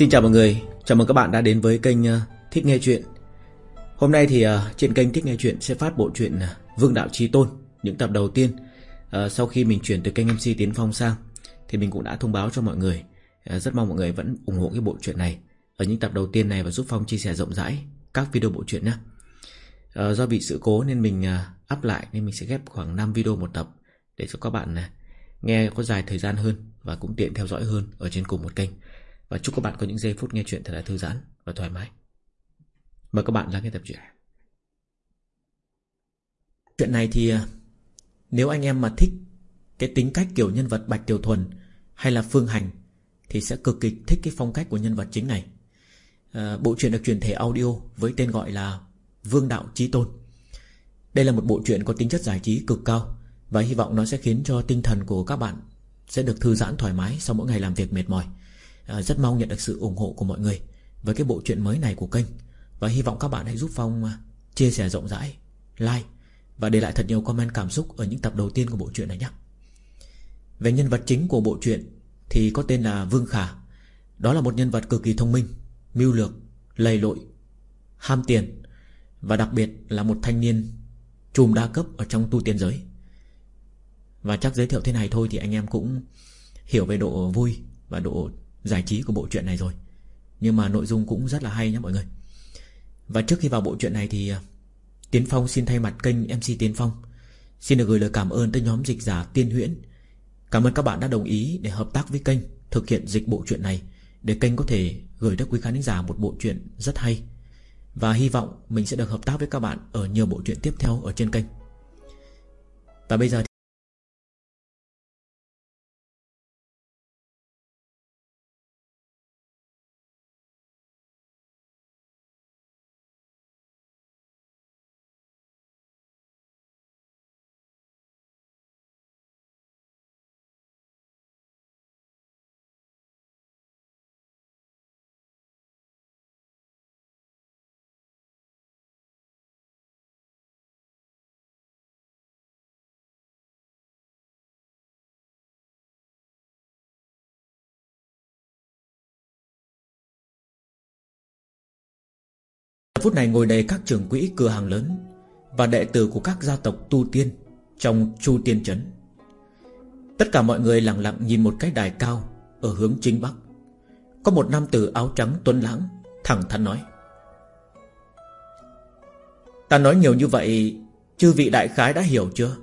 Xin chào mọi người, chào mừng các bạn đã đến với kênh ờ, Thích Nghe Chuyện. Hôm nay thì ờ, trên kênh Thích Nghe Chuyện sẽ phát bộ truyện ờ, Vương Đạo Trí Tôn Những tập đầu tiên. Sau khi mình chuyển từ kênh MC Tiến Phong sang Thì mình cũng đã thông báo cho mọi người. Rất mong mọi người vẫn ủng hộ cái bộ truyện này. Ở những tập đầu tiên này và giúp Phong chia sẻ rộng rãi Các video bộ truyện nhé. Do bị sự cố nên mình up lại Nên mình sẽ ghép khoảng 5 video một tập Để cho các bạn nghe có dài thời gian hơn Và cũng tiện theo dõi hơn Ở trên cùng một kênh và chúc các bạn có những giây phút nghe chuyện thật là thư giãn và thoải mái. Mời các bạn lắng nghe tập truyện. Chuyện này thì à, nếu anh em mà thích cái tính cách kiểu nhân vật Bạch Tiểu Thuần hay là Phương Hành thì sẽ cực kỳ thích cái phong cách của nhân vật chính này. À, bộ truyện được truyền thể audio với tên gọi là Vương Đạo Chí Tôn. Đây là một bộ truyện có tính chất giải trí cực cao và hy vọng nó sẽ khiến cho tinh thần của các bạn sẽ được thư giãn thoải mái sau mỗi ngày làm việc mệt mỏi. À, rất mong nhận được sự ủng hộ của mọi người Với cái bộ truyện mới này của kênh. Và hy vọng các bạn hãy giúp Phong à, chia sẻ rộng rãi Like Và để lại thật nhiều comment cảm xúc Ở những tập đầu tiên của bộ truyện này nhé. Về nhân vật chính của bộ truyện Thì có tên là Vương Khả. Đó là một nhân vật cực kỳ thông minh Mưu lược, lầy lội Ham tiền Và đặc biệt là một thanh niên Chùm đa cấp ở trong tu tiên giới. Và chắc giới thiệu thế này thôi Thì anh em cũng hiểu về độ vui Và độ giải trí của bộ truyện này rồi. Nhưng mà nội dung cũng rất là hay nhé mọi người. Và trước khi vào bộ truyện này thì à, Tiến Phong xin thay mặt kênh MC Tiến Phong. Xin được gửi lời cảm ơn tới nhóm dịch giả Tiên Huyễn. Cảm ơn các bạn đã đồng ý để hợp tác với kênh Thực hiện dịch bộ truyện này, Để kênh có thể gửi tới quý khán giả một bộ truyện rất hay. Và hy vọng mình sẽ được hợp tác với các bạn Ở nhiều bộ truyện tiếp theo ở trên kênh. Và bây giờ phút này ngồi đầy các trưởng quỹ cửa hàng lớn Và đệ tử của các gia tộc tu tiên Trong Chu Tiên Trấn. Tất cả mọi người lặng lặng nhìn một cái đài cao Ở hướng chính bắc. Có một nam tử áo trắng tuấn lãng Thẳng thắn nói, Ta nói nhiều như vậy, Chư vị đại khái đã hiểu chưa?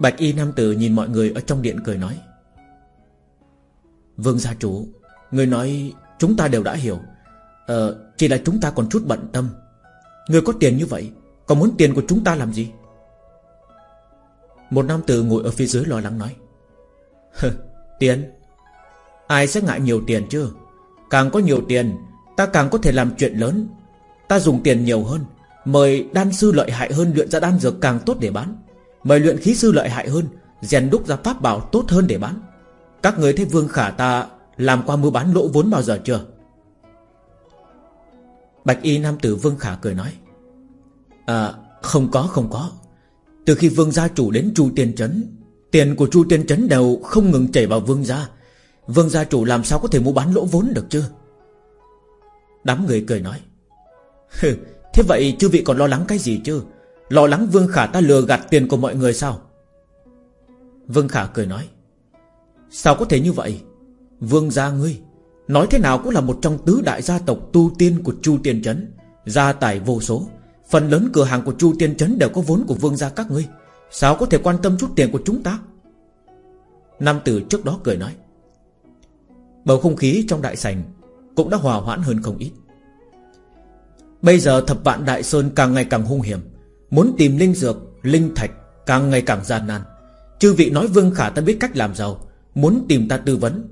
Bạch y nam tử nhìn mọi người Ở trong điện cười nói, Vương gia chủ, Người nói chúng ta đều đã hiểu. Ờ Chỉ là chúng ta còn chút bận tâm. Người có tiền như vậy, Còn muốn tiền của chúng ta làm gì? Một nam tử ngồi ở phía dưới lo lắng nói. Tiền Ai sẽ ngại nhiều tiền chứ? Càng có nhiều tiền, Ta càng có thể làm chuyện lớn. Ta dùng tiền nhiều hơn, Mời đan sư lợi hại hơn luyện ra đan dược càng tốt để bán. Mời luyện khí sư lợi hại hơn, rèn đúc ra pháp bảo tốt hơn để bán. Các người thấy vương khả ta Làm qua mua bán lỗ vốn bao giờ chưa? Bạch y nam tử Vương Khả cười nói À không có không có. Từ khi Vương gia chủ đến Chu Tiên Trấn, Tiền của Chu Tiên Trấn đều không ngừng chảy vào Vương gia. Vương gia chủ làm sao có thể mua bán lỗ vốn được chứ? Đám người cười nói Thế vậy chư vị còn lo lắng cái gì chứ? Lo lắng Vương Khả ta lừa gạt tiền của mọi người sao? Vương Khả cười nói, Sao có thể như vậy? Vương gia ngươi Nói thế nào cũng là một trong tứ đại gia tộc tu tiên của Chu Tiên Trấn. Gia tài vô số, Phần lớn cửa hàng của Chu Tiên Trấn đều có vốn của vương gia các ngươi. Sao có thể quan tâm chút tiền của chúng ta? Nam tử trước đó cười nói. Bầu không khí trong đại sảnh Cũng đã hòa hoãn hơn không ít. Bây giờ thập vạn đại sơn càng ngày càng hung hiểm. Muốn tìm linh dược, Linh thạch càng ngày càng gian nan. Chư vị nói vương khả ta biết cách làm giàu. Muốn tìm ta tư vấn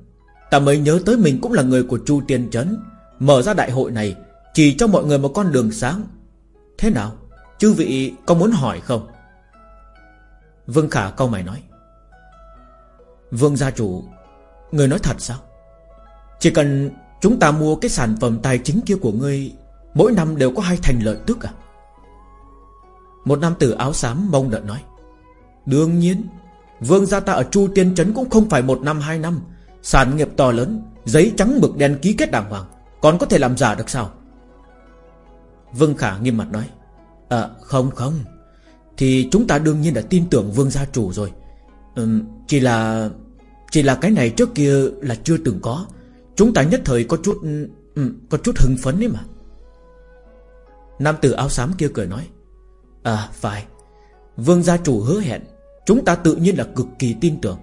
Ta mới nhớ tới mình cũng là người của Chu Tiên Trấn. Mở ra đại hội này, Chỉ cho mọi người một con đường sáng. Thế nào? Chư vị có muốn hỏi không? Vương Khả câu mày nói. Vương gia chủ, Người nói thật sao? Chỉ cần chúng ta mua cái sản phẩm tài chính kia của ngươi, Mỗi năm đều có hai thành lợi tức à? Một nam tử áo xám mong đợi nói. Đương nhiên, Vương gia ta ở Chu Tiên Trấn cũng không phải một năm, hai năm. Sản nghiệp to lớn Giấy trắng mực đen ký kết đàng hoàng Còn có thể làm giả được sao? Vương Khả nghiêm mặt nói À không không. Thì chúng ta đương nhiên đã tin tưởng vương gia chủ rồi. Ừ, Chỉ là Chỉ là cái này trước kia là chưa từng có. Chúng ta nhất thời có chút ừ, Có chút hưng phấn đấy mà. Nam tử áo xám kia cười nói À phải. Vương gia chủ hứa hẹn Chúng ta tự nhiên là cực kỳ tin tưởng.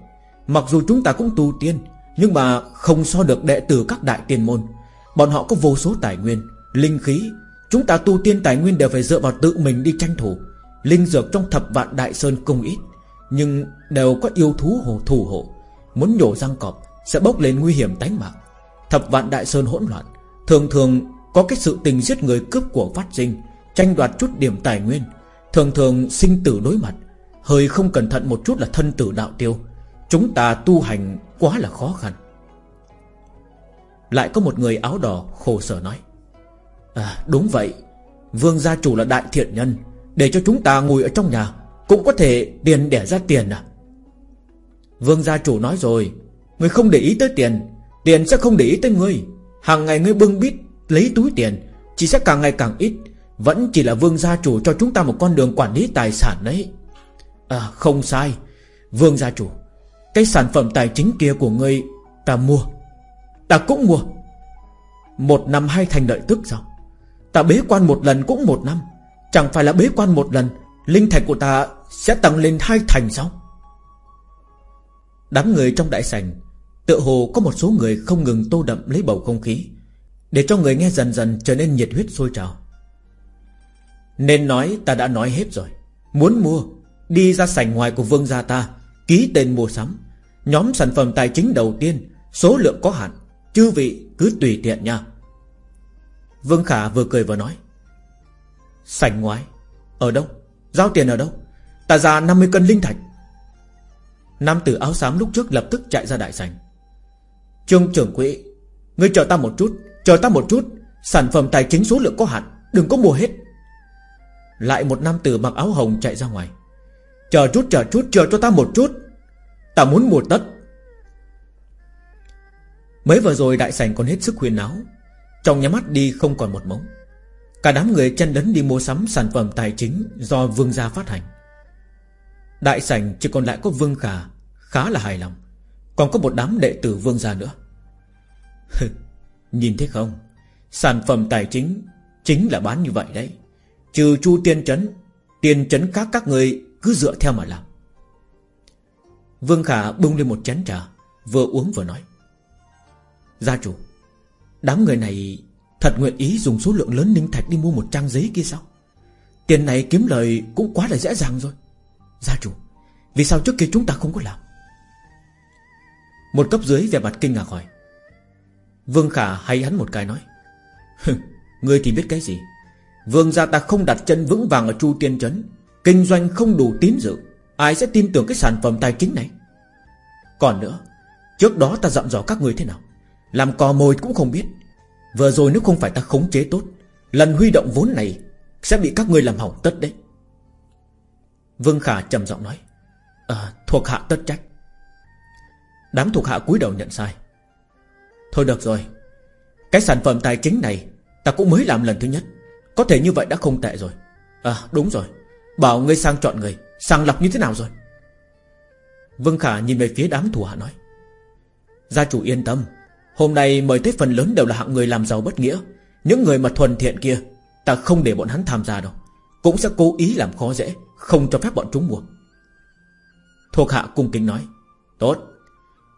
Mặc dù chúng ta cũng tu tiên nhưng mà không so được đệ tử các đại tiền môn. Bọn họ có vô số tài nguyên, Linh khí. Chúng ta tu tiên tài nguyên đều phải dựa vào tự mình đi tranh thủ. Linh dược trong thập vạn đại sơn không ít, Nhưng đều có yêu thú hồ thủ hộ. Muốn nhổ răng cọp Sẽ bốc lên nguy hiểm tánh mạng. Thập vạn đại sơn hỗn loạn, Thường thường có cái sự tình giết người cướp của phát sinh, Tranh đoạt chút điểm tài nguyên. Thường thường sinh tử đối mặt, Hơi không cẩn thận một chút là thân tử đạo tiêu. Chúng ta tu hành quá là khó khăn. Lại có một người áo đỏ khổ sở nói À đúng vậy, Vương gia chủ là đại thiện nhân, Để cho chúng ta ngồi ở trong nhà Cũng có thể tiền đẻ ra tiền à? Vương gia chủ nói rồi Người không để ý tới tiền Tiền sẽ không để ý tới ngươi. Hàng ngày ngươi bưng bít, lấy túi tiền, Chỉ sẽ càng ngày càng ít, Vẫn chỉ là vương gia chủ cho chúng ta một con đường quản lý tài sản đấy. À không sai, Vương gia chủ. Cái sản phẩm tài chính kia của ngươi, Ta mua. Ta cũng mua. Một năm hai thành đợi tức sao? Ta bế quan một lần cũng một năm. Chẳng phải là bế quan một lần, Linh thạch của ta sẽ tăng lên hai thành sao? Đám người trong đại sảnh Tự hồ có một số người không ngừng tô đậm lấy bầu không khí, Để cho người nghe dần dần trở nên nhiệt huyết sôi trào. Nên nói ta đã nói hết rồi. Muốn mua, Đi ra sảnh ngoài của vương gia ta, Ký tên mua sắm. Nhóm sản phẩm tài chính đầu tiên, Số lượng có hạn, Chư vị cứ tùy tiện nha. Vương Khả vừa cười vừa nói, Sảnh ngoái, Ở đâu? Giao tiền ở đâu? Ta ra 50 cân linh thạch. Nam tử áo xám lúc trước lập tức chạy ra đại sảnh. Trương trưởng quỹ, Ngươi chờ ta một chút, Chờ ta một chút, Sản phẩm tài chính số lượng có hạn, Đừng có mua hết. Lại một nam tử mặc áo hồng chạy ra ngoài. Chờ chút chờ chút, chờ cho ta một chút. Ta muốn mua tất. Mới vừa rồi đại sảnh còn hết sức huyền áo. Trong nhà mắt đi không còn một mống Cả đám người chân đấn đi mua sắm sản phẩm tài chính Do vương gia phát hành. Đại sảnh chỉ còn lại có vương khả, Khá là hài lòng. Còn có một đám đệ tử vương gia nữa. Nhìn thấy không? Sản phẩm tài chính Chính là bán như vậy đấy. Trừ chu tiên trấn Tiên trấn các các người cứ dựa theo mà làm. Vương Khả bưng lên một chén trà, Vừa uống vừa nói. Gia chủ, Đám người này thật nguyện ý dùng số lượng lớn ninh thạch đi mua một trang giấy kia sao? Tiền này kiếm lời cũng quá là dễ dàng rồi. Gia chủ, Vì sao trước kia chúng ta không có làm? Một cấp dưới vẻ mặt kinh ngạc hỏi. Vương Khả hay hắn một cái nói. Ngươi thì biết cái gì? Vương gia ta không đặt chân vững vàng ở Chu Tiên Trấn, Kinh doanh không đủ tín dự. Ai sẽ tin tưởng cái sản phẩm tài chính này? Còn nữa Trước đó ta dặn dò các người thế nào? Làm cò mồi cũng không biết. Vừa rồi nếu không phải ta khống chế tốt Lần huy động vốn này Sẽ bị các người làm hỏng tất đấy. Vương Khả trầm giọng nói à, Thuộc hạ tất trách. Đám thuộc hạ cúi đầu nhận sai. Thôi được rồi Cái sản phẩm tài chính này Ta cũng mới làm lần thứ nhất Có thể như vậy đã không tệ rồi. À đúng rồi Bảo ngươi sang chọn người. Sàng lọc như thế nào rồi? Vương Khả nhìn về phía đám thủ hạ nói. Gia chủ yên tâm, Hôm nay mời tới phần lớn đều là hạng người làm giàu bất nghĩa. Những người mà thuần thiện kia, Ta không để bọn hắn tham gia đâu. Cũng sẽ cố ý làm khó dễ, Không cho phép bọn chúng mua. Thuộc hạ cung kính nói. Tốt.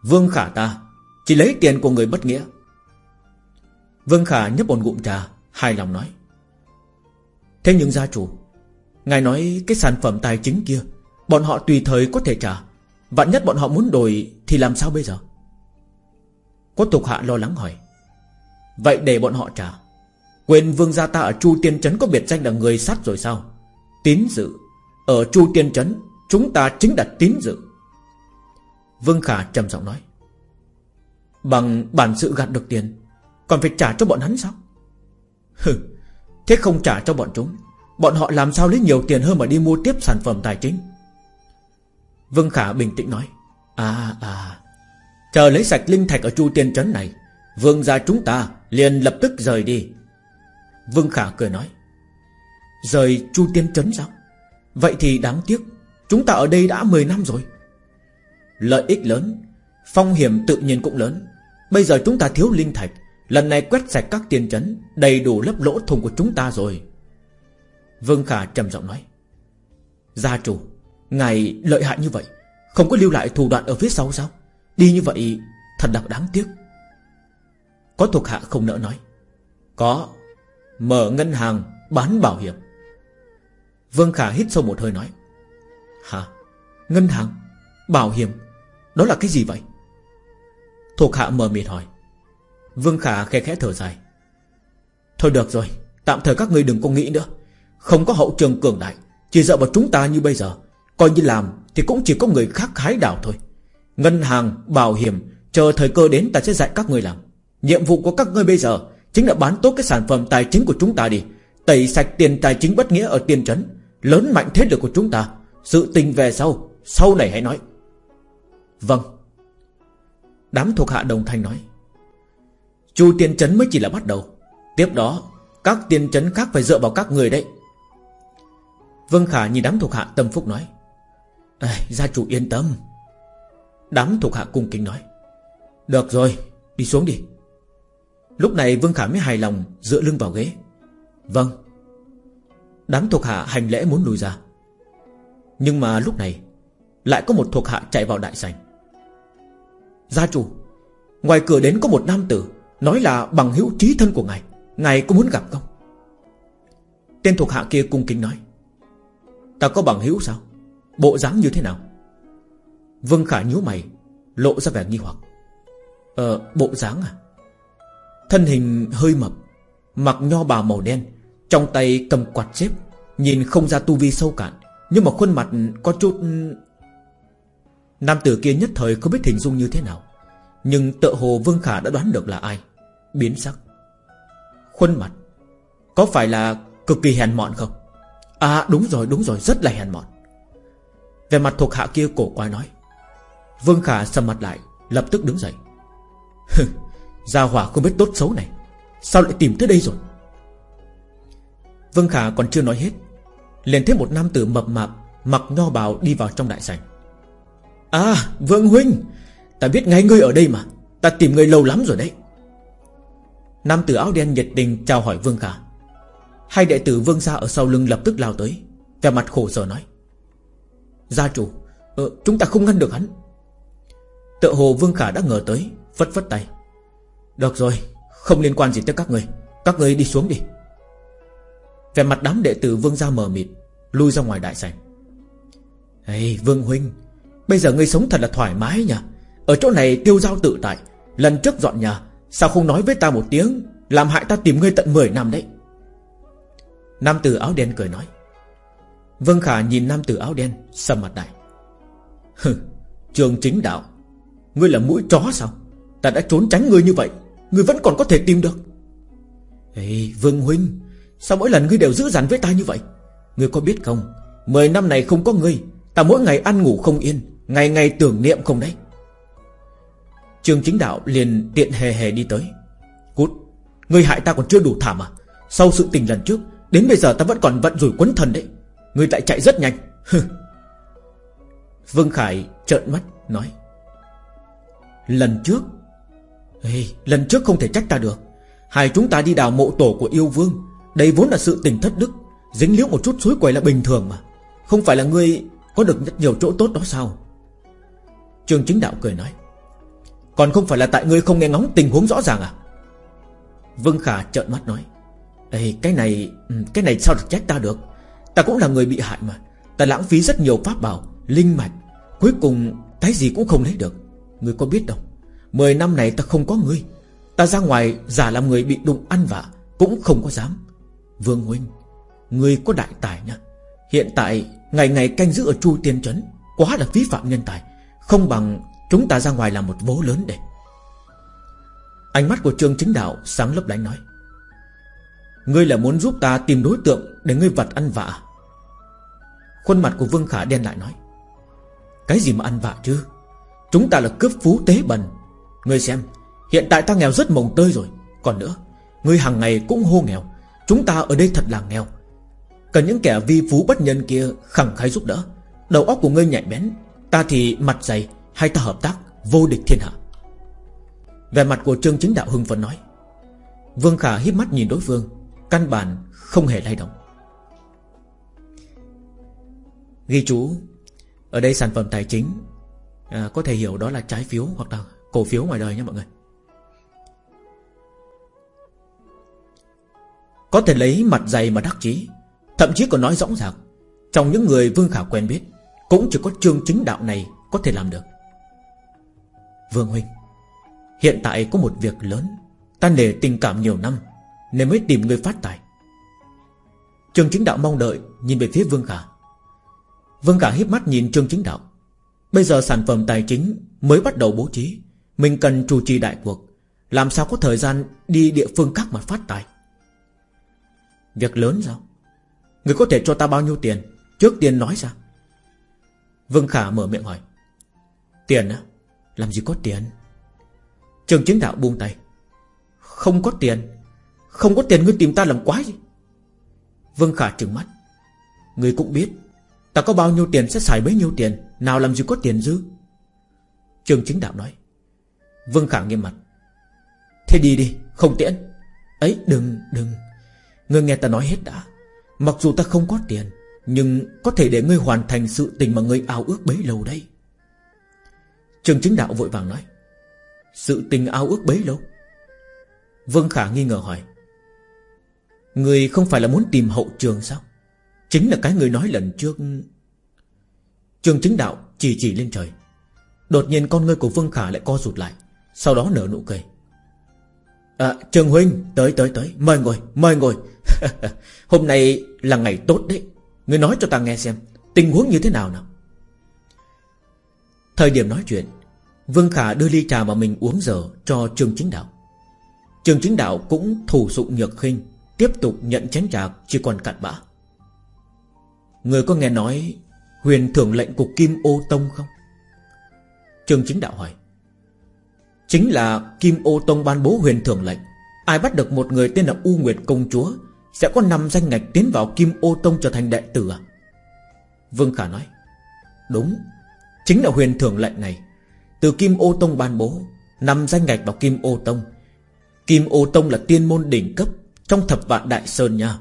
Vương Khả ta, Chỉ lấy tiền của người bất nghĩa. Vương Khả nhấp một ngụm trà, Hài lòng nói. Thế nhưng gia chủ Ngài nói cái sản phẩm tài chính kia, Bọn họ tùy thời có thể trả. Vạn nhất bọn họ muốn đổi Thì làm sao bây giờ? Có tục hạ lo lắng hỏi. Vậy để bọn họ trả. Quyền vương gia ta ở Chu Tiên Trấn Có biệt danh là người sắt rồi sao? Tín dự. Ở Chu Tiên Trấn, Chúng ta chính là tín dự. Vương Khả trầm giọng nói. Bằng bản sự gạt được tiền, Còn phải trả cho bọn hắn sao? Hừ, Thế không trả cho bọn chúng Bọn họ làm sao lấy nhiều tiền hơn mà đi mua tiếp sản phẩm tài chính? Vương Khả bình tĩnh nói À à Chờ lấy sạch linh thạch ở Chu Tiên Trấn này, Vương gia chúng ta liền lập tức rời đi. Vương Khả cười nói, Rời Chu Tiên Trấn sao? Vậy thì đáng tiếc, Chúng ta ở đây đã 10 năm rồi. Lợi ích lớn, Phong hiểm tự nhiên cũng lớn. Bây giờ chúng ta thiếu linh thạch, Lần này quét sạch các tiên trấn, Đầy đủ lấp lỗ thùng của chúng ta rồi. Vương Khả trầm giọng nói, Gia chủ, Ngài lợi hại như vậy, Không có lưu lại thủ đoạn ở phía sau sao? Đi như vậy thật là đáng tiếc. Có thuộc hạ không nỡ nói, Có, Mở ngân hàng bán bảo hiểm. Vương Khả hít sâu một hơi nói, Hả? Ngân hàng? Bảo hiểm? Đó là cái gì vậy? Thuộc hạ mờ mịt hỏi. Vương Khả khe khẽ thở dài, Thôi được rồi, Tạm thời các ngươi đừng có nghĩ nữa. Không có hậu trường cường đại Chỉ dựa vào chúng ta như bây giờ. Coi như làm thì cũng chỉ có người khác hái đảo thôi. Ngân hàng, bảo hiểm Chờ thời cơ đến ta sẽ dạy các người làm. Nhiệm vụ của các ngươi bây giờ Chính là bán tốt cái sản phẩm tài chính của chúng ta đi. Tẩy sạch tiền tài chính bất nghĩa ở tiền trấn Lớn mạnh thế lực của chúng ta. Sự tình về sau Sau này hãy nói. Vâng. Đám thuộc hạ đồng thanh nói. Chu tiền trấn mới chỉ là bắt đầu. Tiếp đó Các tiền trấn khác phải dựa vào các người đấy. Vân Khả nhìn đám thuộc hạ tâm phúc nói à, Gia chủ yên tâm. Đám thuộc hạ cung kính nói Được rồi Đi xuống đi. Lúc này Vương Khả mới hài lòng Dựa lưng vào ghế. Vâng. Đám thuộc hạ hành lễ muốn lùi ra. Nhưng mà lúc này Lại có một thuộc hạ chạy vào đại sảnh. Gia chủ Ngoài cửa đến có một nam tử Nói là bằng hữu trí thân của ngài. Ngài có muốn gặp không? Tên thuộc hạ kia cung kính nói Ta có bằng hữu sao? Bộ dáng như thế nào? Vương Khả nhíu mày, Lộ ra vẻ nghi hoặc. Ờ bộ dáng à? Thân hình hơi mập, Mặc nho bào màu đen, Trong tay cầm quạt xếp, Nhìn không ra tu vi sâu cạn, Nhưng mà khuôn mặt có chút Nam tử kia nhất thời không biết hình dung như thế nào, Nhưng tự hồ Vương Khả đã đoán được là ai, Biến sắc. Khuôn mặt Có phải là cực kỳ hèn mọn không? À đúng rồi đúng rồi, rất là hèn mọn. Về mặt thuộc hạ kia cổ quái nói. Vương Khả sầm mặt lại, Lập tức đứng dậy. Gia hỏa không biết tốt xấu này, Sao lại tìm tới đây rồi? Vương Khả còn chưa nói hết, liền thấy một nam tử mập mạp, Mặc nho bào đi vào trong đại sảnh. À Vương Huynh, Ta biết ngay ngươi ở đây mà, Ta tìm ngươi lâu lắm rồi đấy. Nam tử áo đen nhiệt tình chào hỏi Vương Khả. Hai đệ tử Vương gia ở sau lưng lập tức lao tới Vẻ mặt khổ sở nói. Gia chủ ờ, Chúng ta không ngăn được hắn. Tự hồ Vương Khả đã ngờ tới Phất phất tay. Được rồi Không liên quan gì tới các người Các người đi xuống đi. Vẻ mặt đám đệ tử Vương gia mờ mịt Lui ra ngoài đại sảnh. Hey, Vương Huynh Bây giờ ngươi sống thật là thoải mái nhỉ? Ở chỗ này tiêu giao tự tại Lần trước dọn nhà Sao không nói với ta một tiếng Làm hại ta tìm ngươi tận 10 năm đấy? Nam tử áo đen cười nói. Vương Khả nhìn nam tử áo đen, Sầm mặt đại Hừ, Trường chính đạo, Ngươi là mũi chó sao? Ta đã trốn tránh ngươi như vậy, Ngươi vẫn còn có thể tìm được. Ê, Vương Huynh, Sao mỗi lần ngươi đều giữ dằn với ta như vậy? Ngươi có biết không, Mười năm này không có ngươi, Ta mỗi ngày ăn ngủ không yên, Ngày ngày tưởng niệm không đấy. Trường chính đạo liền tiện hề hề đi tới. Cút, Ngươi hại ta còn chưa đủ thảm à? Sau sự tình lần trước Đến bây giờ ta vẫn còn vận rủi quấn thần đấy. Ngươi lại chạy rất nhanh. Vương Khải trợn mắt nói. Lần trước Ê, Lần trước không thể trách ta được. Hai chúng ta đi đào mộ tổ của yêu vương. Đây vốn là sự tình thất đức. Dính liễu một chút suối quầy là bình thường mà. Không phải là ngươi có được rất nhiều chỗ tốt đó sao? Trường chính đạo cười nói. Còn không phải là tại ngươi không nghe ngóng tình huống rõ ràng à? Vương Khả trợn mắt nói. Ê, cái này ừ, Cái này sao được trách ta được? Ta cũng là người bị hại mà. Ta lãng phí rất nhiều pháp bảo Linh mạch. Cuối cùng cái gì cũng không lấy được. Ngươi có biết đâu Mười năm này ta không có ngươi. Ta ra ngoài giả làm người bị đụng ăn vạ Cũng không có dám. Vương Huynh Ngươi có đại tài nha Hiện tại ngày ngày canh giữ ở Chu Tiên Trấn Quá là vi phạm nhân tài. Không bằng chúng ta ra ngoài làm một vố lớn để. Ánh mắt của Trương Chính Đạo sáng lấp lánh nói. Ngươi là muốn giúp ta tìm đối tượng Để ngươi vật ăn vạ. Khuôn mặt của Vương Khả đen lại nói, Cái gì mà ăn vạ chứ? Chúng ta là cướp phú tế bần. Ngươi xem, Hiện tại ta nghèo rất mồng tơi rồi. Còn nữa, Ngươi hàng ngày cũng hô nghèo. Chúng ta ở đây thật là nghèo. Cần những kẻ vi phú bất nhân kia khẳng khái giúp đỡ. Đầu óc của ngươi nhạy bén. Ta thì mặt dày, Hay ta hợp tác, Vô địch thiên hạ. Về mặt của Trương Chính Đạo hưng phấn nói. Vương Khả hít mắt nhìn đối phương. Căn bản không hề lay động. Ghi chú Ở đây sản phẩm tài chính à, Có thể hiểu đó là trái phiếu hoặc là cổ phiếu ngoài đời nha mọi người. Có thể lấy mặt dày mà đắc chí Thậm chí còn nói rõ ràng Trong những người Vương Khả quen biết Cũng chỉ có trương chính đạo này có thể làm được. Vương Huynh Hiện tại có một việc lớn Ta nể tình cảm nhiều năm nên mới tìm người phát tài. Trương chính đạo mong đợi Nhìn về phía Vương Khả. Vương Khả híp mắt nhìn Trương chính đạo. Bây giờ sản phẩm tài chính mới bắt đầu bố trí. Mình cần chủ trì đại cuộc. Làm sao có thời gian đi địa phương khác mà phát tài? Việc lớn sao? Người có thể cho ta bao nhiêu tiền? Trước tiên nói ra. Vương Khả mở miệng hỏi. Tiền á? Làm gì có tiền? Trường chính đạo buông tay. Không có tiền. Không có tiền ngươi tìm ta làm quái gì? Vương Khả trừng mắt. Ngươi cũng biết, Ta có bao nhiêu tiền sẽ xài bấy nhiêu tiền, Nào làm gì có tiền dư? Trường chính đạo nói. Vương Khả nghiêm mặt. Thế đi đi, không tiễn. Ấy, đừng đừng. Ngươi nghe ta nói hết đã. Mặc dù ta không có tiền, Nhưng có thể để ngươi hoàn thành sự tình mà ngươi ao ước bấy lâu đây. Trường chính đạo vội vàng nói. Sự tình ao ước bấy lâu? Vương Khả nghi ngờ hỏi. Người không phải là muốn tìm hậu trường sao? Chính là cái người nói lần trước. Trường chính đạo chỉ chỉ lên trời. Đột nhiên con ngươi của Vương Khả lại co rụt lại, Sau đó nở nụ cười. À Trường Huynh, Tới tới tới. Mời ngồi Mời ngồi. Hôm nay là ngày tốt đấy. Người nói cho ta nghe xem, Tình huống như thế nào nào? Thời điểm nói chuyện, Vương Khả đưa ly trà mà mình uống giờ Cho Trường Chính Đạo. Trường Chính Đạo cũng thủ dụng nhược khinh. Tiếp tục nhận chén trà, Chỉ còn cạn bã. Người có nghe nói Huyền thưởng lệnh của Kim Ô Tông không? Trường Chính Đạo hỏi. Chính là Kim Ô Tông ban bố huyền thưởng lệnh. Ai bắt được một người tên là U Nguyệt Công Chúa, Sẽ có năm danh ngạch tiến vào Kim Ô Tông trở thành đệ tử à? Vương Khả nói. Đúng, Chính là huyền thưởng lệnh này. Từ Kim Ô Tông ban bố, năm danh ngạch vào Kim Ô Tông. Kim Ô Tông là tiên môn đỉnh cấp trong thập vạn Đại Sơn nha.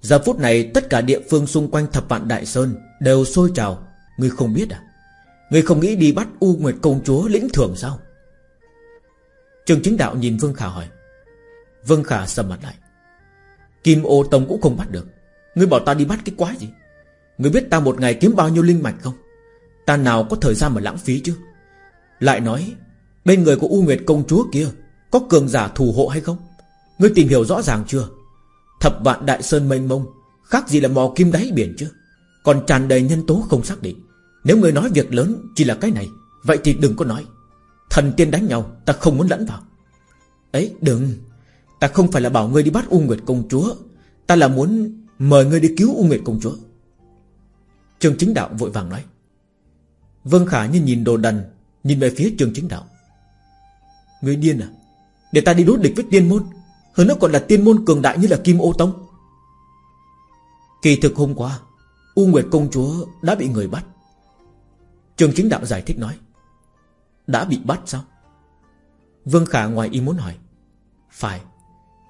Giờ phút này, tất cả địa phương xung quanh thập vạn Đại Sơn Đều sôi trào. Ngươi không biết à? Ngươi không nghĩ đi bắt U Nguyệt Công Chúa lĩnh thưởng sao? Trường chính đạo nhìn Vương Khả hỏi. Vương Khả sầm mặt lại. Kim ô tông cũng không bắt được. Ngươi bảo ta đi bắt cái quái gì? Ngươi biết ta một ngày kiếm bao nhiêu linh mạch không? Ta nào có thời gian mà lãng phí chứ? Lại nói, Bên người của U Nguyệt công chúa kia Có cường giả thù hộ hay không? Ngươi tìm hiểu rõ ràng chưa? Thập vạn đại sơn mênh mông, Khác gì là mò kim đáy biển chứ? Còn tràn đầy nhân tố không xác định. Nếu ngươi nói việc lớn chỉ là cái này, Vậy thì đừng có nói. Thần tiên đánh nhau, ta không muốn lẫn vào. Ấy, đừng. Ta không phải là bảo ngươi đi bắt U Nguyệt Công Chúa. Ta là muốn mời ngươi đi cứu U Nguyệt Công Chúa. Trường chính đạo vội vàng nói. Vương Khả như nhìn đồ đần, Nhìn về phía trường chính đạo. Ngươi điên à? Để ta đi đối địch với tiên môn hơn nữa còn là tiên môn cường đại như là Kim Ô Tông. Kỳ thực hôm qua, U Nguyệt Công Chúa đã bị người bắt. Trường chính đạo giải thích nói, Đã bị bắt sao? Vương Khả ngoài ý muốn hỏi, Phải,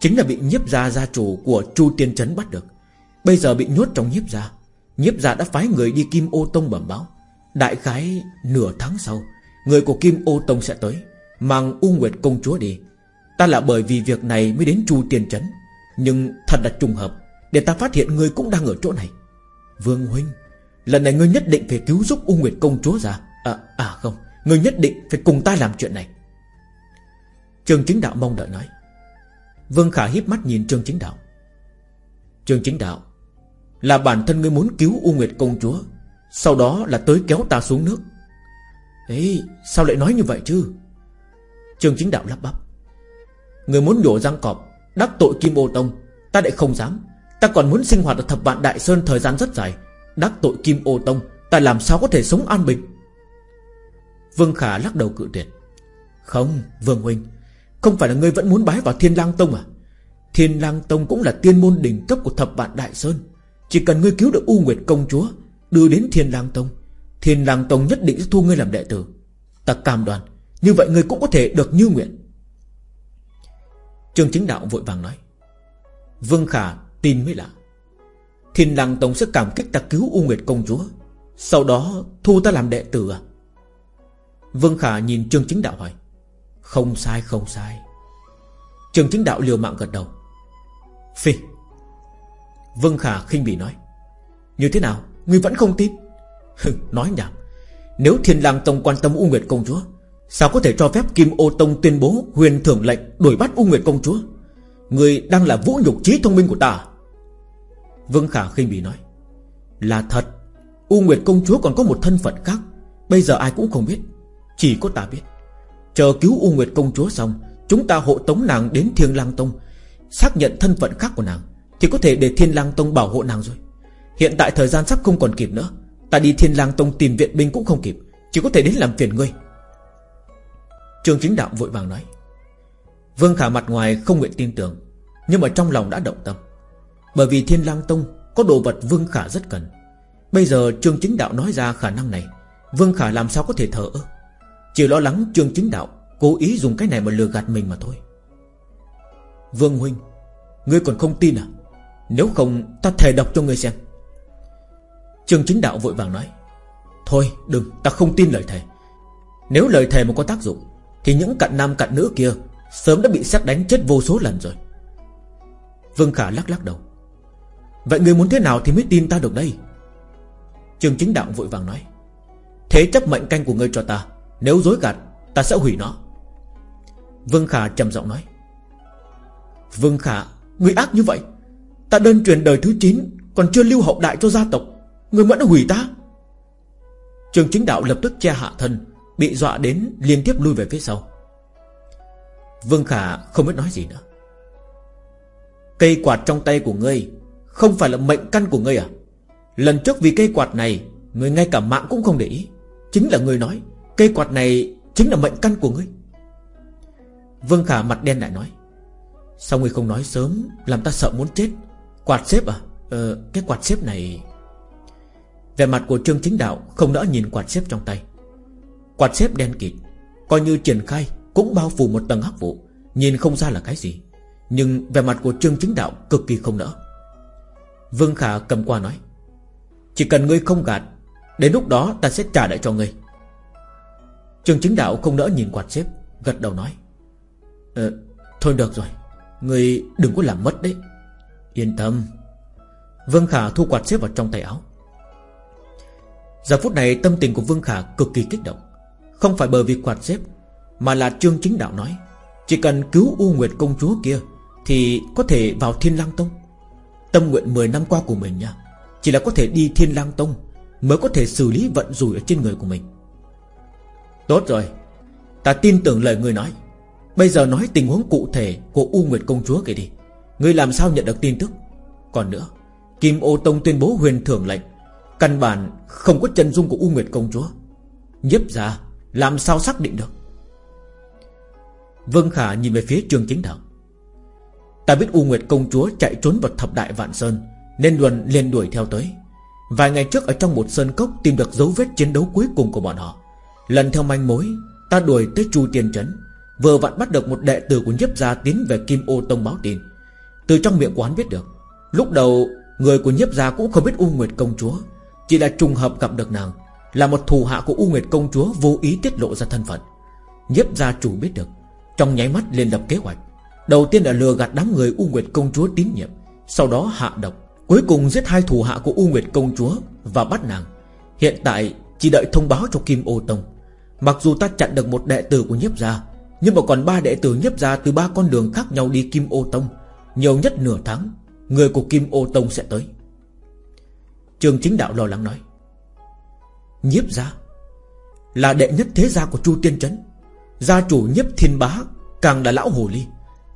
Chính là bị nhiếp gia gia chủ của Chu Tiên Trấn bắt được. Bây giờ bị nhốt trong nhiếp gia Nhiếp gia đã phái người đi Kim Ô Tông bẩm báo. Đại khái nửa tháng sau, Người của Kim Ô Tông sẽ tới, Mang U Nguyệt Công Chúa đi. Ta là bởi vì việc này mới đến Chu Tiên Trấn Nhưng thật là trùng hợp Để ta phát hiện người cũng đang ở chỗ này. Vương Huynh Lần này ngươi nhất định phải cứu giúp U Nguyệt Công Chúa ra. À, à không Ngươi nhất định phải cùng ta làm chuyện này. Trường chính đạo mong đợi nói. Vương Khả hiếp mắt nhìn Trương Chính Đạo. Trương Chính Đạo Là bản thân ngươi muốn cứu U Nguyệt Công Chúa Sau đó là tới kéo ta xuống nước. Ê sao lại nói như vậy chứ? Trương Chính Đạo lắp bắp. Người muốn nhổ răng cọp, Đắc tội Kim Ô Tông, Ta lại không dám. Ta còn muốn sinh hoạt ở thập vạn Đại Sơn thời gian rất dài. Đắc tội Kim Ô Tông, Ta làm sao có thể sống an bình? Vương Khả lắc đầu cự tuyệt. Không, Vương Huynh, Không phải là ngươi vẫn muốn bái vào Thiên lang Tông à? Thiên lang Tông cũng là tiên môn đỉnh cấp của thập vạn Đại Sơn. Chỉ cần ngươi cứu được U Nguyệt Công Chúa, Đưa đến Thiên lang Tông, Thiên lang Tông nhất định sẽ thu ngươi làm đệ tử. Ta cam đoan, Như vậy ngươi cũng có thể được như nguyện Trương Chính Đạo vội vàng nói, Vương Khả tin mới lạ. Thiên lang Tông sẽ cảm kích ta cứu U Nguyệt Công Chúa, Sau đó thu ta làm đệ tử à? Vương Khả nhìn Trương Chính Đạo hỏi, Không sai không sai. Trương Chính Đạo liều mạng gật đầu Phi Vương Khả khinh bỉ nói, Như thế nào? Ngươi vẫn không tin? Nói nhảm, Nếu Thiên lang Tông quan tâm U Nguyệt Công Chúa Sao có thể cho phép Kim Ô Tông tuyên bố Huyền thưởng lệnh đuổi bắt U Nguyệt Công Chúa? Người đang là vũ nhục trí thông minh của ta. Vương Khả khinh bỉ nói, Là thật, U Nguyệt Công Chúa còn có một thân phận khác, Bây giờ ai cũng không biết, Chỉ có ta biết. Chờ cứu U Nguyệt Công Chúa xong, Chúng ta hộ tống nàng đến Thiên Lang Tông, Xác nhận thân phận khác của nàng, Thì có thể để Thiên Lang Tông bảo hộ nàng rồi. Hiện tại thời gian sắp không còn kịp nữa, Ta đi Thiên Lang Tông tìm viện binh cũng không kịp, Chỉ có thể đến làm phiền ngươi. Trường chính đạo vội vàng nói, Vương Khả mặt ngoài không nguyện tin tưởng, Nhưng mà trong lòng đã động tâm. Bởi vì Thiên Lang Tông Có đồ vật Vương Khả rất cần. Bây giờ Trường Chính Đạo nói ra khả năng này, Vương Khả làm sao có thể thở ơ? Chỉ lo lắng Trường Chính Đạo Cố ý dùng cái này mà lừa gạt mình mà thôi. Vương Huynh, Ngươi còn không tin à? Nếu không, ta thề đọc cho ngươi xem. Trường Chính Đạo vội vàng nói, Thôi, đừng, ta không tin lời thề. Nếu lời thề mà có tác dụng thì những cặn nam cặn nữ kia Sớm đã bị xét đánh chết vô số lần rồi. Vương Khả lắc lắc đầu. Vậy người muốn thế nào thì mới tin ta được đây? Trường chính đạo vội vàng nói. Thế chấp mệnh canh của ngươi cho ta, Nếu dối gạt, ta sẽ hủy nó. Vương Khả trầm giọng nói. Vương Khả, Người ác như vậy, Ta đơn truyền đời thứ 9 Còn chưa lưu hậu đại cho gia tộc, Người vẫn hủy ta. Trường chính đạo lập tức che hạ thân Bị dọa đến liên tiếp lui về phía sau. Vương Khả không biết nói gì nữa. Cây quạt trong tay của ngươi Không phải là mệnh căn của ngươi à? Lần trước vì cây quạt này Ngươi ngay cả mạng cũng không để ý. Chính là ngươi nói, Cây quạt này chính là mệnh căn của ngươi. Vương Khả mặt đen lại nói, Sao ngươi không nói sớm, Làm ta sợ muốn chết? Quạt xếp à? Ờ cái quạt xếp này Về mặt của Trương Chính Đạo Không đỡ nhìn quạt xếp trong tay. Quạt xếp đen kịt, Coi như triển khai Cũng bao phủ một tầng hắc vụ, Nhìn không ra là cái gì. Nhưng về mặt của Trương Chính Đạo cực kỳ không nỡ. Vương Khả cầm qua nói, Chỉ cần ngươi không gạt, Đến lúc đó ta sẽ trả lại cho ngươi. Trương Chính Đạo không nỡ nhìn quạt xếp, Gật đầu nói Ờ thôi được rồi, Ngươi đừng có làm mất đấy. Yên tâm. Vương Khả thu quạt xếp vào trong tay áo. Giờ phút này tâm tình của Vương Khả cực kỳ kích động. Không phải bởi vì quạt xếp, Mà là Trương Chính Đạo nói, Chỉ cần cứu U Nguyệt Công Chúa kia Thì có thể vào Thiên Lang Tông. Tâm nguyện 10 năm qua của mình nha, Chỉ là có thể đi Thiên Lang Tông Mới có thể xử lý vận rủi ở trên người của mình. Tốt rồi, Ta tin tưởng lời người nói. Bây giờ nói tình huống cụ thể Của U Nguyệt Công Chúa kể đi. Người làm sao nhận được tin tức? Còn nữa, Kim Ô Tông tuyên bố huyền thưởng lệnh, Căn bản không có chân dung của U Nguyệt Công Chúa. Nhếp ra làm sao xác định được? Vương Khả nhìn về phía Trương Chính Đạo. Ta biết U Nguyệt Công Chúa chạy trốn vào thập đại Vạn Sơn, Nên luận liền đuổi theo tới. Vài ngày trước ở trong một sơn cốc Tìm được dấu vết chiến đấu cuối cùng của bọn họ. Lần theo manh mối, Ta đuổi tới Chu Tiên Trấn, Vừa vặn bắt được một đệ tử của nhiếp gia Tiến về Kim Ô Tông báo tin. Từ trong miệng quán biết được, Lúc đầu người của nhiếp gia cũng không biết U Nguyệt Công Chúa, Chỉ là trùng hợp gặp được nàng. Là một thù hạ của U Nguyệt Công Chúa Vô ý tiết lộ ra thân phận. Nhiếp gia chủ biết được, Trong nháy mắt liền lập kế hoạch. Đầu tiên là lừa gạt đám người U Nguyệt Công Chúa tín nhiệm, Sau đó hạ độc, Cuối cùng giết hai thủ hạ của U Nguyệt Công Chúa Và bắt nàng. Hiện tại, chỉ đợi thông báo cho Kim Ô Tông. Mặc dù ta chặn được một đệ tử của nhiếp gia, Nhưng mà còn ba đệ tử nhiếp gia Từ ba con đường khác nhau đi Kim Ô Tông. Nhiều nhất nửa tháng, Người của Kim Ô Tông sẽ tới. Trường chính đạo lo lắng nói. Nhiếp gia Là đệ nhất thế gia của Chu Tiên Trấn. Gia chủ nhiếp thiên bá, Càng là lão hồ ly.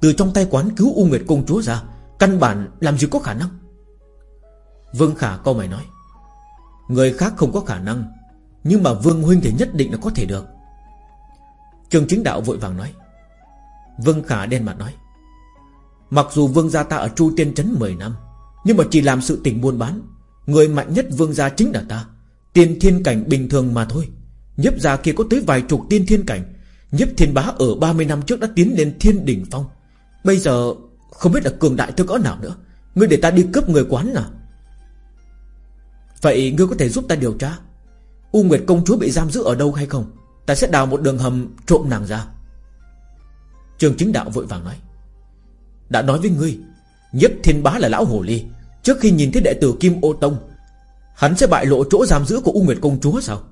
Từ trong tay quán cứu U Nguyệt Công Chúa ra, Căn bản làm gì có khả năng. Vương Khả câu mày nói, Người khác không có khả năng, Nhưng mà Vương Huynh thì nhất định là có thể được. Trường chính đạo vội vàng nói, Vương Khả đen mặt nói, Mặc dù vương gia ta ở Chu Tiên Trấn 10 năm, Nhưng mà chỉ làm sự tình buôn bán, Người mạnh nhất vương gia chính là ta. Tiên thiên cảnh bình thường mà thôi. Nhếp già kia có tới vài chục tiên thiên cảnh. Nhếp thiên bá ở 30 năm trước đã tiến lên thiên đỉnh phong. Bây giờ, không biết là cường đại tới cỡ nào nữa. Ngươi để ta đi cướp người quán à? Vậy ngươi có thể giúp ta điều tra? U Nguyệt công chúa bị giam giữ ở đâu hay không? Ta sẽ đào một đường hầm trộm nàng ra. Trường chính đạo vội vàng nói. Đã nói với ngươi Nhất thiên bá là lão hồ ly. Trước khi nhìn thấy đệ tử Kim Ô Tông Hắn sẽ bại lộ chỗ giam giữ của U Nguyệt công chúa sao?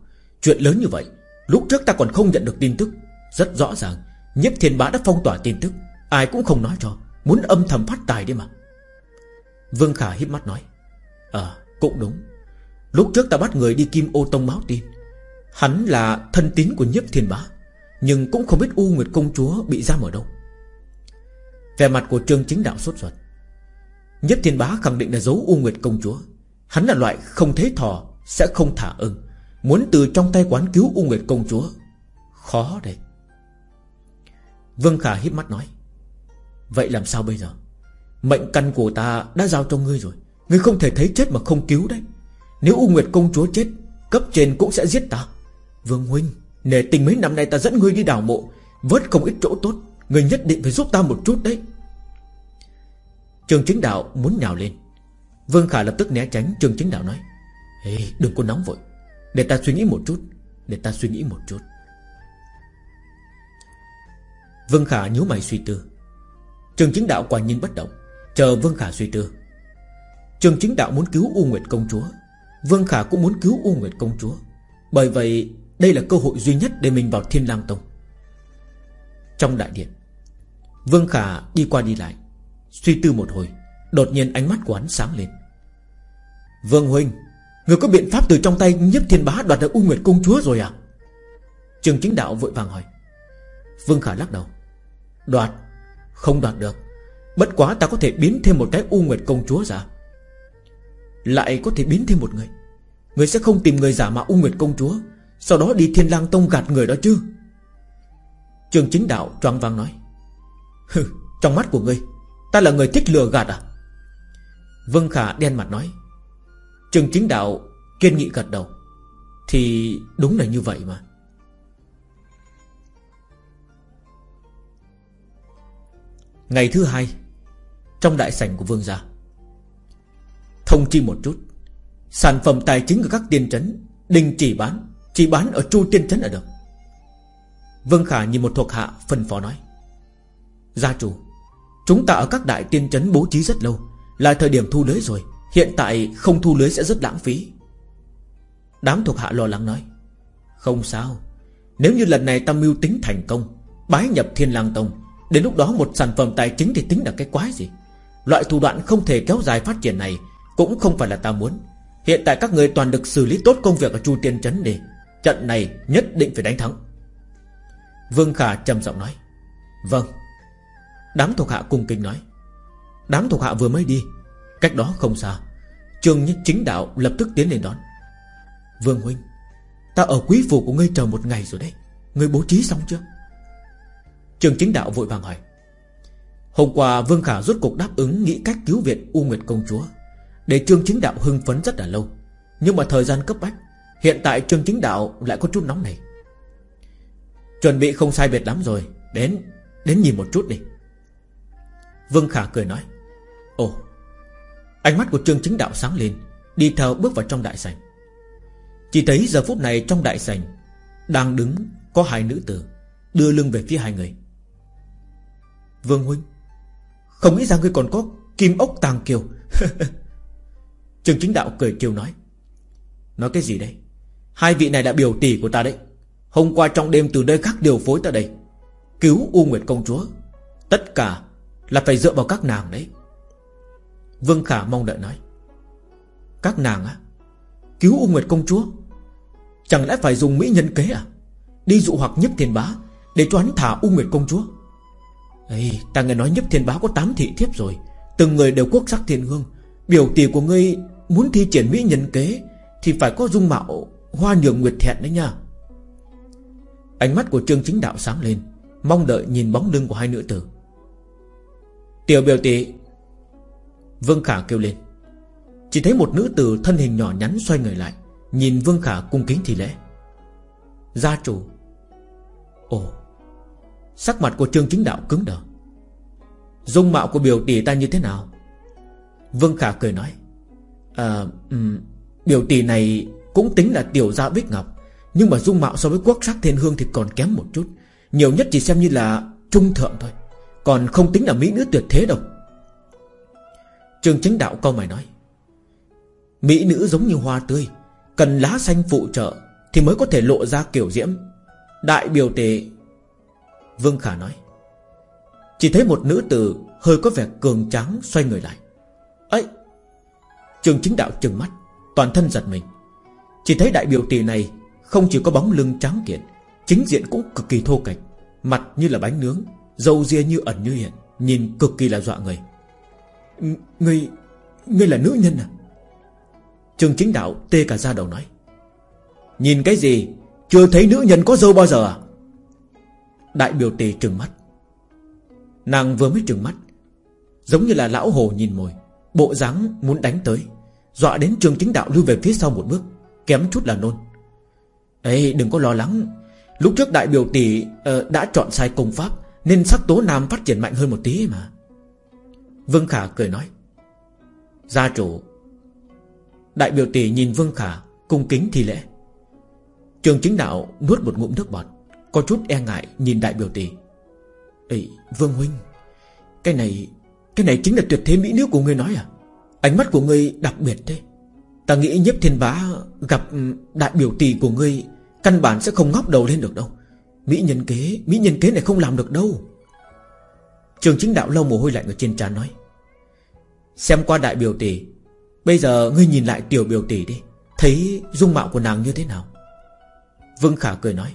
Chuyện lớn như vậy, Lúc trước ta còn không nhận được tin tức. Rất rõ ràng nhếp thiên bá đã phong tỏa tin tức. Ai cũng không nói cho, Muốn âm thầm phát tài đi mà. Vương Khả híp mắt nói Ờ cũng đúng. Lúc trước ta bắt người đi Kim Ô Tông báo tin. Hắn là thân tín của nhiếp thiên bá, Nhưng cũng không biết U Nguyệt Công Chúa Bị giam ở đâu. Về mặt của trương chính đạo sốt ruột. Nhếp thiên bá khẳng định là giấu U Nguyệt Công Chúa. Hắn là loại không thế thò, Sẽ không thả ưng. Muốn từ trong tay quán cứu U Nguyệt Công Chúa, Khó đây Vương Khả híp mắt nói, Vậy làm sao bây giờ? Mệnh căn của ta đã giao cho ngươi rồi, Ngươi không thể thấy chết mà không cứu đấy. Nếu U Nguyệt công chúa chết, Cấp trên cũng sẽ giết ta. Vương Huynh, Nể tình mấy năm nay ta dẫn ngươi đi đào mộ, Vớt không ít chỗ tốt, Ngươi nhất định phải giúp ta một chút đấy. Trường chính đạo muốn nhào lên. Vương Khả lập tức né tránh Trường chính đạo nói, Ê, đừng có nóng vội. Để ta suy nghĩ một chút, Để ta suy nghĩ một chút. Vương Khả nhíu mày suy tư. Trường chính đạo quả nhiên bất động, Chờ Vương Khả suy tư. Trường chính đạo muốn cứu U Nguyệt công chúa, Vương Khả cũng muốn cứu U Nguyệt công chúa. Bởi vậy, đây là cơ hội duy nhất Để mình vào Thiên Lang Tông. Trong đại điện, Vương Khả đi qua đi lại, Suy tư một hồi. Đột nhiên ánh mắt của hắn sáng lên. Vương Huynh Người có biện pháp từ trong tay nhiếp thiên bá đoạt được U Nguyệt công chúa rồi à? Trường chính đạo vội vàng hỏi. Vương Khả lắc đầu. Đoạt? Không đoạt được. Bất quá ta có thể biến thêm một cái U Nguyệt công chúa ra Lại có thể biến thêm một người. Người sẽ không tìm người giả mạo U Nguyệt công chúa Sau đó đi thiên lang tông gạt người đó chứ? Trường chính đạo choang vang nói. Hừ, trong mắt của ngươi Ta là người thích lừa gạt à? Vương Khả đen mặt nói, Trường chính đạo kiên nghị gật đầu. Thì đúng là như vậy mà. Ngày thứ hai, Trong đại sảnh của vương gia, Thông chi một chút, Sản phẩm tài chính của các tiên trấn Đình chỉ bán Chỉ bán ở chu tiên trấn là được. Vương Khả nhìn một thuộc hạ phân phó nói, Gia chủ, Chúng ta ở các đại tiên trấn bố trí rất lâu là thời điểm thu lưới rồi, Hiện tại không thu lưới sẽ rất lãng phí. Đám thuộc hạ lo lắng nói, Không sao, Nếu như lần này ta mưu tính thành công, Bái nhập thiên lang tông, Đến lúc đó một sản phẩm tài chính thì tính là cái quái gì? Loại thủ đoạn không thể kéo dài phát triển này Cũng không phải là ta muốn. Hiện tại các người toàn được xử lý tốt công việc ở Chu Tiên Trấn đi, Trận này nhất định phải đánh thắng. Vương Khả trầm giọng nói Vâng. Đám thuộc hạ cung kính nói Đám thuộc hạ vừa mới đi. Cách đó không xa Trường nhất chính đạo lập tức tiến lên đón. Vương Huynh Ta ở quý phủ của ngươi chờ một ngày rồi đấy. Ngươi bố trí xong chưa? Trường chính đạo vội vàng hỏi. Hôm qua Vương Khả rốt cuộc đáp ứng Nghĩ cách cứu viện U Nguyệt Công Chúa Để Trương Chính Đạo hưng phấn rất là lâu. Nhưng mà thời gian cấp bách Hiện tại Trương Chính Đạo lại có chút nóng này Chuẩn bị không sai biệt lắm rồi Đến, đến nhìn một chút đi. Vương Khả cười nói. Ồ, Ánh mắt của Trương Chính Đạo sáng lên, Đi theo bước vào trong đại sảnh. Chỉ thấy giờ phút này trong đại sảnh Đang đứng có hai nữ tử, Đưa lưng về phía hai người. Vương Huynh, Không nghĩ rằng ngươi còn có kim ốc tàng kiều. Trương chính đạo cười kiều nói Nói cái gì đây? Hai vị này là biểu tỷ của ta đấy. Hôm qua trong đêm từ nơi khác điều phối ta đây. Cứu U Nguyệt Công Chúa, Tất cả là phải dựa vào các nàng đấy. Vương Khả mong đợi nói. Các nàng á Cứu U Nguyệt Công Chúa Chẳng lẽ phải dùng mỹ nhân kế à? Đi dụ hoặc nhấp thiên bá Để cho hắn thả U Nguyệt Công Chúa. Ê, ta nghe nói nhấp thiên bá có 8 thị thiếp rồi Từng người đều quốc sắc thiên hương. Biểu tỷ của ngươi muốn thi triển mỹ nhân kế Thì phải có dung mạo Hoa nhường nguyệt thẹn đấy nha. Ánh mắt của Trương Chính Đạo sáng lên Mong đợi nhìn bóng lưng của hai nữ tử. Tiểu biểu tỷ Vương Khả kêu lên. Chỉ thấy một nữ tử thân hình nhỏ nhắn xoay người lại Nhìn Vương Khả cung kính thì lễ. Gia chủ. Ồ Sắc mặt của Trương Chính Đạo cứng đờ. Dung mạo của biểu tỷ ta như thế nào? Vương Khả cười nói. À um, Biểu tỷ này cũng tính là tiểu gia Bích Ngọc Nhưng mà dung mạo so với quốc sắc thiên hương thì còn kém một chút. Nhiều nhất chỉ xem như là trung thượng thôi Còn không tính là mỹ nữ tuyệt thế đâu. Trường chính đạo câu mày nói, Mỹ nữ giống như hoa tươi, Cần lá xanh phụ trợ Thì mới có thể lộ ra kiểu diễm. Đại biểu tề Vương Khả nói, Chỉ thấy một nữ tử hơi có vẻ cường tráng xoay người lại. Ấy! Trường chính đạo trừng mắt, Toàn thân giật mình. Chỉ thấy đại biểu tỷ này Không chỉ có bóng lưng trắng kiện, Chính diện cũng cực kỳ thô kệch, Mặt như là bánh nướng Dâu ria như ẩn như hiện, Nhìn cực kỳ là dọa người. Ngươi Ngươi là nữ nhân à? Trường chính đạo tê cả ra đầu nói. Nhìn cái gì? Chưa thấy nữ nhân có dâu bao giờ à? Đại biểu tỷ trừng mắt. Nàng vừa mới trừng mắt Giống như là lão hồ nhìn mồi Bộ dáng muốn đánh tới Dọa đến trường chính đạo lưu về phía sau một bước Kém chút là nôn. Ê đừng có lo lắng. Lúc trước đại biểu tỷ uh, ờ, đã chọn sai công pháp Nên sắc tố nam phát triển mạnh hơn một tí mà. Vương Khả cười nói. Gia chủ, Đại biểu tỷ nhìn Vương Khả Cung kính thi lễ. Trường chính đạo nuốt một ngụm nước bọt, Có chút e ngại nhìn đại biểu tỷ Ê, Vương Huynh, Cái này Cái này chính là tuyệt thế mỹ nữ của ngươi nói à? Ánh mắt của ngươi đặc biệt thế. Ta nghĩ nhiếp thiên bá gặp ừ, đại biểu tỷ của ngươi, Căn bản sẽ không ngóc đầu lên được đâu. Mỹ nhân kế, Mỹ nhân kế này không làm được đâu. Trường chính đạo lâu mồ hôi lạnh ở trên trán nói. Xem qua đại biểu tỷ. Bây giờ ngươi nhìn lại tiểu biểu tỷ đi, Thấy dung mạo của nàng như thế nào? Vương Khả cười nói,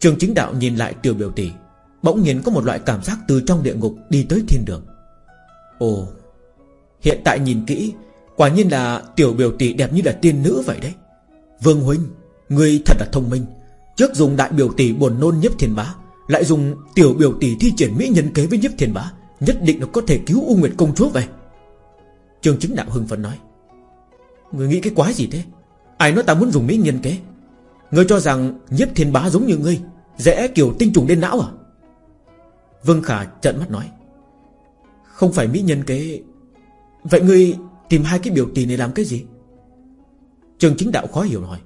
Trường chính đạo nhìn lại tiểu biểu tỷ, Bỗng nhiên có một loại cảm giác từ trong địa ngục đi tới thiên đường. Ồ, Hiện tại nhìn kỹ, Quả nhiên là tiểu biểu tỷ đẹp như là tiên nữ vậy đấy. Vương Huynh, Ngươi thật là thông minh. Trước dùng đại biểu tỷ buồn nôn nhấp thiên bá, Lại dùng tiểu biểu tỷ thi triển mỹ nhân kế với nhấp thiên bá, Nhất định là có thể cứu U Nguyệt công chúa vậy Trường chính đạo hưng phấn nói. Người nghĩ cái quái gì thế? Ai nói ta muốn dùng mỹ nhân kế? Người cho rằng nhiếp thiên bá giống như ngươi, Dễ kiểu tinh trùng lên não à? Vương Khả trận mắt nói. Không phải mỹ nhân kế. Vậy ngươi tìm hai cái biểu tỷ này làm cái gì? Trường chính đạo khó hiểu hỏi.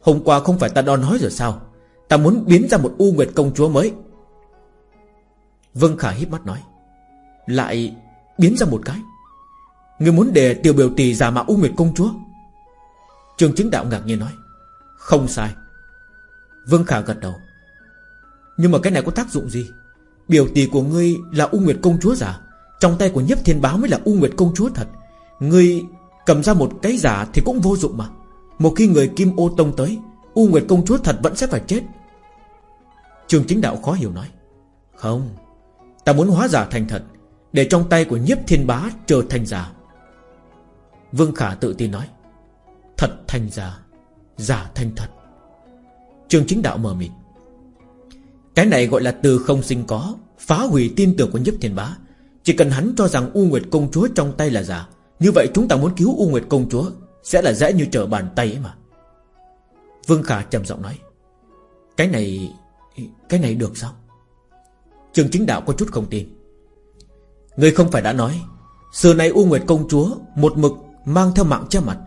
Hôm qua không phải ta đo nói rồi sao? Ta muốn biến ra một U Nguyệt công chúa mới. Vương Khả híp mắt nói. Lại biến ra một cái. Người muốn để tiểu biểu tỷ giả mạo U Nguyệt công chúa? Trường chính đạo ngạc nhiên nói, Không sai. Vương Khả gật đầu. Nhưng mà cái này có tác dụng gì? Biểu tỷ của ngươi là U Nguyệt công chúa giả, Trong tay của nhiếp thiên báo mới là U Nguyệt công chúa thật. Ngươi cầm ra một cái giả thì cũng vô dụng mà. Một khi người Kim Ô Tông tới, U Nguyệt công chúa thật vẫn sẽ phải chết. Trường chính đạo khó hiểu nói, Không, Ta muốn hóa giả thành thật, Để trong tay của nhiếp thiên bá trở thành giả. Vương Khả tự tin nói, Thật thành giả Giả thành thật. Trường chính đạo mờ mịt, Cái này gọi là từ không sinh có, Phá hủy tin tưởng của nhiếp thiên bá. Chỉ cần hắn cho rằng U Nguyệt công chúa trong tay là giả, Như vậy chúng ta muốn cứu U Nguyệt công chúa Sẽ là dễ như trở bàn tay ấy mà. Vương Khả trầm giọng nói, Cái này Cái này được sao? Trường chính đạo có chút không tin, Người không phải đã nói, Xưa nay U Nguyệt công chúa Một mực mang theo mạng che mặt.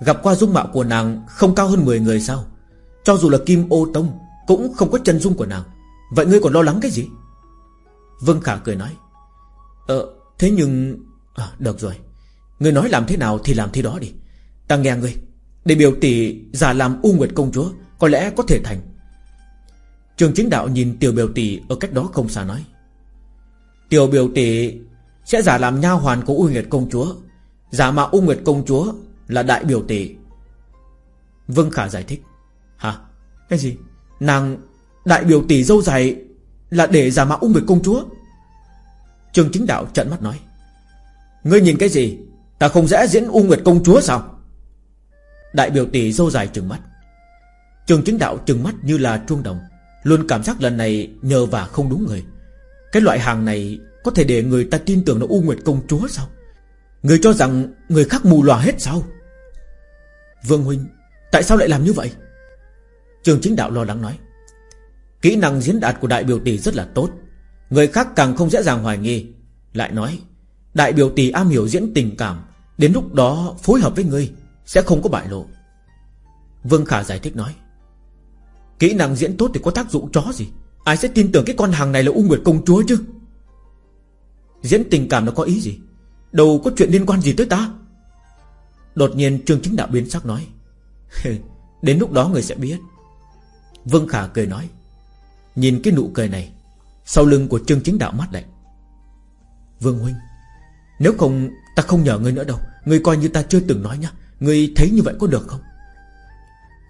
Gặp qua dung mạo của nàng Không cao hơn 10 người sao? Cho dù là Kim Ô Tông Cũng không có chân dung của nàng. Vậy ngươi còn lo lắng cái gì? Vương Khả cười nói. Ờ thế nhưng à, Được rồi. Ngươi nói làm thế nào thì làm thế đó đi. Ta nghe ngươi. Để biểu tỷ giả làm U Nguyệt công chúa Có lẽ có thể thành. Trường chính đạo nhìn tiểu biểu tỷ Ở cách đó không xa nói. Tiểu biểu tỷ Sẽ giả làm nha hoàn của U Nguyệt công chúa Giả mạo U Nguyệt công chúa Là đại biểu tỷ. Vương Khả giải thích. Hả? Cái gì? Nàng đại biểu tỷ dâu dài Là để giả mạo U Nguyệt công chúa? Trường chính đạo trận mắt nói. Ngươi nhìn cái gì? Ta không dễ diễn U Nguyệt công chúa sao? Đại biểu tỷ dâu dài trừng mắt. Trường chính đạo trừng mắt như là chuông đồng. Luôn cảm giác lần này nhờ và không đúng người. Cái loại hàng này Có thể để người ta tin tưởng là U Nguyệt công chúa sao? Người cho rằng Người khác mù lòa hết sao? Vương Huynh, Tại sao lại làm như vậy? Trường chính đạo lo lắng nói. Kỹ năng diễn đạt của đại biểu tỷ rất là tốt. Người khác càng không dễ dàng hoài nghi. Lại nói, Đại biểu tỷ am hiểu diễn tình cảm, Đến lúc đó phối hợp với ngươi Sẽ không có bại lộ. Vương Khả giải thích nói. Kỹ năng diễn tốt thì có tác dụng chó gì? Ai sẽ tin tưởng cái con hàng này là U Nguyệt công chúa chứ? Diễn tình cảm nó có ý gì? Đâu có chuyện liên quan gì tới ta? Đột nhiên Trương Chính Đạo biến sắc nói. Đến lúc đó người sẽ biết. Vương Khả cười nói. Nhìn cái nụ cười này, Sau lưng của Trương Chính Đạo mắt lạnh. Vương Huynh, Nếu không ta không nhờ ngươi nữa đâu. Ngươi coi như ta chưa từng nói nhá Ngươi thấy như vậy có được không?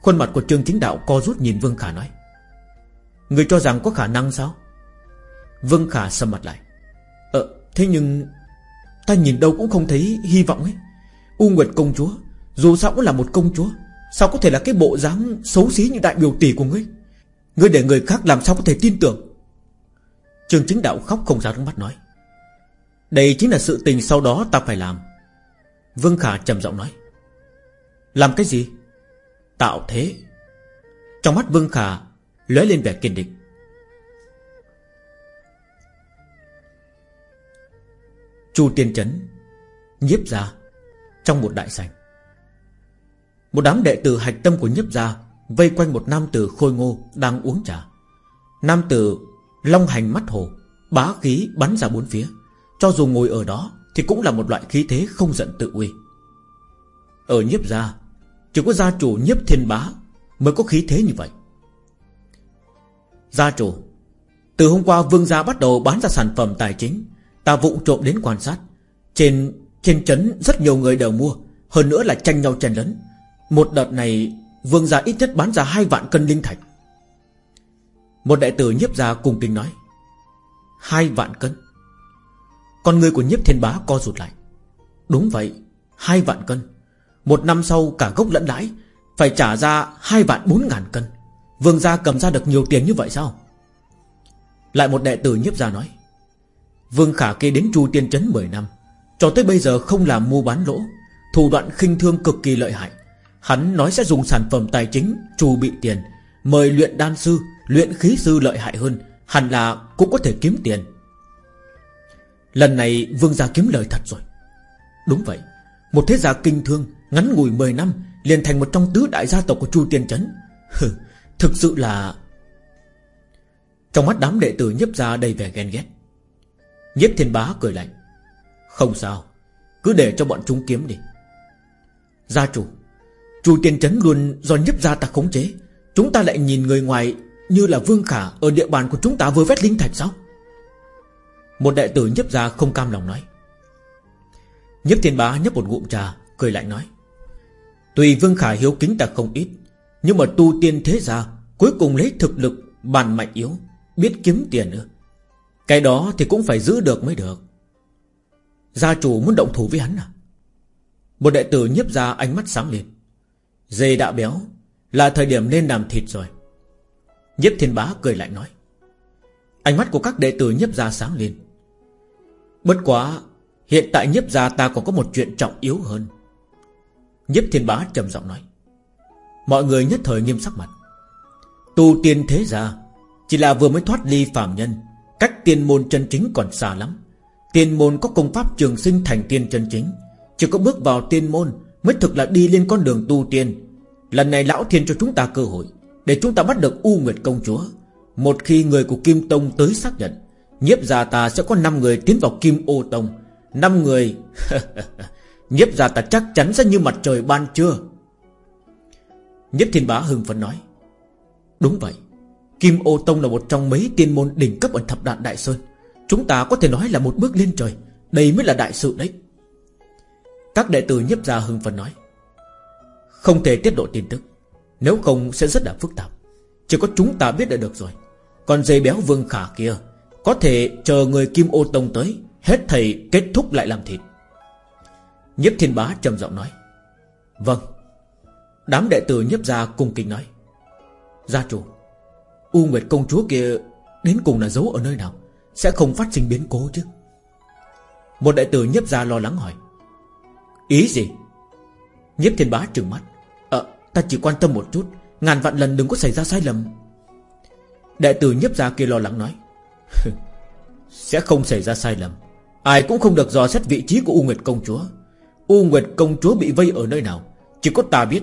Khuôn mặt của Trương Chính Đạo co rút nhìn Vương Khả nói. Ngươi cho rằng có khả năng sao? Vương Khả sầm mặt lại. Ờ thế nhưng Ta nhìn đâu cũng không thấy hy vọng ấy. U Nguyệt công chúa, Dù sao cũng là một công chúa, Sao có thể là cái bộ dáng xấu xí như đại biểu tỷ của ngươi? Ngươi để người khác làm sao có thể tin tưởng? Trường chính đạo khóc không ra nước mắt nói. Đây chính là sự tình sau đó ta phải làm. Vương Khả trầm giọng nói. Làm cái gì? Tạo thế. Trong mắt Vương Khả lóe lên vẻ kiên định. Chu Tiên Trấn Nhiếp gia Trong một đại sảnh. Một đám đệ tử hạch tâm của nhiếp gia Vây quanh một nam tử khôi ngô Đang uống trà. Nam tử long hành mắt hồ, Bá khí bắn ra bốn phía. Cho dù ngồi ở đó Thì cũng là một loại khí thế không giận tự uy. Ở nhiếp gia, Chỉ có gia chủ nhiếp thiên bá Mới có khí thế như vậy. Gia chủ, Từ hôm qua vương gia bắt đầu bán ra sản phẩm tài chính Ta vụng trộm đến quan sát. Trên trên trấn rất nhiều người đều mua, Hơn nữa là tranh nhau chèn lấn. Một đợt này, Vương gia ít nhất bán ra hai vạn cân linh thạch. Một đại tử nhiếp gia cùng kinh nói, Hai vạn cân? Con người của nhiếp thiên bá co rụt lại. Đúng vậy, Hai vạn cân. Một năm sau cả gốc lẫn lãi, Phải trả ra hai vạn bốn ngàn cân. Vương gia cầm ra được nhiều tiền như vậy sao? Lại một đệ tử nhiếp gia nói Vương Khả kia đến Chu Tiên Trấn 10 năm. Cho tới bây giờ không làm mua bán lỗ, Thủ đoạn khinh thương cực kỳ lợi hại. Hắn nói sẽ dùng sản phẩm tài chính, Chu bị tiền, Mời luyện đan sư, Luyện khí sư lợi hại hơn, Hẳn là cũng có thể kiếm tiền. Lần này Vương gia kiếm lời thật rồi. Đúng vậy, Một thế gia kinh thương, Ngắn ngủi 10 năm, Liền thành một trong tứ đại gia tộc của Chu Tiên Trấn Thực sự là Trong mắt đám đệ tử nhấp ra đầy vẻ ghen ghét. Nhiếp thiên bá cười lạnh. Không sao, Cứ để cho bọn chúng kiếm đi. Gia chủ Chủ tiên trấn luôn do nhiếp gia ta khống chế. Chúng ta lại nhìn người ngoài Như là Vương Khả ở địa bàn của chúng ta vừa vét linh thạch sao? Một đại tử nhiếp gia không cam lòng nói. Nhiếp thiên bá nhấp một ngụm trà, Cười lạnh nói. Tùy Vương Khả hiếu kính ta không ít, Nhưng mà tu tiên thế gia Cuối cùng lấy thực lực bàn mạnh yếu, Biết kiếm tiền nữa cái đó thì cũng phải giữ được mới được. Gia chủ muốn động thủ với hắn à? Một đệ tử nhiếp ra ánh mắt sáng lên. Dê đã béo, Là thời điểm nên làm thịt rồi. Nhếp thiên bá cười lại nói. Ánh mắt của các đệ tử nhấp ra sáng lên. Bất quá, Hiện tại nhếp gia ta còn có một chuyện trọng yếu hơn. Nhếp thiên bá trầm giọng nói. Mọi người nhất thời nghiêm sắc mặt. Tu tiên thế gia, Chỉ là vừa mới thoát ly phàm nhân Cách tiên môn chân chính còn xa lắm. Tiên môn có công pháp trường sinh thành tiên chân chính. Chỉ có bước vào tiên môn Mới thực là đi lên con đường tu tiên. Lần này lão thiên cho chúng ta cơ hội Để chúng ta bắt được U Nguyệt công chúa. Một khi người của Kim Tông tới xác nhận, Nhiếp gia ta sẽ có 5 người tiến vào Kim Ô Tông. 5 người? Nhiếp gia ta chắc chắn sẽ như mặt trời ban trưa. Nhiếp thiên bá hưng phấn nói, Đúng vậy. Kim Ô Tông là một trong mấy tiên môn đỉnh cấp ở thập đạn Đại Sơn. Chúng ta có thể nói là một bước lên trời. Đây mới là đại sự đấy. Các đệ tử nhấp ra hưng phấn nói. Không thể tiết lộ tin tức. Nếu không sẽ rất là phức tạp. Chỉ có chúng ta biết là được rồi. Còn dây béo vương khả kia, Có thể chờ người Kim Ô Tông tới, Hết thầy kết thúc lại làm thịt. Nhếp thiên bá trầm giọng nói. Vâng. Đám đệ tử nhếp ra cung kính nói. Gia chủ U Nguyệt công chúa kia Đến cùng là giấu ở nơi nào? Sẽ không phát sinh biến cố chứ? Một đại tử nhấp ra lo lắng hỏi. Ý gì? Nhiếp thiên bá trừng mắt. Ờ ta chỉ quan tâm một chút. Ngàn vạn lần đừng có xảy ra sai lầm. Đại tử nhiếp ra kia lo lắng nói. Sẽ không xảy ra sai lầm. Ai cũng không được dò xét vị trí của U Nguyệt công chúa. U Nguyệt công chúa bị vây ở nơi nào? Chỉ có ta biết.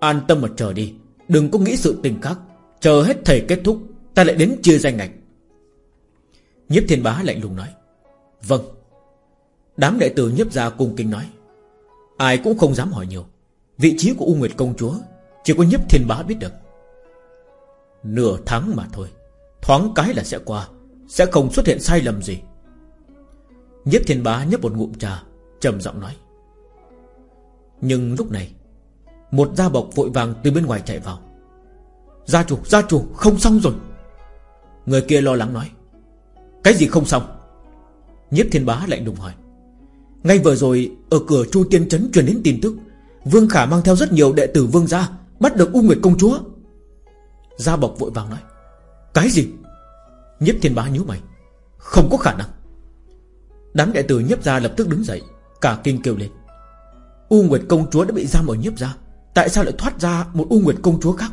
An tâm mà chờ đi. Đừng có nghĩ sự tình khác. Chờ hết thầy kết thúc, Ta lại đến chia danh ngạch. Nhiếp thiên bá lạnh lùng nói Vâng. Đám đệ tử nhiếp ra cung kinh nói, Ai cũng không dám hỏi nhiều. Vị trí của U Nguyệt công chúa Chỉ có nhiếp thiên bá biết được. Nửa tháng mà thôi, Thoáng cái là sẽ qua, Sẽ không xuất hiện sai lầm gì. Nhiếp thiên bá nhấp một ngụm trà, trầm giọng nói, Nhưng lúc này, Một gia bọc vội vàng từ bên ngoài chạy vào. Gia chủ, gia chủ, không xong rồi. Người kia lo lắng nói Cái gì không xong? Nhiếp thiên bá lạnh lùng hỏi Ngay vừa rồi Ở cửa Chu Tiên Trấn truyền đến tin tức Vương Khả mang theo rất nhiều đệ tử Vương gia Bắt được U Nguyệt Công Chúa. Gia Bộc vội vàng nói Cái gì? Nhiếp thiên bá nhíu mày Không có khả năng. Đám đệ tử nhiếp gia lập tức đứng dậy Cả kinh kêu lên U Nguyệt Công Chúa đã bị giam ở nhiếp gia Tại sao lại thoát ra một U Nguyệt Công Chúa khác?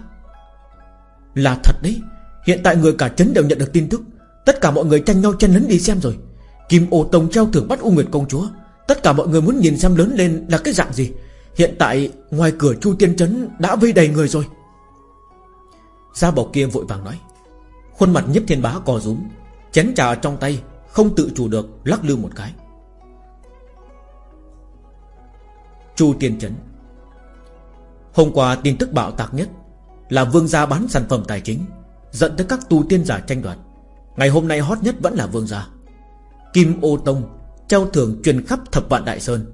Là thật đấy. Hiện tại người cả chấn đều nhận được tin tức. Tất cả mọi người tranh nhau chen lấn đi xem rồi. Kim ô tông treo thưởng bắt U Nguyệt công chúa. Tất cả mọi người muốn nhìn xem lớn lên là cái dạng gì. Hiện tại, ngoài cửa Chu Tiên Trấn Đã vây đầy người rồi. Gia Bảo kia vội vàng nói. Khuôn mặt nhấp thiên bá cò rúm, Chén trà trong tay, Không tự chủ được, lắc lư một cái. Chu Tiên Trấn. Hôm qua tin tức bạo tạc nhất là vương gia bán sản phẩm tài chính, Dẫn tới các tu tiên giả tranh đoạt. Ngày hôm nay hot nhất vẫn là vương gia. Kim ô tông Trao thưởng truyền khắp thập vạn đại sơn.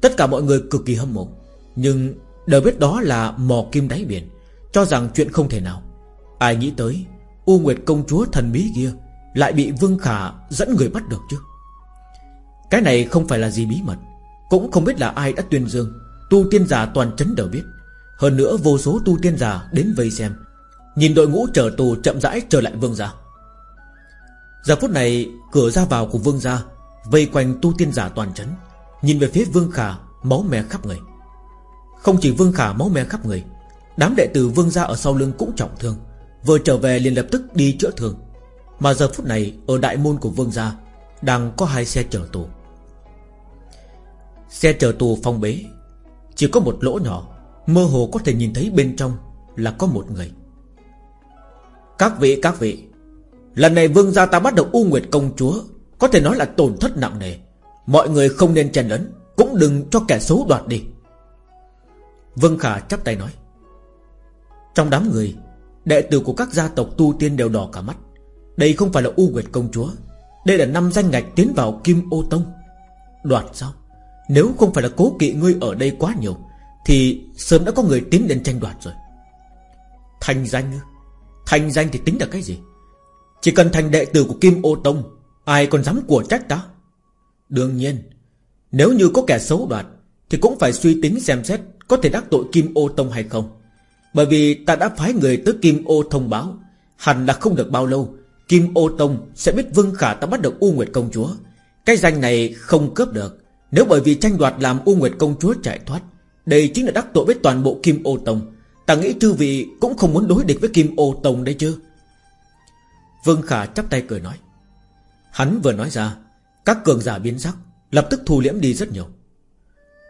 Tất cả mọi người cực kỳ hâm mộ. Nhưng đều biết đó là mò kim đáy biển, Cho rằng chuyện không thể nào. Ai nghĩ tới, U Nguyệt công chúa thần bí kia Lại bị Vương Khả dẫn người bắt được chứ? Cái này không phải là gì bí mật, Cũng không biết là ai đã tuyên dương. Tu tiên giả toàn chấn đều biết hơn nữa vô số tu tiên giả đến vây xem. Nhìn đội ngũ trở tù chậm rãi trở lại vương gia. Giờ phút này, Cửa ra vào của vương gia Vây quanh tu tiên giả toàn trấn. Nhìn về phía vương khả, máu me khắp người. Không chỉ vương khả máu me khắp người, Đám đệ tử vương gia ở sau lưng cũng trọng thương, Vừa trở về liền lập tức đi chữa thương. Mà giờ phút này, Ở đại môn của vương gia, Đang có hai xe chở tù. Xe chở tù phong bế, Chỉ có một lỗ nhỏ Mơ hồ có thể nhìn thấy bên trong Là có một người. Các vị các vị, Lần này vương gia ta bắt được U Nguyệt công chúa, Có thể nói là tổn thất nặng nề. Mọi người không nên chèn lấn, Cũng đừng cho kẻ xấu đoạt đi. Vương Khả chắp tay nói. Trong đám người, Đệ tử của các gia tộc tu tiên đều đỏ cả mắt. Đây không phải là U Nguyệt công chúa, Đây là năm danh ngạch tiến vào Kim Ô Tông. Đoạt sao? Nếu không phải là cố kỵ ngươi ở đây quá nhiều thì sớm đã có người tiến đến tranh đoạt rồi. Thành danh Thành danh thì tính là cái gì? Chỉ cần thành đệ tử của Kim Ô Tông, Ai còn dám của trách ta? Đương nhiên, Nếu như có kẻ xấu đoạt, Thì cũng phải suy tính xem xét Có thể đắc tội Kim Ô Tông hay không. Bởi vì ta đã phái người tới Kim Ô thông báo, Hẳn là không được bao lâu, Kim Ô Tông sẽ biết Vương Khả ta bắt được U Nguyệt Công Chúa. Cái danh này không cướp được, Nếu bởi vì tranh đoạt làm U Nguyệt Công Chúa chạy thoát đây chính là đắc tội với toàn bộ Kim Ô Tông. Ta nghĩ chư vị cũng không muốn đối địch với Kim Ô Tông đấy chứ. Vương Khả chắp tay cười nói. Hắn vừa nói ra, Các cường giả biến sắc, Lập tức thu liễm đi rất nhiều.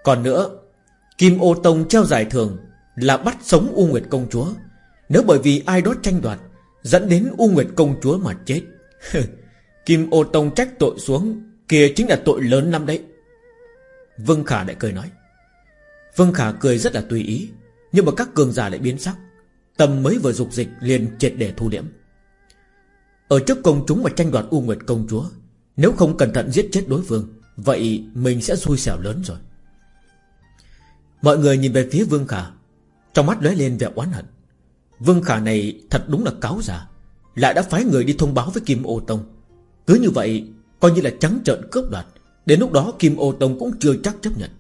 Còn nữa, Kim Ô Tông treo giải thưởng Là bắt sống U Nguyệt Công Chúa. Nếu bởi vì ai đó tranh đoạt, Dẫn đến U Nguyệt Công Chúa mà chết, Kim Ô Tông trách tội xuống, Kia chính là tội lớn lắm đấy. Vương Khả lại cười nói. Vương Khả cười rất là tùy ý, nhưng mà các cường giả lại biến sắc. Tâm mới vừa dục dịch liền triệt để thu liễm. Ở trước công chúng mà tranh đoạt U Nguyệt công chúa, Nếu không cẩn thận giết chết đối phương, Vậy mình sẽ xui xẻo lớn rồi. Mọi người nhìn về phía Vương Khả, Trong mắt lóe lên vẻ oán hận. Vương Khả này thật đúng là cáo giả Lại đã phái người đi thông báo với Kim Ô Tông. Cứ như vậy, Coi như là trắng trợn cướp đoạt, Đến lúc đó Kim Ô Tông cũng chưa chắc chấp nhận.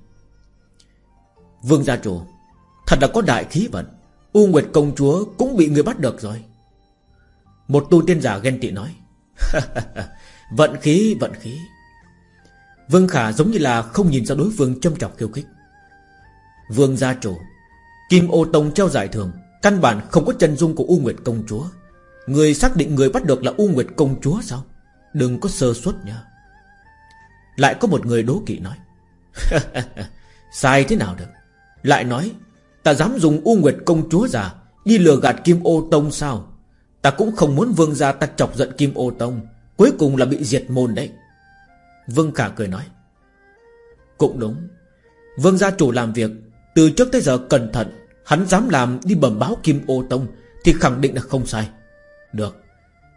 Vương gia chủ, Thật là có đại khí vận. U Nguyệt công chúa cũng bị người bắt được rồi. Một tu tiên giả ghen tị nói, Vận khí vận khí. Vương Khả giống như là không nhìn ra đối phương châm trọng khiêu khích. Vương gia chủ, Kim ô tông treo giải thưởng, Căn bản không có chân dung của U Nguyệt công chúa. Người xác định người bắt được là U Nguyệt công chúa sao? Đừng có sơ suất nha Lại có một người đố kỵ nói, Sai thế nào được? Lại nói, Ta dám dùng U Nguyệt công chúa già Đi lừa gạt Kim ô tông sao? Ta cũng không muốn vương gia ta chọc giận Kim ô tông, Cuối cùng là bị diệt môn đấy. Vương Khả cười nói, Cũng đúng. Vương gia chủ làm việc, Từ trước tới giờ cẩn thận, Hắn dám làm đi bẩm báo Kim ô tông Thì khẳng định là không sai. Được,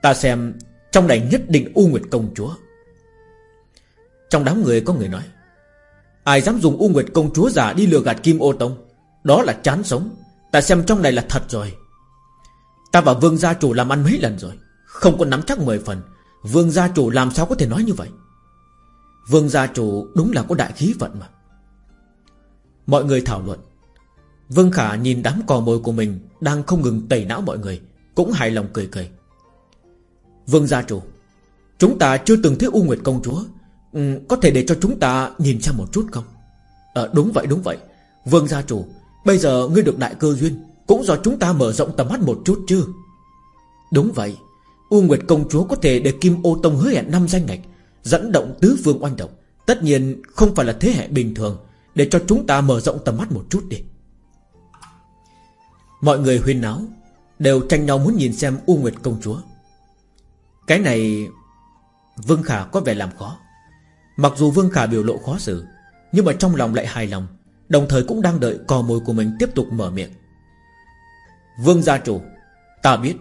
Ta xem trong này nhất định U Nguyệt công chúa. Trong đám người có người nói Ai dám dùng U Nguyệt công chúa giả đi lừa gạt Kim ô tông? Đó là chán sống. Ta xem trong này là thật rồi. Ta và Vương gia chủ làm ăn mấy lần rồi? Không có nắm chắc 10 phần. Vương gia chủ làm sao có thể nói như vậy? Vương gia chủ đúng là có đại khí vận mà. Mọi người thảo luận. Vương Khả nhìn đám cò mồi của mình Đang không ngừng tẩy não mọi người, Cũng hài lòng cười cười. Vương gia chủ, Chúng ta chưa từng thấy U Nguyệt công chúa ừ, Có thể để cho chúng ta nhìn xem một chút không? Ờ đúng vậy đúng vậy. Vương gia chủ Bây giờ ngươi được đại cơ duyên Cũng do chúng ta mở rộng tầm mắt một chút chứ? Đúng vậy. U Nguyệt công chúa có thể để Kim Ô Tông hứa hẹn năm danh ngạch Dẫn động tứ vương oanh động. Tất nhiên không phải là thế hệ bình thường Để cho chúng ta mở rộng tầm mắt một chút đi. Mọi người huyên náo Đều tranh nhau muốn nhìn xem U Nguyệt công chúa. Cái này Vương Khả có vẻ làm khó. Mặc dù Vương Khả biểu lộ khó xử, Nhưng mà trong lòng lại hài lòng, Đồng thời cũng đang đợi cò mồi của mình tiếp tục mở miệng. Vương gia chủ, Ta biết,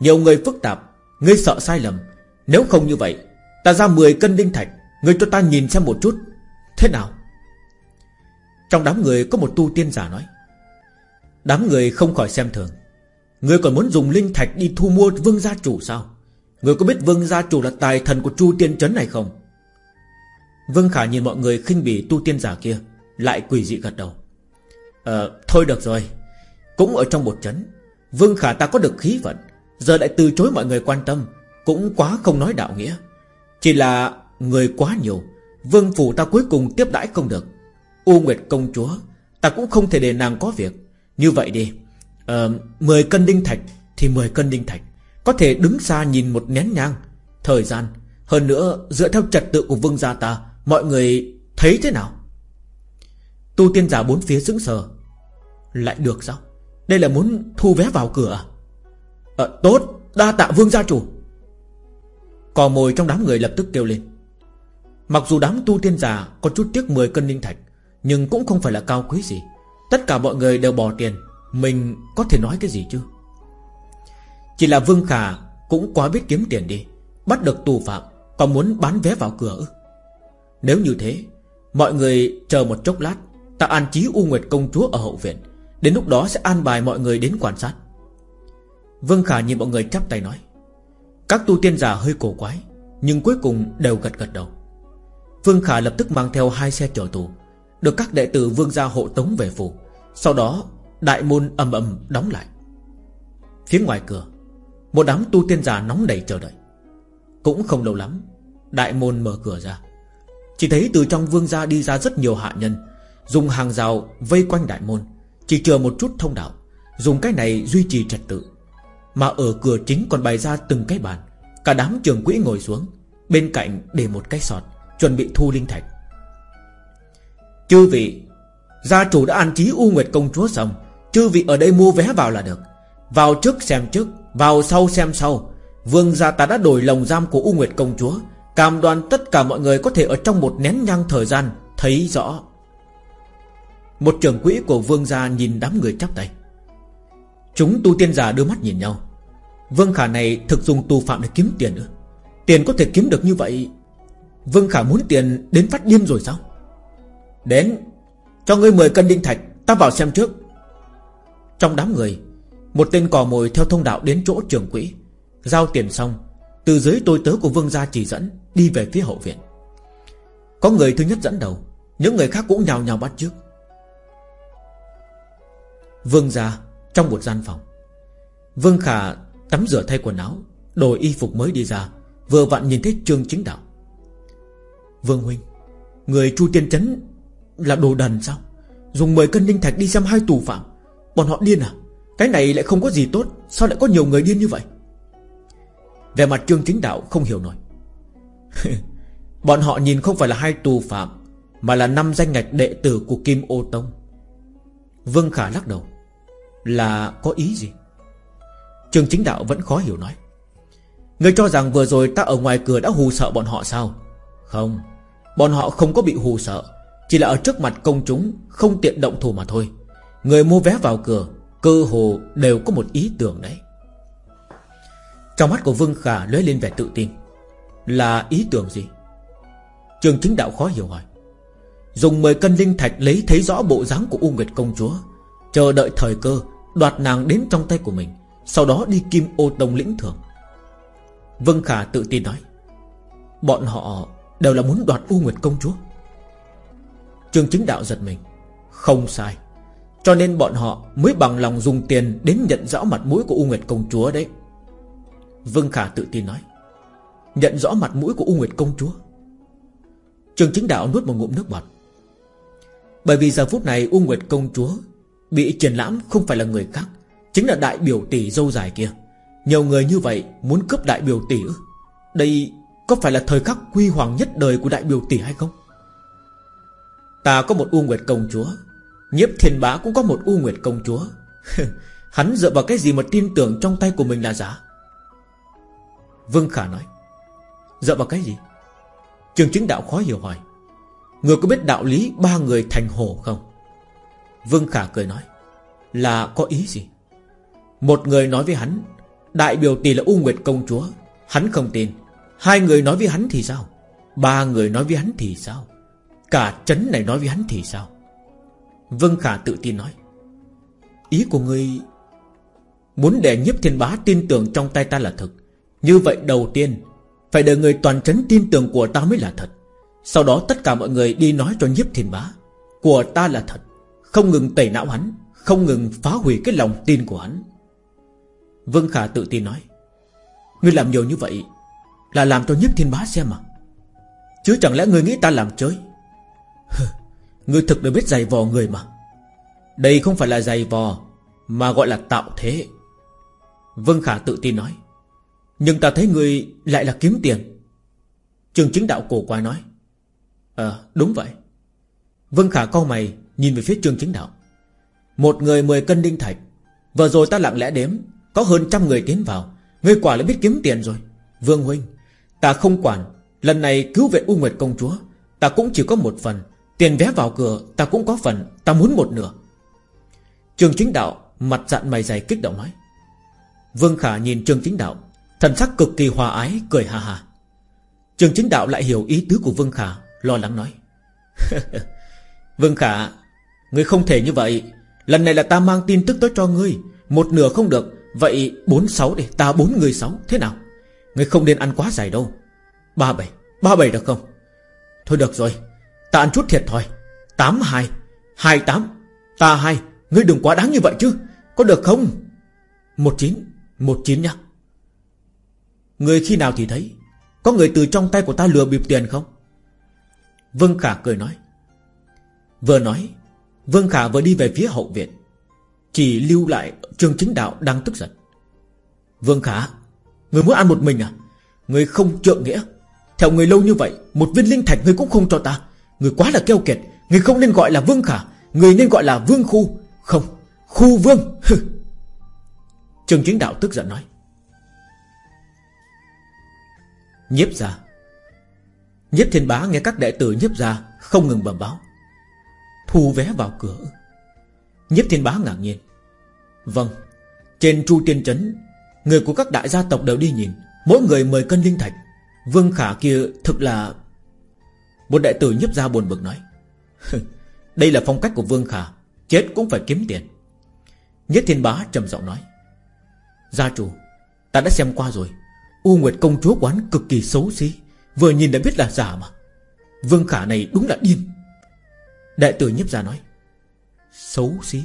Nhiều người phức tạp, Ngươi sợ sai lầm. Nếu không như vậy, Ta ra 10 cân đinh thạch, Ngươi cho ta nhìn xem một chút. Thế nào? Trong đám người có một tu tiên giả nói. Đám người không khỏi xem thường. Ngươi còn muốn dùng linh thạch đi thu mua vương gia chủ sao? Ngươi có biết vương gia chủ là tài thần của chu tiên trấn này không? Vương Khả nhìn mọi người khinh bỉ tu tiên giả kia Lại quỷ dị gật đầu. Ờ thôi được rồi. Cũng ở trong một chấn, Vương Khả ta có được khí vận Giờ lại từ chối mọi người quan tâm Cũng quá không nói đạo nghĩa. Chỉ là người quá nhiều Vương phủ ta cuối cùng tiếp đãi không được. U Nguyệt công chúa Ta cũng không thể để nàng có việc. Như vậy đi. Ờ, uh, 10 cân đinh thạch Thì 10 cân đinh thạch Có thể đứng xa nhìn một nén nhang Thời gian. Hơn nữa dựa theo trật tự của vương gia ta Mọi người thấy thế nào? Tu tiên giả bốn phía sững sờ. Lại được sao? Đây là muốn thu vé vào cửa à? Ờ, tốt, đa tạ vương gia chủ. Cò mồi trong đám người lập tức kêu lên. Mặc dù đám tu tiên giả Có chút tiếc 10 cân linh thạch, Nhưng cũng không phải là cao quý gì. Tất cả mọi người đều bỏ tiền. Mình có thể nói cái gì chứ? Chỉ là Vương Khả Cũng quá biết kiếm tiền đi, Bắt được tù phạm, Còn muốn bán vé vào cửa ư? Nếu như thế, Mọi người chờ một chốc lát, Ta an trí U Nguyệt công chúa ở hậu viện. Đến lúc đó sẽ an bài mọi người đến quan sát. Vương Khả nhìn mọi người chắp tay nói, Các tu tiên giả hơi cổ quái, Nhưng cuối cùng đều gật gật đầu. Vương Khả lập tức mang theo hai xe chở tù, Được các đệ tử Vương gia hộ tống về phủ. Sau đó, đại môn ầm ầm đóng lại. Phía ngoài cửa, Một đám tu tiên giả nóng đầy chờ đợi. Cũng không lâu lắm, Đại môn mở cửa ra. Chỉ thấy từ trong vương gia đi ra rất nhiều hạ nhân, Dùng hàng rào vây quanh đại môn, Chỉ chờ một chút thông đạo, Dùng cái này duy trì trật tự. Mà ở cửa chính còn bày ra từng cái bàn, Cả đám trường quỹ ngồi xuống, Bên cạnh để một cái sọt, Chuẩn bị thu linh thạch. Chư vị, Gia chủ đã an trí U Nguyệt công chúa xong, Chư vị ở đây mua vé vào là được. Vào trước xem trước, Vào sau xem sau. Vương gia ta đã đổi lồng giam của U Nguyệt công chúa Cam đoan tất cả mọi người có thể ở trong một nén nhang thời gian, Thấy rõ. Một trưởng quỹ của vương gia nhìn đám người chắp tay. Chúng tu tiên giả đưa mắt nhìn nhau. Vương Khả này thực dùng tù phạm để kiếm tiền nữa. Tiền có thể kiếm được như vậy, Vương Khả muốn tiền đến phát điên rồi sao? Đến, Cho ngươi 10 cân đinh thạch, Ta vào xem trước. Trong đám người, Một tên cò mồi theo thông đạo đến chỗ trưởng quỹ, Giao tiền xong từ dưới tôi tớ của vương gia chỉ dẫn, Đi về phía hậu viện. Có người thứ nhất dẫn đầu, Những người khác cũng nhào nhào bắt trước. Vương gia Trong một gian phòng. Vương Khả Tắm rửa thay quần áo, Đổi y phục mới đi ra, Vừa vặn nhìn thấy Trương Chính Đạo. Vương Huynh, Người Chu Tiên Trấn Là đồ đần sao? Dùng 10 cân linh thạch đi xem hai tù phạm, Bọn họ điên à? Cái này lại không có gì tốt, Sao lại có nhiều người điên như vậy? Về mặt Trương Chính Đạo không hiểu nổi. Bọn họ nhìn không phải là hai tù phạm, Mà là năm danh ngạch đệ tử của Kim Ô Tông. Vương Khả lắc đầu. Là có ý gì? Trương Chính Đạo vẫn khó hiểu nói. Người cho rằng vừa rồi ta ở ngoài cửa đã hù sợ bọn họ sao? Không, Bọn họ không có bị hù sợ, Chỉ là ở trước mặt công chúng Không tiện động thủ mà thôi. Người mua vé vào cửa, Cơ hồ đều có một ý tưởng đấy. Trong mắt của Vương Khả lóe lên vẻ tự tin. Là ý tưởng gì? Trường chính đạo khó hiểu hỏi. Dùng 10 cân linh thạch lấy thấy rõ bộ dáng của U Nguyệt công chúa, Chờ đợi thời cơ, Đoạt nàng đến trong tay của mình, Sau đó đi kim ô tông lĩnh thưởng. Vân Khả tự tin nói, Bọn họ đều là muốn đoạt U Nguyệt công chúa. Trường chính đạo giật mình, Không sai, Cho nên bọn họ mới bằng lòng dùng tiền Đến nhận rõ mặt mũi của U Nguyệt công chúa đấy. Vương Khả tự tin nói. Nhận rõ mặt mũi của U Nguyệt công chúa. Trường chính đạo nuốt một ngụm nước bọt. Bởi vì giờ phút này U Nguyệt công chúa Bị triển lãm không phải là người khác, Chính là đại biểu tỷ dâu dài kia. Nhiều người như vậy muốn cướp đại biểu tỷ Đây có phải là thời khắc quy hoàng nhất đời của đại biểu tỷ hay không? Ta có một U Nguyệt công chúa, Nhiếp thiên bá cũng có một U Nguyệt công chúa. Hắn dựa vào cái gì mà tin tưởng trong tay của mình là giả? Vương Khả nói, Dựa vào cái gì? Trường chính đạo khó hiểu hỏi, Người có biết đạo lý ba người thành hồ không? Vương Khả cười nói, Là có ý gì? Một người nói với hắn, Đại biểu tỷ là U Nguyệt công chúa, Hắn không tin. Hai người nói với hắn thì sao? Ba người nói với hắn thì sao? Cả chấn này nói với hắn thì sao? Vương Khả tự tin nói, Ý của ngươi Muốn để nhiếp thiên bá tin tưởng trong tay ta là thực. Như vậy đầu tiên, Phải đợi người toàn chấn tin tưởng của ta mới là thật. Sau đó tất cả mọi người đi nói cho nhiếp thiên bá, Của ta là thật, Không ngừng tẩy não hắn, Không ngừng phá hủy cái lòng tin của hắn. Vương Khả tự tin nói, Ngươi làm nhiều như vậy Là làm cho nhiếp thiên bá xem mà Chứ chẳng lẽ ngươi nghĩ ta làm chơi? Ngươi thực được biết giày vò người mà. Đây không phải là giày vò, Mà gọi là tạo thế. Vương Khả tự tin nói nhưng ta thấy người lại là kiếm tiền. Trường chính đạo cổ quái nói. Ờ đúng vậy. Vương Khả cau mày, Nhìn về phía trường chính đạo. Một người mười cân đinh thạch. Vừa rồi ta lặng lẽ đếm, có hơn trăm người tiến vào. Ngươi quả là biết kiếm tiền rồi. Vương Huynh, Ta không quản. Lần này cứu vệ U Nguyệt công chúa, Ta cũng chỉ có một phần. Tiền vé vào cửa, ta cũng có phần. Ta muốn một nửa. Trường chính đạo Mặt dạn mày dày kích động nói. Vương Khả nhìn trường chính đạo. Thần sắc cực kỳ hòa ái, cười hà hà Trường chính đạo lại hiểu ý tứ của Vương Khả, Lo lắng nói. Vương Khả, Ngươi không thể như vậy. Lần này là ta mang tin tức tới cho ngươi. Một nửa không được, Vậy bốn sáu đi, Ta bốn người sáu, Thế nào? Người không nên ăn quá dài đâu. Ba bảy ba bảy được không? Thôi được rồi, Ta ăn chút thiệt thôi tám hai hai tám. Ta hai, Ngươi đừng quá đáng như vậy chứ. Có được không? Một chín một chín nhá. Người khi nào thì thấy. Có người từ trong tay của ta lừa bịp tiền không? Vương Khả cười nói. Vừa nói, Vương Khả vừa đi về phía hậu viện. Chỉ lưu lại Trương Chính Đạo đang tức giận. Vương Khả, Người muốn ăn một mình à? Người không trượng nghĩa. Theo người lâu như vậy, Một viên linh thạch người cũng không cho ta. Người quá là keo kiệt. Người không nên gọi là Vương Khả. Người nên gọi là Vương Khu. Không, Khu Vương. Trương Chính Đạo tức giận nói. Nhiếp ra. Nhiếp thiên bá nghe các đệ tử nhiếp ra, Không ngừng bẩm báo. Thu vé vào cửa. Nhiếp thiên bá ngạc nhiên. Vâng Trên Chu Tiên Trấn Người của các đại gia tộc đều đi nhìn. Mỗi người mời cân linh thạch. Vương Khả kia thực là Một đại tử nhiếp ra buồn bực nói. Đây là phong cách của Vương Khả, Chết cũng phải kiếm tiền. Nhất Thiên Bá trầm giọng nói. Gia chủ, Ta đã xem qua rồi. U Nguyệt công chúa quán cực kỳ xấu xí, Vừa nhìn đã biết là giả mà. Vương Khả này đúng là điên. Đại tử nhiếp ra nói, Xấu xí.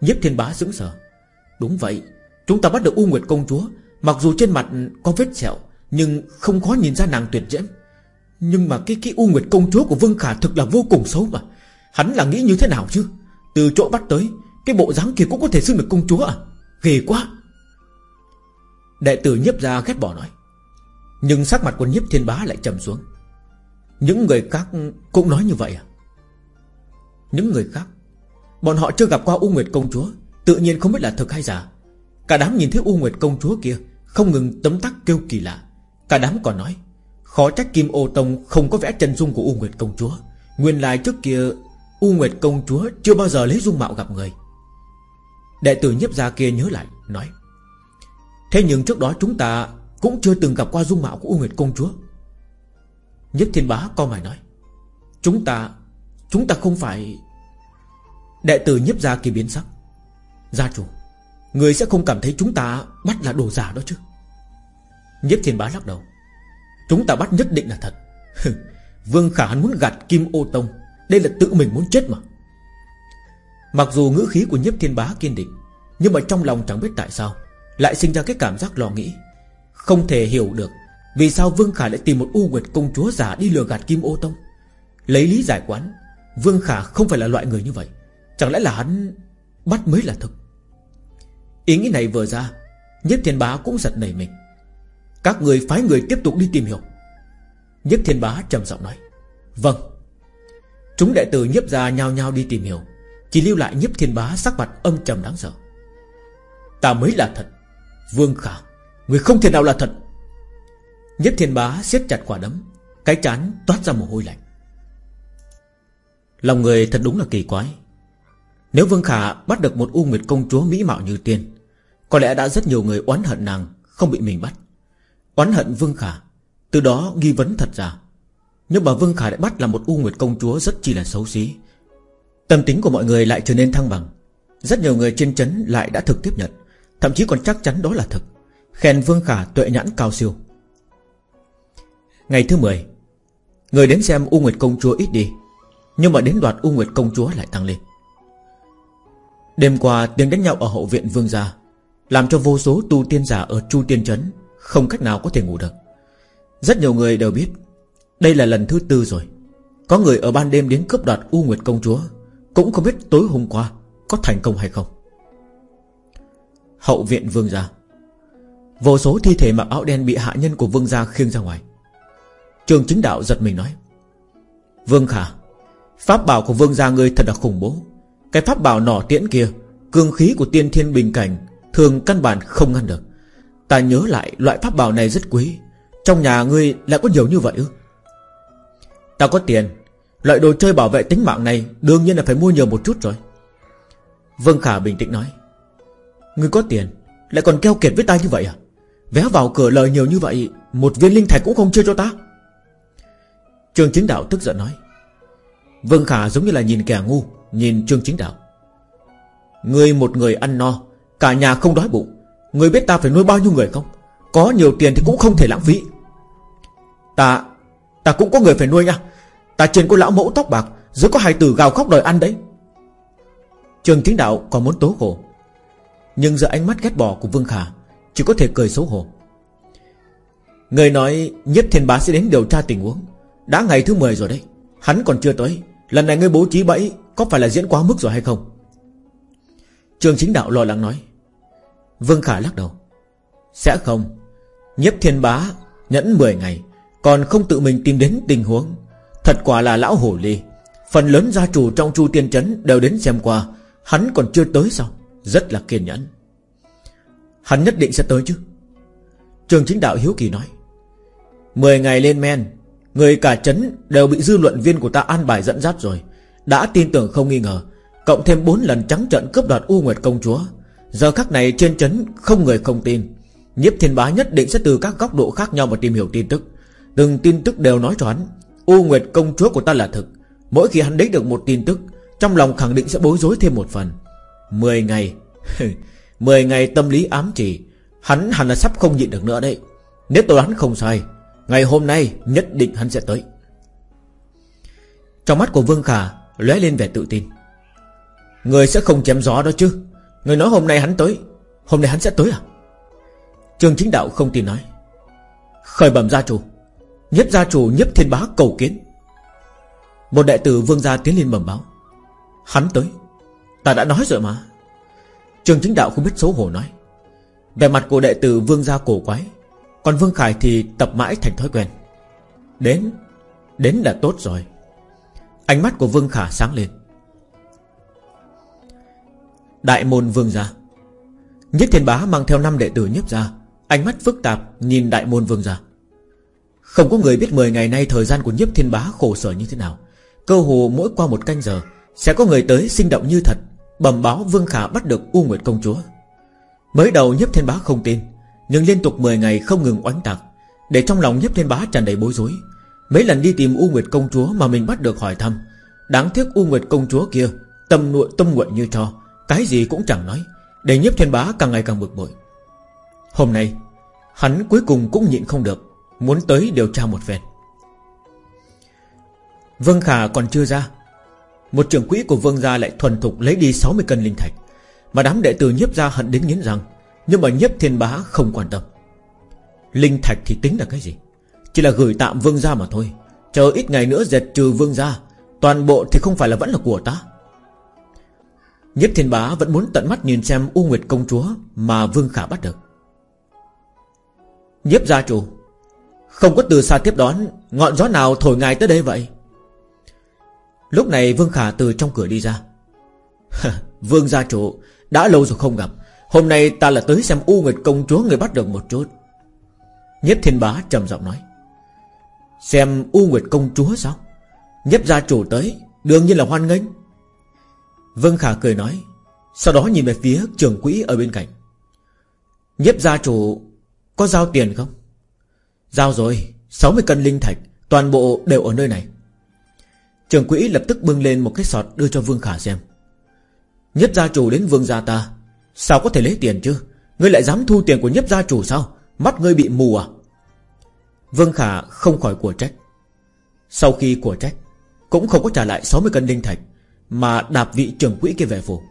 Nhiếp thiên bá sững sờ. Đúng vậy, Chúng ta bắt được U Nguyệt công chúa, Mặc dù trên mặt có vết sẹo, Nhưng không khó nhìn ra nàng tuyệt diễm. Nhưng mà cái cái U Nguyệt công chúa của Vương Khả Thực là vô cùng xấu mà. Hắn là nghĩ như thế nào chứ? Từ chỗ bắt tới, Cái bộ dáng kia cũng có thể xưng được công chúa à? Ghê quá. Đệ tử nhiếp ra ghét bỏ nói. Nhưng sắc mặt của nhiếp thiên bá lại trầm xuống. Những người khác cũng nói như vậy à? Những người khác? Bọn họ chưa gặp qua U Nguyệt công chúa, Tự nhiên không biết là thật hay giả. Cả đám nhìn thấy U Nguyệt công chúa kia, Không ngừng tấm tắc kêu kỳ lạ. Cả đám còn nói, Khó trách Kim Ô Tông không có vẽ chân dung của U Nguyệt công chúa. Nguyên lai trước kia, U Nguyệt công chúa chưa bao giờ lấy dung mạo gặp người. Đệ tử nhiếp gia kia nhớ lại, Nói Thế nhưng trước đó chúng ta Cũng chưa từng gặp qua dung mạo của U Nguyệt công chúa. Nhất thiên bá co mày nói, Chúng ta Chúng ta không phải Đệ tử nhiếp gia kỳ biến sắc. Gia chủ, Người sẽ không cảm thấy chúng ta bắt là đồ giả đó chứ. Nhiếp thiên bá lắc đầu, Chúng ta bắt nhất định là thật. Vương Khả hắn muốn gạt Kim Ô Tông, Đây là tự mình muốn chết mà. Mặc dù ngữ khí của nhiếp thiên bá kiên định, Nhưng mà trong lòng chẳng biết tại sao lại sinh ra cái cảm giác lo nghĩ. Không thể hiểu được Vì sao Vương Khả lại tìm một U Nguyệt công chúa giả đi lừa gạt Kim Ô Tông. Lấy lý giải quán, Vương Khả không phải là loại người như vậy. Chẳng lẽ là hắn bắt mới là thực? Ý nghĩ này vừa ra, Nhất thiên bá cũng giật nảy mình. Các người phái người tiếp tục đi tìm hiểu. Nhất thiên bá trầm giọng nói Vâng. Chúng đệ tử nhiếp ra nhau nhau đi tìm hiểu, Chỉ lưu lại nhiếp thiên bá sắc mặt âm trầm đáng sợ. Ta mới là thật Vương khả, Người không thể nào là thật. Nhất thiên bá siết chặt quả đấm, Cái chán toát ra mồ hôi lạnh. Lòng người thật đúng là kỳ quái. Nếu Vương Khả bắt được một U Nguyệt công chúa mỹ mạo như tiên, Có lẽ đã rất nhiều người oán hận nàng Không bị mình bắt. Oán hận Vương Khả, Từ đó nghi vấn thật ra. Nhưng mà Vương Khả lại bắt là một U Nguyệt công chúa rất chi là xấu xí. Tâm tính của mọi người lại trở nên thăng bằng. Rất nhiều người trên chấn lại đã thực tiếp nhận. Thậm chí còn chắc chắn đó là thực. Khen Vương Khả tuệ nhãn cao siêu. Ngày thứ 10 Người đến xem U Nguyệt công chúa ít đi, Nhưng mà đến đoạt U Nguyệt công chúa lại tăng lên. Đêm qua, tiếng đánh nhau ở hậu viện Vương gia Làm cho vô số tu tiên giả ở Chu Tiên Trấn Không cách nào có thể ngủ được. Rất nhiều người đều biết, Đây là lần thứ tư rồi. Có người ở ban đêm đến cướp đoạt U Nguyệt công chúa Cũng không biết tối hôm qua Có thành công hay không. Hậu viện Vương gia. Vô số thi thể mặc áo đen bị hạ nhân của Vương gia khiêng ra ngoài. Trường chính đạo giật mình nói, Vương Khả, Pháp bảo của Vương gia ngươi thật là khủng bố. Cái pháp bảo nỏ tiễn kia, Cương khí của tiên thiên bình cảnh Thường căn bản không ngăn được. Ta nhớ lại loại pháp bảo này rất quý. Trong nhà ngươi lại có nhiều như vậy ư? Ta có tiền. Loại đồ chơi bảo vệ tính mạng này Đương nhiên là phải mua nhiều một chút rồi. Vương Khả bình tĩnh nói Ngươi có tiền Lại còn keo kiệt với ta như vậy à? Vé vào cửa lời nhiều như vậy, Một viên linh thạch cũng không chia cho ta. Trương Chính Đạo tức giận nói. Vương Khả giống như là nhìn kẻ ngu, Nhìn Trương Chính Đạo. Ngươi một người ăn no, Cả nhà không đói bụng. Ngươi biết ta phải nuôi bao nhiêu người không? Có nhiều tiền thì cũng không thể lãng phí. Ta Ta cũng có người phải nuôi nha. Ta trên có lão mẫu tóc bạc, Dưới có hai tử gào khóc đòi ăn đấy. Trường chính đạo còn muốn tố khổ. Nhưng giờ ánh mắt ghét bỏ của Vương Khả, Chỉ có thể cười xấu hổ. Người nói Nhất Thiên Bá sẽ đến điều tra tình huống. Đã ngày thứ 10 rồi đấy, Hắn còn chưa tới. Lần này ngươi bố trí bẫy Có phải là diễn quá mức rồi hay không? Trường chính đạo lo lắng nói. Vương Khả lắc đầu. Sẽ không. Nhất Thiên Bá nhẫn 10 ngày, Còn không tự mình tìm đến tình huống. Thật quả là lão hổ ly. Phần lớn gia chủ trong chu tiên trấn Đều đến xem qua, Hắn còn chưa tới sao? Rất là kiên nhẫn. Hắn nhất định sẽ tới chứ? Trường chính đạo hiếu kỳ nói. Mười ngày lên men, Người cả chấn đều bị dư luận viên của ta an bài dẫn dắt rồi. Đã tin tưởng không nghi ngờ, Cộng thêm bốn lần trắng trận cướp đoạt U Nguyệt công chúa. Giờ khắc này trên chấn không người không tin. Nhiếp thiên bá nhất định sẽ từ các góc độ khác nhau mà tìm hiểu tin tức. Từng tin tức đều nói cho hắn, U Nguyệt công chúa của ta là thực. Mỗi khi hắn lấy được một tin tức, Trong lòng khẳng định sẽ bối rối thêm một phần. Mười ngày. Mười ngày tâm lý ám chỉ. Hắn hẳn là sắp không nhịn được nữa đấy. Nếu tôi đoán không sai, Ngày hôm nay nhất định hắn sẽ tới. Trong mắt của Vương Khả lóe lên vẻ tự tin. Người sẽ không chém gió đó chứ? Người nói hôm nay hắn tới, Hôm nay hắn sẽ tới à? Trường chính đạo không tin nói. Khởi bẩm gia chủ. Nhất gia chủ nhất thiên bá cầu kiến. Một đệ tử vương gia tiến lên bẩm báo. Hắn tới. Ta đã nói rồi mà. Trường chính đạo không biết xấu hổ nói. Về mặt của đệ tử vương gia cổ quái, Còn vương khải thì tập mãi thành thói quen. Đến Đến là tốt rồi. Ánh mắt của vương khả sáng lên. Đại môn vương gia. Nhất thiên bá mang theo năm đệ tử nhiếp gia Ánh mắt phức tạp nhìn đại môn vương gia. Không có người biết 10 ngày nay Thời gian của nhiếp thiên bá khổ sở như thế nào. Cơ hồ mỗi qua một canh giờ, Sẽ có người tới sinh động như thật. Bẩm báo vương khả bắt được U Nguyệt công chúa. Mới đầu nhiếp thiên bá không tin, Nhưng liên tục 10 ngày không ngừng oánh tạc, Để trong lòng nhiếp thiên bá tràn đầy bối rối. Mấy lần đi tìm U Nguyệt công chúa Mà mình bắt được hỏi thăm, Đáng tiếc U Nguyệt công chúa kia Tâm nội tâm nguyện như cho, Cái gì cũng chẳng nói, Để nhiếp thiên bá càng ngày càng bực bội. Hôm nay, Hắn cuối cùng cũng nhịn không được, Muốn tới điều tra một phen. Vương Khả còn chưa ra một trưởng quỹ của Vương gia lại thuần thục lấy đi 60 cân linh thạch. Mà đám đệ tử nhiếp gia hận đến nghiến răng, Nhưng mà nhiếp thiên bá không quan tâm. Linh thạch thì tính là cái gì? Chỉ là gửi tạm Vương gia mà thôi. Chờ ít ngày nữa dệt trừ Vương gia, Toàn bộ thì không phải là vẫn là của ta. Nhiếp thiên bá vẫn muốn tận mắt nhìn xem U Nguyệt công chúa Mà Vương Khả bắt được. Nhiếp gia chủ, Không có từ xa tiếp đón, Ngọn gió nào thổi ngài tới đây vậy? Lúc này Vương Khả từ trong cửa đi ra. Vương gia chủ, Đã lâu rồi không gặp. Hôm nay ta là tới xem U Nguyệt công chúa người bắt được một chút. Nhếp thiên bá trầm giọng nói. Xem U Nguyệt công chúa sao? Nhếp gia chủ tới, Đương nhiên là hoan nghênh. Vương Khả cười nói, Sau đó nhìn về phía trường quỹ ở bên cạnh. Nhếp gia chủ Có giao tiền không? Giao rồi 60 cân linh thạch, Toàn bộ đều ở nơi này. Trường quỹ lập tức bưng lên một cái sọt đưa cho Vương Khả xem. Nhất gia chủ đến Vương gia ta, Sao có thể lấy tiền chứ? Ngươi lại dám thu tiền của nhất gia chủ sao? Mắt ngươi bị mù à? Vương Khả không khỏi của trách. Sau khi của trách, Cũng không có trả lại 60 cân linh thạch, Mà đạp vị trưởng quỹ kia về phủ.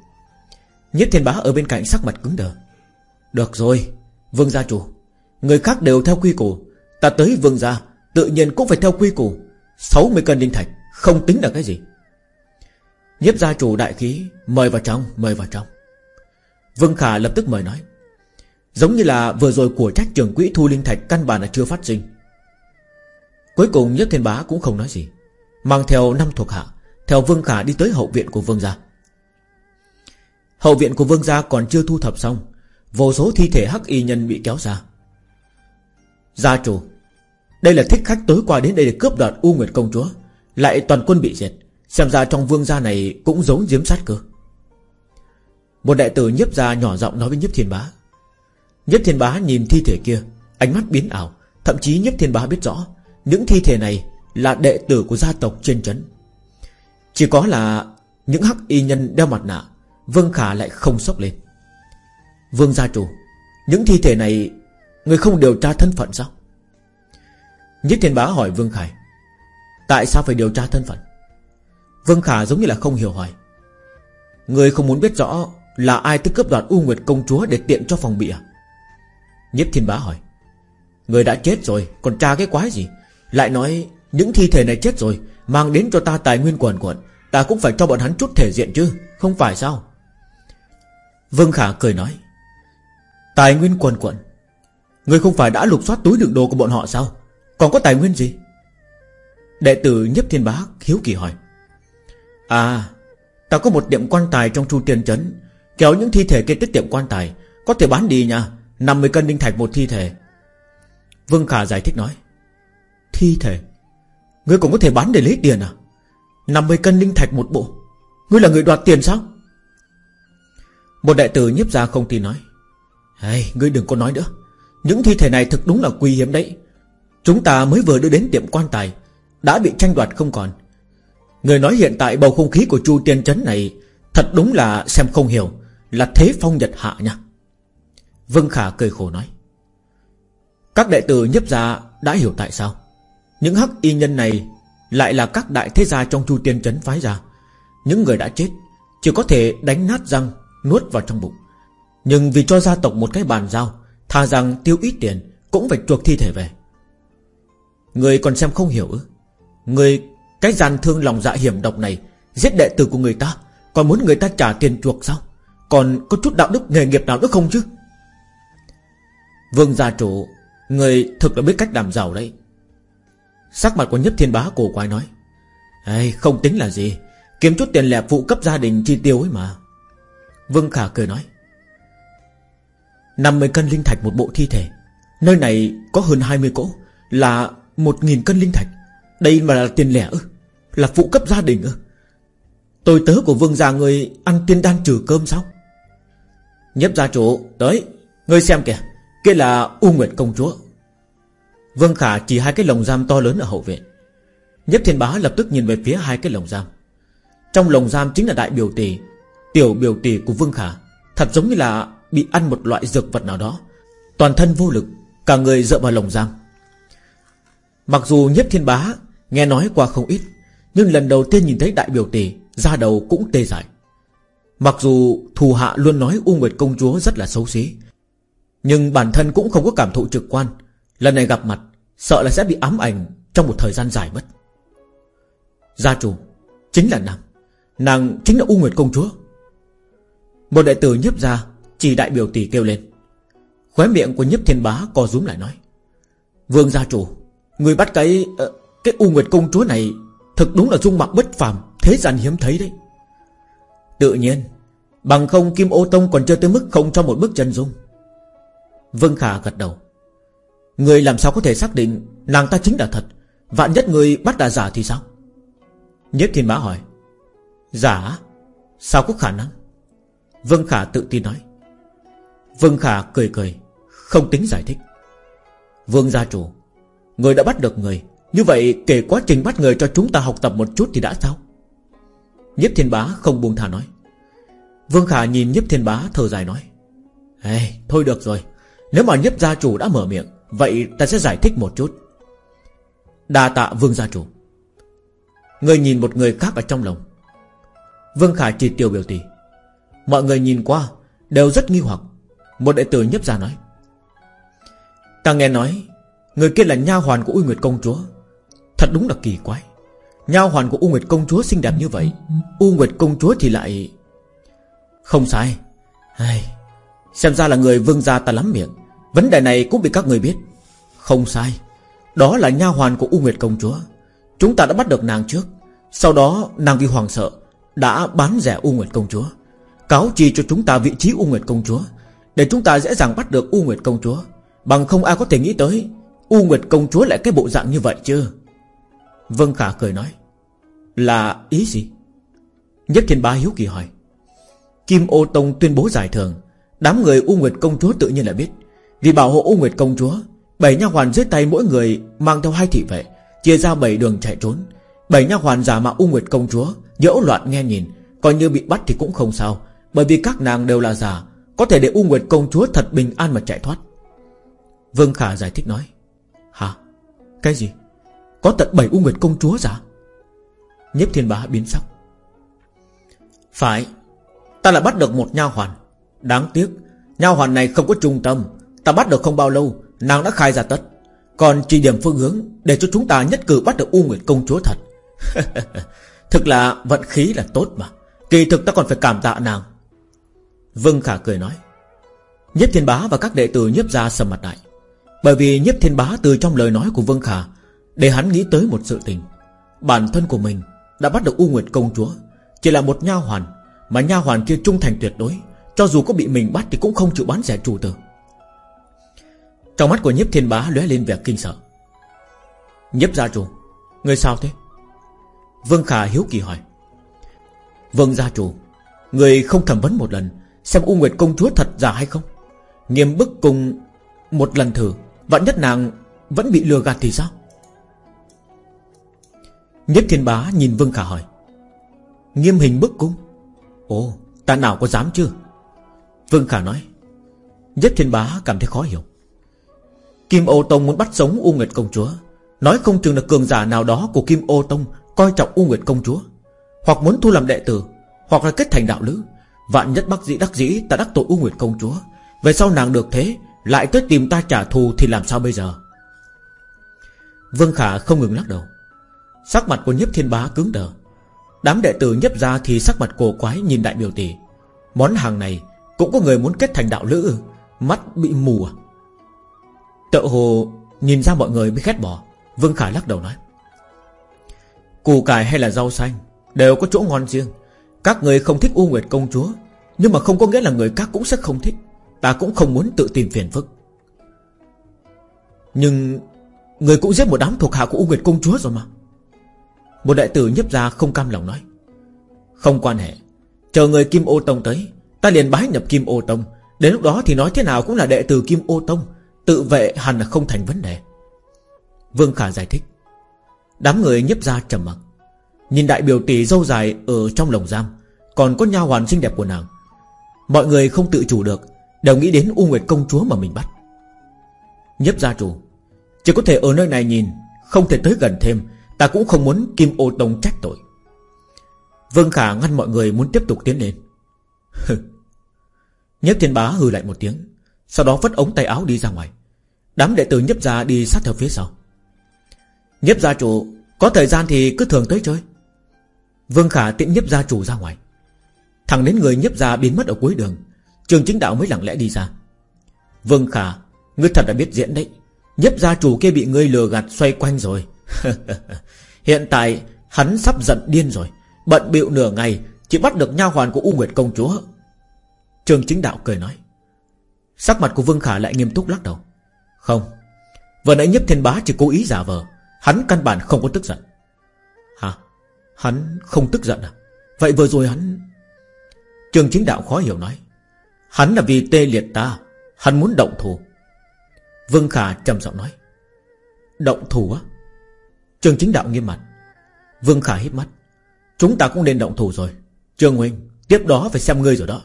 Nhất thiên bá ở bên cạnh sắc mặt cứng đờ. Được rồi, Vương gia chủ, Người khác đều theo quy củ. Ta tới vương gia, Tự nhiên cũng phải theo quy củ. 60 cân linh thạch. Không tính là cái gì. Nhiếp gia chủ đại khí, Mời vào trong, Mời vào trong. Vương Khả lập tức mời nói. Giống như là vừa rồi của trách trưởng quỹ thu linh thạch Căn bản là chưa phát sinh. Cuối cùng Nhất Thiên Bá cũng không nói gì, Mang theo năm thuộc hạ, Theo Vương Khả đi tới hậu viện của Vương Gia. Hậu viện của Vương Gia còn chưa thu thập xong, Vô số thi thể hắc y nhân bị kéo ra. Gia chủ, Đây là thích khách tối qua đến đây để cướp đoạt U Nguyệt Công Chúa. Lại toàn quân bị diệt. Xem ra trong vương gia này cũng giống diếm sát cơ. Một đại tử nhiếp gia nhỏ giọng nói với nhiếp thiên bá. Nhiếp thiên bá nhìn thi thể kia, Ánh mắt biến ảo. Thậm chí nhiếp thiên bá biết rõ, Những thi thể này là đệ tử của gia tộc trên trấn. Chỉ có là Những hắc y nhân đeo mặt nạ, Vương Khả lại không sốc lên. Vương gia chủ, Những thi thể này Người không điều tra thân phận sao? Nhất thiên bá hỏi Vương Khải. Tại sao phải điều tra thân phận? Vương Khả giống như là không hiểu hỏi. Người không muốn biết rõ Là ai tức cướp đoạt U Nguyệt công chúa Để tiện cho phòng bị à? Nhếp thiên bá hỏi. Người đã chết rồi, còn tra cái quái gì? Lại nói, những thi thể này chết rồi, Mang đến cho ta tài nguyên quần quận, Ta cũng phải cho bọn hắn chút thể diện chứ, Không phải sao? Vương Khả cười nói. Tài nguyên quần quận? Người không phải đã lục soát túi đựng đồ của bọn họ sao? Còn có tài nguyên gì? Đệ tử Nhấp Thiên Bá hiếu kỳ hỏi. À Ta có một tiệm quan tài trong chu tiên trấn. Kéo những thi thể kia tới tiệm quan tài Có thể bán đi nha. 50 cân đinh thạch một thi thể. Vương Khả giải thích nói. Thi thể? Ngươi cũng có thể bán để lấy tiền à? 50 cân đinh thạch một bộ. Ngươi là người đoạt tiền sao? Một đại tử nhiếp ra không tin nói. Hey, Ngươi đừng có nói nữa. Những thi thể này thực đúng là quý hiếm đấy. Chúng ta mới vừa đưa đến tiệm quan tài đã bị tranh đoạt không còn. Người nói hiện tại bầu không khí của Chu Tiên Trấn này Thật đúng là xem không hiểu, Là thế phong nhật hạ nha. Vương Khả cười khổ nói, Các đệ tử nhấp gia đã hiểu tại sao. Những hắc y nhân này Lại là các đại thế gia trong Chu Tiên Trấn phái ra. Những người đã chết, Chỉ có thể đánh nát răng, Nuốt vào trong bụng. Nhưng vì cho gia tộc một cái bàn giao Thà rằng tiêu ít tiền, Cũng phải chuộc thi thể về. Người còn xem không hiểu ư? Người cái gian thương lòng dạ hiểm độc này Giết đệ tử của người ta Còn muốn người ta trả tiền chuộc sao? Còn có chút đạo đức nghề nghiệp nào nữa không chứ? Vương gia chủ Người thực là biết cách đảm giàu đấy. Sắc mặt của nhất thiên bá cổ quái nói Ê, Không tính là gì Kiếm chút tiền lẻ phụ cấp gia đình chi tiêu ấy mà. Vương Khả cười nói 50 cân linh thạch một bộ thi thể Nơi này có hơn 20 cỗ Là 1.000 cân linh thạch. Đây mà là tiền lẻ ư? Là phụ cấp gia đình ư? Tôi tớ của vương gia người ăn tiên đan trừ cơm sao? Nhếp gia chủ Tới, Ngươi xem kìa, Kia là U Nguyệt công chúa. Vương Khả chỉ hai cái lồng giam to lớn ở hậu viện. Nhếp thiên bá lập tức nhìn về phía hai cái lồng giam. Trong lồng giam chính là đại biểu tỷ, Tiểu biểu tỷ của Vương Khả, Thật giống như là bị ăn một loại dược vật nào đó. Toàn thân vô lực, Cả người dựa vào lồng giam. Mặc dù Nhấp thiên bá Nghe nói qua không ít Nhưng lần đầu tiên nhìn thấy đại biểu tỷ ra đầu cũng tê dại. Mặc dù thù hạ luôn nói U Nguyệt công chúa rất là xấu xí Nhưng bản thân cũng không có cảm thụ trực quan. Lần này gặp mặt Sợ là sẽ bị ám ảnh Trong một thời gian dài mất. Gia chủ Chính là nàng. Nàng chính là U Nguyệt công chúa. Một đại tử nhấp ra Chỉ đại biểu tỷ kêu lên. Khóe miệng của nhấp thiên bá co rúm lại nói Vương gia chủ Người bắt cái Uh, cái U Nguyệt công chúa này Thực đúng là dung mạo bất phàm, Thế gian hiếm thấy đấy. Tự nhiên, Bằng không Kim Ô Tông còn chưa tới mức không cho một bức chân dung. Vân Khả gật đầu. Người làm sao có thể xác định Nàng ta chính là thật? Vạn nhất người bắt là giả thì sao? Nhất Thiên mã hỏi. Giả? Sao có khả năng? Vân Khả tự tin nói. Vân Khả cười cười, Không tính giải thích. Vương gia chủ, Người đã bắt được người như vậy kể quá trình bắt người cho chúng ta học tập một chút thì đã sao? Nhiếp thiên bá không buông thả nói. Vương Khả nhìn nhiếp thiên bá thở dài nói. Ê, Thôi được rồi. Nếu mà nhiếp gia chủ đã mở miệng Vậy ta sẽ giải thích một chút. Đa tạ vương gia chủ. Người nhìn một người khác ở trong lòng. Vương Khả chỉ tiêu biểu tỷ. Mọi người nhìn qua Đều rất nghi hoặc. Một đệ tử nhấp ra nói. Ta nghe nói Người kia là nha hoàn của Uy Nguyệt Công Chúa. Thật đúng là kỳ quái. Nha hoàn của U Nguyệt Công Chúa xinh đẹp như vậy, U Nguyệt Công Chúa thì lại Không sai. Ai... Xem ra là người vương gia ta lắm miệng. Vấn đề này cũng bị các người biết. Không sai. Đó là nha hoàn của U Nguyệt Công Chúa. Chúng ta đã bắt được nàng trước. Sau đó, nàng vì hoàng sợ, Đã bán rẻ U Nguyệt Công Chúa. Cáo chi cho chúng ta vị trí U Nguyệt Công Chúa, Để chúng ta dễ dàng bắt được U Nguyệt Công Chúa. Bằng không ai có thể nghĩ tới, U Nguyệt Công Chúa lại cái bộ dạng như vậy chưa Vân Khả cười nói. Là ý gì? Nhất thiên bá hiếu kỳ hỏi. Kim ô tông tuyên bố giải thưởng. Đám người U Nguyệt công chúa tự nhiên là biết. Vì bảo hộ U Nguyệt công chúa, Bảy nha hoàn dưới tay mỗi người mang theo hai thị vệ, Chia ra bảy đường chạy trốn. Bảy nha hoàn giả mạo U Nguyệt công chúa Nhỡ loạn nghe nhìn, Coi như bị bắt thì cũng không sao, Bởi vì các nàng đều là giả Có thể để U Nguyệt công chúa thật bình an mà chạy thoát. Vương Khả giải thích nói. Hả? Cái gì? Có tận bảy U Nguyệt công chúa giả. Nhếp thiên bá biến sắc. Phải, Ta lại bắt được một nha hoàn. Đáng tiếc, Nha hoàn này không có trung tâm. Ta bắt được không bao lâu, Nàng đã khai ra tất. Còn chỉ điểm phương hướng Để cho chúng ta nhất cử bắt được U Nguyệt công chúa thật. Thực là vận khí là tốt mà. Kỳ thực ta còn phải cảm tạ nàng. Vương Khả cười nói. Nhếp Thiên Bá và các đệ tử nhếp ra sầm mặt lại. Bởi vì Nhếp Thiên Bá từ trong lời nói của Vương Khả để hắn nghĩ tới một sự tình, Bản thân của mình đã bắt được U Nguyệt công chúa, Chỉ là một nha hoàn, Mà nha hoàn kia trung thành tuyệt đối, Cho dù có bị mình bắt thì cũng không chịu bán rẻ chủ tử. Trong mắt của nhiếp thiên bá lóe lên vẻ kinh sợ. Nhiếp gia chủ, Người sao thế? Vương Khả hiếu kỳ hỏi. Vương gia chủ, Người không thẩm vấn một lần Xem U Nguyệt công chúa thật giả hay không? Nghiêm bức cùng một lần thử, Vạn nhất nàng vẫn bị lừa gạt thì sao? Nhất thiên bá nhìn Vương Khả hỏi, Nghiêm hình bức cung? Ồ, ta nào có dám chưa? Vương Khả nói, Nhất thiên bá cảm thấy khó hiểu. Kim ô tông muốn bắt sống U Nguyệt công chúa, Nói không chừng là cường giả nào đó Của Kim ô tông coi trọng U Nguyệt công chúa, Hoặc muốn thu làm đệ tử, Hoặc là kết thành đạo lữ. Vạn nhất bác dĩ đắc dĩ ta đắc tội U Nguyệt công chúa, Về sau nàng được thế, Lại tới tìm ta trả thù Thì làm sao bây giờ? Vương Khả không ngừng lắc đầu. Sắc mặt của nhiếp thiên bá cứng đờ. Đám đệ tử nhấp ra thì sắc mặt cổ quái nhìn đại biểu tỷ. Món hàng này Cũng có người muốn kết thành đạo lữ, Mắt bị mù à? Tự hồ nhìn ra mọi người bị khét bỏ, Vương khải lắc đầu nói. Củ cải hay là rau xanh Đều có chỗ ngon riêng. Các người không thích U Nguyệt công chúa, Nhưng mà không có nghĩa là người khác cũng sẽ không thích. Ta cũng không muốn tự tìm phiền phức. Nhưng Người cũng giết một đám thuộc hạ của U Nguyệt công chúa rồi mà. Một đại tử nhấp ra không cam lòng nói. Không quan hệ, Chờ người Kim Ô Tông tới, Ta liền bái nhập Kim Ô Tông. Đến lúc đó thì nói thế nào cũng là đệ tử Kim Ô Tông, Tự vệ hẳn là không thành vấn đề. Vương Khả giải thích. Đám người nhấp ra trầm mặc. Nhìn đại biểu tỷ dâu dài ở trong lồng giam, Còn có nha hoàn xinh đẹp của nàng. Mọi người không tự chủ được, Đều nghĩ đến U Nguyệt công chúa mà mình bắt. Nhấp gia chủ. Chỉ có thể ở nơi này nhìn, Không thể tới gần thêm Ta cũng không muốn Kim ô tông trách tội. Vương Khả ngăn mọi người muốn tiếp tục tiến lên. Nhếp thiên bá hừ lại một tiếng, Sau đó vất ống tay áo đi ra ngoài. Đám đệ tử nhấp gia đi sát theo phía sau. Nhếp gia chủ, Có thời gian thì cứ thường tới chơi. Vương Khả tiện nhếp gia chủ ra ngoài. Thằng đến người nhếp gia biến mất ở cuối đường, Trường chính đạo mới lặng lẽ đi ra. Vương Khả, Ngươi thật đã biết diễn đấy. Nhếp gia chủ kia bị ngươi lừa gạt xoay quanh rồi. Hiện tại, Hắn sắp giận điên rồi. Bận bịu nửa ngày, Chỉ bắt được nha hoàn của U Nguyệt công chúa. Trường chính đạo cười nói. Sắc mặt của Vương Khả lại nghiêm túc lắc đầu. Không, Vừa nãy nhếp thiên bá chỉ cố ý giả vờ. Hắn căn bản không có tức giận. Hả? Hắn không tức giận à? Vậy vừa rồi hắn Trường chính đạo khó hiểu nói. Hắn là vì tê liệt ta. Hắn muốn động thủ. Vương Khả trầm giọng nói. Động thủ á? Trường chính đạo nghiêm mặt. Vương Khả hít mắt. Chúng ta cũng nên động thủ rồi. Trường Huynh Tiếp đó phải xem ngươi rồi đó.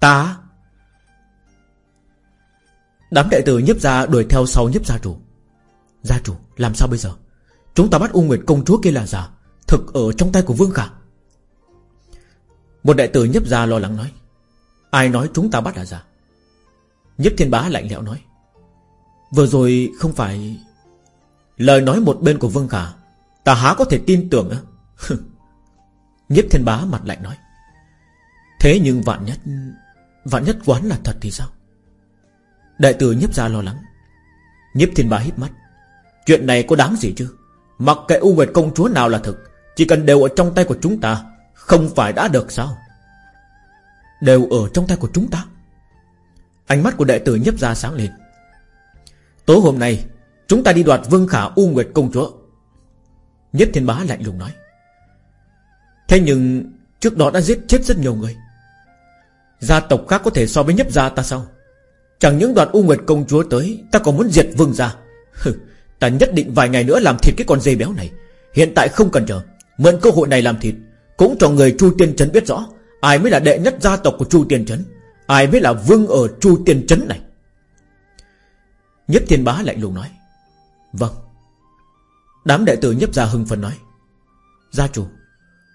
Ta? Đám đệ tử nhếp ra đuổi theo sau nhếp gia chủ. Gia chủ, làm sao bây giờ? Chúng ta bắt U Nguyệt công chúa kia là giả, Thực ở trong tay của Vương Khả. Một đệ tử nhếp ra lo lắng nói. Ai nói chúng ta bắt là giả? Nhếp thiên bá lạnh lẽo nói. Vừa rồi không phải Lời nói một bên của Vương Khả, Ta há có thể tin tưởng á. Nhếp thiên bá mặt lạnh nói. Thế nhưng vạn nhất Vạn nhất quán là thật thì sao? Đại tử nhếp ra lo lắng. Nhếp thiên bá hít mắt. Chuyện này có đáng gì chứ? Mặc kệ U Nguyệt công chúa nào là thực, Chỉ cần đều ở trong tay của chúng ta, Không phải đã được sao? Đều ở trong tay của chúng ta. Ánh mắt của đại tử nhấp ra sáng lên. Tối hôm nay Chúng ta đi đoạt Vương Khả U Nguyệt công chúa. Nhất Thiên Bá lạnh lùng nói. Thế nhưng, Trước đó đã giết chết rất nhiều người. Gia tộc khác có thể so với nhấp gia ta sao? Chẳng những đoạt U Nguyệt công chúa tới, Ta còn muốn diệt vương gia. Ta nhất định vài ngày nữa làm thịt cái con dê béo này. Hiện tại không cần chờ, Mượn cơ hội này làm thịt, Cũng cho người Chu Tiên Trấn biết rõ, Ai mới là đệ nhất gia tộc của Chu Tiên Trấn, Ai mới là vương ở Chu Tiên Trấn này. Nhất Thiên Bá lạnh lùng nói. Vâng. Đám đệ tử nhấp ra hưng phấn nói Gia chủ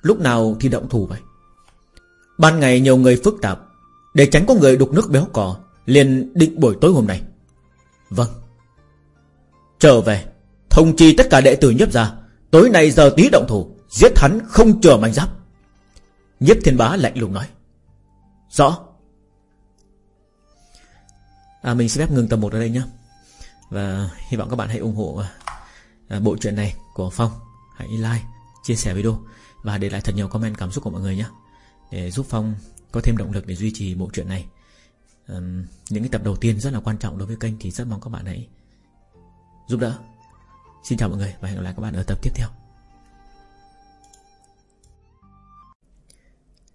Lúc nào thì động thủ vậy? Ban ngày nhiều người phức tạp Để tránh có người đục nước béo cò liền định buổi tối hôm nay. Vâng. Trở về Thông chi tất cả đệ tử nhấp ra Tối nay giờ tí động thủ Giết hắn không chờ mảnh giáp. Nhếp thiên bá lạnh lùng nói Rõ. À, Mình sẽ phép ngừng tập 1 ở đây nhé và hy vọng các bạn hãy ủng hộ à, Bộ truyện này của Phong. Hãy like, chia sẻ video Và để lại thật nhiều comment cảm xúc của mọi người nhé. Để giúp Phong có thêm động lực để duy trì bộ truyện này. Những cái tập đầu tiên rất là quan trọng đối với kênh Thì rất mong các bạn hãy giúp đỡ. Xin chào mọi người và hẹn gặp lại các bạn ở tập tiếp theo.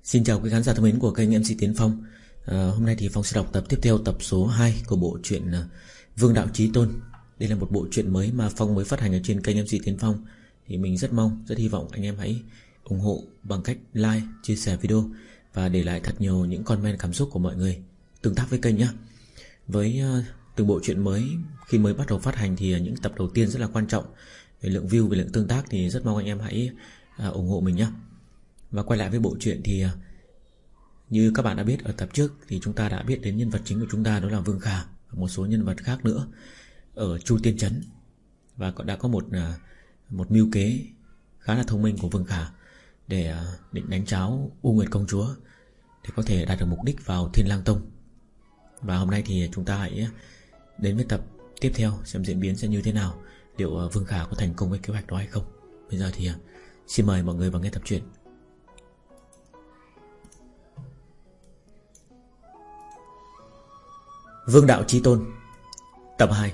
Xin chào quý khán giả thân mến của kênh MC Tiến Phong. À, Hôm nay thì Phong sẽ đọc tập tiếp theo tập số 2 của bộ truyện ờ, Vương Đạo Trí Tôn. Đây là một bộ truyện mới mà Phong mới phát hành ở trên kênh MC Tiến Phong. Thì mình rất mong, rất hy vọng anh em hãy ủng hộ bằng cách like, chia sẻ video Và để lại thật nhiều những comment cảm xúc của mọi người. Tương tác với kênh nhé Với uh, từng bộ truyện mới khi mới bắt đầu phát hành thì ờ, những tập đầu tiên rất là quan trọng. Về lượng view, về lượng tương tác thì rất mong anh em hãy uh, ủng hộ mình nhé và quay lại với bộ truyện thì Như các bạn đã biết ở tập trước Thì chúng ta đã biết đến nhân vật chính của chúng ta Đó là Vương Khả một số nhân vật khác nữa Ở Chu Tiên Trấn Và đã có một à, một mưu kế Khá là thông minh của Vương Khả Để à, định đánh cháo U Nguyệt Công Chúa Để có thể đạt được mục đích vào Thiên Lang Tông. Và hôm nay thì chúng ta hãy à, Đến với tập tiếp theo Xem diễn biến sẽ như thế nào, Liệu Vương Khả có thành công với kế hoạch đó hay không. Bây giờ thì xin mời mọi người vào nghe tập truyện. Vương Đạo Trí Tôn. Tập 2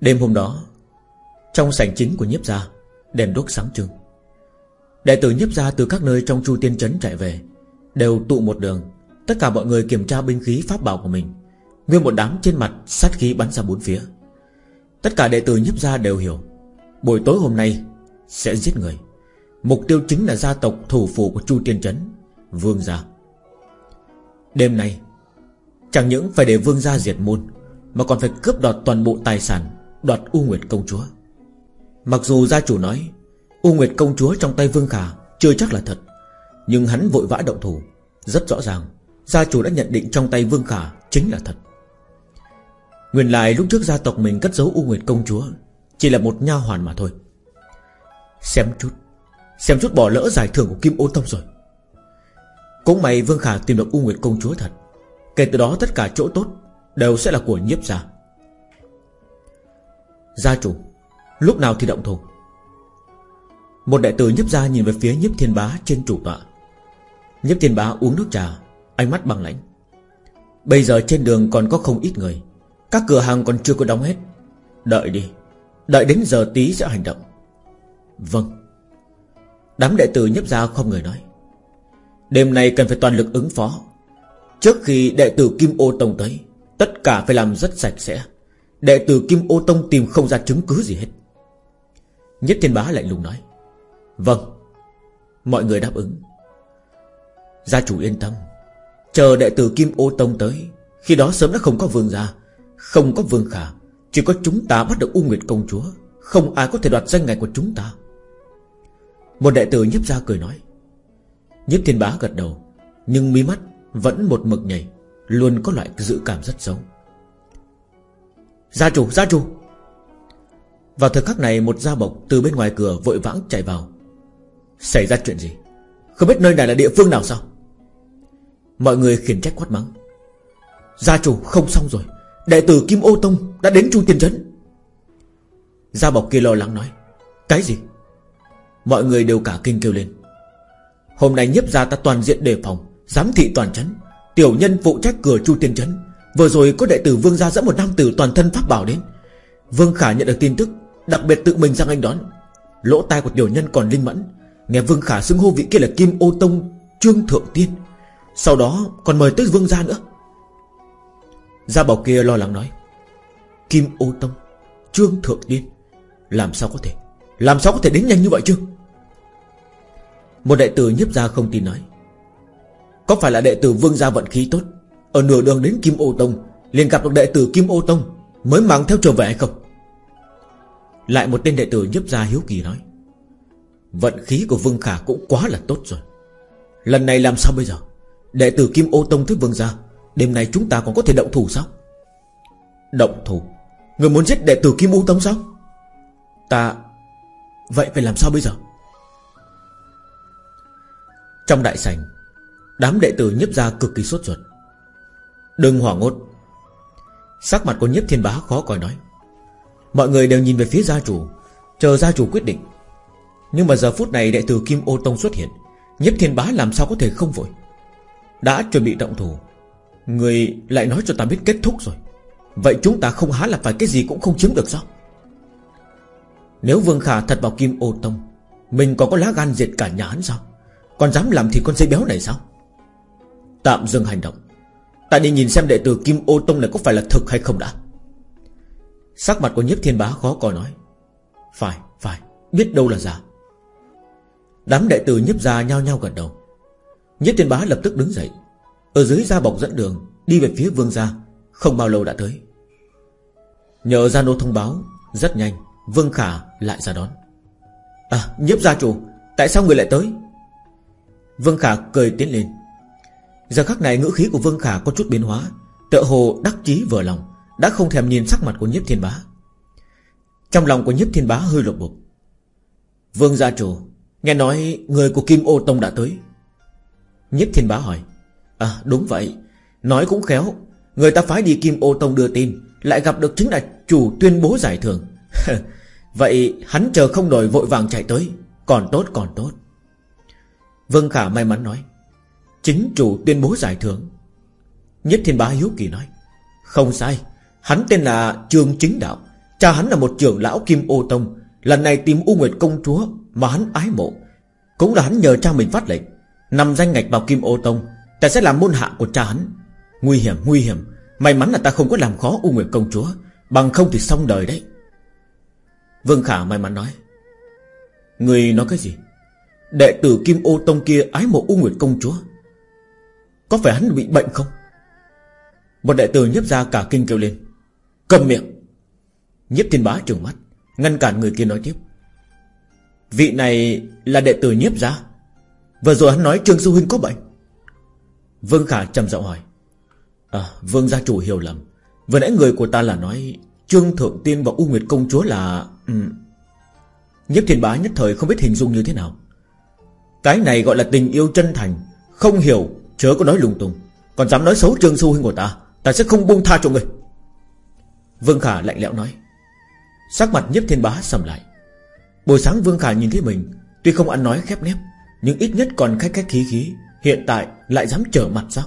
Đêm hôm đó, Trong sảnh chính của nhiếp gia, Đèn đốt sáng trưng. Đệ tử nhiếp gia từ các nơi trong chu tiên trấn chạy về, Đều tụ một đường, Tất cả mọi người kiểm tra binh khí pháp bảo của mình. Nguyên một đám trên mặt sát khí bắn ra bốn phía. Tất cả đệ tử nhiếp gia đều hiểu, Buổi tối hôm nay Sẽ giết người. Mục tiêu chính là gia tộc thủ phủ của Chu Tiên Trấn, Vương gia. Đêm nay, Chẳng những phải để vương gia diệt môn, Mà còn phải cướp đoạt toàn bộ tài sản, Đoạt U Nguyệt công chúa. Mặc dù gia chủ nói, U Nguyệt công chúa trong tay Vương Khả Chưa chắc là thật, Nhưng hắn vội vã động thủ. Rất rõ ràng, Gia chủ đã nhận định trong tay Vương Khả Chính là thật. Nguyên lại lúc trước gia tộc mình cất giấu U Nguyệt công chúa Chỉ là một nha hoàn mà thôi. Xem chút Xem chút bỏ lỡ giải thưởng của Kim Ô Tông rồi cũng may Vương Khả tìm được U Nguyệt Công Chúa thật. Kể từ đó tất cả chỗ tốt Đều sẽ là của nhiếp gia. Gia chủ, Lúc nào thì động thủ? Một đại tử nhiếp gia nhìn về phía nhiếp thiên bá trên chủ tọa. Nhiếp thiên bá uống nước trà, Ánh mắt bằng lãnh. Bây giờ trên đường còn có không ít người. Các cửa hàng còn chưa có đóng hết. Đợi đi, Đợi đến giờ tí sẽ hành động. Vâng. Đám đệ tử nhấp ra không người nói. Đêm nay cần phải toàn lực ứng phó. Trước khi đệ tử Kim Ô Tông tới, Tất cả phải làm rất sạch sẽ. Đệ tử Kim Ô Tông tìm không ra chứng cứ gì hết. Nhất Thiên Bá lạnh lùng nói Vâng Mọi người đáp ứng. Gia chủ yên tâm, Chờ đệ tử Kim Ô Tông tới, Khi đó sớm đã không có vương gia, Không có vương khả, Chỉ có chúng ta bắt được U Nguyệt Công Chúa, Không ai có thể đoạt danh ngạch của chúng ta. Một đệ tử nhấp ra cười nói Nhiếp thiên bá gật đầu Nhưng mí mắt vẫn một mực nhảy Luôn có loại dự cảm rất xấu. Gia chủ, gia chủ! Vào thời khắc này Một gia bộc từ bên ngoài cửa vội vãng chạy vào. Xảy ra chuyện gì? Không biết nơi này là địa phương nào sao? Mọi người khiển trách quát mắng. Gia chủ không xong rồi. Đệ tử Kim Ô Tông đã đến Chu Tiên Trấn. Gia bộc kia lo lắng nói Cái gì? Mọi người đều cả kinh kêu lên. Hôm nay nhiếp ra ta toàn diện đề phòng, Giám thị toàn chấn. Tiểu nhân phụ trách cửa chu tiên chấn Vừa rồi có đệ tử vương gia dẫn một nam tử toàn thân pháp bảo đến. Vương Khả nhận được tin tức, Đặc biệt tự mình sang anh đón. Lỗ tai của tiểu nhân còn linh mẫn. Nghe Vương Khả xưng hô vị kia là Kim Ô Tông, Trương Thượng Tiên. Sau đó còn mời tới Vương gia nữa. Gia bảo kia lo lắng nói, Kim Ô Tông, Trương Thượng Tiên, Làm sao có thể, Làm sao có thể đến nhanh như vậy chứ? Một đệ tử nhiếp gia không tin nói. Có phải là đệ tử vương gia vận khí tốt? Ở nửa đường đến Kim Ô Tông, liền gặp được đệ tử Kim Ô Tông Mới mang theo trở về hay không? Lại một tên đệ tử nhiếp gia hiếu kỳ nói. Vận khí của Vương Khả cũng quá là tốt rồi. Lần này làm sao bây giờ? Đệ tử Kim Ô Tông tới Vương gia, Đêm nay chúng ta còn có thể động thủ sao? Động thủ? Người muốn giết đệ tử Kim Ô Tông sao? Ta Vậy phải làm sao bây giờ? Trong đại sảnh, Đám đệ tử nhiếp ra cực kỳ sốt ruột. Đừng hoảng hốt. Sắc mặt của nhiếp thiên bá khó coi nói. Mọi người đều nhìn về phía gia chủ, Chờ gia chủ quyết định. Nhưng mà giờ phút này đệ tử Kim Ô Tông xuất hiện, Nhiếp thiên bá làm sao có thể không vội? Đã chuẩn bị động thủ, Người lại nói cho ta biết kết thúc rồi. Vậy chúng ta không há là phải cái gì cũng không chiếm được sao? Nếu Vương Khả thật vào Kim Ô Tông, Mình còn có lá gan diệt cả nhà hắn sao? Còn dám làm thì con dây béo này sao? Tạm dừng hành động. Ta đi nhìn xem đệ tử Kim Ô Tông này có phải là thực hay không đã. Sắc mặt của nhiếp thiên bá khó coi nói. Phải, phải, biết đâu là giả. Đám đệ tử nhiếp gia nhao nhao gật đầu. Nhiếp thiên bá lập tức đứng dậy. Ở dưới ra bọc dẫn đường Đi về phía vương gia Không bao lâu đã tới. Nhờ gia nô thông báo Rất nhanh Vương Khả lại ra đón. À nhiếp gia chủ Tại sao người lại tới? Vương Khả cười tiến lên. Giờ khắc này ngữ khí của Vương Khả có chút biến hóa, Tựa hồ đắc chí vừa lòng, Đã không thèm nhìn sắc mặt của nhiếp thiên bá. Trong lòng của nhiếp thiên bá hơi lục bục Vương gia chủ, Nghe nói người của Kim Ô Tông đã tới. Nhiếp thiên bá hỏi. À đúng vậy. Nói cũng khéo, Người ta phái đi Kim Ô Tông đưa tin, Lại gặp được chính là chủ tuyên bố giải thưởng. Vậy hắn chờ không đòi vội vàng chạy tới, Còn tốt còn tốt. Vương Khả may mắn nói, Chính chủ tuyên bố giải thưởng. Nhất Thiên Bá Hiếu Kỳ nói, Không sai, Hắn tên là Trương Chính Đạo, Cha hắn là một trưởng lão Kim Ô Tông, Lần này tìm U Nguyệt Công Chúa Mà hắn ái mộ. Cũng là hắn nhờ cha mình phát lệnh, Nằm danh ngạch vào Kim Ô Tông, Ta sẽ làm môn hạ của cha hắn. Nguy hiểm nguy hiểm, May mắn là ta không có làm khó U Nguyệt Công Chúa, Bằng không thì xong đời đấy. Vương Khả may mắn nói, Người nói cái gì? Đệ tử Kim Ô Tông kia ái mộ U Nguyệt Công Chúa. Có phải hắn bị bệnh không? Một đệ tử nhấp ra cả kinh kêu lên. Cầm miệng. Nhiếp thiên bá trừng mắt, Ngăn cản người kia nói tiếp. Vị này là đệ tử nhiếp gia Vừa rồi hắn nói Trương Sư Huynh có bệnh. Vương Khả trầm giọng hỏi. À Vương gia chủ hiểu lầm. Vừa nãy người của ta là nói Trương Thượng Tiên và U Nguyệt Công Chúa là ừ. Nhiếp thiên bá nhất thời không biết hình dung như thế nào. Cái này gọi là tình yêu chân thành. Không hiểu, chớ có nói lung tung. Còn dám nói xấu Trương Sư Huynh của ta Ta sẽ không buông tha cho người Vương Khả lạnh lẽo nói. Sắc mặt nhiếp thiên bá sầm lại. Buổi sáng Vương Khả nhìn thấy mình, Tuy không ăn nói khép nép, Nhưng ít nhất còn khách khách khí khí, Hiện tại lại dám trở mặt sao?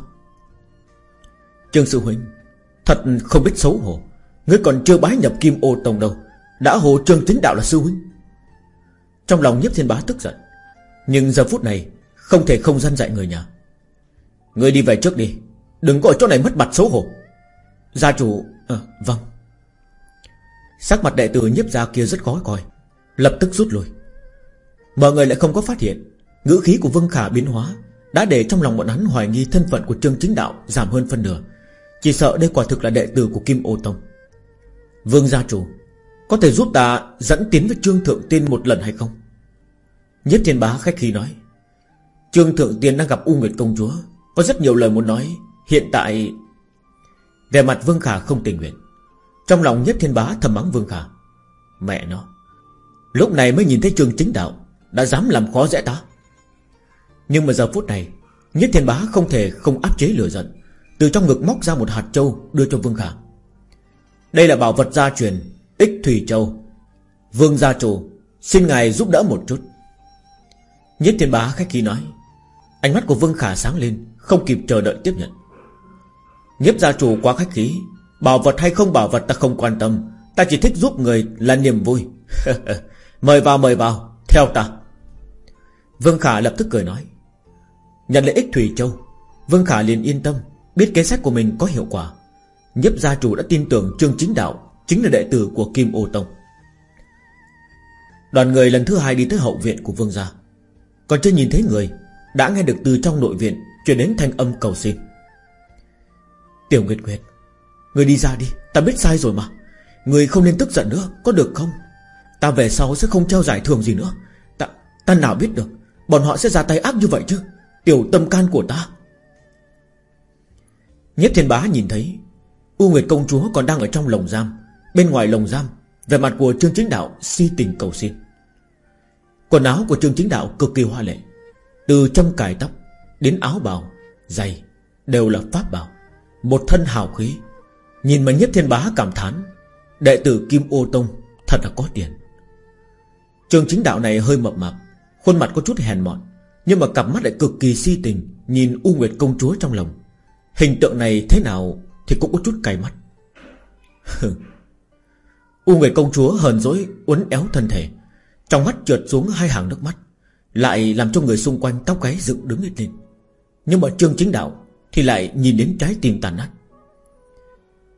Trương Sư Huynh, Thật không biết xấu hổ. Ngươi còn chưa bái nhập Kim Ô Tông đâu. Đã hồ Trương Chính Đạo là Sư Huynh. Trong lòng nhiếp thiên bá tức giận. Nhưng giờ phút này Không thể không dân dạy người nhà người đi về trước đi Đừng có ở chỗ này mất mặt xấu hổ. Gia chủ à, Vâng. Sắc mặt đệ tử nhiếp gia kia rất khó coi Lập tức rút lui. Mọi người lại không có phát hiện Ngữ khí của Vương Khả biến hóa Đã để trong lòng bọn hắn hoài nghi thân phận của Trương Chính Đạo Giảm hơn phân nửa. Chỉ sợ đây quả thực là đệ tử của Kim Ô Tông. Vương gia chủ Có thể giúp ta dẫn tiến với Trương Thượng Tiên một lần hay không? Nhất thiên bá khách khí nói, Trương Thượng Tiên đang gặp U Nguyệt Công Chúa, Có rất nhiều lời muốn nói. Hiện tại Về mặt Vương Khả không tình nguyện. Trong lòng Nhất Thiên Bá thầm mắng Vương Khả, Mẹ nó, Lúc này mới nhìn thấy Trương Chính Đạo, Đã dám làm khó dễ ta. Nhưng mà giờ phút này, Nhất Thiên Bá không thể không áp chế lửa giận, Từ trong ngực móc ra một hạt châu Đưa cho Vương Khả. Đây là bảo vật gia truyền Ích Thủy Châu. Vương gia chủ, Xin ngài giúp đỡ một chút. Nhất Thiên Bá khách khí nói, Ánh mắt của Vương Khả sáng lên, Không kịp chờ đợi tiếp nhận. Nhiếp gia chủ quá khách khí, Bảo vật hay không bảo vật ta không quan tâm, Ta chỉ thích giúp người là niềm vui. Mời vào mời vào, Theo ta. Vương Khả lập tức cười nói, Nhận lợi ích Thủy Châu. Vương Khả liền yên tâm, Biết kế sách của mình có hiệu quả. Nhếp gia chủ đã tin tưởng Trương Chính Đạo, Chính là đệ tử của Kim Ô Tông. Đoàn người lần thứ hai đi tới hậu viện của Vương gia. Còn chưa nhìn thấy người Đã nghe được từ trong nội viện Chuyển đến thanh âm cầu xin. Tiểu Nguyệt Nguyệt Người đi ra đi Ta biết sai rồi mà. Người không nên tức giận nữa Có được không? Ta về sau sẽ không treo giải thưởng gì nữa. Ta, ta nào biết được Bọn họ sẽ ra tay ác như vậy chứ Tiểu tâm can của ta. Nhất thiên bá nhìn thấy U Nguyệt công chúa còn đang ở trong lồng giam Bên ngoài lồng giam Về mặt của Trương Chính Đạo si tình cầu xin. Quần áo của Trương Chính Đạo cực kỳ hoa lệ. Từ châm cài tóc Đến áo bào, giày Đều là pháp bảo. Một thân hào khí. Nhìn mà nhất thiên bá cảm thán Đệ tử Kim Ô Tông Thật là có tiền. Trường chính đạo này hơi mập mạp Khuôn mặt có chút hèn mọn Nhưng mà cặp mắt lại cực kỳ si tình Nhìn U Nguyệt công chúa trong lòng. Hình tượng này thế nào Thì cũng có chút cay mắt. U Nguyệt công chúa hờn dỗi uốn éo thân thể trong mắt trượt xuống hai hàng nước mắt, Lại làm cho người xung quanh tóc gáy dựng đứng lên. Nhưng mà Trương Chính Đạo Thì lại nhìn đến trái tim tàn nát.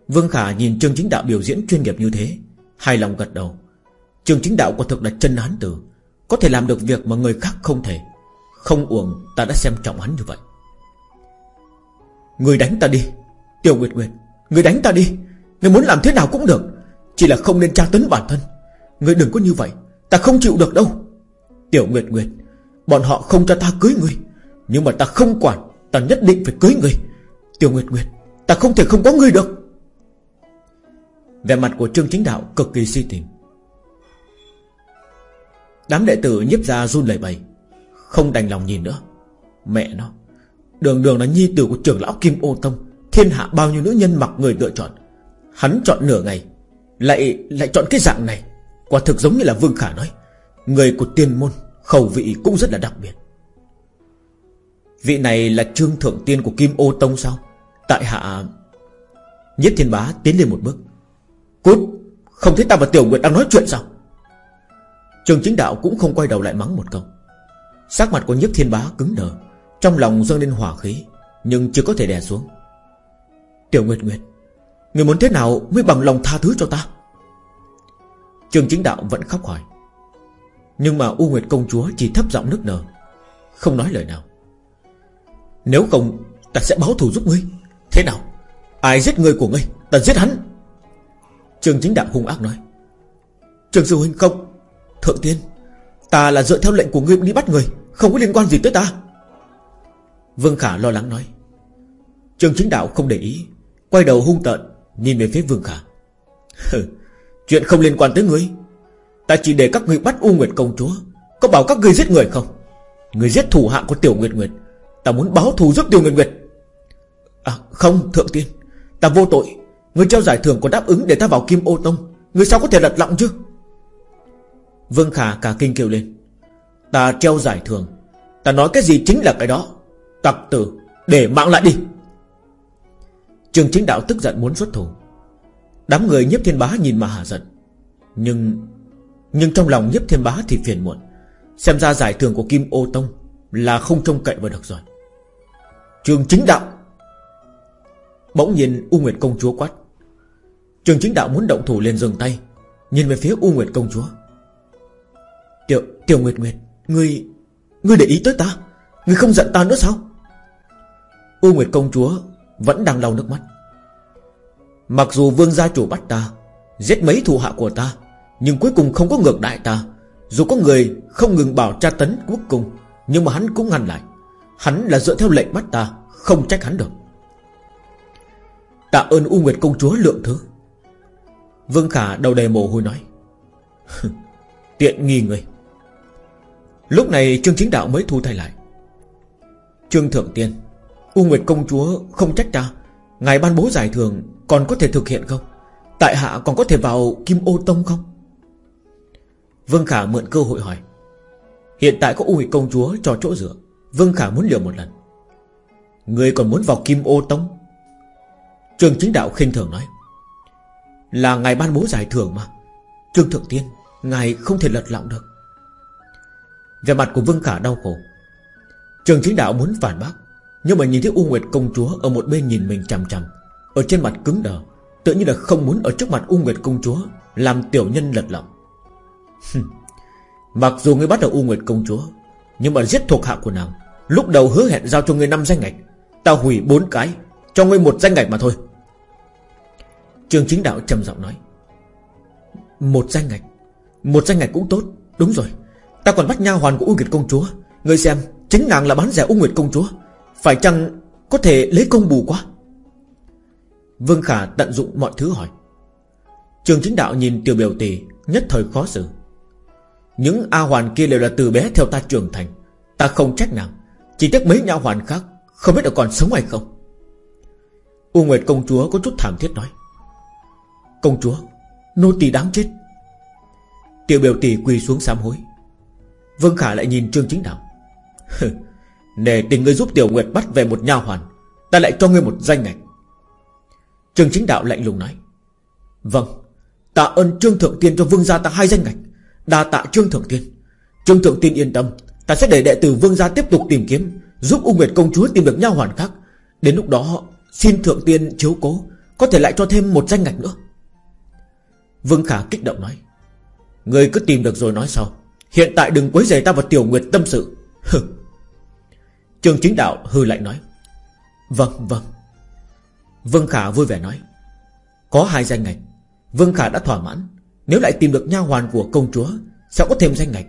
Vương Khả nhìn Trương Chính Đạo biểu diễn chuyên nghiệp như thế, Hài lòng gật đầu. Trương Chính Đạo quả thực là chân hán tử, Có thể làm được việc mà người khác không thể. Không uổng, ta đã xem trọng hắn như vậy. Người đánh ta đi, Tiểu Nguyệt Nguyệt, Người đánh ta đi. Người muốn làm thế nào cũng được, Chỉ là không nên tra tấn bản thân. Người đừng có như vậy. Ta không chịu được đâu. Tiểu Nguyệt Nguyệt, Bọn họ không cho ta cưới người, Nhưng mà ta không quản, Ta nhất định phải cưới người. Tiểu Nguyệt Nguyệt, Ta không thể không có người được. Vẻ mặt của Trương Chính Đạo cực kỳ suy tình. Đám đệ tử nhiếp ra run lẩy bẩy, Không đành lòng nhìn nữa. Mẹ nó, Đường đường là nhi tử của trưởng lão Kim Ô Tông, Thiên hạ bao nhiêu nữ nhân mặc người lựa chọn. Hắn chọn nửa ngày, Lại lại chọn cái dạng này. Quả thực giống như là Vương Khả nói, Người của tiên môn, Khẩu vị cũng rất là đặc biệt. Vị này là trương thượng tiên của Kim Ô Tông sao? Tại hạ, Nhất thiên bá tiến lên một bước. Cút, Không thấy ta và Tiểu Nguyệt đang nói chuyện sao? Trường chính đạo cũng không quay đầu lại mắng một câu. Sắc mặt của nhiếp thiên bá cứng đờ, Trong lòng dâng lên hỏa khí, Nhưng chưa có thể đè xuống. Tiểu Nguyệt Nguyệt, Người muốn thế nào mới bằng lòng tha thứ cho ta? Trường chính đạo vẫn khóc hỏi. Nhưng mà U Nguyệt công chúa chỉ thấp giọng nức nở. Không nói lời nào. Nếu không, ta sẽ báo thù giúp ngươi. Thế nào? Ai giết người của ngươi, Ta giết hắn. Trường chính đạo hung ác nói. Trường sư huynh không, Thượng tiên, Ta là dựa theo lệnh của ngươi đi bắt người, Không có liên quan gì tới ta. Vương Khả lo lắng nói. Trường chính đạo không để ý, Quay đầu hung tợn, Nhìn về phía Vương Khả. Chuyện không liên quan tới ngươi. Ta chỉ để các ngươi bắt U Nguyệt công chúa. Có bảo các ngươi giết người không? Người giết thủ hạ của Tiểu Nguyệt Nguyệt. Ta muốn báo thù giúp Tiểu Nguyệt Nguyệt. À không, thượng tiên. Ta vô tội. Người trao giải thưởng còn đáp ứng để ta vào Kim Ô Tông. Người sao có thể lật lọng chứ? Vương Khả cả kinh kêu lên. Ta treo giải thưởng. Ta nói cái gì chính là cái đó. Tặc tử, Để mạng lại đi. Trường chính đạo tức giận muốn xuất thủ. Đám người nhiếp thiên bá nhìn mà hà giận. Nhưng Nhưng trong lòng nhiếp thiên bá thì phiền muộn. Xem ra giải thưởng của Kim Ô Tông Là không trông cậy vào được rồi. Trường chính đạo. Bỗng nhìn U Nguyệt công chúa quát. Trường chính đạo muốn động thủ lên dừng tay. Nhìn về phía U Nguyệt công chúa. Tiểu, Tiểu Nguyệt Nguyệt Ngươi, ngươi để ý tới ta. Ngươi không giận ta nữa sao? U Nguyệt công chúa Vẫn đang lau nước mắt. Mặc dù vương gia chủ bắt ta, Giết mấy thủ hạ của ta, Nhưng cuối cùng không có ngược đại ta. Dù có người không ngừng bảo tra tấn quốc cung, Nhưng mà hắn cũng ngăn lại. Hắn là dựa theo lệnh bắt ta, Không trách hắn được. Tạ ơn U Nguyệt công chúa lượng thứ. Vương Khả đầu đầy mồ hôi nói Tiện nghi người. Lúc này Trương Chính Đạo mới thu tay lại. Trương Thượng Tiên, U Nguyệt Công Chúa không trách ta, Ngài ban bố giải thưởng còn có thể thực hiện không? Tại hạ còn có thể vào Kim Ô Tông không? Vương Khả mượn cơ hội hỏi. Hiện tại có U Nguyệt Công Chúa cho chỗ dựa. Vương Khả muốn liều một lần. Người còn muốn vào Kim Ô Tông? Trường Chính Đạo khinh thường nói. Là ngài ban bố giải thưởng mà. Trương Thượng Tiên, Ngài không thể lật lọng được. Về mặt của Vương Khả đau khổ. Trường chính đạo muốn phản bác. Nhưng mà nhìn thấy U Nguyệt công chúa Ở một bên nhìn mình chằm chằm. Ở trên mặt cứng đờ Tự như là không muốn ở trước mặt U Nguyệt công chúa, Làm tiểu nhân lật lọng. Mặc dù ngươi bắt được U Nguyệt công chúa, Nhưng mà giết thuộc hạ của nàng, Lúc đầu hứa hẹn giao cho ngươi năm danh ngạch, Ta hủy bốn cái, Cho ngươi một danh ngạch mà thôi. Trường chính đạo trầm giọng nói, Một danh ngạch, Một danh ngạch cũng tốt, Đúng rồi, Ta còn bắt nha hoàn của U Nguyệt công chúa, Ngươi xem, chính nàng là bán rẻ U Nguyệt công chúa, Phải chăng có thể lấy công bù quá? Vương Khả tận dụng mọi thứ hỏi. Trường chính đạo nhìn tiểu biểu tỷ Nhất thời khó xử. Những A hoàn kia đều là từ bé theo ta trưởng thành. Ta không trách nàng, Chỉ tiếc mấy nha hoàn khác Không biết là còn sống hay không. U Nguyệt công chúa có chút thảm thiết nói. Công chúa, Nô tỳ đáng chết. Tiểu biểu tỷ quỳ xuống sám hối. Vương Khả lại nhìn Trương Chính Đạo. Để tình ngươi giúp Tiểu Nguyệt bắt về một nha hoàn, Ta lại cho ngươi một danh ngạch. Trương Chính Đạo lạnh lùng nói. Vâng Tạ ơn Trương Thượng Tiên cho Vương gia ta hai danh ngạch. Đa tạ Trương Thượng Tiên. Trương Thượng Tiên yên tâm, Ta sẽ để đệ tử Vương gia tiếp tục tìm kiếm, Giúp U Nguyệt Công Chúa tìm được nha hoàn khác. Đến lúc đó, Xin Thượng Tiên chiếu cố, Có thể lại cho thêm một danh ngạch nữa. Vương Khả kích động nói. Người cứ tìm được rồi nói sau. Hiện tại đừng quấy rầy ta và Tiểu Nguyệt tâm sự. Trường chính đạo hư lại nói. Vâng vâng. Vương Khả vui vẻ nói, Có hai danh ngạch, Vương Khả đã thỏa mãn. Nếu lại tìm được nha hoàn của công chúa, Sẽ có thêm danh ngạch.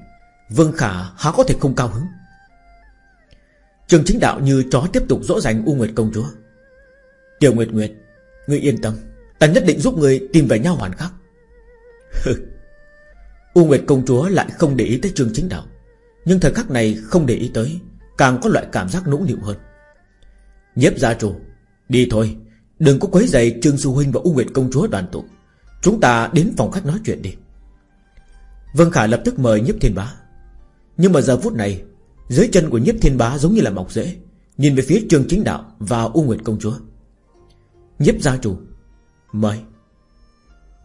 Vương Khả há có thể không cao hứng. Trường chính đạo như chó tiếp tục dỗ dành U Nguyệt công chúa. Tiểu Nguyệt Nguyệt, Ngươi yên tâm, Ta nhất định giúp ngươi tìm về nha hoàn khác. U Nguyệt công chúa lại không để ý tới trường chính đạo, Nhưng thời khắc này không để ý tới, Càng có loại cảm giác nũng nịu hơn. Nhiếp gia chủ, Đi thôi Đừng có quấy giày Trương Sư Huynh và U Nguyệt công chúa đoàn tụ. Chúng ta đến phòng khách nói chuyện đi. Vân Khả lập tức mời nhiếp thiên bá. Nhưng mà giờ phút này, Dưới chân của nhiếp thiên bá giống như là mọc rễ, Nhìn về phía Trương Chính Đạo Và U Nguyệt Công Chúa. Nhiếp gia chủ, Mời.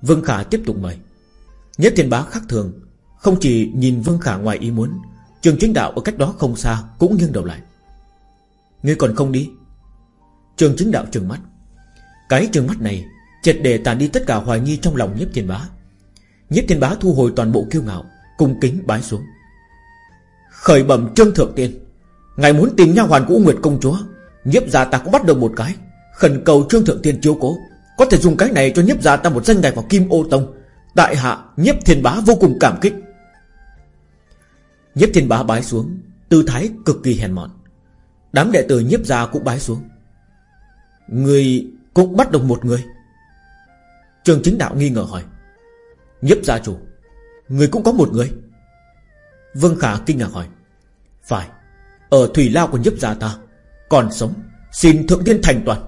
Vân Khả tiếp tục mời. Nhiếp thiên bá khác thường, Không chỉ nhìn Vân Khả ngoài ý muốn Trường chính đạo ở cách đó không xa Cũng nghiêng đầu lại. Ngươi còn không đi? Trường chính đạo trừng mắt. Cái trường mắt này, Triệt để tàn đi tất cả hoài nghi trong lòng nhiếp thiên bá. Nhiếp thiên bá thu hồi toàn bộ kiêu ngạo, Cung kính bái xuống. Khởi bẩm trương thượng tiên, Ngài muốn tìm nha hoàn của U Nguyệt công chúa, Nhiếp gia ta cũng bắt được một cái. Khẩn cầu trương thượng tiên chiếu cố, Có thể dùng cái này cho nhiếp gia ta một danh ngạch vào kim ô tông. Đại hạ, nhiếp thiên bá vô cùng cảm kích. Nhiếp thiên bá bái xuống, Tư thái cực kỳ hèn mọn. Đám đệ tử nhiếp gia cũng bái xuống. Người cũng bắt được một người. Trường chính đạo nghi ngờ hỏi. Nhếp gia chủ, Người cũng có một người. Vương Khả kinh ngạc hỏi. Phải, Ở thủy lao của nhếp gia ta, Còn sống, Xin thượng thiên thành toàn.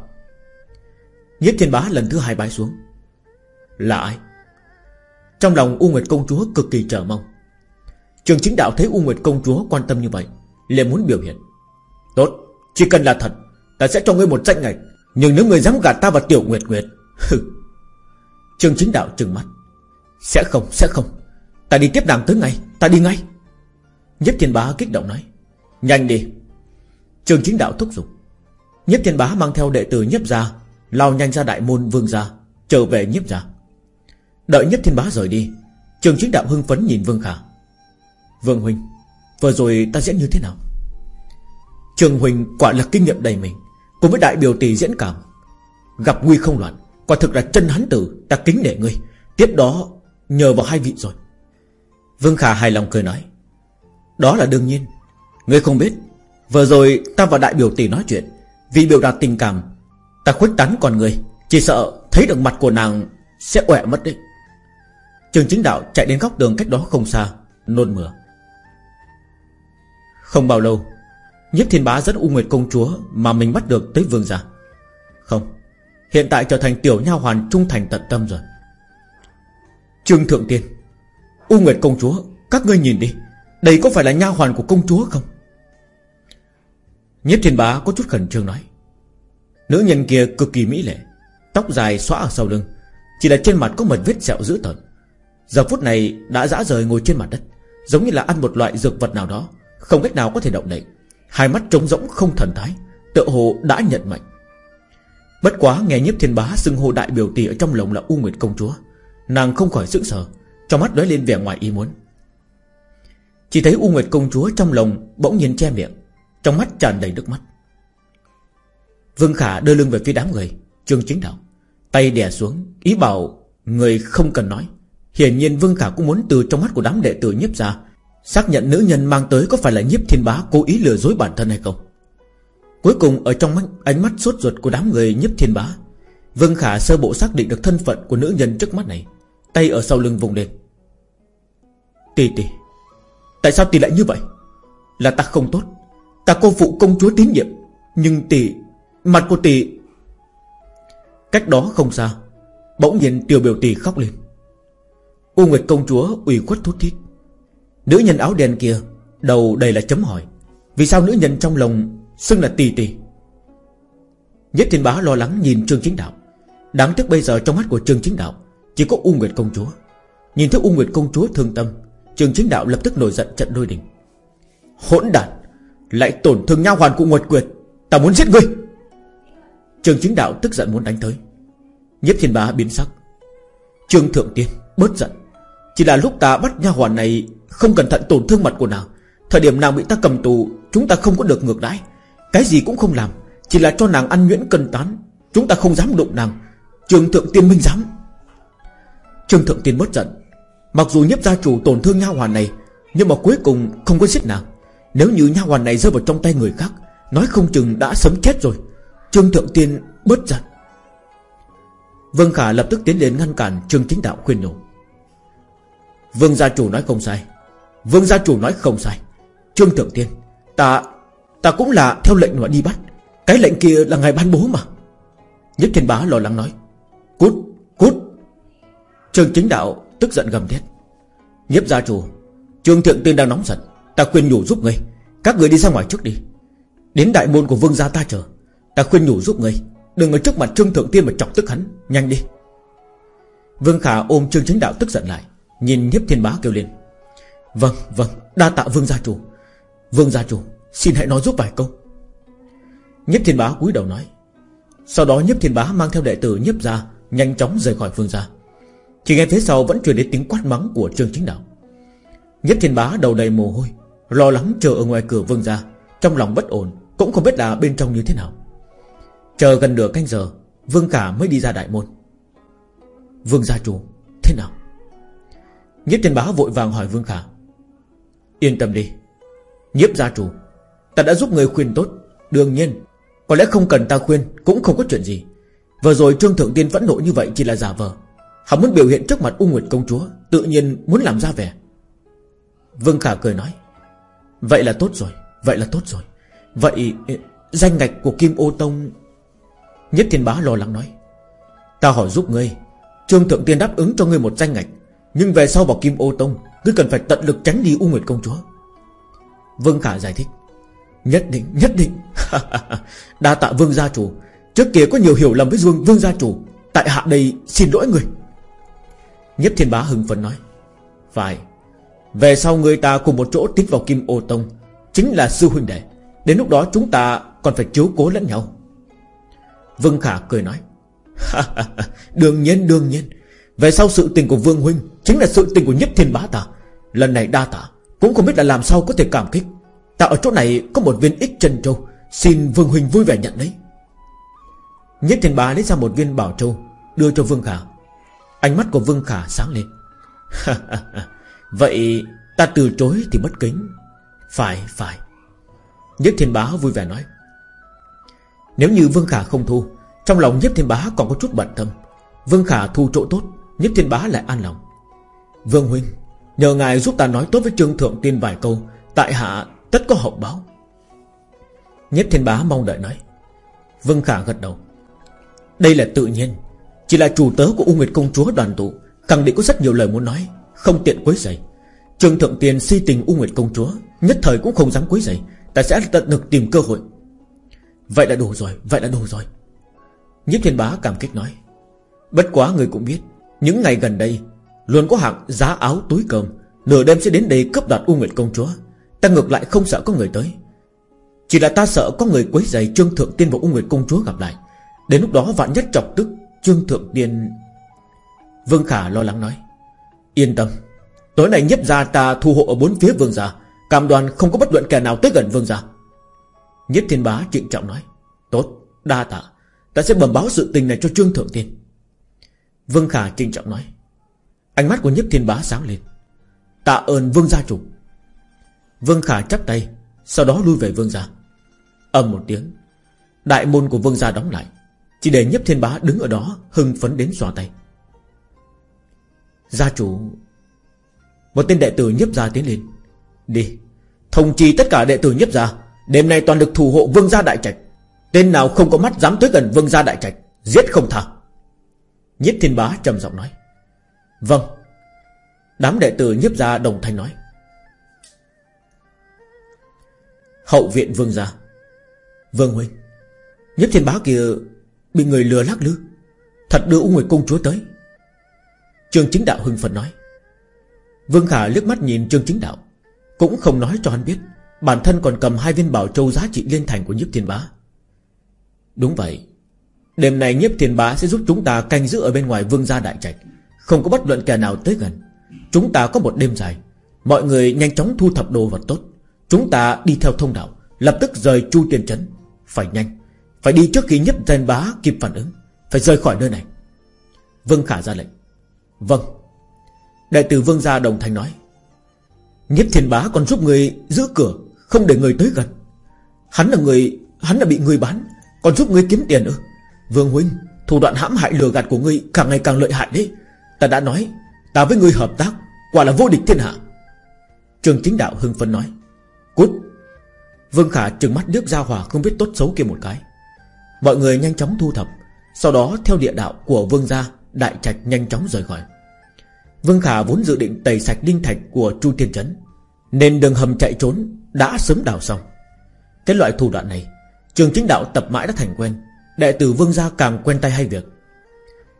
Nhếp thiên bá lần thứ hai bái xuống. Là ai? Trong lòng U Nguyệt công chúa cực kỳ chờ mong. Trường chính đạo thấy U Nguyệt công chúa quan tâm như vậy, liền muốn biểu hiện. Tốt, Chỉ cần là thật, Ta sẽ cho ngươi một danh ngạch. Nhưng nếu người dám gạt ta và tiểu Nguyệt Nguyệt Trường chính đạo trừng mắt. Sẽ không sẽ không. Ta đi tiếp nàng tới ngay, Ta đi ngay. Nhất thiên bá kích động nói. Nhanh đi. Trường chính đạo thúc giục. Nhất thiên bá mang theo đệ tử nhiếp gia, lao nhanh ra đại môn vương gia, Trở về nhiếp gia. Đợi nhất thiên bá rời đi Trường chính đạo hưng phấn nhìn vương khả. Vương huynh Vừa rồi ta diễn như thế nào? Trường huynh quả là kinh nghiệm đầy mình. Cùng với đại biểu tỷ diễn cảm, Gặp nguy không loạn, Quả thực là chân hắn tử, Ta kính để ngươi. Tiếp đó, nhờ vào hai vị rồi. Vương Khả hài lòng cười nói, Đó là đương nhiên, Ngươi không biết. Vừa rồi ta và đại biểu tỷ nói chuyện, Vì biểu đạt tình cảm, Ta khuếch tán còn người Chỉ sợ thấy được mặt của nàng Sẽ quẹ mất đấy Trường chính đạo chạy đến góc đường cách đó không xa, Nôn mửa. Không bao lâu Nhiếp thiên bá dẫn U Nguyệt công chúa Mà mình bắt được tới vương gia. Không, Hiện tại trở thành tiểu nha hoàn trung thành tận tâm rồi. Trương Thượng Tiên, U Nguyệt công chúa, Các ngươi nhìn đi, Đây có phải là nha hoàn của công chúa không? Nhiếp thiên bá có chút khẩn trương nói. Nữ nhân kia cực kỳ mỹ lệ, Tóc dài xóa ở sau lưng, Chỉ là trên mặt có một vết sẹo dữ tợn. Giờ phút này đã dã rời ngồi trên mặt đất, Giống như là ăn một loại dược vật nào đó, Không cách nào có thể động đậy. Hai mắt trống rỗng không thần thái Tự hồ đã nhận mệnh. Bất quá nghe nhiếp thiên bá xưng hô đại biểu tỷ ở trong lòng là U Nguyệt công chúa, Nàng không khỏi sững sờ, Trong mắt lóe lên vẻ ngoài ý muốn. Chỉ thấy U Nguyệt công chúa trong lòng Bỗng nhiên che miệng, Trong mắt tràn đầy nước mắt. Vương Khả đưa lưng về phía đám người, Trương chính đạo, Tay đè xuống, Ý bảo người không cần nói. Hiển nhiên Vương Khả cũng muốn từ trong mắt của đám đệ tử nhiếp ra Xác nhận nữ nhân mang tới có phải là nhiếp thiên bá Cố ý lừa dối bản thân hay không? Cuối cùng ở trong mắt, ánh mắt sốt ruột của đám người nhiếp thiên bá Vương Khả sơ bộ xác định được thân phận của nữ nhân trước mắt này Tay ở sau lưng vùng lên. Tì tì Tại sao tì lại như vậy? Là ta không tốt Ta cô phụ công chúa tín nhiệm Nhưng tì Mặt của tì Cách đó không xa Bỗng nhiên tiểu biểu tì khóc lên. U Nguyệt công chúa ủy khuất thút thít. Nữ nhân áo đen kia, Đầu đầy là chấm hỏi. Vì sao nữ nhân trong lòng Xưng là tỷ tỷ Nhất thiên bá lo lắng nhìn Trương Chính Đạo. Đáng tiếc bây giờ trong mắt của Trương Chính Đạo Chỉ có U Nguyệt Công Chúa. Nhìn thấy U Nguyệt Công Chúa thương tâm, Trương Chính Đạo lập tức nổi giận trận đôi đình. Hỗn đản, Lại tổn thương nha hoàn của Nguyệt Quyệt, Ta muốn giết ngươi. Trương Chính Đạo tức giận muốn đánh tới. Nhất thiên bá biến sắc. Trương Thượng Tiên bớt giận. Chỉ là lúc ta bắt nha hoàn này Không cẩn thận tổn thương mặt của nàng, Thời điểm nàng bị ta cầm tù, Chúng ta không có được ngược đãi. Cái gì cũng không làm, Chỉ là cho nàng ăn nhuyễn cân tán, Chúng ta không dám đụng nàng. Trường thượng tiên minh dám. Trường thượng tiên bất giận. Mặc dù nhếp gia chủ tổn thương nha hoàn này, Nhưng mà cuối cùng không có giết nàng. Nếu như nha hoàn này rơi vào trong tay người khác, Nói không chừng đã sớm chết rồi. Trương Thượng Tiên bớt giận. Vương Khả lập tức tiến đến ngăn cản Trương Chính Đạo khuyên nhủ. Vương gia chủ nói không sai. Vương gia chủ nói không sai. Trương Thượng Tiên, Ta Ta cũng là theo lệnh mà đi bắt. Cái lệnh kia là ngài ban bố mà. Nhất Thiên Bá lo lắng nói. Cút Cút. Trương Chính Đạo tức giận gầm thét. Nhiếp gia chủ, Trương Thượng Tiên đang nóng giận. Ta khuyên nhủ giúp ngươi. Các người đi ra ngoài trước đi. Đến đại môn của vương gia ta chờ. Ta khuyên nhủ giúp ngươi. Đừng ở trước mặt Trương Thượng Tiên mà chọc tức hắn. Nhanh đi. Vương Khả ôm Trương Chính Đạo tức giận lại. Nhìn Nhiếp Thiên Bá kêu lên. Vâng vâng đa tạ Vương gia chủ. Vương gia chủ, xin hãy nói giúp vài câu. Nhiếp Thiên Bá cúi đầu nói. Sau đó Nhiếp Thiên Bá mang theo đệ tử Nhiếp gia Nhanh chóng rời khỏi Vương gia. Chỉ nghe phía sau vẫn truyền đến tiếng quát mắng của Trương Chính Đạo. Nhiếp Thiên Bá đầu đầy mồ hôi, Lo lắng chờ ở ngoài cửa Vương gia, Trong lòng bất ổn, Cũng không biết là bên trong như thế nào. Chờ gần nửa canh giờ, Vương cả mới đi ra đại môn. Vương gia chủ, Thế nào? Nhiếp Thiên Bá vội vàng hỏi Vương Khả. Yên tâm đi. Nhiếp gia chủ, Ta đã giúp người khuyên tốt. Đương nhiên, Có lẽ không cần ta khuyên, Cũng không có chuyện gì. Vừa rồi Trương Thượng Tiên vẫn nộ như vậy chỉ là giả vờ. Hắn muốn biểu hiện trước mặt U Nguyệt Công Chúa, Tự nhiên muốn làm ra vẻ. Vương Khả cười nói, Vậy là tốt rồi, Vậy là tốt rồi. Vậy danh ngạch của Kim Ô Tông Nhất Thiên Bá lo lắng nói, Ta hỏi giúp ngươi, Trương Thượng Tiên đáp ứng cho ngươi một danh ngạch nhưng về sau vào Kim Ô Tông Ngươi cần phải tận lực tránh đi U Nguyệt Công Chúa. Vương Khả giải thích Nhất định, nhất định. Đa tạ Vương Gia Chủ. Trước kia có nhiều hiểu lầm với Vương, Vương Gia Chủ. Tại hạ đây xin lỗi người. Nhất Thiên Bá hưng phấn nói Phải. Về sau người ta cùng một chỗ tiến vào Kim Ô Tông Chính là sư huynh đệ. Đến lúc đó chúng ta còn phải chiếu cố lẫn nhau. Vương Khả cười nói Đương nhiên đương nhiên. Về sau sự tình của Vương Huynh Chính là sự tình của nhất thiên bá ta. Lần này đa tạ, Cũng không biết là làm sao có thể cảm kích. Ta ở chỗ này có một viên ích chân châu, Xin Vương Huynh vui vẻ nhận lấy. Nhất thiên bá lấy ra một viên bảo châu, Đưa cho Vương Khả. Ánh mắt của Vương Khả sáng lên. Vậy ta từ chối thì bất kính. Phải phải. Nhất thiên bá vui vẻ nói. Nếu như Vương Khả không thu, Trong lòng Nhất thiên bá còn có chút bận tâm. Vương Khả thu chỗ tốt Nhất thiên bá lại an lòng. Vương Huynh, Nhờ ngài giúp ta nói tốt với Trương Thượng Tiên vài câu, Tại hạ tất có hậu báo. Nhất thiên bá mong đợi nói. Vương Khả gật đầu. Đây là tự nhiên, Chỉ là chủ tớ của U Nguyệt Công Chúa đoàn tụ, Khẳng định có rất nhiều lời muốn nói, Không tiện quấy rầy. Trương Thượng Tiên si tình U Nguyệt Công Chúa, Nhất thời cũng không dám quấy rầy, Ta sẽ tận lực tìm cơ hội. Vậy đã đủ rồi, Vậy đã đủ rồi. Nhiếp thiên bá cảm kích nói. Bất quá người cũng biết những ngày gần đây Luôn có hạng giá áo túi cơm Nửa đêm sẽ đến đây cướp đoạt U Nguyệt Công Chúa. Ta ngược lại không sợ có người tới. Chỉ là ta sợ có người quấy giày Trương Thượng Tiên và U Nguyệt Công Chúa gặp lại. Đến lúc đó vạn nhất chọc tức Trương Thượng Tiên. Vương Khả lo lắng nói Yên tâm Tối nay nhếp ra ta thu hộ ở bốn phía vương gia cảm đoàn không có bất luận kẻ nào tới gần vương gia. Nhất thiên bá trịnh trọng nói Tốt, đa tạ. Ta sẽ bẩm báo sự tình này cho Trương Thượng Tiên. Vương Khả trịnh trọng nói. Ánh mắt của Nhất Thiên Bá sáng lên. Tạ ơn Vương gia chủ. Vương Khả chắp tay, Sau đó lui về Vương gia. Âm một tiếng, Đại môn của Vương gia đóng lại. Chỉ để Nhất Thiên Bá đứng ở đó, Hưng phấn đến xòa tay. Gia chủ, Một tên đệ tử Nhất gia tiến lên. Đi, Thông trì tất cả đệ tử Nhất gia. Đêm nay toàn được thủ hộ Vương gia đại trạch. Tên nào không có mắt dám tới gần Vương gia đại trạch, Giết không tha. Nhiếp Thiên Bá trầm giọng nói. Vâng. Đám đệ tử nhiếp gia đồng thanh nói. Hậu viện vương gia. Vương huynh. Nhiếp thiên bá kia Bị người lừa lắc lư. Thật đưa U Nguyệt công chúa tới. Trương chính đạo hưng phấn nói. Vương Khả liếc mắt nhìn Trương chính đạo. Cũng không nói cho hắn biết Bản thân còn cầm hai viên bảo châu giá trị liên thành của nhiếp thiên bá. Đúng vậy. Đêm này nhiếp thiên bá sẽ giúp chúng ta canh giữ ở bên ngoài vương gia đại trạch. Không có bất luận kẻ nào tới gần. Chúng ta có một đêm dài. Mọi người nhanh chóng thu thập đồ vật tốt. Chúng ta đi theo thông đạo, Lập tức rời chu tiền trấn. Phải nhanh. Phải đi trước khi nhiếp thiên bá kịp phản ứng. Phải rời khỏi nơi này. Vương Khả ra lệnh. Vâng. Đại tử Vương gia đồng thanh nói. Nhiếp thiên bá còn giúp người giữ cửa, Không để người tới gần. Hắn là người, Hắn là bị người bán, Còn giúp người kiếm tiền nữa Vương Huynh, Thủ đoạn hãm hại lừa gạt của ngươi càng ngày càng lợi hại đấy. Ta đã nói, Ta với ngươi hợp tác, Quả là vô địch thiên hạ. Trường chính đạo hưng phấn nói, Cút. Vương Khả trừng mắt nước ra hòa không biết tốt xấu kia một cái. Mọi người nhanh chóng thu thập, Sau đó theo địa đạo của Vương gia, Đại Trạch nhanh chóng rời khỏi. Vương Khả vốn dự định tẩy sạch linh thạch của Chu Thiên Trấn, Nên đường hầm chạy trốn Đã sớm đào xong. Cái loại thủ đoạn này, Trường chính đạo tập mãi đã thành quen. Đệ tử Vương gia càng quen tay hay việc.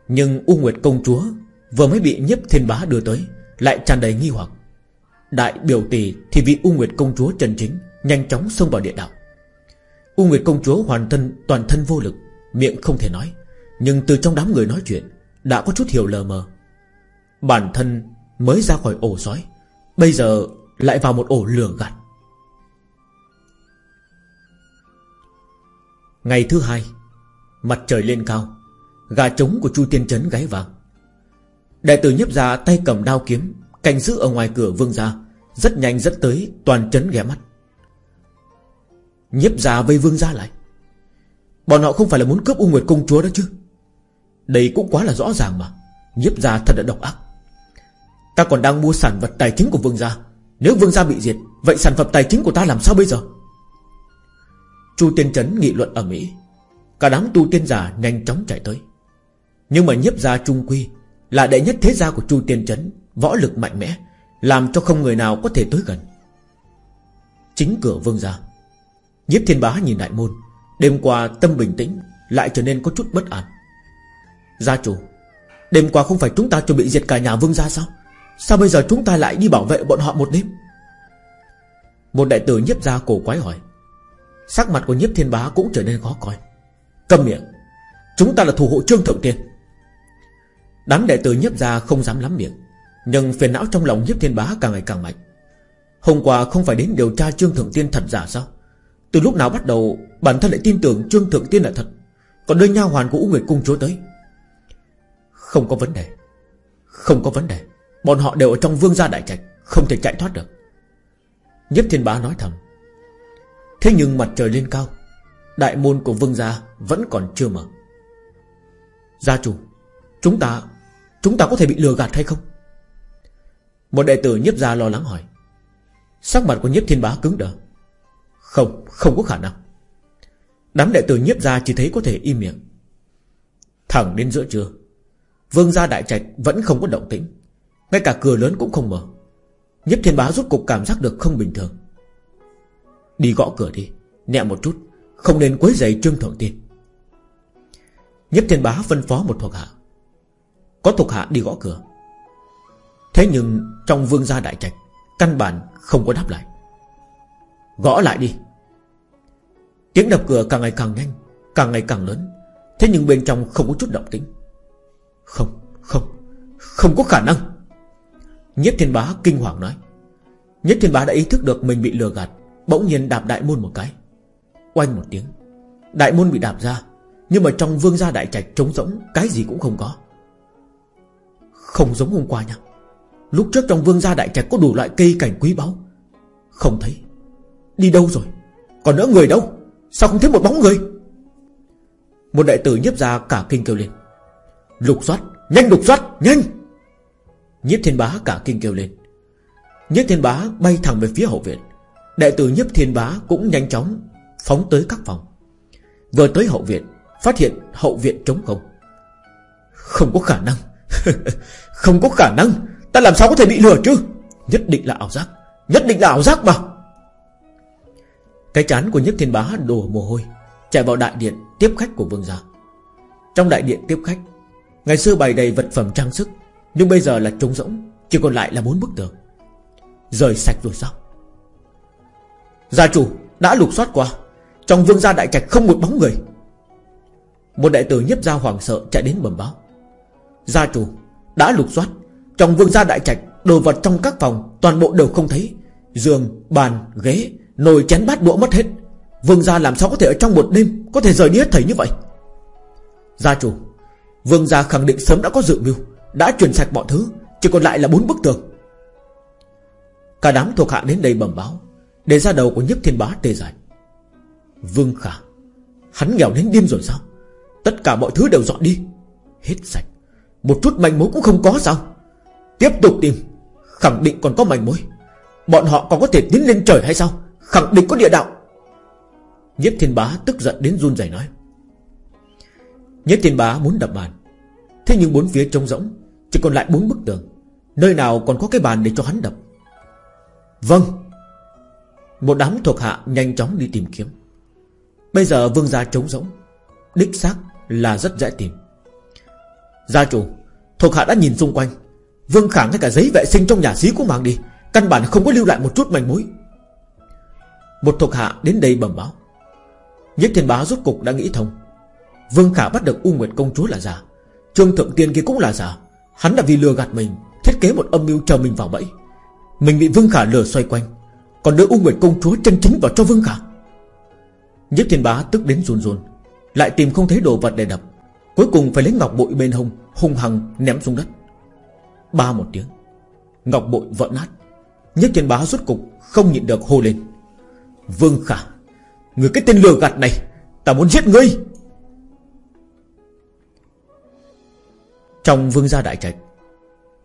Nhưng U Nguyệt công chúa Vừa mới bị nhiếp thiên bá đưa tới, Lại tràn đầy nghi hoặc. Đại biểu tỷ thì vị U Nguyệt công chúa trần chính, Nhanh chóng xông vào địa đạo. U Nguyệt công chúa hoàn thân toàn thân vô lực, Miệng không thể nói, Nhưng từ trong đám người nói chuyện, Đã có chút hiểu lờ mờ. Bản thân mới ra khỏi ổ sói, Bây giờ lại vào một ổ lửa gạt. Ngày thứ hai Mặt trời lên cao, Gà trống của Chu Tiên Trấn gáy vàng. Đại tử nhấp ra tay cầm đao kiếm, Canh giữ ở ngoài cửa vương gia, Rất nhanh rất tới toàn trấn ghé mắt. Nhếp già vây vương gia lại. Bọn họ không phải là muốn cướp U Nguyệt công chúa đó chứ? Đây cũng quá là rõ ràng mà. Nhếp già thật là độc ác. Ta còn đang mua sản vật tài chính của vương gia. Nếu vương gia bị diệt, Vậy sản phẩm tài chính của ta làm sao bây giờ? Chu tiên trấn nghị luận ở Mỹ. Cả đám tu tiên giả nhanh chóng chạy tới. Nhưng mà nhiếp gia trung quy Là đệ nhất thế gia của Chu tiên trấn Võ lực mạnh mẽ, Làm cho không người nào có thể tới gần. Chính cửa vương gia, Nhiếp thiên bá nhìn đại môn, Đêm qua tâm bình tĩnh, Lại trở nên có chút bất an. Gia chủ, Đêm qua không phải chúng ta chuẩn bị diệt cả nhà vương gia sao? Sao bây giờ chúng ta lại đi bảo vệ bọn họ một đêm? Một đại tử nhiếp gia cổ quái hỏi. Sắc mặt của nhiếp thiên bá cũng trở nên khó coi. Cầm miệng. Chúng ta là thủ hộ trương thượng tiên. Đám đệ tử nhiếp ra không dám lắm miệng, Nhưng phiền não trong lòng nhiếp thiên bá càng ngày càng mạnh. Hôm qua không phải đến điều tra trương thượng tiên thật giả sao? Từ lúc nào bắt đầu, Bản thân lại tin tưởng trương thượng tiên là thật? Còn đưa nha hoàn của U Nguyệt Cung chúa tới? Không có vấn đề. Không có vấn đề. Bọn họ đều ở trong vương gia đại trạch, Không thể chạy thoát được. Nhất thiên bá nói thầm. Thế nhưng mặt trời lên cao Đại môn của vương gia vẫn còn chưa mở. Gia chủ Chúng ta Chúng ta có thể bị lừa gạt hay không? Một đệ tử nhiếp gia lo lắng hỏi. Sắc mặt của nhiếp thiên bá cứng đờ. Không, không có khả năng. Đám đệ tử nhiếp gia chỉ thấy có thể im miệng. Thẳng đến giữa trưa Vương gia đại trạch vẫn không có động tĩnh. Ngay cả cửa lớn cũng không mở. Nhiếp thiên bá rút cục cảm giác được không bình thường. Đi gõ cửa đi Nhẹ một chút. Không nên quấy rầy Trương Thượng Tiên. Nhất thiên bá phân phó một thuộc hạ. Có thuộc hạ đi gõ cửa. Thế nhưng trong vương gia đại trạch Căn bản không có đáp lại. Gõ lại đi. Tiếng đập cửa càng ngày càng nhanh Càng ngày càng lớn. Thế nhưng bên trong không có chút động tĩnh. Không, không Không có khả năng. Nhất thiên bá kinh hoàng nói. Nhất thiên bá đã ý thức được mình bị lừa gạt Bỗng nhiên đạp đại môn một cái. Oanh một tiếng. Đại môn bị đạp ra, Nhưng mà trong vương gia đại trạch trống rỗng, Cái gì cũng không có. Không giống hôm qua nha. Lúc trước trong vương gia đại trạch có đủ loại cây cảnh quý báu. Không thấy. Đi đâu rồi? Còn nữa người đâu? Sao không thấy một bóng người? Một đại tử nhiếp ra cả kinh kêu lên. Lục soát, Nhanh lục soát, Nhanh! Nhiếp thiên bá cả kinh kêu lên. Nhiếp thiên bá bay thẳng về phía hậu viện. Đại tử nhiếp thiên bá cũng nhanh chóng Phóng tới các phòng. Vừa tới hậu viện, Phát hiện hậu viện trống không. Không có khả năng. Không có khả năng. Ta làm sao có thể bị lừa chứ? Nhất định là ảo giác. Nhất định là ảo giác mà. Cái chán của nhất thiên bá đổ mồ hôi, Chạy vào đại điện tiếp khách của vương gia. Trong đại điện tiếp khách, Ngày xưa bày đầy vật phẩm trang sức, Nhưng bây giờ là trống rỗng, Chỉ còn lại là bốn bức tường. Rời sạch rồi sao? Gia chủ, đã lục soát qua. Trong vương gia đại trạch không một bóng người. Một đại tử nhiếp gia hoàng sợ chạy đến bẩm báo. Gia chủ đã lục soát Trong vương gia đại trạch Đồ vật trong các phòng toàn bộ đều không thấy. Giường, bàn, ghế Nồi chén bát đũa mất hết. Vương gia làm sao có thể ở trong một đêm Có thể rời đi hết thầy như vậy? Gia chủ Vương gia khẳng định sớm đã có dự mưu Đã chuyển sạch mọi thứ Chỉ còn lại là bốn bức tường. Cả đám thuộc hạ đến đây bẩm báo. Để ra đầu của nhiếp thiên bá tê dại. Vương Khả, Hắn nghèo đến điên rồi sao? Tất cả mọi thứ đều dọn đi. Hết sạch. Một chút manh mối cũng không có sao? Tiếp tục tìm. Khẳng định còn có manh mối. Bọn họ còn có thể tiến lên trời hay sao? Khẳng định có địa đạo. Nhất thiên bá tức giận đến run rẩy nói. Nhất thiên bá muốn đập bàn. Thế nhưng bốn phía trống rỗng, Chỉ còn lại bốn bức tường. Nơi nào còn có cái bàn để cho hắn đập? Vâng. Một đám thuộc hạ nhanh chóng đi tìm kiếm. Bây giờ vương gia trống rỗng, Đích xác là rất dễ tìm. Gia chủ, Thuộc hạ đã nhìn xung quanh. Vương khả ngay cả giấy vệ sinh trong nhà xí cũng mang đi, Căn bản không có lưu lại một chút manh mối. Một thuộc hạ đến đây bẩm báo. Nhất thiên bá rốt cục đã nghĩ thông. Vương khả bắt được U Nguyệt công chúa là giả Trương thượng tiên kia cũng là giả Hắn đã vì lừa gạt mình, Thiết kế một âm mưu chờ mình vào bẫy. Mình bị Vương khả lừa xoay quanh, Còn đưa U Nguyệt công chúa chân chính vào cho Vương khả. Nhất thiên bá tức đến run run. Lại tìm không thấy đồ vật để đập. Cuối cùng phải lấy ngọc bội bên hông, Hung hăng ném xuống đất. Ba một tiếng, Ngọc bội vỡ nát. Nhất thiên bá rốt cục không nhịn được hô lên. Vương khả, Người cái tên lừa gạt này, Ta muốn giết ngươi. Trong vương gia đại trạch,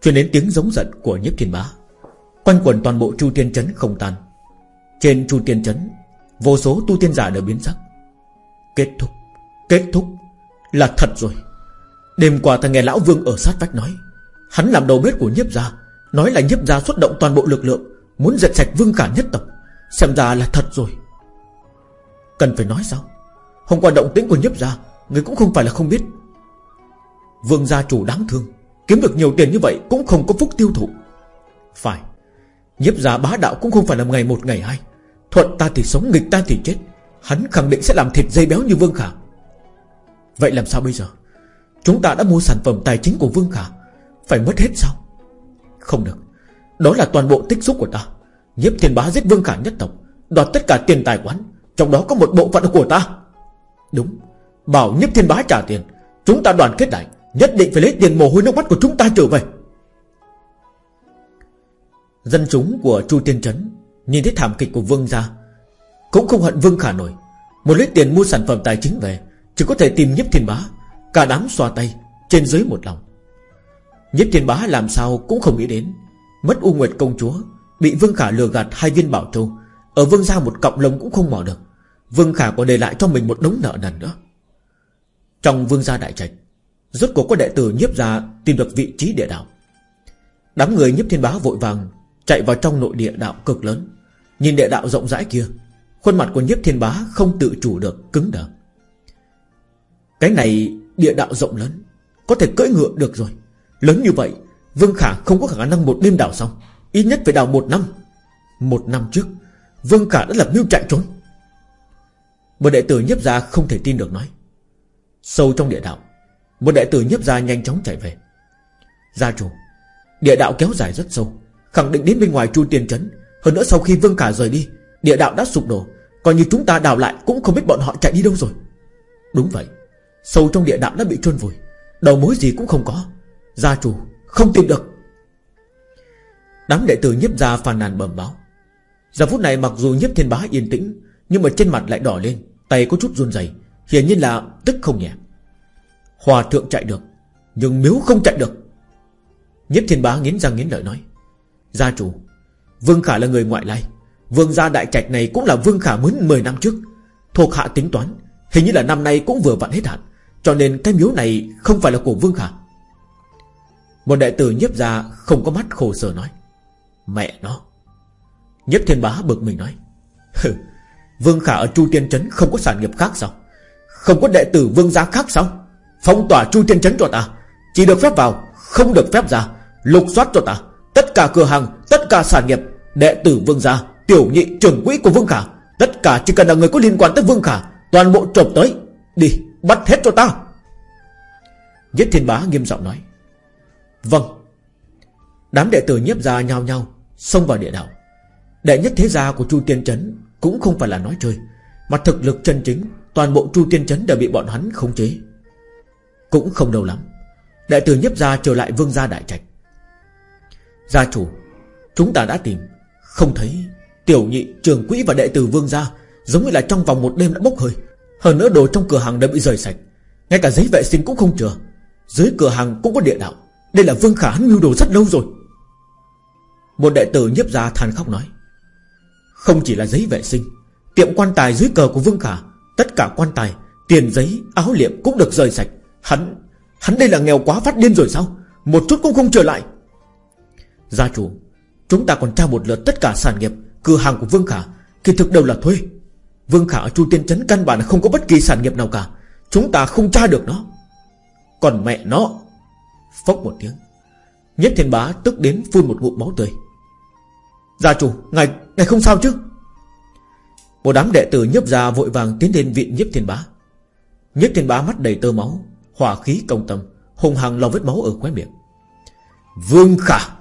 truyền đến tiếng giống giận của nhiếp thiên bá. Quanh quần toàn bộ chu tiên chấn không tan. Trên chu tiên chấn Vô số tu tiên giả đều biến sắc. Kết thúc Kết thúc Là thật rồi. Đêm qua ta nghe lão vương ở sát vách nói, Hắn làm đầu bếp của nhiếp gia, Nói là nhiếp gia xuất động toàn bộ lực lượng, Muốn giật sạch vương cả nhất tộc, Xem ra là thật rồi. Cần phải nói sao? Hôm qua động tĩnh của nhiếp gia, Người cũng không phải là không biết. Vương gia chủ đáng thương, Kiếm được nhiều tiền như vậy cũng không có phúc tiêu thụ. Phải, Nhiếp gia bá đạo cũng không phải là ngày một, ngày hai. Thuận ta thì sống, nghịch ta thì chết. Hắn khẳng định sẽ làm thịt dây béo như Vương Khả. Vậy làm sao bây giờ? Chúng ta đã mua sản phẩm tài chính của Vương Khả. Phải mất hết sao? Không được. Đó là toàn bộ tích xúc của ta. Nhiếp thiên bá giết Vương Khả nhất tộc, Đoạt tất cả tiền tài quán, Trong đó có một bộ phận của ta. Đúng. Bảo nhiếp thiên bá trả tiền. Chúng ta đoàn kết lại, Nhất định phải lấy tiền mồ hôi nước mắt của chúng ta trở về. Dân chúng của Chu Tiên Trấn Nhìn thấy thảm kịch của Vương gia, Cũng không hận Vương Khả nổi. Một lấy tiền mua sản phẩm tài chính về, Chỉ có thể tìm nhiếp thiên bá, Cả đám xoa tay Trên dưới một lòng. Nhiếp thiên bá làm sao cũng không nghĩ đến, Mất U Nguyệt công chúa, Bị Vương Khả lừa gạt hai viên bảo châu Ở Vương gia một cọng lông cũng không mỏ được. Vương Khả còn để lại cho mình một đống nợ nần nữa. Trong Vương gia đại trạch, Rốt cuộc có đệ tử nhiếp gia Tìm được vị trí địa đạo. Đám người nhiếp thiên bá vội vàng Chạy vào trong nội địa đạo cực lớn. Nhìn địa đạo rộng rãi kia, Khuôn mặt của nhiếp thiên bá không tự chủ được Cứng đờ. Cái này địa đạo rộng lớn, Có thể cưỡi ngựa được rồi. Lớn như vậy, Vương Khả không có khả năng một đêm đào xong. Ít nhất phải đào một năm. Một năm trước, Vương Khả đã lập mưu chạy trốn. Một đệ tử nhiếp gia không thể tin được nói. Sâu trong địa đạo, Một đệ tử nhiếp gia nhanh chóng chạy về. Gia chủ, Địa đạo kéo dài rất sâu, Khẳng định đến bên ngoài chu tiên trấn hơn nữa sau khi Vương Khả rời đi, Địa đạo đã sụp đổ, coi như chúng ta đào lại cũng không biết bọn họ chạy đi đâu rồi. Đúng vậy, Sâu trong địa đạo đã bị chôn vùi, Đầu mối gì cũng không có, Gia chủ không tìm được. Đám đệ tử nhiếp gia phàn nàn bẩm báo. Giờ phút này mặc dù nhiếp thiên bá yên tĩnh, Nhưng mà trên mặt lại đỏ lên, Tay có chút run rẩy, Hiển nhiên là tức không nhẹ. Hòa thượng chạy được, Nhưng miếu không chạy được. Nhiếp thiên bá nghiến răng nghiến lợi nói, Gia chủ Vương Khả là người ngoại lai. Vương gia đại trạch này cũng là Vương Khả mới 10 năm trước. Thuộc hạ tính toán, Hình như là năm nay cũng vừa vặn hết hạn. Cho nên cái miếu này không phải là của Vương Khả. Một đệ tử nhiếp gia Không có mắt khổ sở nói, Mẹ nó. Nhiếp thiên bá bực mình nói Vương Khả ở Chu Tiên Trấn không có sản nghiệp khác sao? Không có đệ tử Vương gia khác sao? Phong tỏa Chu Tiên Trấn cho ta, Chỉ được phép vào, Không được phép ra, Lục soát cho ta. Tất cả cửa hàng, Tất cả sản nghiệp Đệ tử Vương gia, Tiểu nhị trưởng quỹ của Vương Khả, Tất cả chỉ cần là người có liên quan tới Vương Khả, Toàn bộ trộm tới. Đi, bắt hết cho ta. Nhất thiên bá nghiêm giọng nói. Vâng. Đám đệ tử nhiếp ra nhao nhao Xông vào địa đạo. Đệ nhất thế gia của Chu Tiên Trấn Cũng không phải là nói chơi, Mà thực lực chân chính, Toàn bộ Chu Tiên Trấn đều bị bọn hắn khống chế. Cũng không đâu lắm, Đệ tử nhiếp gia trở lại vương gia đại trạch. Gia chủ, Chúng ta đã tìm không thấy. Tiểu nhị trường quỹ và đệ tử vương gia Giống như là trong vòng một đêm đã bốc hơi. Hơn nữa đồ trong cửa hàng đã bị rời sạch. Ngay cả giấy vệ sinh cũng không chừa. Dưới cửa hàng cũng có địa đạo. Đây là Vương Khả hắn mưu đồ rất lâu rồi. Một đệ tử nhiếp ra than khóc nói. Không chỉ là giấy vệ sinh Tiệm quan tài dưới cờ của Vương Khả Tất cả quan tài Tiền giấy, áo liệm cũng được rời sạch. Hắn, hắn đây là nghèo quá phát điên rồi sao? Một chút cũng không trở lại. Gia chủ Chúng ta còn tra một lượt tất cả sản nghiệp Cửa hàng của Vương Khả. Kỳ thực đều là thuê. Vương Khả ở Chu Tiên Trấn căn bản không có bất kỳ sản nghiệp nào cả. Chúng ta không tra được nó. Còn mẹ nó Phốc một tiếng. Nhất thiên bá tức đến phun một ngụm máu tươi. Gia chủ Ngài, ngài không sao chứ? Một đám đệ tử nhấp ra vội vàng tiến đến viện nhiếp thiên bá. Nhiếp thiên bá mắt đầy tơ máu Hỏa khí công tâm Hùng hằng lau vết máu ở khóe miệng. Vương Khả!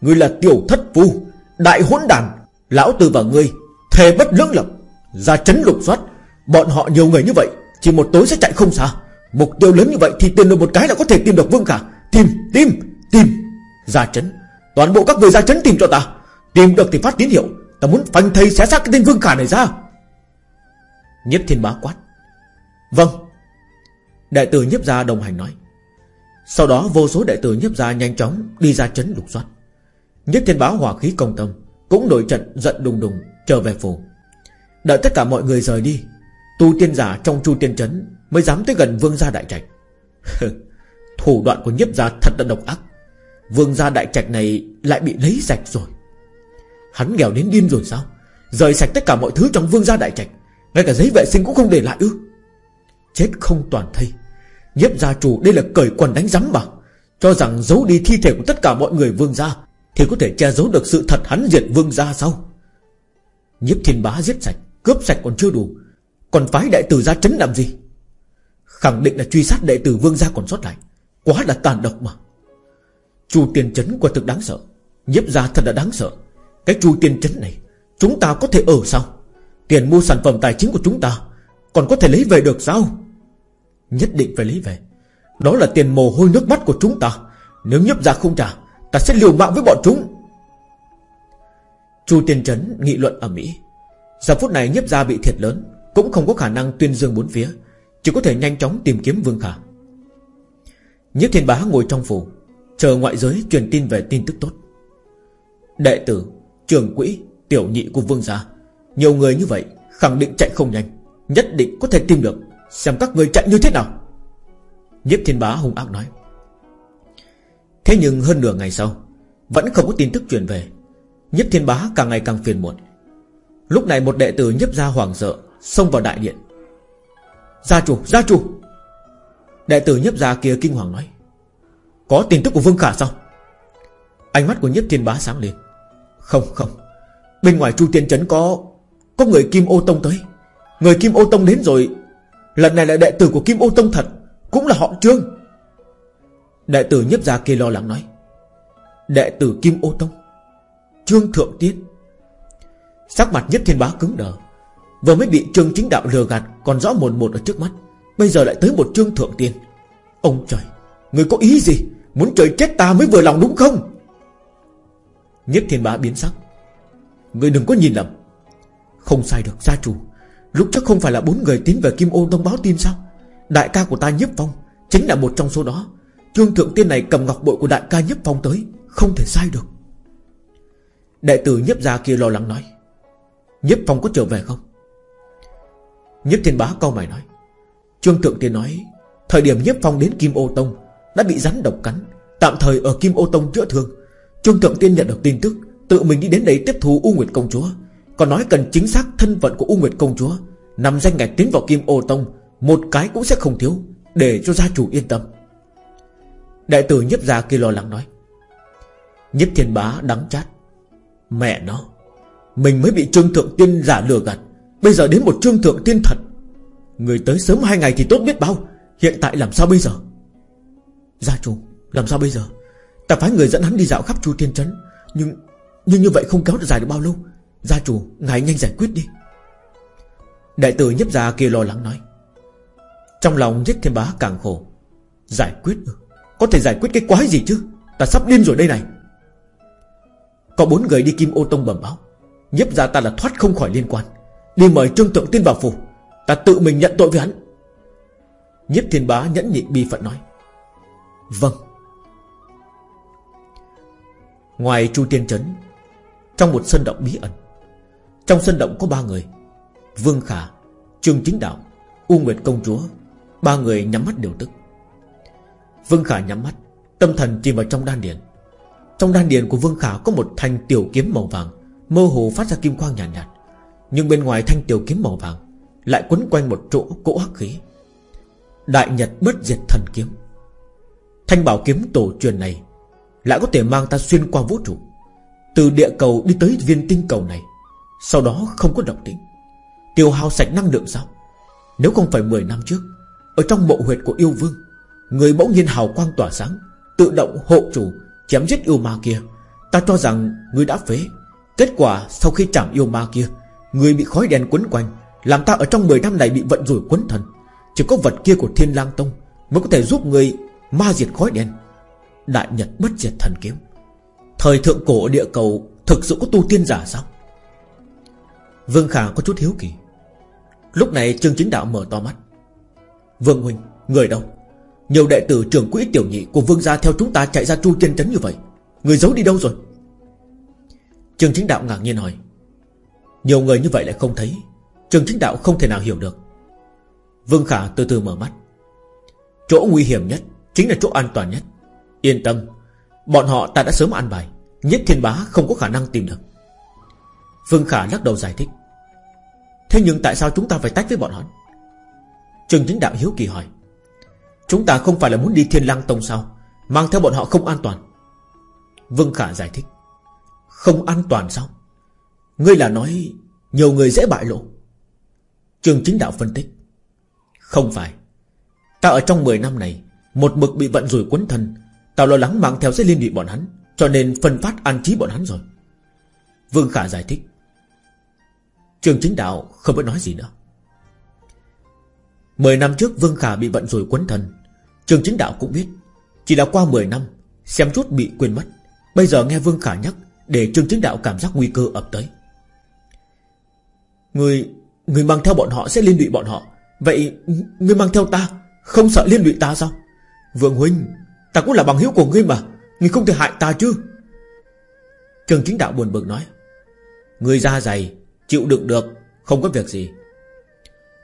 Ngươi là tiểu thất phu Đại hỗn đàn Lão tử và ngươi Thề bất lưỡng lập Ra chấn lục soát. Bọn họ nhiều người như vậy Chỉ một tối sẽ chạy không xa. Mục tiêu lớn như vậy thì tìm được một cái là có thể tìm được Vương Khả. Tìm, tìm, tìm. Ra chấn Toàn bộ các người ra chấn tìm cho ta. Tìm được thì phát tín hiệu. Ta muốn phanh thây xé xác cái tên Vương Khả này ra. Nhất thiên bá quát. Vâng. Đại tử nhiếp gia đồng hành nói. Sau đó vô số đại tử nhiếp gia nhanh chóng Đi ra chấn lục soát. Nhất thiên báo hỏa khí công tâm Cũng đổi trận giận đùng đùng trở về phủ. Đợi tất cả mọi người rời đi, Tu tiên giả trong chu tiên trấn Mới dám tới gần vương gia đại trạch. Thủ đoạn của nhiếp gia thật là độc ác. Vương gia đại trạch này Lại bị lấy sạch rồi. Hắn nghèo đến điên rồi sao? Rời sạch tất cả mọi thứ trong vương gia đại trạch, Ngay cả giấy vệ sinh cũng không để lại ư? Chết không toàn thây. Nhiếp gia chủ đây là cởi quần đánh rắm mà, Cho rằng giấu đi thi thể của tất cả mọi người vương gia thì có thể che giấu được sự thật hắn diệt vương gia sao? Nhiếp thiên bá giết sạch, Cướp sạch còn chưa đủ, Còn phái đại tử ra chấn làm gì? Khẳng định là truy sát đệ tử vương gia còn sót lại, Quá là tàn độc mà. Chu tiền chấn quả thực đáng sợ, Nhiếp gia thật là đáng sợ. Cái chu tiền chấn này, Chúng ta có thể ở sao? Tiền mua sản phẩm tài chính của chúng ta, Còn có thể lấy về được sao? Nhất định phải lấy về. Đó là tiền mồ hôi nước mắt của chúng ta. Nếu nhấp ra không trả Ta sẽ liều mạng với bọn chúng. Chu Tiên Trấn nghị luận ở Mỹ. Giờ phút này nhiếp ra bị thiệt lớn, Cũng không có khả năng tuyên dương bốn phía, Chỉ có thể nhanh chóng tìm kiếm Vương Khả. Nhiếp Thiên Bá ngồi trong phủ, Chờ ngoại giới truyền tin về tin tức tốt. Đệ tử Trường quỹ, Tiểu nhị của Vương gia, Nhiều người như vậy Khẳng định chạy không nhanh, Nhất định có thể tìm được, Xem các người chạy như thế nào. Nhiếp thiên bá hung ác nói. Thế nhưng hơn nửa ngày sau Vẫn không có tin tức truyền về. Nhất thiên bá càng ngày càng phiền muộn. Lúc này một đệ tử nhấp ra hoàng sợ Xông vào đại điện. Gia chủ, gia chủ! Đệ tử nhấp ra kia kinh hoàng nói. Có tin tức của Vương Khả sao? Ánh mắt của nhiếp thiên bá sáng lên. Không không. Bên ngoài Chu Tiên Trấn có Có người Kim Ô Tông tới. Người Kim Ô Tông đến rồi Lần này là đệ tử của Kim Ô Tông thật Cũng là họ Trương. Đệ tử nhiếp gia kia lo lắng nói. Đệ tử Kim Ô Tông, Trương Thượng tiết. Sắc mặt nhất thiên bá cứng đờ. Vừa mới bị Trương Chính Đạo lừa gạt, Còn rõ mồn một ở trước mắt. Bây giờ lại tới một Trương Thượng Tiên. Ông trời, Người có ý gì? Muốn trời chết ta mới vừa lòng đúng không? Nhất thiên bá biến sắc. Người đừng có nhìn lầm. Không sai được, gia chủ. Lúc trước không phải là bốn người tiến về Kim Ô Tông báo tin sao? Đại ca của ta nhiếp phong Chính là một trong số đó. Trương Thượng Tiên này cầm ngọc bội của đại ca nhiếp phong tới, Không thể sai được. Đệ tử nhiếp gia kia lo lắng nói Nhiếp phong có trở về không? Nhiếp thiên bá câu mày nói, Trương Thượng Tiên nói, Thời điểm nhiếp phong đến Kim Ô Tông Đã bị rắn độc cắn, Tạm thời ở Kim Ô Tông chữa thương. Trương Thượng Tiên nhận được tin tức, Tự mình đi đến đấy tiếp thu U Nguyệt Công Chúa, còn nói cần chính xác thân phận của U Nguyệt Công Chúa Nằm danh ngạch tiến vào Kim Ô Tông, Một cái cũng sẽ không thiếu, Để cho gia chủ yên tâm. Đại tử nhiếp gia kia lo lắng nói. Nhiếp thiên bá đắng chát. Mẹ nó, Mình mới bị trương thượng tiên giả lừa gạt. Bây giờ đến một trương thượng tiên thật. Người tới sớm hai ngày thì tốt biết bao. Hiện tại làm sao bây giờ? Gia chủ, làm sao bây giờ? Ta phải người dẫn hắn đi dạo khắp chu tiên trấn. Nhưng nhưng như vậy không kéo được dài được bao lâu. Gia chủ, ngài nhanh giải quyết đi. Đại tử nhấp gia kia lo lắng nói. Trong lòng giết thiên bá càng khổ. Giải quyết được. Có thể giải quyết cái quái gì chứ? Ta sắp điên rồi đây này. Có bốn người đi kim ô tông bẩm báo. Nhếp ra ta là thoát không khỏi liên quan. Đi mời Trương Thượng Tiên vào phủ. Ta tự mình nhận tội với hắn. Nhếp thiên bá nhẫn nhịn bi phận nói. Vâng. Ngoài Chu Tiên Trấn, Trong một sân động bí ẩn, Trong sân động có ba người. Vương Khả, Trương Chính Đạo, U Nguyệt Công Chúa, Ba người nhắm mắt điều tức. Vương Khả nhắm mắt Tâm thần chìm vào trong đan điền. Trong đan điền của Vương Khả có một thanh tiểu kiếm màu vàng Mơ hồ phát ra kim quang nhàn nhạt, nhạt. Nhưng bên ngoài thanh tiểu kiếm màu vàng Lại quấn quanh một chỗ cỗ hắc khí. Đại Nhật bất diệt thần kiếm. Thanh bảo kiếm tổ truyền này Lại có thể mang ta xuyên qua vũ trụ Từ địa cầu đi tới viên tinh cầu này Sau đó không có động tĩnh. Tiêu hao sạch năng lượng sao? Nếu không phải 10 năm trước Ở trong mộ huyệt của yêu vương Người bỗng nhiên hào quang tỏa sáng Tự động hộ chủ Chém giết yêu ma kia. Ta cho rằng người đã phế. Kết quả sau khi chạm yêu ma kia Người bị khói đen quấn quanh Làm ta ở trong 10 năm này bị vận rủi quấn thần Chỉ có vật kia của thiên lang tông Mới có thể giúp người ma diệt khói đen. Đại Nhật bất diệt thần kiếm. Thời thượng cổ địa cầu Thực sự có tu tiên giả sao? Vương Khả có chút hiếu kỳ. Lúc này Trương Chính Đạo mở to mắt. Vương Huynh, người đâu? Nhiều đệ tử trưởng quỹ tiểu nhị của Vương gia Theo chúng ta chạy ra chu chân trấn như vậy. Người giấu đi đâu rồi? Trương Chính Đạo ngạc nhiên hỏi. Nhiều người như vậy lại không thấy. Trương Chính Đạo không thể nào hiểu được. Vương Khả từ từ mở mắt. Chỗ nguy hiểm nhất Chính là chỗ an toàn nhất. Yên tâm, Bọn họ ta đã sớm ăn bài. Nhất thiên bá không có khả năng tìm được. Vương Khả lắc đầu giải thích. Thế nhưng tại sao chúng ta phải tách với bọn họ? Trương Chính Đạo hiếu kỳ hỏi. Chúng ta không phải là muốn đi thiên lang tông sao? Mang theo bọn họ không an toàn. Vương Khả giải thích. Không an toàn sao? Ngươi là nói Nhiều người dễ bại lộ. Trường Chính Đạo phân tích. Không phải. Ta ở trong 10 năm này, Một mực bị vận rủi quấn thân. Tao lo lắng mang theo sẽ liên lụy bọn hắn, Cho nên phân phát an trí bọn hắn rồi. Vương Khả giải thích. Trường chính đạo không biết nói gì nữa. Mười năm trước, Vương Khả bị vận rủi quấn thân. Trường chính đạo cũng biết, Chỉ là qua 10 năm, Xem chút bị quên mất. Bây giờ nghe Vương Khả nhắc Để Trương Chính Đạo cảm giác nguy cơ ập tới. Người Người mang theo bọn họ sẽ liên lụy bọn họ. Vậy Người mang theo ta Không sợ liên lụy ta sao? Vương Huynh, Ta cũng là bằng hiếu của ngươi mà, Ngươi không thể hại ta chứ. Trường Chính Đạo buồn bực nói Người da dày, Chịu đựng được, Không có việc gì.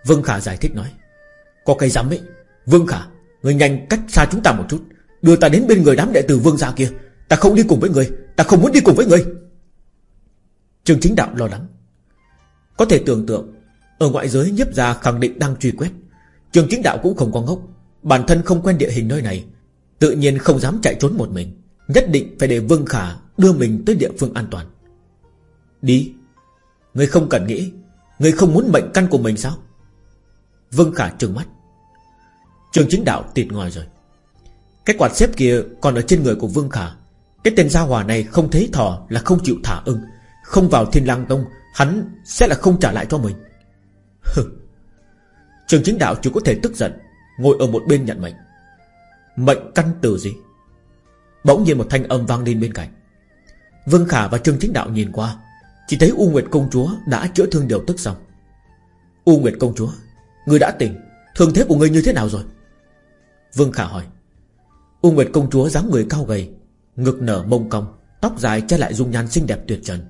Vương Khả giải thích nói, Có cây rắm ấy, Vương Khả Người nhanh cách xa chúng ta một chút. Đưa ta đến bên người đám đệ tử Vương gia kia. Ta không đi cùng với người. Ta không muốn đi cùng với người. Trường chính đạo lo lắng. Có thể tưởng tượng, Ở ngoại giới nhiếp gia khẳng định đang truy quét. Trường chính đạo cũng không có ngốc. Bản thân không quen địa hình nơi này. Tự nhiên không dám chạy trốn một mình. Nhất định phải để Vương Khả đưa mình tới địa phương an toàn. Đi. Ngươi không cần nghĩ. Ngươi không muốn mệnh căn của mình sao? Vương Khả trừng mắt. Trường chính đạo tịt ngòi rồi. Cái quạt xếp kia còn ở trên người của Vương Khả. Cái tên gia hòa này không thấy thỏ Là không chịu thả ưng. Không vào thiên lang tông, Hắn sẽ là không trả lại cho mình. Trường chính đạo chỉ có thể tức giận, Ngồi ở một bên nhận mệnh. Mệnh căn từ gì? Bỗng nhiên một thanh âm vang lên bên cạnh. Vương Khả và Trương Chính Đạo nhìn qua, Chỉ thấy U Nguyệt Công Chúa đã chữa thương điều tức xong. U Nguyệt Công Chúa, Người đã tỉnh, Thương thế của người như thế nào rồi? Vương Khả hỏi. U Nguyệt Công Chúa dáng người cao gầy, Ngực nở mông cong, Tóc dài che lại dung nhan xinh đẹp tuyệt trần.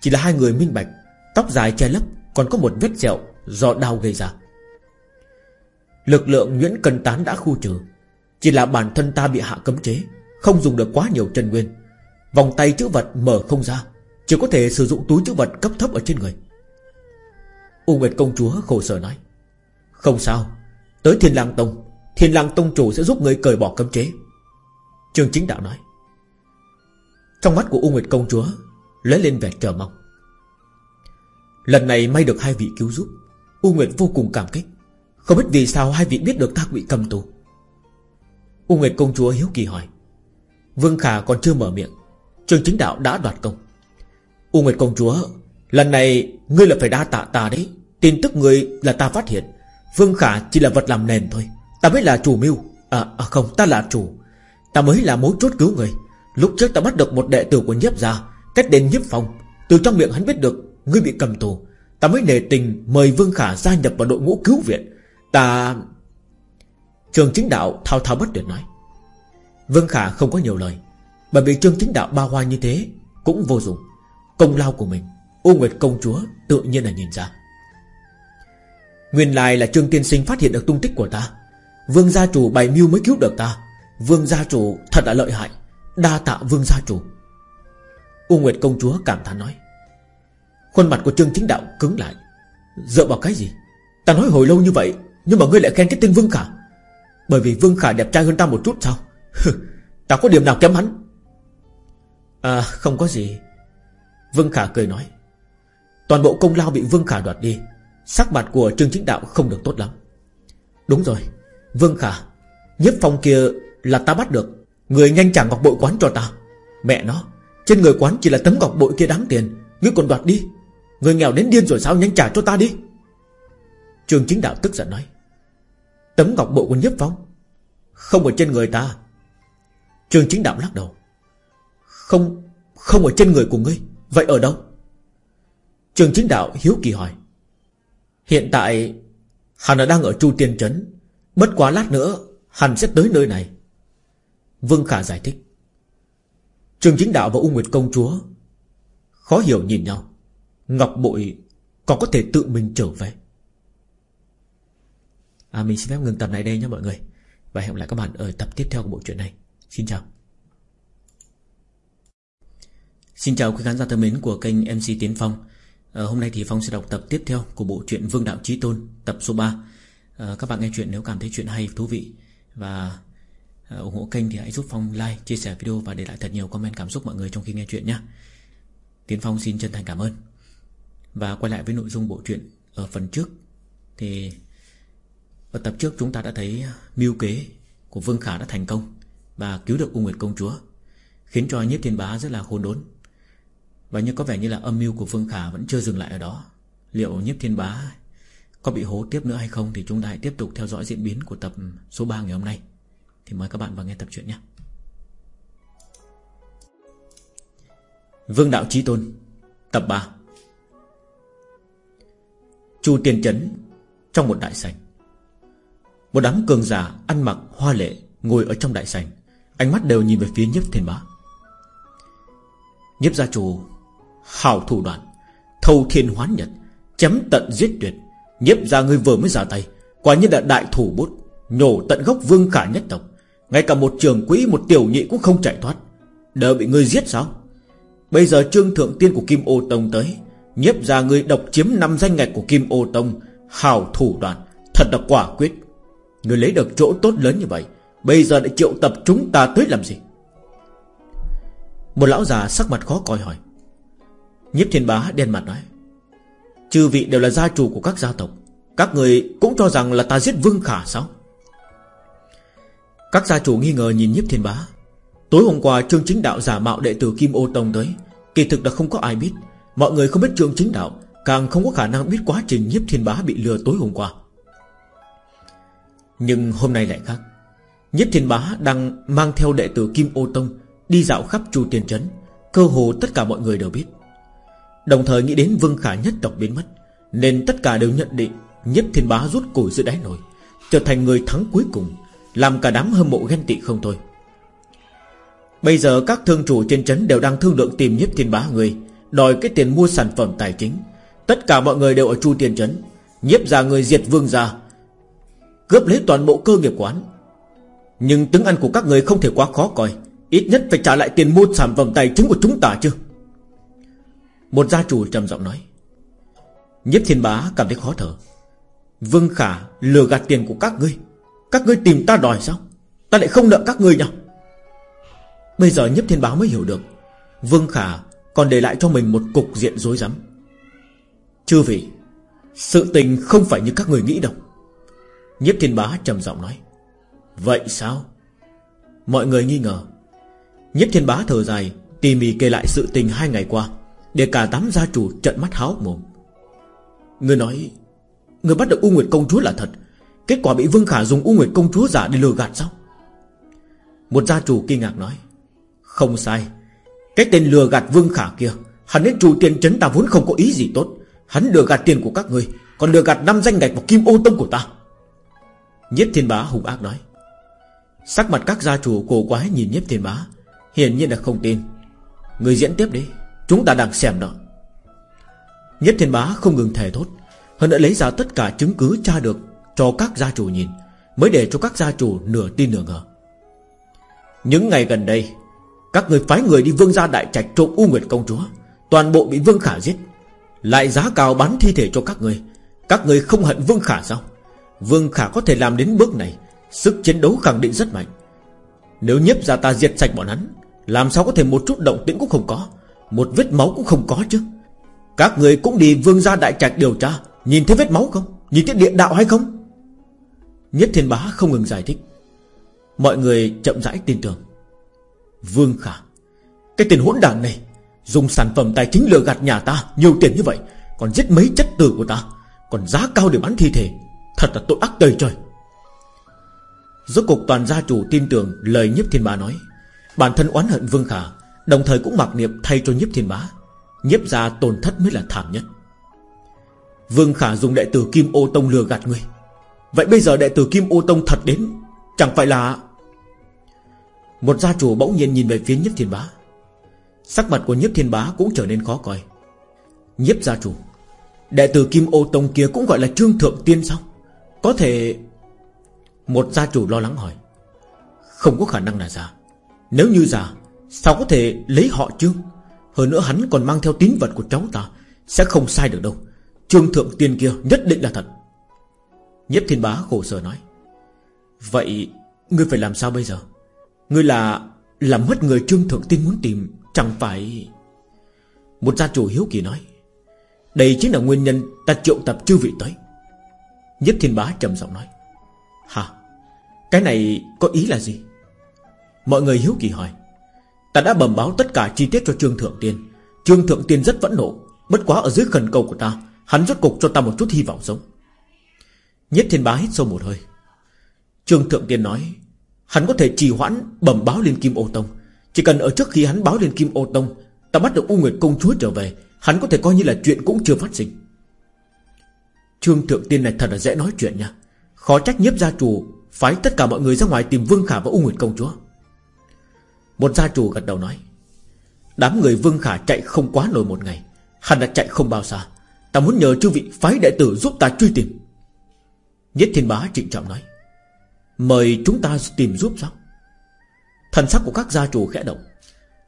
Chỉ là hai người minh bạch, Tóc dài che lấp, còn có một vết sẹo Do đau gây ra. Lực lượng Nguyễn Cần Tán đã khu trừ. Chỉ là bản thân ta bị hạ cấm chế, Không dùng được quá nhiều chân nguyên. Vòng tay chữ vật mở không ra, Chỉ có thể sử dụng túi chữ vật cấp thấp ở trên người. U Nguyệt công chúa khổ sở nói. Không sao, Tới Thiên Lang Tông Thiên Lang Tông chủ sẽ giúp người cởi bỏ cấm chế. Trường chính đạo nói. Trong mắt của U Nguyệt công chúa, lóe lên vẻ chờ mong. Lần này may được hai vị cứu giúp. U Nguyệt vô cùng cảm kích. Không biết vì sao hai vị biết được ta bị cầm tù. U Nguyệt công chúa hiếu kỳ hỏi. Vương Khả còn chưa mở miệng. Trường chính đạo đã đoạt công. U Nguyệt công chúa, Lần này ngươi là phải đa tạ ta đấy. Tin tức ngươi là ta phát hiện. Vương Khả chỉ là vật làm nền thôi. Ta mới là chủ mưu. À, à không ta là chủ. Ta mới là mối chốt cứu người. Lúc trước ta bắt được một đệ tử của nhiếp gia Cách đến nhiếp phòng Từ trong miệng hắn biết được Ngươi bị cầm tù. Ta mới nề tình mời Vương Khả gia nhập vào đội ngũ cứu viện. Ta Trường chính đạo thao thao bất tuyệt nói. Vương Khả không có nhiều lời Bởi vì trương chính đạo ba hoa như thế Cũng vô dụng. Công lao của mình U Nguyệt công chúa tự nhiên là nhìn ra. Nguyên lai là Trương Tiên Sinh phát hiện được tung tích của ta. Vương gia chủ bày mưu mới cứu được ta. Vương gia chủ thật là lợi hại. Đa tạ vương gia chủ. U Nguyệt công chúa cảm thán nói. Khuôn mặt của Trương Chính Đạo cứng lại. Dựa vào cái gì? Ta nói hồi lâu như vậy, Nhưng mà ngươi lại khen cái tên Vương Khả. Bởi vì Vương Khả đẹp trai hơn ta một chút sao? Ta có điểm nào kém hắn? À không có gì. Vương Khả cười nói. Toàn bộ công lao bị Vương Khả đoạt đi. Sắc mặt của Trương Chính Đạo không được tốt lắm. Đúng rồi. Vương Khả nhếp phong kia là ta bắt được. Người nhanh trả ngọc bội quán cho ta. Mẹ nó, Trên người quán chỉ là tấm ngọc bội kia đáng tiền. Ngươi còn đoạt đi. Người nghèo đến điên rồi sao nhanh trả cho ta đi? Trường chính đạo tức giận nói. Tấm ngọc bội của nhếp phong? Không ở trên người ta. Trường chính đạo lắc đầu. Không Không ở trên người của ngươi. Vậy ở đâu? Trường chính đạo hiếu kỳ hỏi. Hiện tại Hắn đang ở Chu Tiên Trấn. Bất quá lát nữa Hắn sẽ tới nơi này. Vương Khả giải thích. Trường chính đạo và U Nguyệt Công Chúa Khó hiểu nhìn nhau. Ngọc Bội còn có thể tự mình trở về. À mình xin phép ngừng tập này đây nha mọi người. Và hẹn gặp lại các bạn ở tập tiếp theo của bộ truyện này. Xin chào. Xin chào quý khán giả thân mến của kênh MC Tiến Phong. À, Hôm nay thì Phong sẽ đọc tập tiếp theo của bộ truyện Vương Đạo Chí Tôn Tập số 3 à, Các bạn nghe chuyện nếu cảm thấy chuyện hay, thú vị Và à, ủng hộ kênh thì hãy giúp Phong like, chia sẻ video Và để lại thật nhiều comment cảm xúc mọi người trong khi nghe chuyện nhé Tiến Phong xin chân thành cảm ơn. Và quay lại với nội dung bộ truyện Ở phần trước Thì Ở tập trước chúng ta đã thấy mưu kế của Vương Khả đã thành công Và cứu được U Nguyệt Công Chúa Khiến cho nhiếp thiên bá rất là khôn đốn. Và như có vẻ như là âm mưu của Vương Khả Vẫn chưa dừng lại ở đó. Liệu nhiếp thiên bá có bị hố tiếp nữa hay không Thì chúng ta hãy tiếp tục theo dõi diễn biến của tập số 3 ngày hôm nay. Thì mời các bạn vào nghe tập truyện nhé. Vương Đạo Chí Tôn, Tập 3 Chu Tiên Trấn Trong một đại sảnh. Một đám cường giả ăn mặc hoa lệ Ngồi ở trong đại sảnh, Ánh mắt đều nhìn về phía nhiếp thiên bá. Nhiếp gia chủ Hào thủ đoạn, Thâu thiên hoán nhật Chấm tận giết tuyệt. Nhiếp gia ngươi vừa mới ra tay, Quả nhiên là đại thủ bút, Nhổ tận gốc vương khả nhất tộc. Ngay cả một trường quỹ một tiểu nhị cũng không chạy thoát. Đỡ bị ngươi giết sao? Bây giờ trương thượng tiên của Kim Ô Tông tới, Nhiếp ra người độc chiếm năm danh ngạch của Kim Ô Tông Hào thủ đoạn, Thật là quả quyết. Người lấy được chỗ tốt lớn như vậy, Bây giờ lại triệu tập chúng ta tới làm gì? Một lão già sắc mặt khó coi hỏi. Nhiếp thiên bá đen mặt nói Chư vị đều là gia chủ của các gia tộc, Các người cũng cho rằng là ta giết Vương Khả sao? Các gia chủ nghi ngờ nhìn nhiếp thiên bá. Tối hôm qua, Trương Chính Đạo giả mạo đệ tử Kim Ô Tông tới. Kỳ thực là không có ai biết. Mọi người không biết Trương Chính Đạo, Càng không có khả năng biết quá trình nhiếp thiên bá bị lừa tối hôm qua. Nhưng hôm nay lại khác. Nhiếp thiên bá đang mang theo đệ tử Kim Ô Tông Đi dạo khắp Chu Tiên Trấn. Cơ hồ tất cả mọi người đều biết. Đồng thời nghĩ đến Vương Khả nhất tộc biến mất, Nên tất cả đều nhận định Nhiếp thiên bá rút củi giữa đáy nồi, Trở thành người thắng cuối cùng, Làm cả đám hâm mộ ghen tị không thôi. Bây giờ các thương chủ trên trấn đều đang thương lượng tìm nhiếp thiên bá người, Đòi cái tiền mua sản phẩm tài chính. Tất cả mọi người đều ở chu tiền trấn. Nhiếp ra người diệt vương ra Cướp lấy toàn bộ cơ nghiệp quán. Nhưng tướng ăn của các người không thể quá khó coi, Ít nhất phải trả lại tiền mua sản phẩm tài chính của chúng ta chứ. Một gia chủ trầm giọng nói. Nhiếp thiên bá cảm thấy khó thở. Vương khả lừa gạt tiền của các ngươi. Các ngươi tìm ta đòi sao? Ta lại không nợ các ngươi nhau Bây giờ nhiếp thiên báo mới hiểu được. Vương Khả còn để lại cho mình một cục diện rối rắm. Chư vị, Sự tình không phải như các người nghĩ đâu. Nhiếp thiên bá trầm giọng nói. Vậy sao? Mọi người nghi ngờ. Nhiếp thiên bá thở dài, Tỉ mỉ kể lại sự tình hai ngày qua. Để cả tám gia chủ trận mắt háo mồm. Người nói, Người bắt được U Nguyệt Công Chúa là thật. Kết quả bị Vương Khả dùng U Nguyệt Công Chúa giả để lừa gạt sao? Một gia chủ kinh ngạc nói, không sai. Cái tên lừa gạt Vương Khả kia, Hắn đến chủ tiền chấn ta vốn không có ý gì tốt. Hắn lừa gạt tiền của các người, Còn lừa gạt năm danh ngạch và kim ô tông của ta. Nhiếp thiên bá hùng ác nói, Sắc mặt các gia chủ cổ quái nhìn nhiếp thiên bá, Hiển nhiên là không tin. Người diễn tiếp đi. Chúng ta đang xem đó. Nhất thiên bá không ngừng thề thốt Hơn đã lấy ra tất cả chứng cứ tra được Cho các gia chủ nhìn, Mới để cho các gia chủ nửa tin nửa ngờ. Những ngày gần đây, Các người phái người đi vương gia đại trạch trộm U Nguyệt công chúa, Toàn bộ bị Vương Khả giết, Lại giá cao bán thi thể cho các người. Các người không hận Vương Khả sao? Vương Khả có thể làm đến bước này, Sức chiến đấu khẳng định rất mạnh. Nếu nhiếp ra ta diệt sạch bọn hắn, Làm sao có thể một chút động tĩnh cũng không có? Một vết máu cũng không có chứ. Các người cũng đi vương gia đại trạch điều tra, Nhìn thấy vết máu không? Nhìn thấy địa đạo hay không? Nhất thiên bá không ngừng giải thích. Mọi người chậm rãi tin tưởng. Vương Khả, Cái tiền hỗn đản này, Dùng sản phẩm tài chính lừa gạt nhà ta Nhiều tiền như vậy, Còn giết mấy chất tử của ta, Còn giá cao để bán thi thể, Thật là tội ác tời trời. Rốt cục toàn gia chủ tin tưởng lời nhiếp thiên bá nói. Bản thân oán hận Vương Khả Đồng thời cũng mặc niệm thay cho nhiếp thiên bá. Nhiếp gia tổn thất mới là thảm nhất. Vương Khả dùng đệ tử Kim Ô Tông lừa gạt ngươi, Vậy bây giờ đệ tử Kim Ô Tông thật đến Chẳng phải là Một gia chủ bỗng nhiên nhìn về phía nhiếp thiên bá. Sắc mặt của nhiếp thiên bá cũng trở nên khó coi. Nhiếp gia chủ Đệ tử Kim Ô Tông kia cũng gọi là Trương Thượng Tiên sao? Có thể Một gia chủ lo lắng hỏi. Không có khả năng là giả. Nếu như giả Sao có thể lấy họ Trương Hơn nữa hắn còn mang theo tín vật của cháu ta, Sẽ không sai được đâu. Trương Thượng Tiên kia nhất định là thật. Nhất Thiên Bá khổ sở nói, Vậy Ngươi phải làm sao bây giờ? Ngươi là Làm mất người Trương Thượng Tiên muốn tìm, Chẳng phải Một gia chủ hiếu kỳ nói, Đây chính là nguyên nhân ta triệu tập chư vị tới. Nhất Thiên Bá trầm giọng nói, Hả? Cái này có ý là gì? Mọi người hiếu kỳ hỏi Ta đã bẩm báo tất cả chi tiết cho Trương Thượng Tiên. Trương Thượng Tiên rất vẫn nộ. Bất quá ở dưới khẩn cầu của ta, Hắn rốt cục cho ta một chút hy vọng sống. Nhất Thiên Bá hít sâu một hơi. Trương Thượng Tiên nói, Hắn có thể trì hoãn bẩm báo lên Kim Ô Tông. Chỉ cần ở trước khi hắn báo lên Kim Ô Tông, Ta bắt được U Nguyệt Công Chúa trở về, Hắn có thể coi như là chuyện cũng chưa phát sinh. Trương Thượng Tiên này thật là dễ nói chuyện nha. Khó trách nhiếp gia chủ Phái tất cả mọi người ra ngoài tìm Vương Khả và U Nguyệt Công Chúa. Một gia chủ gật đầu nói, Đám người Vương Khả chạy không quá nổi một ngày Hắn đã chạy không bao xa. Ta muốn nhờ chư vị phái đệ tử giúp ta truy tìm. Nhất Thiên Bá trịnh trọng nói, Mời chúng ta tìm giúp sao? Thần sắc của các gia chủ khẽ động,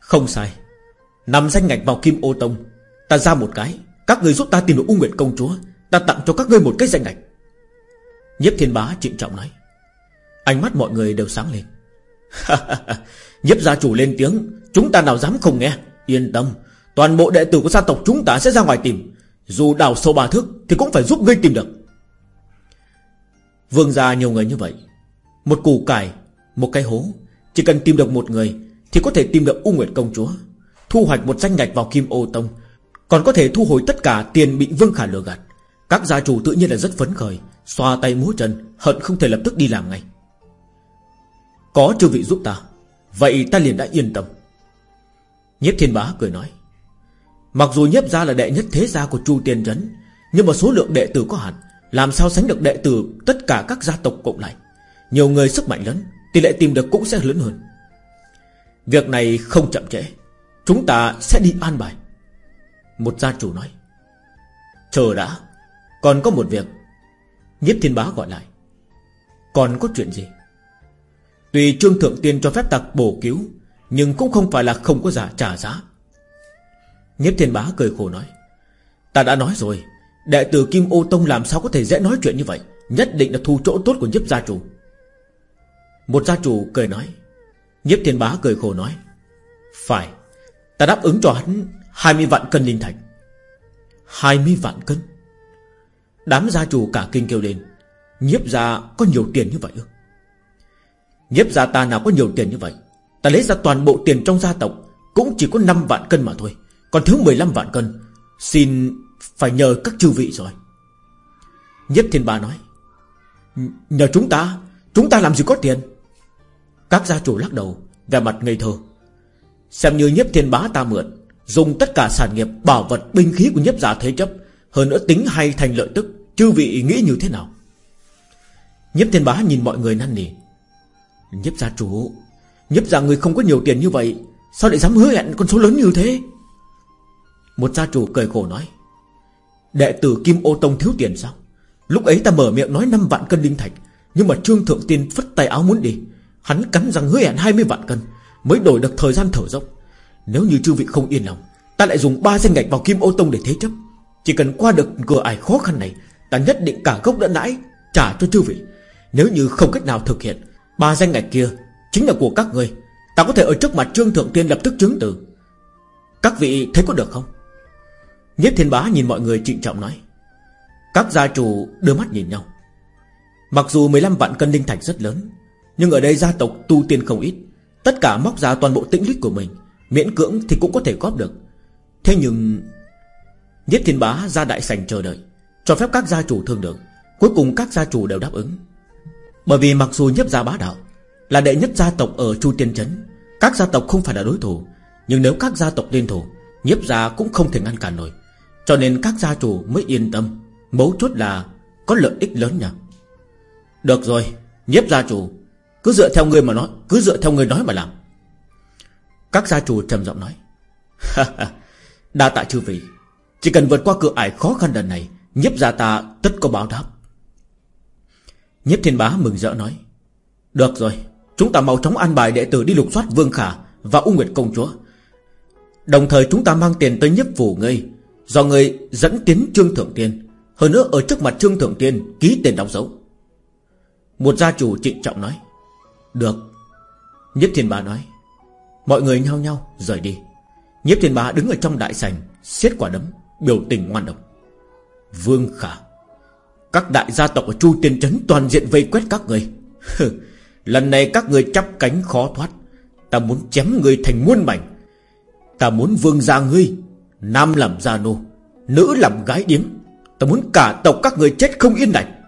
Không sai. Nằm danh ngạch vào Kim Ô Tông, Ta ra một cái, Các người giúp ta tìm được U Nguyệt Công Chúa, Ta tặng cho các ngươi một cái danh ngạch. Nhất Thiên Bá trịnh trọng nói, Ánh mắt mọi người đều sáng lên. Nhếp gia chủ lên tiếng, Chúng ta nào dám không nghe? Yên tâm, Toàn bộ đệ tử của gia tộc chúng ta sẽ ra ngoài tìm. Dù đào sâu ba thước Thì cũng phải giúp ngươi tìm được. Vương gia nhiều người như vậy, Một củ cải, Một cái hố, Chỉ cần tìm được một người Thì có thể tìm được U Nguyệt Công Chúa, Thu hoạch một danh ngạch vào Kim Ô Tông, Còn có thể thu hồi tất cả tiền bị Vương Khả lừa gạt. Các gia chủ tự nhiên là rất phấn khởi, Xoa tay múa chân, Hận không thể lập tức đi làm ngay. Có chư vị giúp ta, Vậy ta liền đã yên tâm. Nhiếp thiên bá cười nói, Mặc dù nhiếp gia là đệ nhất thế gia của Chu Tiên Trấn, Nhưng mà số lượng đệ tử có hạn, Làm sao sánh được đệ tử Tất cả các gia tộc cộng lại? Nhiều người sức mạnh lớn, Tỷ lệ tìm được cũng sẽ lớn hơn. Việc này không chậm trễ, Chúng ta sẽ đi an bài. Một gia chủ nói, Chờ đã, Còn có một việc. Nhiếp thiên bá gọi lại, Còn có chuyện gì? Tùy trương thượng tiên cho phép tặc bổ cứu, Nhưng cũng không phải là không có giả trả giá. Nhiếp thiên bá cười khổ nói, Ta đã nói rồi, Đệ tử Kim Ô Tông làm sao có thể dễ nói chuyện như vậy? Nhất định là thu chỗ tốt của nhiếp gia chủ. Một gia chủ cười nói, Nhiếp thiên bá cười khổ nói, Phải, Ta đáp ứng cho hắn 20 vạn cân linh thạch. 20 vạn cân? Đám gia chủ cả kinh kêu lên, Nhiếp gia có nhiều tiền như vậy ư? Nhiếp gia ta nào có nhiều tiền như vậy, Ta lấy ra toàn bộ tiền trong gia tộc, Cũng chỉ có 5 vạn cân mà thôi. Còn thứ 15 vạn cân, Xin phải nhờ các chư vị rồi. Nhiếp thiên ba nói Nhờ chúng ta Chúng ta làm gì có tiền? Các gia chủ lắc đầu Về mặt ngây thơ. Xem như nhiếp thiên bá ta mượn, Dùng tất cả sản nghiệp, bảo vật, binh khí của nhiếp giả thế chấp, Hơn nữa tính hay thành lợi tức, Chư vị nghĩ như thế nào? Nhếp thiên bá nhìn mọi người năn nỉ. Nhếp gia chủ. Nhếp gia người không có nhiều tiền như vậy, Sao lại dám hứa hẹn con số lớn như thế? Một gia chủ cười khổ nói, Đệ tử Kim Ô Tông thiếu tiền sao? Lúc ấy ta mở miệng nói 5 vạn cân linh thạch, Nhưng mà Trương Thượng Tiên phất tay áo muốn đi. Hắn cắn rằng hứa hẹn 20 vạn cân, Mới đổi được thời gian thở dốc. Nếu như chư vị không yên lòng, Ta lại dùng ba danh ngạch vào Kim Ô Tông để thế chấp. Chỉ cần qua được cửa ải khó khăn này, Ta nhất định cả gốc lẫn lãi Trả cho chư vị. Nếu như không cách nào thực hiện Ba danh ngạch kia Chính là của các người Ta có thể ở trước mặt Trương Thượng Tiên lập tức chứng từ. Các vị thấy có được không? Nhất Thiên Bá nhìn mọi người trịnh trọng nói. Các gia chủ đưa mắt nhìn nhau. Mặc dù 15 vạn cân linh thạch rất lớn, Nhưng ở đây gia tộc tu tiên không ít. Tất cả móc ra toàn bộ tĩnh lích của mình, Miễn cưỡng thì cũng có thể góp được. Thế nhưng, Nhất Thiên Bá ra đại sành chờ đợi, Cho phép các gia chủ thương lượng. Cuối cùng các gia chủ đều đáp ứng. Bởi vì mặc dù nhấp gia bá đạo Là đệ nhất gia tộc ở Chu Tiên Trấn, Các gia tộc không phải là đối thủ, Nhưng nếu các gia tộc liên thủ, Nhiếp gia cũng không thể ngăn cản nổi. Cho nên các gia chủ mới yên tâm, Mấu chốt là có lợi ích lớn nhỉ? Được rồi, Nhiếp gia chủ, Cứ dựa theo người mà nói, Cứ dựa theo người nói mà làm. Các gia chủ trầm giọng nói Đa tạ chư vị. Chỉ cần vượt qua cửa ải khó khăn lần này, Nhiếp gia ta tất có báo đáp. Nhất thiên bá mừng rỡ nói, Được rồi, Chúng ta mau chóng an bài đệ tử đi lục soát Vương Khả Và U Nguyệt Công Chúa. Đồng thời chúng ta mang tiền tới nhiếp phủ ngươi, Do ngươi dẫn tiến Trương Thượng Tiên. Hơn nữa ở trước mặt Trương Thượng Tiên Ký tiền đóng dấu. Một gia chủ trịnh trọng nói, Được. Nhất Thiên Bá nói, Mọi người nhau nhau rời đi. Nhiếp Thiên Bá đứng ở trong đại sảnh, siết quả đấm, Biểu tình ngoan độc. Vương Khả các đại gia tộc ở Chu Tiên Trấn toàn diện vây quét các người. Lần này các người chắp cánh khó thoát. Ta muốn chém người thành muôn mảnh. Ta muốn vương gia ngươi, Nam làm gia nô, Nữ làm gái điếm. Ta muốn cả tộc các người chết không yên lành.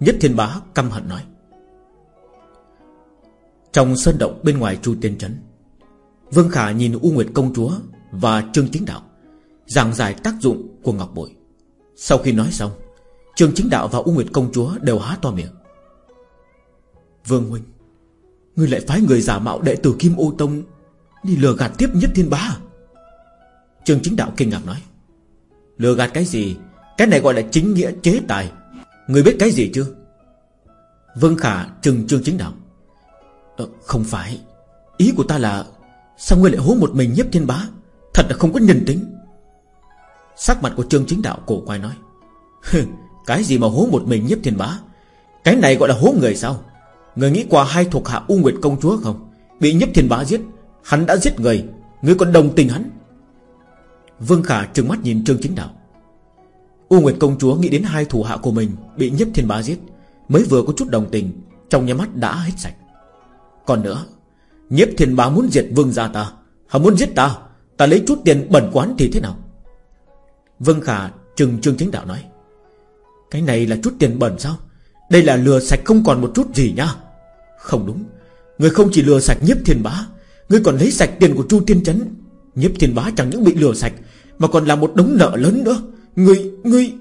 Nhất thiên bá căm hận nói. Trong sân động bên ngoài Chu Tiên Trấn, Vương Khả nhìn U Nguyệt Công Chúa Và Trương Chính Đạo, Giảng giải tác dụng của Ngọc Bội. Sau khi nói xong Trương Chính Đạo và U Nguyệt Công Chúa đều há to miệng. Vương Huynh Ngươi lại phái người giả mạo đệ tử Kim Ô Tông Đi lừa gạt tiếp nhất thiên bá à? Trương Chính Đạo kinh ngạc nói. Lừa gạt cái gì? Cái này gọi là chính nghĩa chế tài. Người biết cái gì chưa? Vương Khả trừng Trương Chính Đạo. Ờ, Không phải. Ý của ta là Sao ngươi lại hố một mình nhiếp thiên bá? Thật là không có nhân tính. Sắc mặt của Trương Chính Đạo cổ quay nói. Cái gì mà hố một mình nhiếp thiên bá? Cái này gọi là hố người sao? Người nghĩ qua hai thuộc hạ U Nguyệt Công Chúa không? Bị nhiếp thiên bá giết, Hắn đã giết người. Người còn đồng tình hắn. Vương Khả trừng mắt nhìn Trương Chính Đạo. U Nguyệt Công Chúa nghĩ đến hai thủ hạ của mình Bị nhiếp thiên bá giết, Mới vừa có chút đồng tình, Trong nhà mắt đã hết sạch. Còn nữa, Nhiếp thiên bá muốn diệt vương gia ta. Hắn muốn giết ta. Ta lấy chút tiền bẩn quán thì thế nào? Vương Khả trừng Trương Chính Đạo nói. Cái này là chút tiền bẩn sao? Đây là lừa sạch không còn một chút gì nhá, Không đúng. Người không chỉ lừa sạch nhiếp thiên bá người còn lấy sạch tiền của Chu Tiên Chấn. Nhiếp thiên bá chẳng những bị lừa sạch Mà còn là một đống nợ lớn nữa. Người người.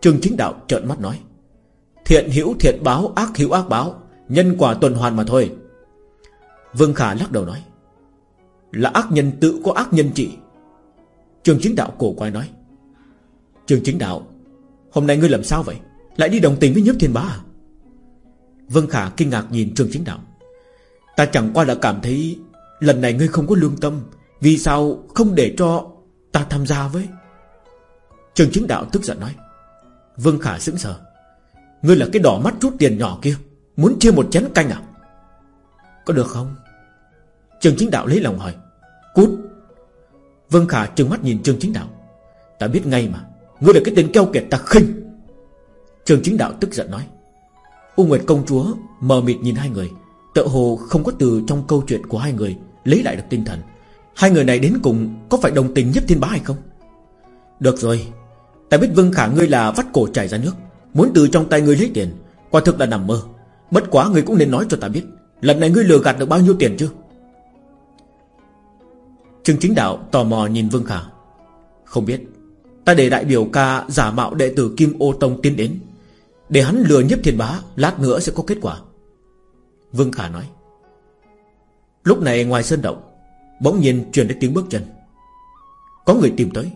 Trương Chính Đạo trợn mắt nói Thiện hữu thiện báo, ác hữu ác báo Nhân quả tuần hoàn mà thôi. Vương Khả lắc đầu nói Là ác nhân tự có ác nhân trị. Trường Chính Đạo cổ quay nói trường Chính Đạo Hôm nay ngươi làm sao vậy? Lại đi đồng tình với nhiếp thiên bá à? Vương Khả kinh ngạc nhìn Trương Chính Đạo. Ta chẳng qua là cảm thấy Lần này ngươi không có lương tâm, Vì sao không để cho ta tham gia với? Trường chính đạo tức giận nói. Vương Khả sững sờ. Ngươi là cái đỏ mắt chút tiền nhỏ kia, Muốn chia một chén canh à? Có được không? Trường chính đạo lấy lòng hỏi. Cút. Vương Khả trừng mắt nhìn Trương Chính Đạo. Ta biết ngay mà. Ngươi là cái tên keo kiệt ta khinh. Trường Chính Đạo tức giận nói. U Nguyệt Công Chúa mờ mịt nhìn hai người Tự hồ không có từ trong câu chuyện của hai người Lấy lại được tinh thần. Hai người này đến cùng có phải đồng tình nhất thiên bá hay không? Được rồi, Ta biết Vương Khả ngươi là vắt cổ chảy ra nước, Muốn từ trong tay ngươi lấy tiền, Quả thực là nằm mơ. Bất quá ngươi cũng nên nói cho ta biết, Lần này ngươi lừa gạt được bao nhiêu tiền chưa? Trương Chính Đạo tò mò nhìn Vương Khả. Không biết Ta để đại biểu ca giả mạo đệ tử Kim Ô Tông tiến đến. Để hắn lừa nhiếp thiên bá, Lát nữa sẽ có kết quả. Vương Khả nói. Lúc này ngoài sơn động, Bỗng nhiên truyền đến tiếng bước chân. Có người tìm tới.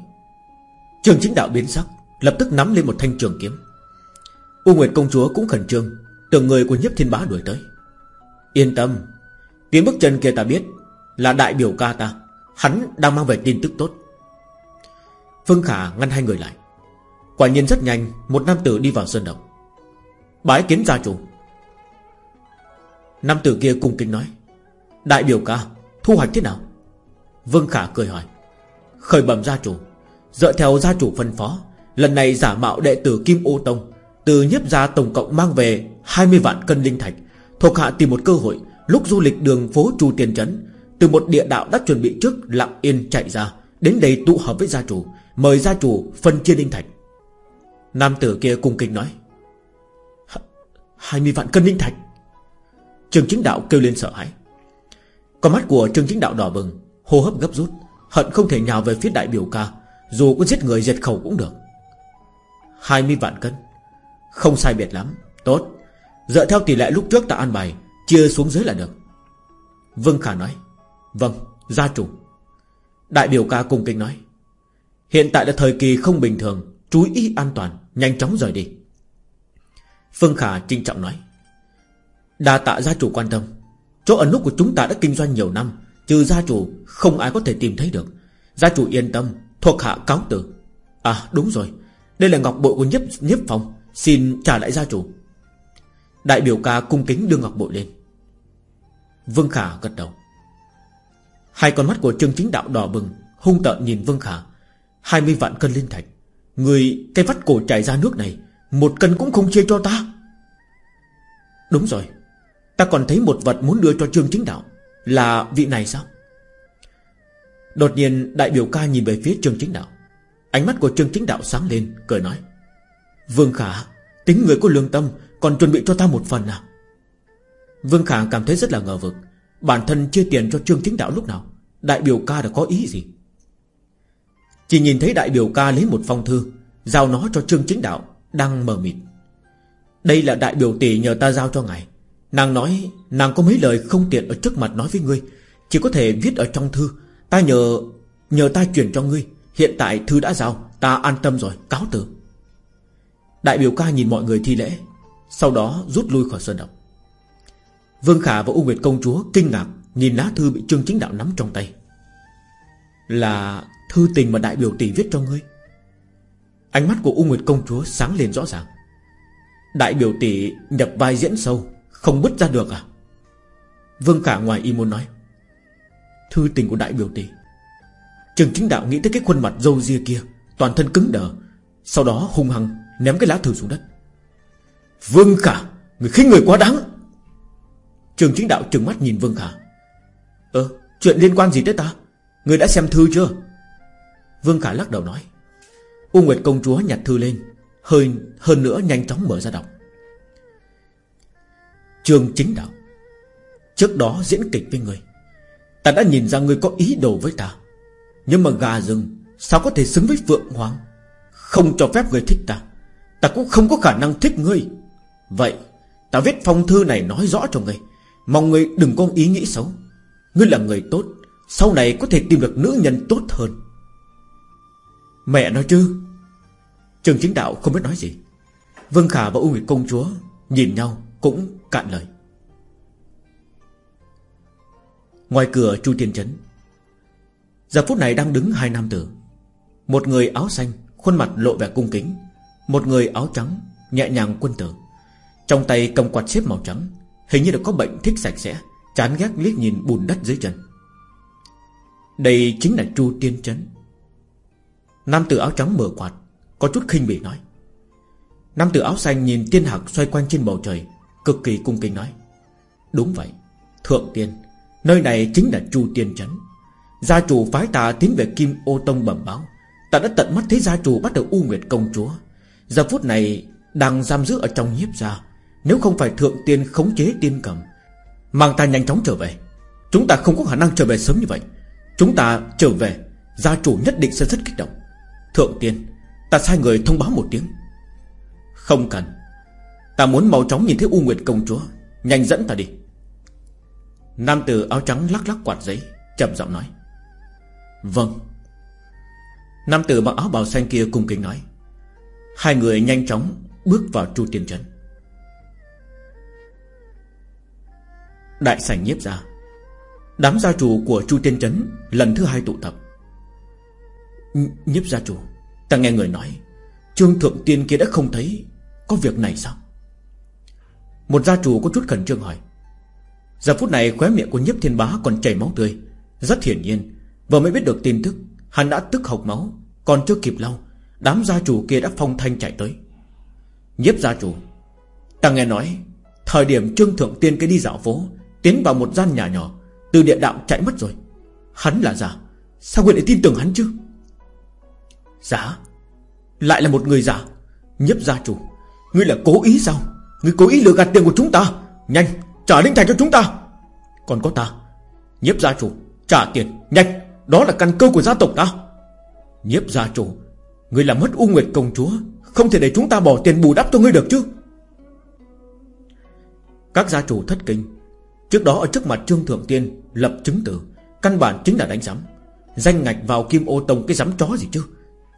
Trường chính đạo biến sắc, Lập tức nắm lên một thanh trường kiếm. U Nguyệt công chúa cũng khẩn trương Tưởng người của nhiếp thiên bá đuổi tới. Yên tâm, Tiếng bước chân kia ta biết Là đại biểu ca ta. Hắn đang mang về tin tức tốt. Phương Khả ngăn hai người lại. Quả nhiên rất nhanh, Một nam tử đi vào sơn động. Bái kiến gia chủ. Nam tử kia cung kính nói, Đại biểu ca, Thu hoạch thế nào? Vương Khả cười hỏi, Khởi bẩm gia chủ, Dựa theo gia chủ phân phó, Lần này giả mạo đệ tử Kim Ô Tông, Từ nhiếp gia tổng cộng mang về 20 vạn cân linh thạch, Thuộc hạ tìm một cơ hội, Lúc du lịch đường phố Chu Tiền Trấn, Từ một địa đạo đã chuẩn bị trước Lặng yên chạy ra, Đến đây tụ họp với gia chủ Mời gia chủ phân chia linh thạch. Nam tử kia cung kính nói 20 vạn cân linh thạch. Trường chính đạo kêu lên sợ hãi. Con mắt của trường chính đạo đỏ bừng, Hô hấp gấp rút, Hận không thể nhào về phía đại biểu ca, Dù có giết người diệt khẩu cũng được. 20 vạn cân, Không sai biệt lắm, Tốt. Dựa theo tỷ lệ lúc trước ta an bài, Chia xuống dưới là được. Vương Khả nói Vâng gia chủ. Đại biểu ca cung kính nói Hiện tại là thời kỳ không bình thường Chú ý an toàn Nhanh chóng rời đi. Phương Khả trinh trọng nói Đa tạ gia chủ quan tâm. Chỗ ẩn nút của chúng ta đã kinh doanh nhiều năm Trừ gia chủ không ai có thể tìm thấy được. Gia chủ yên tâm Thuộc hạ cáo tử À đúng rồi. Đây là ngọc bội của nhiếp, nhiếp phòng Xin trả lại gia chủ. Đại biểu ca cung kính đưa ngọc bội lên. Vương Khả gật đầu. Hai con mắt của Trương Chính Đạo đỏ bừng Hung tợn nhìn Vương Khả. 20 vạn cân linh thạch. Người cây vắt cổ chảy ra nước này, Một cân cũng không chia cho ta. Đúng rồi, Ta còn thấy một vật muốn đưa cho Trương Chính Đạo, Là vị này sao? Đột nhiên, đại biểu ca nhìn về phía Trương Chính Đạo. Ánh mắt của Trương Chính Đạo sáng lên, Cười nói, Vương Khả, Tính người có lương tâm, Còn chuẩn bị cho ta một phần à? Vương Khả cảm thấy rất là ngờ vực. Bản thân chia tiền cho Trương Chính Đạo lúc nào, Đại biểu ca đã có ý gì? Chỉ nhìn thấy đại biểu ca lấy một phong thư, Giao nó cho Trương Chính Đạo, Đang mờ mịt. Đây là đại biểu tỷ nhờ ta giao cho ngài. Nàng nói, Nàng có mấy lời không tiện ở trước mặt nói với ngươi, Chỉ có thể viết ở trong thư. Ta nhờ Nhờ ta chuyển cho ngươi, Hiện tại thư đã giao, Ta an tâm rồi, Cáo từ. Đại biểu ca nhìn mọi người thi lễ, Sau đó rút lui khỏi sơn động. Vương Khả và U Nguyệt Công Chúa kinh ngạc, Nhìn lá thư bị Trương Chính Đạo nắm trong tay. Là thư tình mà đại biểu tỷ viết cho ngươi. Ánh mắt của U Nguyệt Công Chúa sáng lên rõ ràng. Đại biểu tỷ nhập vai diễn sâu, Không bứt ra được à? Vương Khả ngoài y muốn nói. Thư tình của đại biểu tỷ. Trường chính đạo nghĩ tới cái khuôn mặt dâu ria kia, Toàn thân cứng đờ, Sau đó hung hăng ném cái lá thư xuống đất. Vương Khả, Người khinh người quá đáng. Trường chính đạo trừng mắt nhìn Vương Khả. Ơ, chuyện liên quan gì tới ta? Người đã xem thư chưa? Vương Khả lắc đầu nói. U Nguyệt công chúa nhặt thư lên, Hơi, hơn nữa nhanh chóng mở ra đọc. Trường chính đạo. Trước đó diễn kịch với người. Ta đã nhìn ra người có ý đồ với ta. Nhưng mà gà rừng, Sao có thể xứng với Phượng Hoàng? Không cho phép người thích ta. Ta cũng không có khả năng thích ngươi. Vậy, ta viết phong thư này nói rõ cho ngươi Mong ngươi đừng có ý nghĩ xấu. Ngươi là người tốt, Sau này có thể tìm được nữ nhân tốt hơn. Mẹ nói chứ. Trường chính đạo không biết nói gì. Vương Khả và U Nguyệt Công Chúa Nhìn nhau cũng cạn lời. Ngoài cửa Chu Tiên Trấn Giờ phút này đang đứng hai nam tử. Một người áo xanh, Khuôn mặt lộ vẻ cung kính. Một người áo trắng, Nhẹ nhàng quân tử. Trong tay cầm quạt xếp màu trắng, Hình như là có bệnh thích sạch sẽ, Chán ghét liếc nhìn bùn đất dưới chân. Đây chính là Chu Tiên Trấn Nam tử áo trắng mở quạt, Có chút khinh bỉ nói. Nam tử áo xanh nhìn tiên hạc xoay quanh trên bầu trời, Cực kỳ cung kính nói. Đúng vậy, Thượng tiên, Nơi này chính là Chu Tiên Trấn. Gia chủ phái ta tiến về Kim Ô Tông bẩm báo. Ta đã tận mắt thấy gia chủ bắt được U Nguyệt Công Chúa. Giờ phút này, Đang giam giữ ở trong nhiếp gia, Nếu không phải thượng tiên khống chế tiên cầm, Mang ta nhanh chóng trở về. Chúng ta không có khả năng trở về sớm như vậy. Chúng ta trở về, Gia chủ nhất định sẽ rất kích động. Thượng tiên, Ta sai người thông báo một tiếng. Không cần, Ta muốn mau chóng nhìn thấy U Nguyệt công chúa, Nhanh dẫn ta đi. Nam tử áo trắng lắc lắc quạt giấy, trầm giọng nói. Vâng. Nam tử mặc áo bào xanh kia cung kính nói. Hai người nhanh chóng Bước vào Chu Tiên Trấn Đại sảnh nhiếp ra. Đám gia chủ của Chu Tiên Trấn Lần thứ hai tụ tập. Nhiếp gia chủ, Ta nghe người nói, Trương Thượng Tiên kia đã không thấy Có việc này sao? Một gia chủ có chút khẩn trương hỏi. Giờ phút này khóe miệng của nhiếp thiên bá còn chảy máu tươi. Rất hiển nhiên, Vừa mới biết được tin tức, Hắn đã tức hộc máu. Còn chưa kịp lau Đám gia chủ kia đã phong thanh chạy tới. Nhiếp gia chủ, Ta nghe nói, Thời điểm Trương Thượng Tiên cái đi dạo phố, Tiến vào một gian nhà nhỏ, Từ địa đạo chạy mất rồi. Hắn là giả, Sao người lại tin tưởng hắn chứ? Giả Lại là một người giả Nhấp gia chủ. Ngươi là cố ý sao? Ngươi cố ý lừa gạt tiền của chúng ta. Nhanh, trả linh thành cho chúng ta. Còn có ta, Nhiếp gia chủ, Trả tiền. Nhanh, Đó là căn cơ của gia tộc ta. Nhiếp gia chủ, Ngươi làm mất U Nguyệt công chúa, Không thể để chúng ta bỏ tiền bù đắp cho ngươi được chứ? Các gia chủ thất kinh. Trước đó ở trước mặt Trương Thượng Tiên Lập chứng tử, Căn bản chính là đánh giám. Danh ngạch vào kim ô tông cái giám chó gì chứ?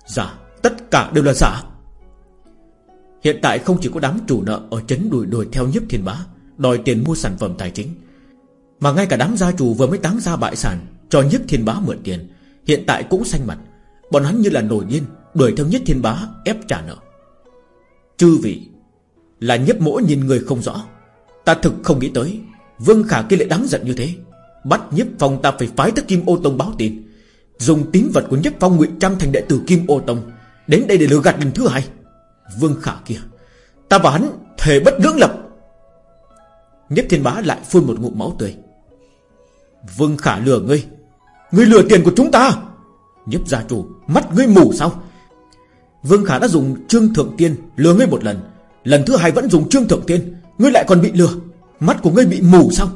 Giả Tất cả đều là giả. Hiện tại không chỉ có đám chủ nợ Ở chấn đuổi đuổi theo nhiếp thiên bá, Đòi tiền mua sản phẩm tài chính, Mà ngay cả đám gia chủ vừa mới táng ra bại sản Cho nhiếp thiên bá mượn tiền, Hiện tại cũng xanh mặt. Bọn hắn như là nổi điên, Đuổi theo nhất thiên bá ép trả nợ. Chư vị, Là nhấp mỗ nhìn người không rõ. Ta thực không nghĩ tới, Vương Khả kia lại đáng giận như thế. Bắt nhiếp phong ta phải phái tất Kim Ô Tông báo tin. Dùng tín vật của nhất phong ngụy trang thành đệ tử Kim Ô Tông, Đến đây để lừa gạt lần thứ hai. Vương Khả kia, Ta và hắn thề bất lưỡng lập. Nhất thiên bá lại phun một ngụm máu tươi. Vương Khả lừa ngươi Ngươi lừa tiền của chúng ta. Nhếp gia chủ, Mắt ngươi mù sao? Vương Khả đã dùng Trương Thượng Tiên lừa ngươi một lần Lần thứ hai vẫn dùng Trương Thượng Tiên, Ngươi lại còn bị lừa. Mắt của ngươi bị mù sao?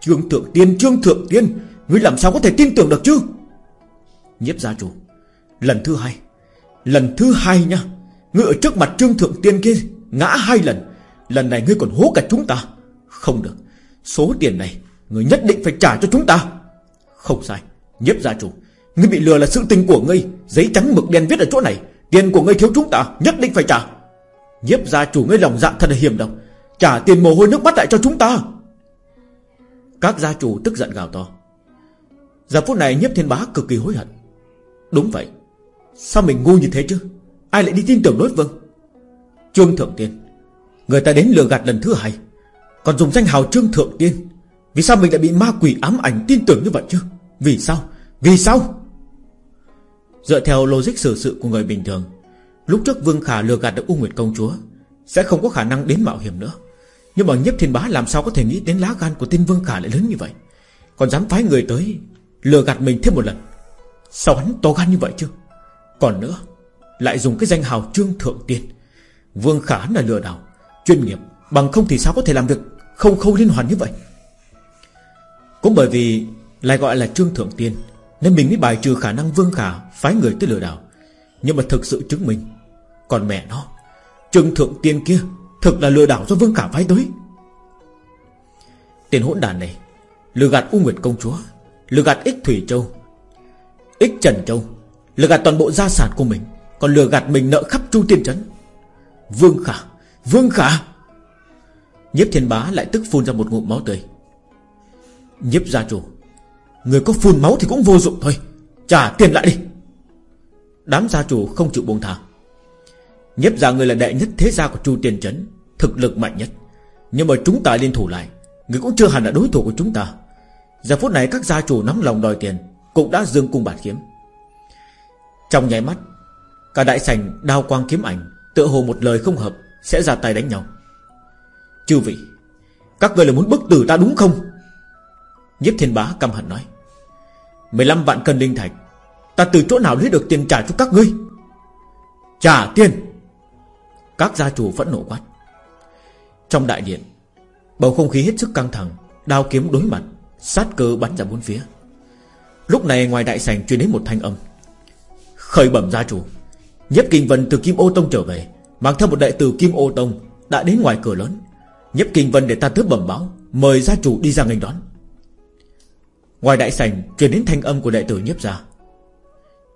Trương Thượng Tiên, Trương Thượng Tiên, Ngươi làm sao có thể tin tưởng được chứ? Nhiếp gia chủ. Lần thứ hai. Lần thứ hai nha. Ngươi ở trước mặt Trương Thượng Tiên kia, Ngã hai lần. Lần này ngươi còn hố cả chúng ta. Không được. Số tiền này, Ngươi nhất định phải trả cho chúng ta. Không sai. Nhiếp gia chủ, Ngươi bị lừa là sự tình của ngươi. Giấy trắng mực đen viết ở chỗ này. Tiền của ngươi thiếu chúng ta, Nhất định phải trả. Nhiếp gia chủ, ngươi lòng dạ thật là hiểm độc. Trả tiền mồ hôi nước mắt lại cho chúng ta. Các gia chủ tức giận gào to. Giờ phút này nhiếp thiên bá cực kỳ hối hận. Đúng vậy. Sao mình ngu như thế chứ? Ai lại đi tin tưởng đối phương? Trương Thượng Tiên, Người ta đến lừa gạt lần thứ hai. Còn dùng danh hào Trương Thượng Tiên, Vì sao mình lại bị ma quỷ ám ảnh tin tưởng như vậy chứ? Vì sao? Vì sao? Dựa theo logic xử sự của người bình thường, Lúc trước Vương Khả lừa gạt được U Nguyệt Công Chúa, Sẽ không có khả năng đến mạo hiểm nữa. Nhưng mà nhếp thiên bá làm sao có thể nghĩ đến lá gan của tên Vương Khả lại lớn như vậy? Còn dám phái người tới Lừa gạt mình thêm một lần? Sao hắn to gan như vậy chứ? Còn nữa, Lại dùng cái danh hào Trương Thượng Tiên. Vương Khả là lừa đảo, Chuyên nghiệp, Bằng không thì sao có thể làm được Không khâu liên hoàn như vậy? Cũng bởi vì Lại gọi là Trương Thượng Tiên, Nên mình mới bài trừ khả năng Vương Khả Phái người tới lừa đảo. Nhưng mà thực sự chứng minh, Còn mẹ nó, Trương Thượng Tiên kia Thực là lừa đảo do Vương Khả phái tới. Tiền hỗn đàn này, Lừa gạt U Nguyệt Công Chúa, Lừa gạt Ích Thủy Châu Ích Trần Châu, Lừa gạt toàn bộ gia sản của mình, Còn lừa gạt mình nợ khắp Chu Tiên Trấn. Vương Khả Vương Khả! Nhiếp thiên bá lại tức phun ra một ngụm máu tươi. Nhiếp gia chủ, Người có phun máu thì cũng vô dụng thôi, Trả tiền lại đi. Đám gia chủ không chịu buông thả Nhiếp gia người là đệ nhất thế gia của Chu Tiên Trấn, Thực lực mạnh nhất. Nhưng mà chúng ta liên thủ lại, Người cũng chưa hẳn là đối thủ của chúng ta. Giờ phút này các gia chủ nắm lòng đòi tiền cũng đã dương cung bạt kiếm. Trong nháy mắt, Cả đại sảnh đao quang kiếm ảnh Tựa hồ một lời không hợp Sẽ ra tay đánh nhau. Chư vị, Các người là muốn bức tử ta đúng không? Nhiếp thiên bá căm hận nói. 15 vạn cân linh thạch, Ta từ chỗ nào lấy được tiền trả cho các ngươi? Trả tiền! Các gia chủ vẫn nộ quát. Trong đại điện, Bầu không khí hết sức căng thẳng, Đao kiếm đối mặt, Sát cơ bắn ra bốn phía. Lúc này ngoài đại sảnh truyền đến một thanh âm. Khởi bẩm gia chủ Nhếp Kinh Vân từ Kim Ô Tông trở về, Mang theo một đệ tử Kim Ô Tông Đã đến ngoài cửa lớn. Nhếp Kinh Vân để ta tước bẩm báo, Mời gia chủ đi ra nghênh đón. Ngoài đại sảnh truyền đến thanh âm của đệ tử nhếp gia.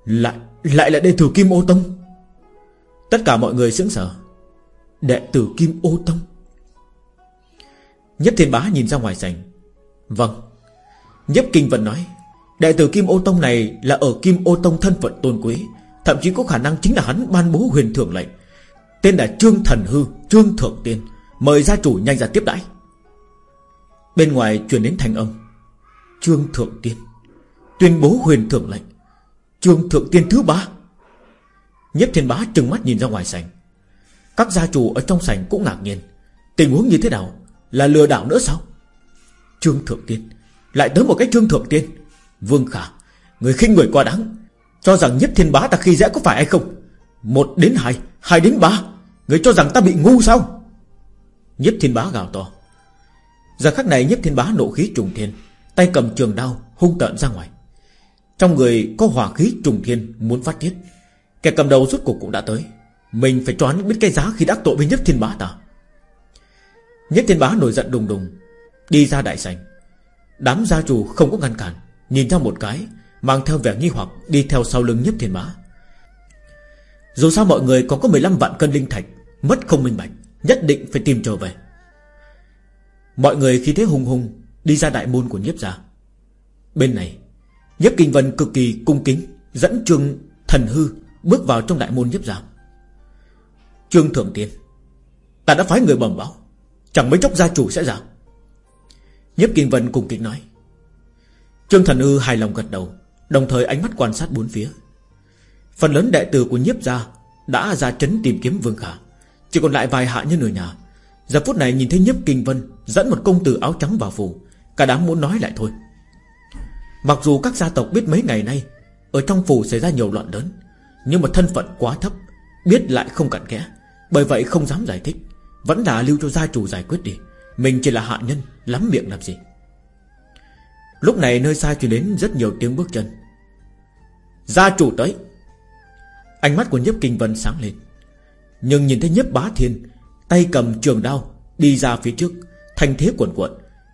Lại lại là đệ tử Kim Ô Tông. Tất cả mọi người sững sờ. Đệ tử Kim Ô Tông. Nhếp Thiên Bá nhìn ra ngoài sảnh. Vâng. Nhếp Kinh Vân nói Đệ tử Kim Ô Tông này là ở Kim Ô Tông thân phận tôn quý, Thậm chí có khả năng chính là hắn ban bố huyền thượng lệnh. Tên là Trương Thần Hư, Trương Thượng Tiên. Mời gia chủ nhanh ra tiếp đãi. Bên ngoài truyền đến thành âm. Trương Thượng Tiên. Tuyên bố huyền thượng lệnh. Trương Thượng Tiên thứ ba. Nhếp thiên bá trừng mắt nhìn ra ngoài sảnh. Các gia chủ ở trong sảnh cũng ngạc nhiên. Tình huống như thế nào? Là lừa đảo nữa sao? Trương Thượng Tiên. Lại tới một cái Trương Thượng Tiên. Vương Khả, Người khinh người quá đáng. Cho rằng nhất thiên bá ta khi dễ có phải hay không? Một đến hai Hai đến ba. Người cho rằng ta bị ngu sao? Nhất thiên bá gào to. Giờ khắc này nhất thiên bá nộ khí trùng thiên, Tay cầm trường đao, hung tợn ra ngoài. Trong người có hỏa khí trùng thiên Muốn phát tiết. Kẻ cầm đầu rốt cuộc cũng đã tới. Mình phải choán biết cái giá khi đắc tội với nhất thiên bá ta. Nhất thiên bá nổi giận đùng đùng, Đi ra đại sảnh. Đám gia chủ không có ngăn cản. Nhìn nhau một cái, Mang theo vẻ nghi hoặc đi theo sau lưng nhiếp thiên mã. Dù sao mọi người còn có 15 vạn cân linh thạch, Mất không minh bạch, Nhất định phải tìm trở về. Mọi người khi thế hùng hùng, Đi ra đại môn của nhiếp gia. Bên này Nhiếp kinh vân cực kỳ cung kính, Dẫn trương thần hư Bước vào trong đại môn nhiếp gia. Trương thượng tiên, Ta đã phái người bẩm báo, Chẳng mấy chốc gia chủ sẽ ra. Nhiếp kinh vân cung kính nói. Trương thần Ư hài lòng gật đầu, Đồng thời ánh mắt quan sát bốn phía. Phần lớn đệ tử của nhiếp gia Đã ra chấn tìm kiếm Vương Khả, Chỉ còn lại vài hạ nhân ở nhà. Giờ phút này nhìn thấy nhiếp kinh vân Dẫn một công tử áo trắng vào phủ, Cả đám muốn nói lại thôi. Mặc dù các gia tộc biết mấy ngày nay Ở trong phủ xảy ra nhiều loạn lớn, Nhưng mà thân phận quá thấp, Biết lại không cặn kẽ, Bởi vậy không dám giải thích, Vẫn là lưu cho gia chủ giải quyết đi. Mình chỉ là hạ nhân, Lắm miệng làm gì. Lúc này nơi xa truyền đến rất nhiều tiếng bước chân. Gia chủ tới. Ánh mắt của nhiếp kinh vân sáng lên. Nhưng nhìn thấy nhiếp bá thiên, Tay cầm trường đao, Đi ra phía trước Thành thế cuộn cuộn.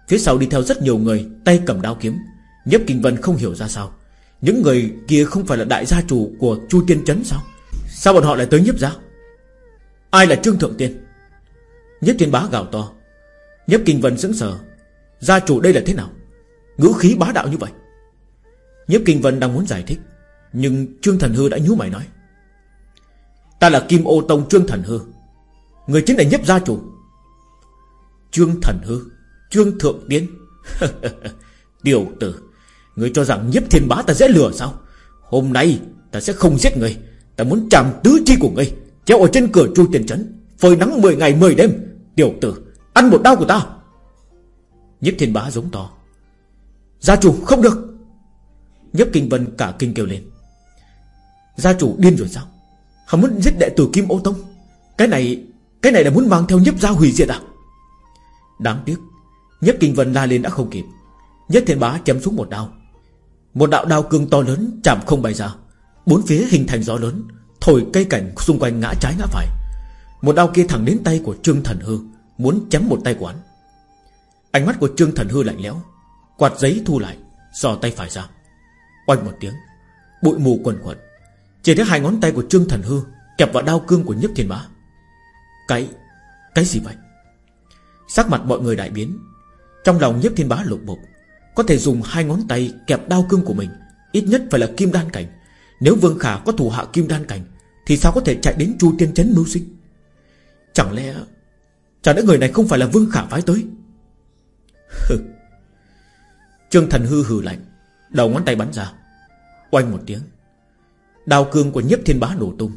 Phía sau đi theo rất nhiều người, Tay cầm đao kiếm. Nhấp Kinh Vân không hiểu ra sao. Những người kia không phải là đại gia chủ của Chu Tiên Trấn sao? Sao bọn họ lại tới nhấp gia? Ai là Trương Thượng Tiên? Nhếp Tiên Bá gào to. Nhấp Kinh Vân sững sờ. Gia chủ đây là thế nào? Ngữ khí bá đạo như vậy. Nhếp Kinh Vân đang muốn giải thích, Nhưng Trương Thần Hư đã nhú mày nói. Ta là Kim Ô Tông Trương Thần Hư, Người chính là nhếp gia chủ. Trương Thần Hư, Trương Thượng Tiến Tiểu tử, Người cho rằng nhiếp thiên bá ta dễ lừa sao? Hôm nay ta sẽ không giết người, Ta muốn chạm tứ chi của ngươi, Treo ở trên cửa chu tiền trấn Phơi nắng 10 ngày 10 đêm. Tiểu tử, Ăn một đau của ta. Nhiếp thiên bá giống to Gia chủ không được. Nhấp kinh vân cả kinh kêu lên. Gia chủ điên rồi sao? Hắn muốn giết đệ tử Kim Ô Tông? Cái này Cái này là muốn mang theo nhấp gia hủy diệt à? Đáng tiếc Nhất kinh vân la lên đã không kịp. Nhất thiên bá chém xuống một đao. Một đạo đao cương to lớn chạm không bay ra. Bốn phía hình thành gió lớn, Thổi cây cảnh xung quanh ngã trái ngã phải. Một đao kia thẳng đến tay của Trương Thần Hư, Muốn chém một tay quán Ánh mắt của Trương Thần Hư lạnh lẽo. Quạt giấy thu lại Giò tay phải ra. Oanh một tiếng Bụi mù quần quẩn, Chỉ thấy hai ngón tay của Trương Thần Hư Kẹp vào đao cương của Nhất Thiên Bá. Cái Cái gì vậy? Sắc mặt mọi người đại biến. Trong lòng nhiếp thiên bá lục bục Có thể dùng hai ngón tay kẹp đao cương của mình Ít nhất phải là kim đan cảnh. Nếu Vương Khả có thủ hạ kim đan cảnh Thì sao có thể chạy đến chu tiên chấn mưu sinh? Chẳng lẽ Chẳng lẽ người này không phải là Vương Khả phái tới? Hừ. Trương Thần hư hừ lạnh, Đầu ngón tay bắn ra. Oanh một tiếng, Đao cương của nhiếp thiên bá nổ tung.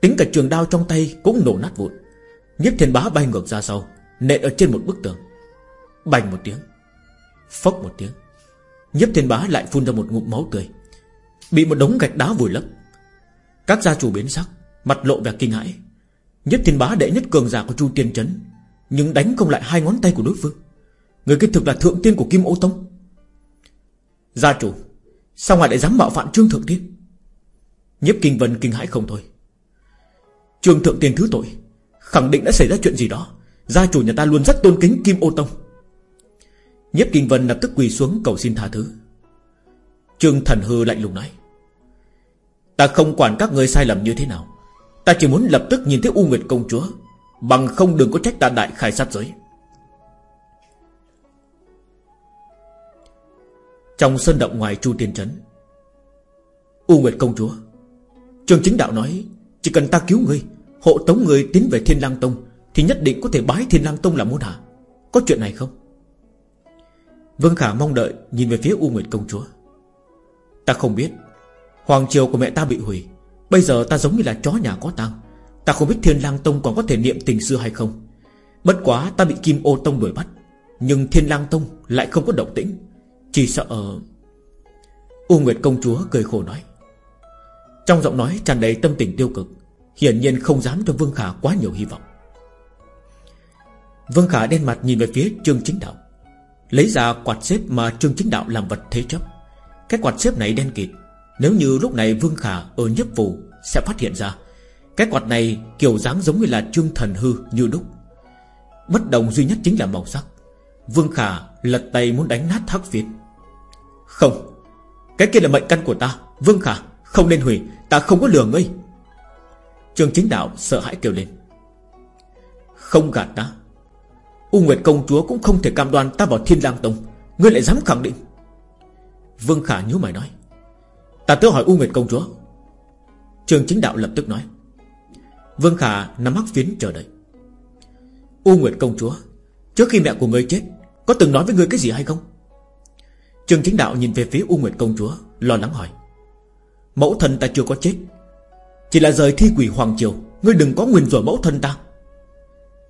Tính cả trường đao trong tay cũng nổ nát vụn. Nhiếp thiên bá bay ngược ra sau, Nện ở trên một bức tường. Bành một tiếng, Phốc một tiếng, Nhiếp thiên bá lại phun ra một ngụm máu tươi. Bị một đống gạch đá vùi lấp. Các gia chủ biến sắc, Mặt lộ vẻ kinh hãi. Nhất thiên bá đệ nhất cường giả của Chu Tiên Trấn Nhưng đánh không lại hai ngón tay của đối phương. Người kia thực là thượng tiên của Kim Ô Tông. Gia chủ, Sao ngài lại dám bạo phạm Trương Thượng Tiên? Nhếp Kinh Vân kinh hãi không thôi. Trương thượng tiền thứ tội, Khẳng định đã xảy ra chuyện gì đó. Gia chủ nhà ta luôn rất tôn kính Kim Ô Tông. Nhiếp Kinh Vân lập tức quỳ xuống cầu xin tha thứ. Trương Thần Hư lạnh lùng nói, Ta không quản các người sai lầm như thế nào. Ta chỉ muốn lập tức nhìn thấy U Nguyệt Công Chúa, Bằng không đừng có trách ta đại khai sát giới. Trong sơn động ngoài Chu Tiên Trấn. U Nguyệt Công Chúa, Trường Chính Đạo nói, Chỉ cần ta cứu ngươi, Hộ tống ngươi tiến về Thiên Lang Tông, Thì nhất định có thể bái Thiên Lang Tông làm môn hạ. Có chuyện này không? Vương Khả mong đợi nhìn về phía U Nguyệt Công Chúa. Ta không biết, Hoàng triều của mẹ ta bị hủy, Bây giờ ta giống như là chó nhà có tang. Ta không biết Thiên Lang Tông còn có thể niệm tình xưa hay không. Bất quá ta bị Kim Ô Tông đuổi bắt, Nhưng Thiên Lang Tông lại không có động tĩnh. Chỉ sợ U Nguyệt Công Chúa cười khổ nói. Trong giọng nói tràn đầy tâm tình tiêu cực, Hiển nhiên không dám cho Vương Khả quá nhiều hy vọng. Vương Khả đen mặt nhìn về phía Trương Chính Đạo, Lấy ra quạt xếp mà Trương Chính Đạo làm vật thế chấp. Cái quạt xếp này đen kịt, Nếu như lúc này Vương Khả ở nhấp phù Sẽ phát hiện ra, Cái quạt này kiểu dáng giống như là Trương Thần Hư như đúc. Bất đồng duy nhất chính là màu sắc. Vương Khả lật tay muốn đánh nát thác việt không. Cái kia là mệnh căn của ta. Vương Khả, không nên hủy. Ta không có lừa ngươi. Trương Chính Đạo sợ hãi kêu lên. Không gạt ta. U Nguyệt Công Chúa cũng không thể cam đoan ta vào Thiên Lang Tông. Ngươi lại dám khẳng định. Vương Khả nhíu mày nói. Ta tự hỏi U Nguyệt Công Chúa. Trường Chính Đạo lập tức nói. Vương Khả nắm hắc phiến chờ đợi. U Nguyệt Công Chúa, Trước khi mẹ của ngươi chết, Có từng nói với ngươi cái gì hay không? Trường Chính Đạo nhìn về phía U Nguyệt Công Chúa, Lo lắng hỏi. Mẫu thân ta chưa có chết, Chỉ là rời thi quỷ Hoàng Triều, Ngươi đừng có nguyền rủa mẫu thân ta.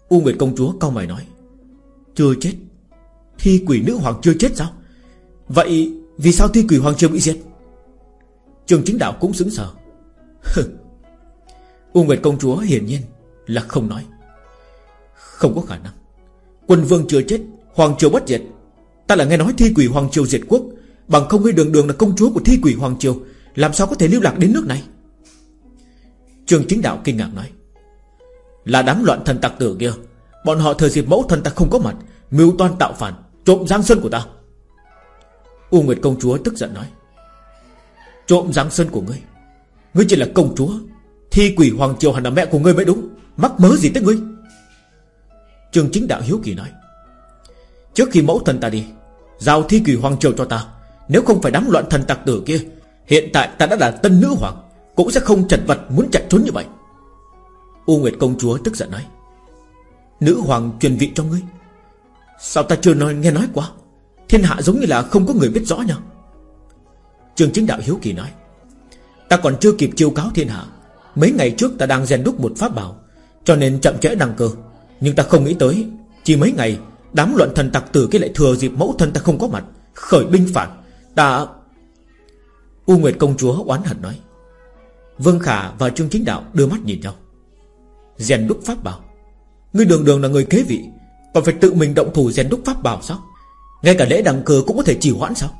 U Nguyệt Công Chúa cau mày nói. Chưa chết, Thi quỷ nữ hoàng chưa chết sao? Vậy vì sao thi quỷ hoàng triều bị giết Trường chính đạo cũng xứng sờ. U Nguyệt công chúa hiển nhiên Là không nói. Không có khả năng. Quân vương chưa chết, Hoàng triều bất diệt. Ta là nghe nói thi quỷ hoàng triều diệt quốc. Bằng không ngươi đường đường là công chúa của thi quỷ hoàng triều, Làm sao có thể lưu lạc đến nước này? Trường chính đạo kinh ngạc nói, Là đám loạn thần tặc tử kia. Bọn họ thời dịp mẫu thần ta không có mặt, Mưu toan tạo phản, Trộm giang sơn của ta. U Nguyệt công chúa tức giận nói, Trộm giang sơn của ngươi? Ngươi chỉ là công chúa. Thi quỷ hoàng triều hẳn là mẹ của ngươi mới đúng. Mắc mớ gì tới ngươi? Trường chính đạo hiếu kỳ nói Trước khi mẫu thân ta đi, Giao thi kỳ hoàng triều cho ta. Nếu không phải đám loạn thần tặc tử kia, Hiện tại ta đã là tân nữ hoàng, Cũng sẽ không chật vật muốn chạy trốn như vậy. U Nguyệt công chúa tức giận nói, Nữ hoàng truyền vị cho ngươi. Sao ta chưa nói, nghe nói quá Thiên hạ giống như là không có người biết rõ nhau. Trường chính đạo hiếu kỳ nói, Ta còn chưa kịp chiêu cáo thiên hạ. Mấy ngày trước ta đang rèn đúc một pháp bảo, Cho nên chậm trễ đăng cơ. Nhưng ta không nghĩ tới, Chỉ mấy ngày Đám loạn thần tặc tử cái lại thừa dịp mẫu thân ta không có mặt, Khởi binh phản. Ta U Nguyệt công chúa oán hận nói. Vương Khả và Trương Chính Đạo đưa mắt nhìn nhau. Rèn đúc pháp bảo. Ngươi đường đường là người kế vị, Còn phải tự mình động thủ rèn đúc pháp bảo sao? Ngay cả lễ đăng cơ cũng có thể trì hoãn sao?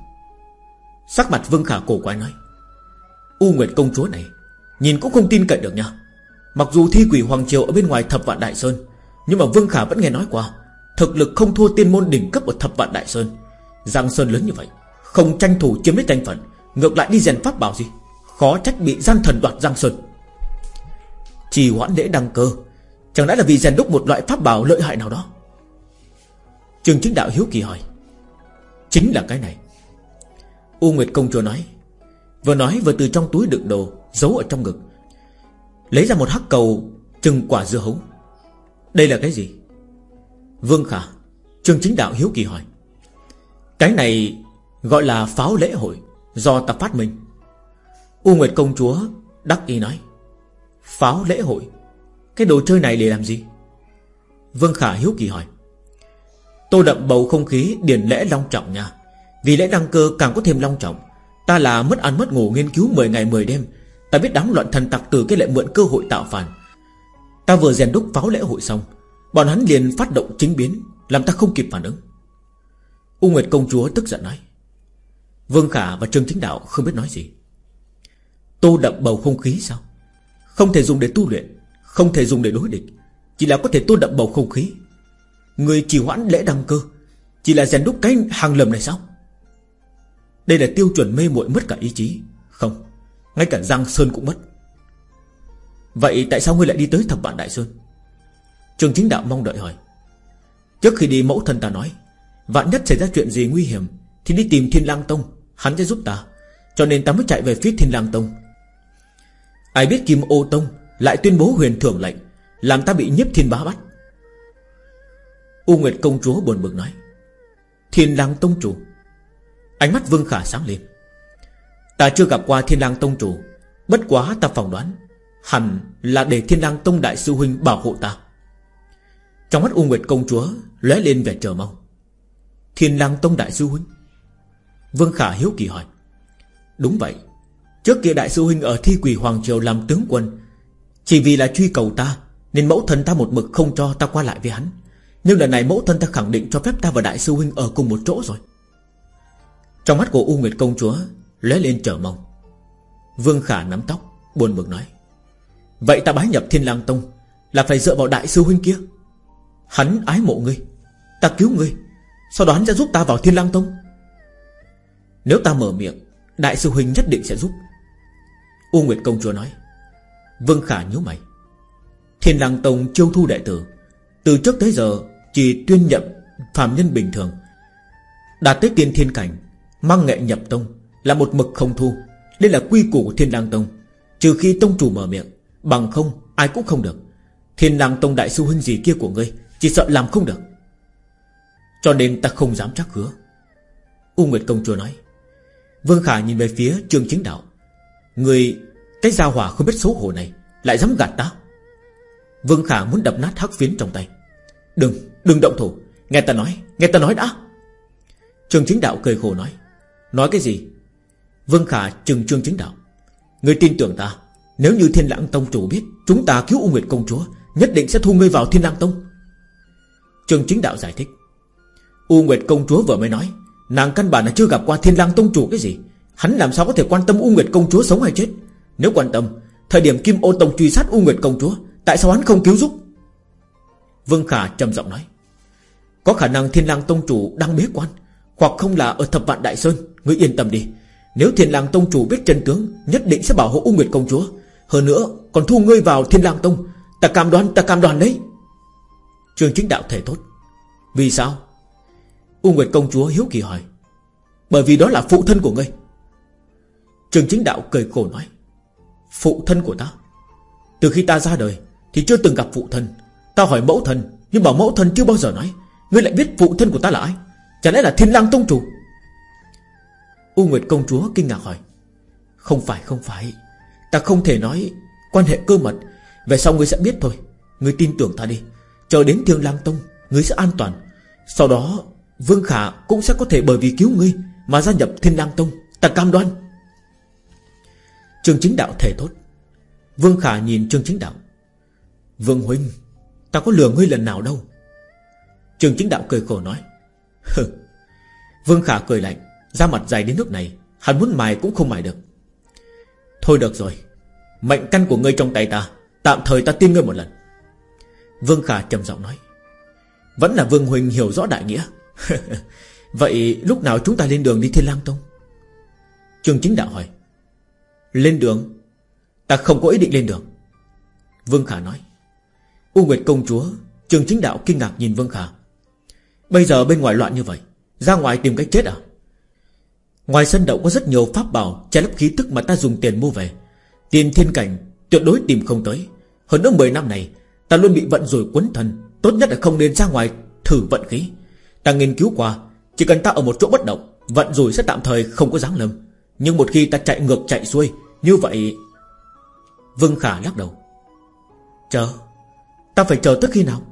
Sắc mặt Vương Khả cổ quái nói. U Nguyệt công chúa này, Nhìn cũng không tin cậy được nha. Mặc dù thi quỷ Hoàng Triều ở bên ngoài thập vạn Đại Sơn, Nhưng mà Vương Khả vẫn nghe nói qua. Thực lực không thua tiên môn đỉnh cấp ở thập vạn Đại Sơn. Giang Sơn lớn như vậy, Không tranh thủ chiếm lấy thành phận Ngược lại đi rèn pháp bảo gì? Khó trách bị gian thần đoạt Giang Sơn. Trì hoãn lễ đăng cơ, Chẳng lẽ là vì rèn đúc một loại pháp bảo lợi hại nào đó? Trường chính đạo hiếu kỳ hỏi. Chính là cái này. U Nguyệt công chúa nói, Vừa nói vừa từ trong túi đựng đồ, Giấu ở trong ngực, Lấy ra một hắc cầu trừng quả dưa hấu. Đây là cái gì? Vương Khả Trường chính đạo hiếu kỳ hỏi. Cái này gọi là pháo lễ hội Do ta phát minh. U Nguyệt công chúa đắc ý nói. Pháo lễ hội? Cái đồ chơi này để làm gì? Vương Khả hiếu kỳ hỏi. Tô đậm bầu không khí điển lễ long trọng nha. Vì lễ đăng cơ càng có thêm long trọng, Ta là mất ăn mất ngủ nghiên cứu 10 ngày 10 đêm. Ta biết đám loạn thần tặc từ cái lệ mượn cơ hội tạo phản. Ta vừa rèn đúc pháo lễ hội xong Bọn hắn liền phát động chính biến, Làm ta không kịp phản ứng. U Nguyệt công chúa tức giận nói. Vương Khả và Trương Chính Đạo không biết nói gì. Tô đậm bầu không khí sao? Không thể dùng để tu luyện, Không thể dùng để đối địch. Chỉ là có thể tô đậm bầu không khí. Người chỉ hoãn lễ đăng cơ, Chỉ là rèn đúc cái hàng lầm này sao? Đây là tiêu chuẩn mê muội mất cả ý chí. Không, Ngay cả Giang Sơn cũng mất. Vậy tại sao ngươi lại đi tới thập vạn Đại Sơn? Trường chính đạo mong đợi hỏi. Trước khi đi, mẫu thân ta nói, Vạn nhất xảy ra chuyện gì nguy hiểm, Thì đi tìm Thiên Lang Tông, Hắn sẽ giúp ta. Cho nên ta mới chạy về phía Thiên Lang Tông. Ai biết Kim Ô Tông Lại tuyên bố huyền thưởng lệnh, Làm ta bị nhiếp thiên bá bắt. U Nguyệt công chúa buồn bực nói, Thiên Lang Tông chủ. Ánh mắt Vương Khả sáng lên. Ta chưa gặp qua Thiên Lang Tông chủ, Bất quá ta phỏng đoán, Hẳn là để Thiên Lang Tông Đại Sư Huynh bảo hộ ta. Trong mắt U Nguyệt công chúa lóe lên vẻ chờ mong. Thiên Lang Tông Đại Sư Huynh. Vương Khả hiếu kỳ hỏi. Đúng vậy. Trước kia Đại Sư Huynh ở thi quỷ Hoàng Triều làm tướng quân, Chỉ vì là truy cầu ta, Nên mẫu thân ta một mực không cho ta qua lại với hắn. Nhưng lần này mẫu thân ta khẳng định cho phép ta và Đại Sư Huynh ở cùng một chỗ rồi. Trong mắt của U Nguyệt Công Chúa lóe lên chờ mong. Vương Khả nắm tóc, Buồn bực nói. Vậy ta bái nhập Thiên Lang Tông Là phải dựa vào Đại Sư Huynh kia. Hắn ái mộ ngươi. Ta cứu ngươi. Sau đó hắn sẽ giúp ta vào Thiên Lang Tông. Nếu ta mở miệng, Đại sư Huynh nhất định sẽ giúp. U Nguyệt Công Chúa nói. Vương Khả nhớ mày. Thiên Lang Tông chiêu thu đệ tử. Từ trước tới giờ, Chỉ tuyên nhậm phàm nhân bình thường. Đạt tới tiên thiên cảnh, Mang nghệ nhập tông Là một mực không thu. Đây là quy củ của Thiên Lang Tông. Trừ khi tông chủ mở miệng, Bằng không, ai cũng không được. Thiên Lang Tông đại sư huynh gì kia của ngươi? Chỉ sợ làm không được. Cho nên ta không dám chắc hứa. U Nguyệt Công Chúa nói Vương Khả nhìn về phía Trương Chính Đạo. Người Cái gia hỏa không biết xấu hổ này Lại dám gạt ta. Vương Khả muốn đập nát hắc phiến trong tay. Đừng, đừng động thủ. Nghe ta nói, nghe ta nói đã. Trương Chính Đạo cười khổ nói Nói cái gì? Vương Khả trừng Trương Chính Đạo. Người tin tưởng ta. Nếu như Thiên Lãng Tông chủ biết Chúng ta cứu U Nguyệt Công Chúa Nhất định sẽ thu ngươi vào Thiên Lãng Tông. Trường Chính Đạo giải thích. U Nguyệt Công Chúa vừa mới nói, Nàng căn bản là chưa gặp qua Thiên Lang Tông chủ cái gì. Hắn làm sao có thể quan tâm U Nguyệt Công Chúa sống hay chết? Nếu quan tâm, Thời điểm Kim Ô Tông truy sát U Nguyệt Công Chúa, Tại sao hắn không cứu giúp? Vương Khả trầm giọng nói, Có khả năng Thiên Lang Tông chủ đang bế quan, Hoặc không là ở Thập Vạn Đại Sơn, Ngươi yên tâm đi. Nếu Thiên Lang Tông chủ biết chân tướng, Nhất định sẽ bảo hộ U Nguyệt Công Chúa. Hơn nữa, còn thu ngươi vào Thiên Lang Tông. Ta cam đoan, ta cam đoan đấy. Trường chính đạo thể tốt. Vì sao? U Nguyệt công chúa hiếu kỳ hỏi. Bởi vì đó là phụ thân của ngươi. Trường chính đạo cười khổ nói. Phụ thân của ta? Từ khi ta ra đời Thì chưa từng gặp phụ thân. Ta hỏi mẫu thân, Nhưng bảo mẫu thân chưa bao giờ nói. Ngươi lại biết phụ thân của ta là ai? Chả lẽ là thiên lang tông chủ? U Nguyệt công chúa kinh ngạc hỏi. Không phải không phải. Ta không thể nói quan hệ cơ mật. Về sau ngươi sẽ biết thôi. Ngươi tin tưởng ta đi. Chờ đến thiên lang tông Ngươi sẽ an toàn. Sau đó, Vương Khả cũng sẽ có thể bởi vì cứu ngươi Mà gia nhập Thiên Lang Tông Ta cam đoan. Trương Chính Đạo thể tốt Vương Khả nhìn Trương Chính Đạo. Vương Huynh, Ta có lừa ngươi lần nào đâu. Trương Chính Đạo cười khổ nói. Hừ. Vương Khả cười lạnh Ra mặt dày đến nước này, Hắn muốn mài cũng không mài được. Thôi được rồi, Mệnh căn của ngươi trong tay ta, Tạm thời ta tin ngươi một lần. Vương Khả trầm giọng nói. Vẫn là Vương Huỳnh hiểu rõ đại nghĩa. Vậy lúc nào chúng ta lên đường đi Thiên Lang Tông? Trường chính đạo hỏi. Lên đường? Ta không có ý định lên đường. Vương Khả nói. U Nguyệt công chúa Trường chính đạo kinh ngạc nhìn Vương Khả. Bây giờ bên ngoài loạn như vậy, Ra ngoài tìm cách chết à? Ngoài sân động có rất nhiều pháp bảo, Che lấp khí tức mà ta dùng tiền mua về. Tiền thiên cảnh tuyệt đối tìm không tới. Hơn nữa 10 năm này Ta luôn bị vận rồi quấn thân. Tốt nhất là không nên ra ngoài thử vận khí. Ta nghiên cứu qua, Chỉ cần ta ở một chỗ bất động, Vận rồi sẽ tạm thời không có dáng lâm Nhưng một khi ta chạy ngược chạy xuôi, Như vậy Vương Khả lắc đầu. Chờ, Ta phải chờ tới khi nào?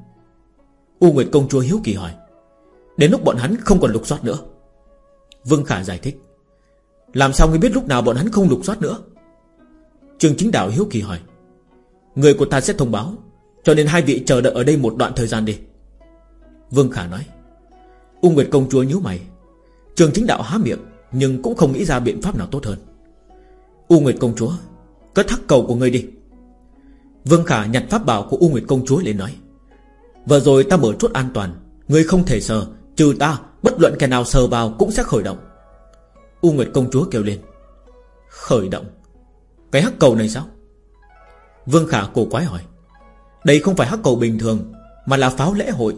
U Nguyệt Công Chúa hiếu kỳ hỏi. Đến lúc bọn hắn không còn lục soát nữa. Vương Khả giải thích. Làm sao ngươi biết lúc nào bọn hắn không lục soát nữa? Trường chính đạo hiếu kỳ hỏi. Người của ta sẽ thông báo. Cho nên hai vị chờ đợi ở đây một đoạn thời gian đi. Vương Khả nói. U Nguyệt công chúa nhíu mày. Trường chính đạo há miệng, Nhưng cũng không nghĩ ra biện pháp nào tốt hơn. U Nguyệt công chúa, Cất thắc cầu của ngươi đi. Vương Khả nhặt pháp bảo của U Nguyệt Công Chúa lên nói. Vừa rồi ta mở chốt an toàn, ngươi không thể sờ, Trừ ta, Bất luận kẻ nào sờ vào cũng sẽ khởi động. U Nguyệt Công Chúa kêu lên. Khởi động? Cái hắc cầu này sao? Vương Khả cổ quái hỏi. Đây không phải hắc cầu bình thường, Mà là pháo lễ hội.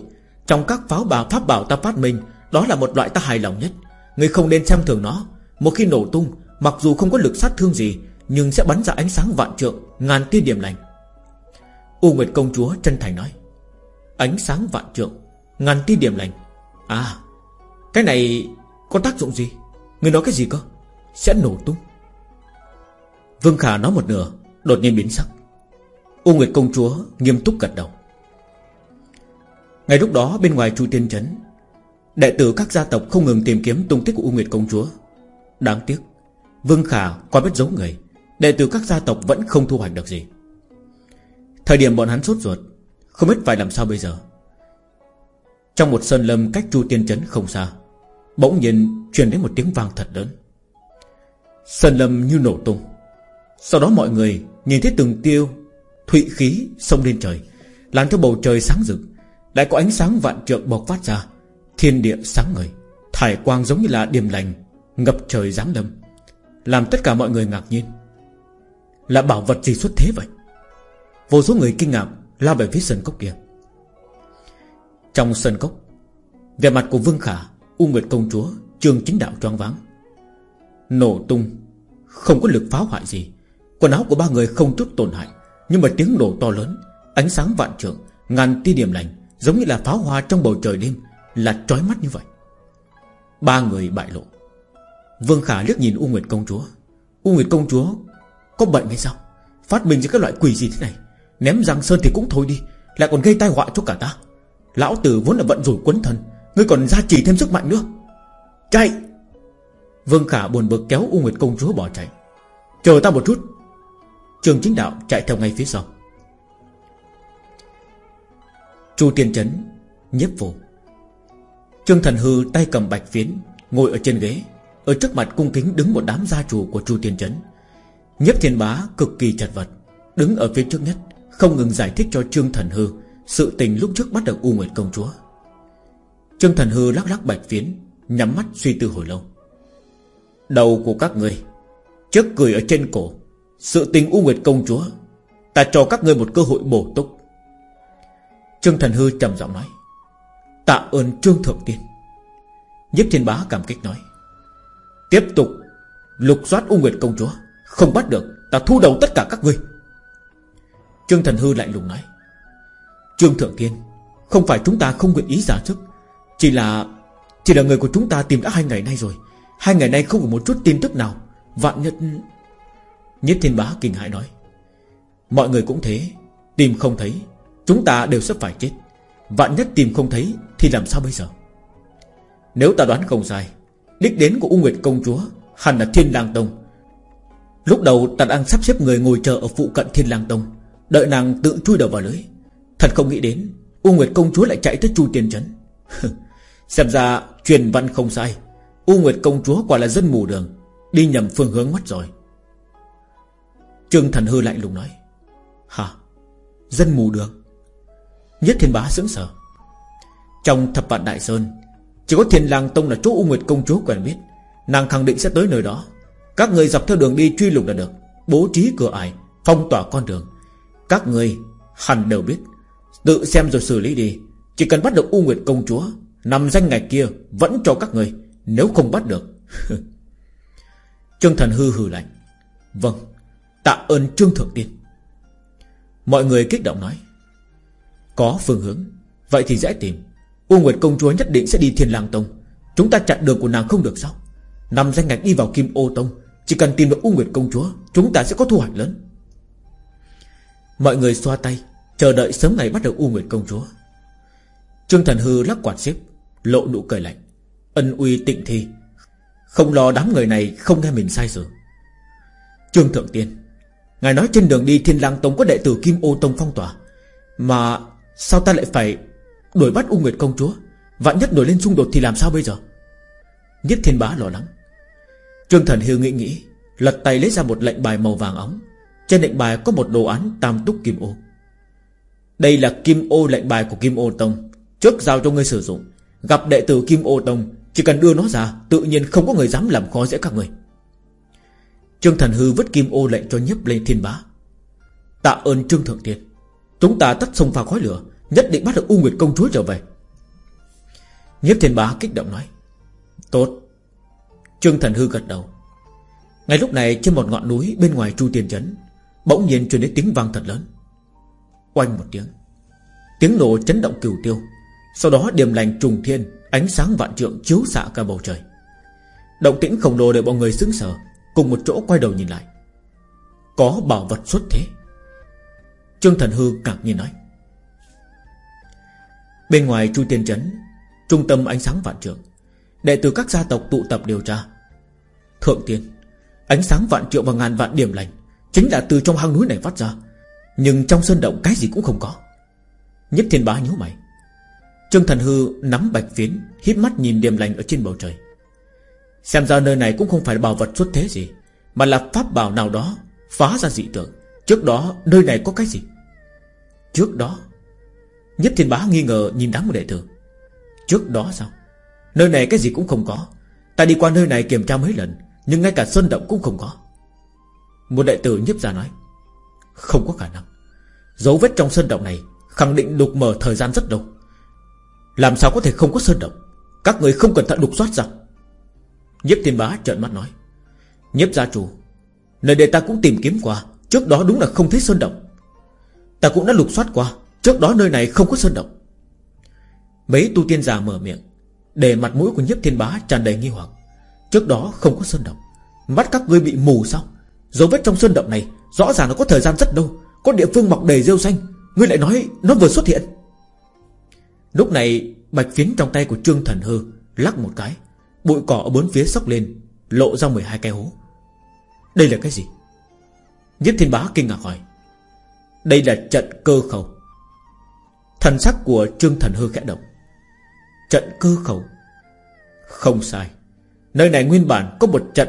Trong các pháo bảo, pháp bảo ta phát minh, Đó là một loại ta hài lòng nhất. Người không nên xem thường nó. Một khi nổ tung, Mặc dù không có lực sát thương gì, Nhưng sẽ bắn ra ánh sáng vạn trượng, Ngàn tia điểm lành. U Nguyệt Công Chúa chân thành nói, Ánh sáng vạn trượng, Ngàn tia điểm lành. À Cái này có tác dụng gì? Người nói cái gì cơ? Sẽ nổ tung. Vương Khả nói một nửa, Đột nhiên biến sắc. U Nguyệt Công Chúa nghiêm túc gật đầu. Ngay lúc đó, bên ngoài Chu Tiên Trấn Đệ tử các gia tộc không ngừng tìm kiếm tung tích của U Nguyệt Công Chúa. Đáng tiếc, Vương Khả qua biết giấu người, Đệ tử các gia tộc vẫn không thu hoạch được gì. Thời điểm bọn hắn sốt ruột, Không biết phải làm sao bây giờ. Trong một sơn lâm cách Chu Tiên Trấn không xa, Bỗng nhiên truyền đến một tiếng vang thật lớn. Sơn lâm như nổ tung. Sau đó mọi người nhìn thấy từng tiêu Thụy khí sông lên trời Làm cho bầu trời sáng rực. Lại có ánh sáng vạn trượng bộc phát ra. Thiên địa sáng ngời, Thải quang giống như là điềm lành, Ngập trời giáng lâm. Làm tất cả mọi người ngạc nhiên. Là bảo vật gì xuất thế vậy? Vô số người kinh ngạc, Lao về phía sân cốc kia. Trong sân cốc Về mặt của Vương Khả, U Nguyệt Công Chúa Trường chính đạo choáng váng. Nổ tung, Không có lực phá hoại gì. Quần áo của ba người không chút tổn hại. Nhưng mà tiếng nổ to lớn, Ánh sáng vạn trượng, Ngàn tia điểm lành, Giống như là pháo hoa trong bầu trời đêm, Là trói mắt như vậy. Ba người bại lộ. Vương Khả liếc nhìn U Nguyệt Công Chúa. U Nguyệt Công Chúa Có bệnh hay sao? Phát minh ra các loại quỷ gì thế này? Ném răng sơn thì cũng thôi đi, Lại còn gây tai họa cho cả ta. Lão tử vốn là vận rủi quấn thân, Ngươi còn gia trì thêm sức mạnh nữa. Chạy! Vương Khả buồn bực kéo U Nguyệt Công Chúa bỏ chạy. Chờ ta một chút Trường chính đạo chạy theo ngay phía sau. Chu Tiên chấn Nhếp vô Trương Thần Hư tay cầm bạch phiến, Ngồi ở trên ghế. Ở trước mặt cung kính đứng một đám gia chủ của Chu Tiên chấn. Nhếp Thiên Bá cực kỳ chật vật, Đứng ở phía trước nhất, Không ngừng giải thích cho Trương Thần Hư Sự tình lúc trước bắt được U Nguyệt Công Chúa. Trương Thần Hư lắc lắc bạch phiến, Nhắm mắt suy tư hồi lâu. Đầu của các người Trước cười ở trên cổ sự tình U Nguyệt Công Chúa, Ta cho các ngươi một cơ hội bổ túc. Trương Thần Hư trầm giọng nói, Tạ ơn Trương Thượng Tiên. Nhếp Thiên Bá cảm kích nói, Tiếp tục Lục soát U Nguyệt Công Chúa, Không bắt được, Ta thu đầu tất cả các ngươi. Trương Thần Hư lạnh lùng nói, Trương Thượng Tiên, Không phải chúng ta không nguyện ý giả sức Chỉ là Chỉ là người của chúng ta tìm đã hai ngày nay rồi. Hai ngày nay không có một chút tin tức nào. Vạn nhất Nhất Thiên Bá kinh hãi nói, Mọi người cũng thế, Tìm không thấy, Chúng ta đều sắp phải chết. Vạn nhất tìm không thấy Thì làm sao bây giờ? Nếu ta đoán không sai, Đích đến của U Nguyệt Công Chúa Hẳn là Thiên Lang Tông. Lúc đầu ta đang sắp xếp người ngồi chờ Ở phụ cận Thiên Lang Tông, Đợi nàng tự chui đầu vào lưới. Thật không nghĩ đến, U Nguyệt Công Chúa lại chạy tới Chu Tiên Trấn. Xem ra truyền văn không sai, U Nguyệt Công Chúa quả là dân mù đường, Đi nhầm phương hướng mất rồi. Trương Thần Hư lạnh lùng nói, Hả? Dân mù đường Nhất Thiên Bá sững sờ. Trong thập vạn Đại Sơn, Chỉ có Thiên Lang Tông là chỗ U Nguyệt Công Chúa quen biết. Nàng khẳng định sẽ tới nơi đó. Các người dọc theo đường đi truy lùng là được. Bố trí cửa ải, Phong tỏa con đường. Các người hẳn đều biết. Tự xem rồi xử lý đi. Chỉ cần bắt được U Nguyệt Công Chúa, Nằm danh ngày kia vẫn cho các người. Nếu không bắt được, Trương Thần hư hừ lạnh. Vâng. Tạ ơn Trương Thượng Tiên. Mọi người kích động nói, Có phương hướng, Vậy thì dễ tìm. U Nguyệt Công Chúa nhất định sẽ đi Thiên Lang Tông. Chúng ta chặn đường của nàng không được sao? Nằm danh ngạch đi vào Kim Ô Tông, Chỉ cần tìm được U Nguyệt Công Chúa, Chúng ta sẽ có thu hoạch lớn. Mọi người xoa tay, Chờ đợi sớm ngày bắt được U Nguyệt Công Chúa. Trương Thần Hư lắc quạt xếp Lộ nụ cười lạnh. Ân uy tịnh thi, Không lo đám người này không nghe mình sai sự Trương Thượng Tiên Ngài nói trên đường đi Thiên Lang Tông có đệ tử Kim Ô Tông phong tỏa. Mà sao ta lại phải Đuổi bắt U Nguyệt Công Chúa? Vạn nhất nổi lên xung đột thì làm sao bây giờ? Nhất Thiên Bá lo lắng. Trương Thần Hư nghĩ nghĩ, Lật tay lấy ra một lệnh bài màu vàng óng. Trên lệnh bài có một đồ án tam túc kim ô. Đây là kim ô lệnh bài của kim ô tông, Trước giao cho ngươi sử dụng. Gặp đệ tử kim ô tông, Chỉ cần đưa nó ra, Tự nhiên không có người dám làm khó dễ các người Trương Thần Hư vứt kim ô lệnh cho nhấp lên thiên bá. Tạ ơn Trương Thượng Tiên. Chúng ta tắt sông pha khói lửa, Nhất định bắt được U Nguyệt Công Chúa trở về. Nhiếp thiên bá kích động nói. Tốt. Trương Thần Hư gật đầu. Ngay lúc này, trên một ngọn núi bên ngoài Chu Tiên Trấn, Bỗng nhiên truyền đến tiếng vang thật lớn. Oanh một tiếng. Tiếng nổ chấn động cửu tiêu. Sau đó điềm lành trùng thiên, Ánh sáng vạn trượng chiếu xạ cả bầu trời. Động tĩnh khổng lồ để mọi người sững sờ. Cùng một chỗ quay đầu nhìn lại. Có bảo vật xuất thế. Trương Thần Hư ngạc nhiên nói. Bên ngoài Chu Tiên Trấn, Trung tâm ánh sáng vạn trượng, Đệ tử các gia tộc tụ tập điều tra. Thượng tiên, Ánh sáng vạn triệu và ngàn vạn điểm lành Chính là từ trong hang núi này phát ra, Nhưng trong sơn động cái gì cũng không có. Nhất thiên bá nhíu mày. Trương thần hư nắm bạch phiến híp mắt nhìn điểm lành ở trên bầu trời. Xem ra nơi này cũng không phải bảo vật xuất thế gì, Mà là pháp bảo nào đó Phá ra dị tượng. Trước đó, nơi này có cái gì? Trước đó, Nhất thiên bá nghi ngờ nhìn đám đệ tử. Trước đó sao? Nơi này cái gì cũng không có. Ta đi qua nơi này kiểm tra mấy lần, Nhưng ngay cả sơn động cũng không có. Một đại tử nhấp ra nói, Không có khả năng. Dấu vết trong sơn động này Khẳng định đục mở thời gian rất lâu. Làm sao có thể không có sơn động? Các người không cẩn thận đục soát rằng Nhếp thiên bá trợn mắt nói. Nhếp gia chủ, Nơi đây ta cũng tìm kiếm qua, Trước đó đúng là không thấy sơn động. Ta cũng đã lục soát qua, Trước đó nơi này không có sơn động. Mấy tu tiên già mở miệng, để mặt mũi của nhiếp thiên bá tràn đầy nghi hoặc. Trước đó không có sơn động, Mắt các ngươi bị mù sao? Dấu vết trong sơn động này, Rõ ràng nó có thời gian rất lâu, Có địa phương mọc đầy rêu xanh, Ngươi lại nói nó vừa xuất hiện. Lúc này, bạch phiến trong tay của Trương Thần Hư Lắc một cái. Bụi cỏ ở bốn phía sốc lên, Lộ ra 12 cái hố. Đây là cái gì? Nhất thiên bá kinh ngạc hỏi. Đây là trận cơ khẩu. Thần sắc của Trương Thần Hư khẽ động. Trận cơ khẩu? Không sai. Nơi này nguyên bản có một trận,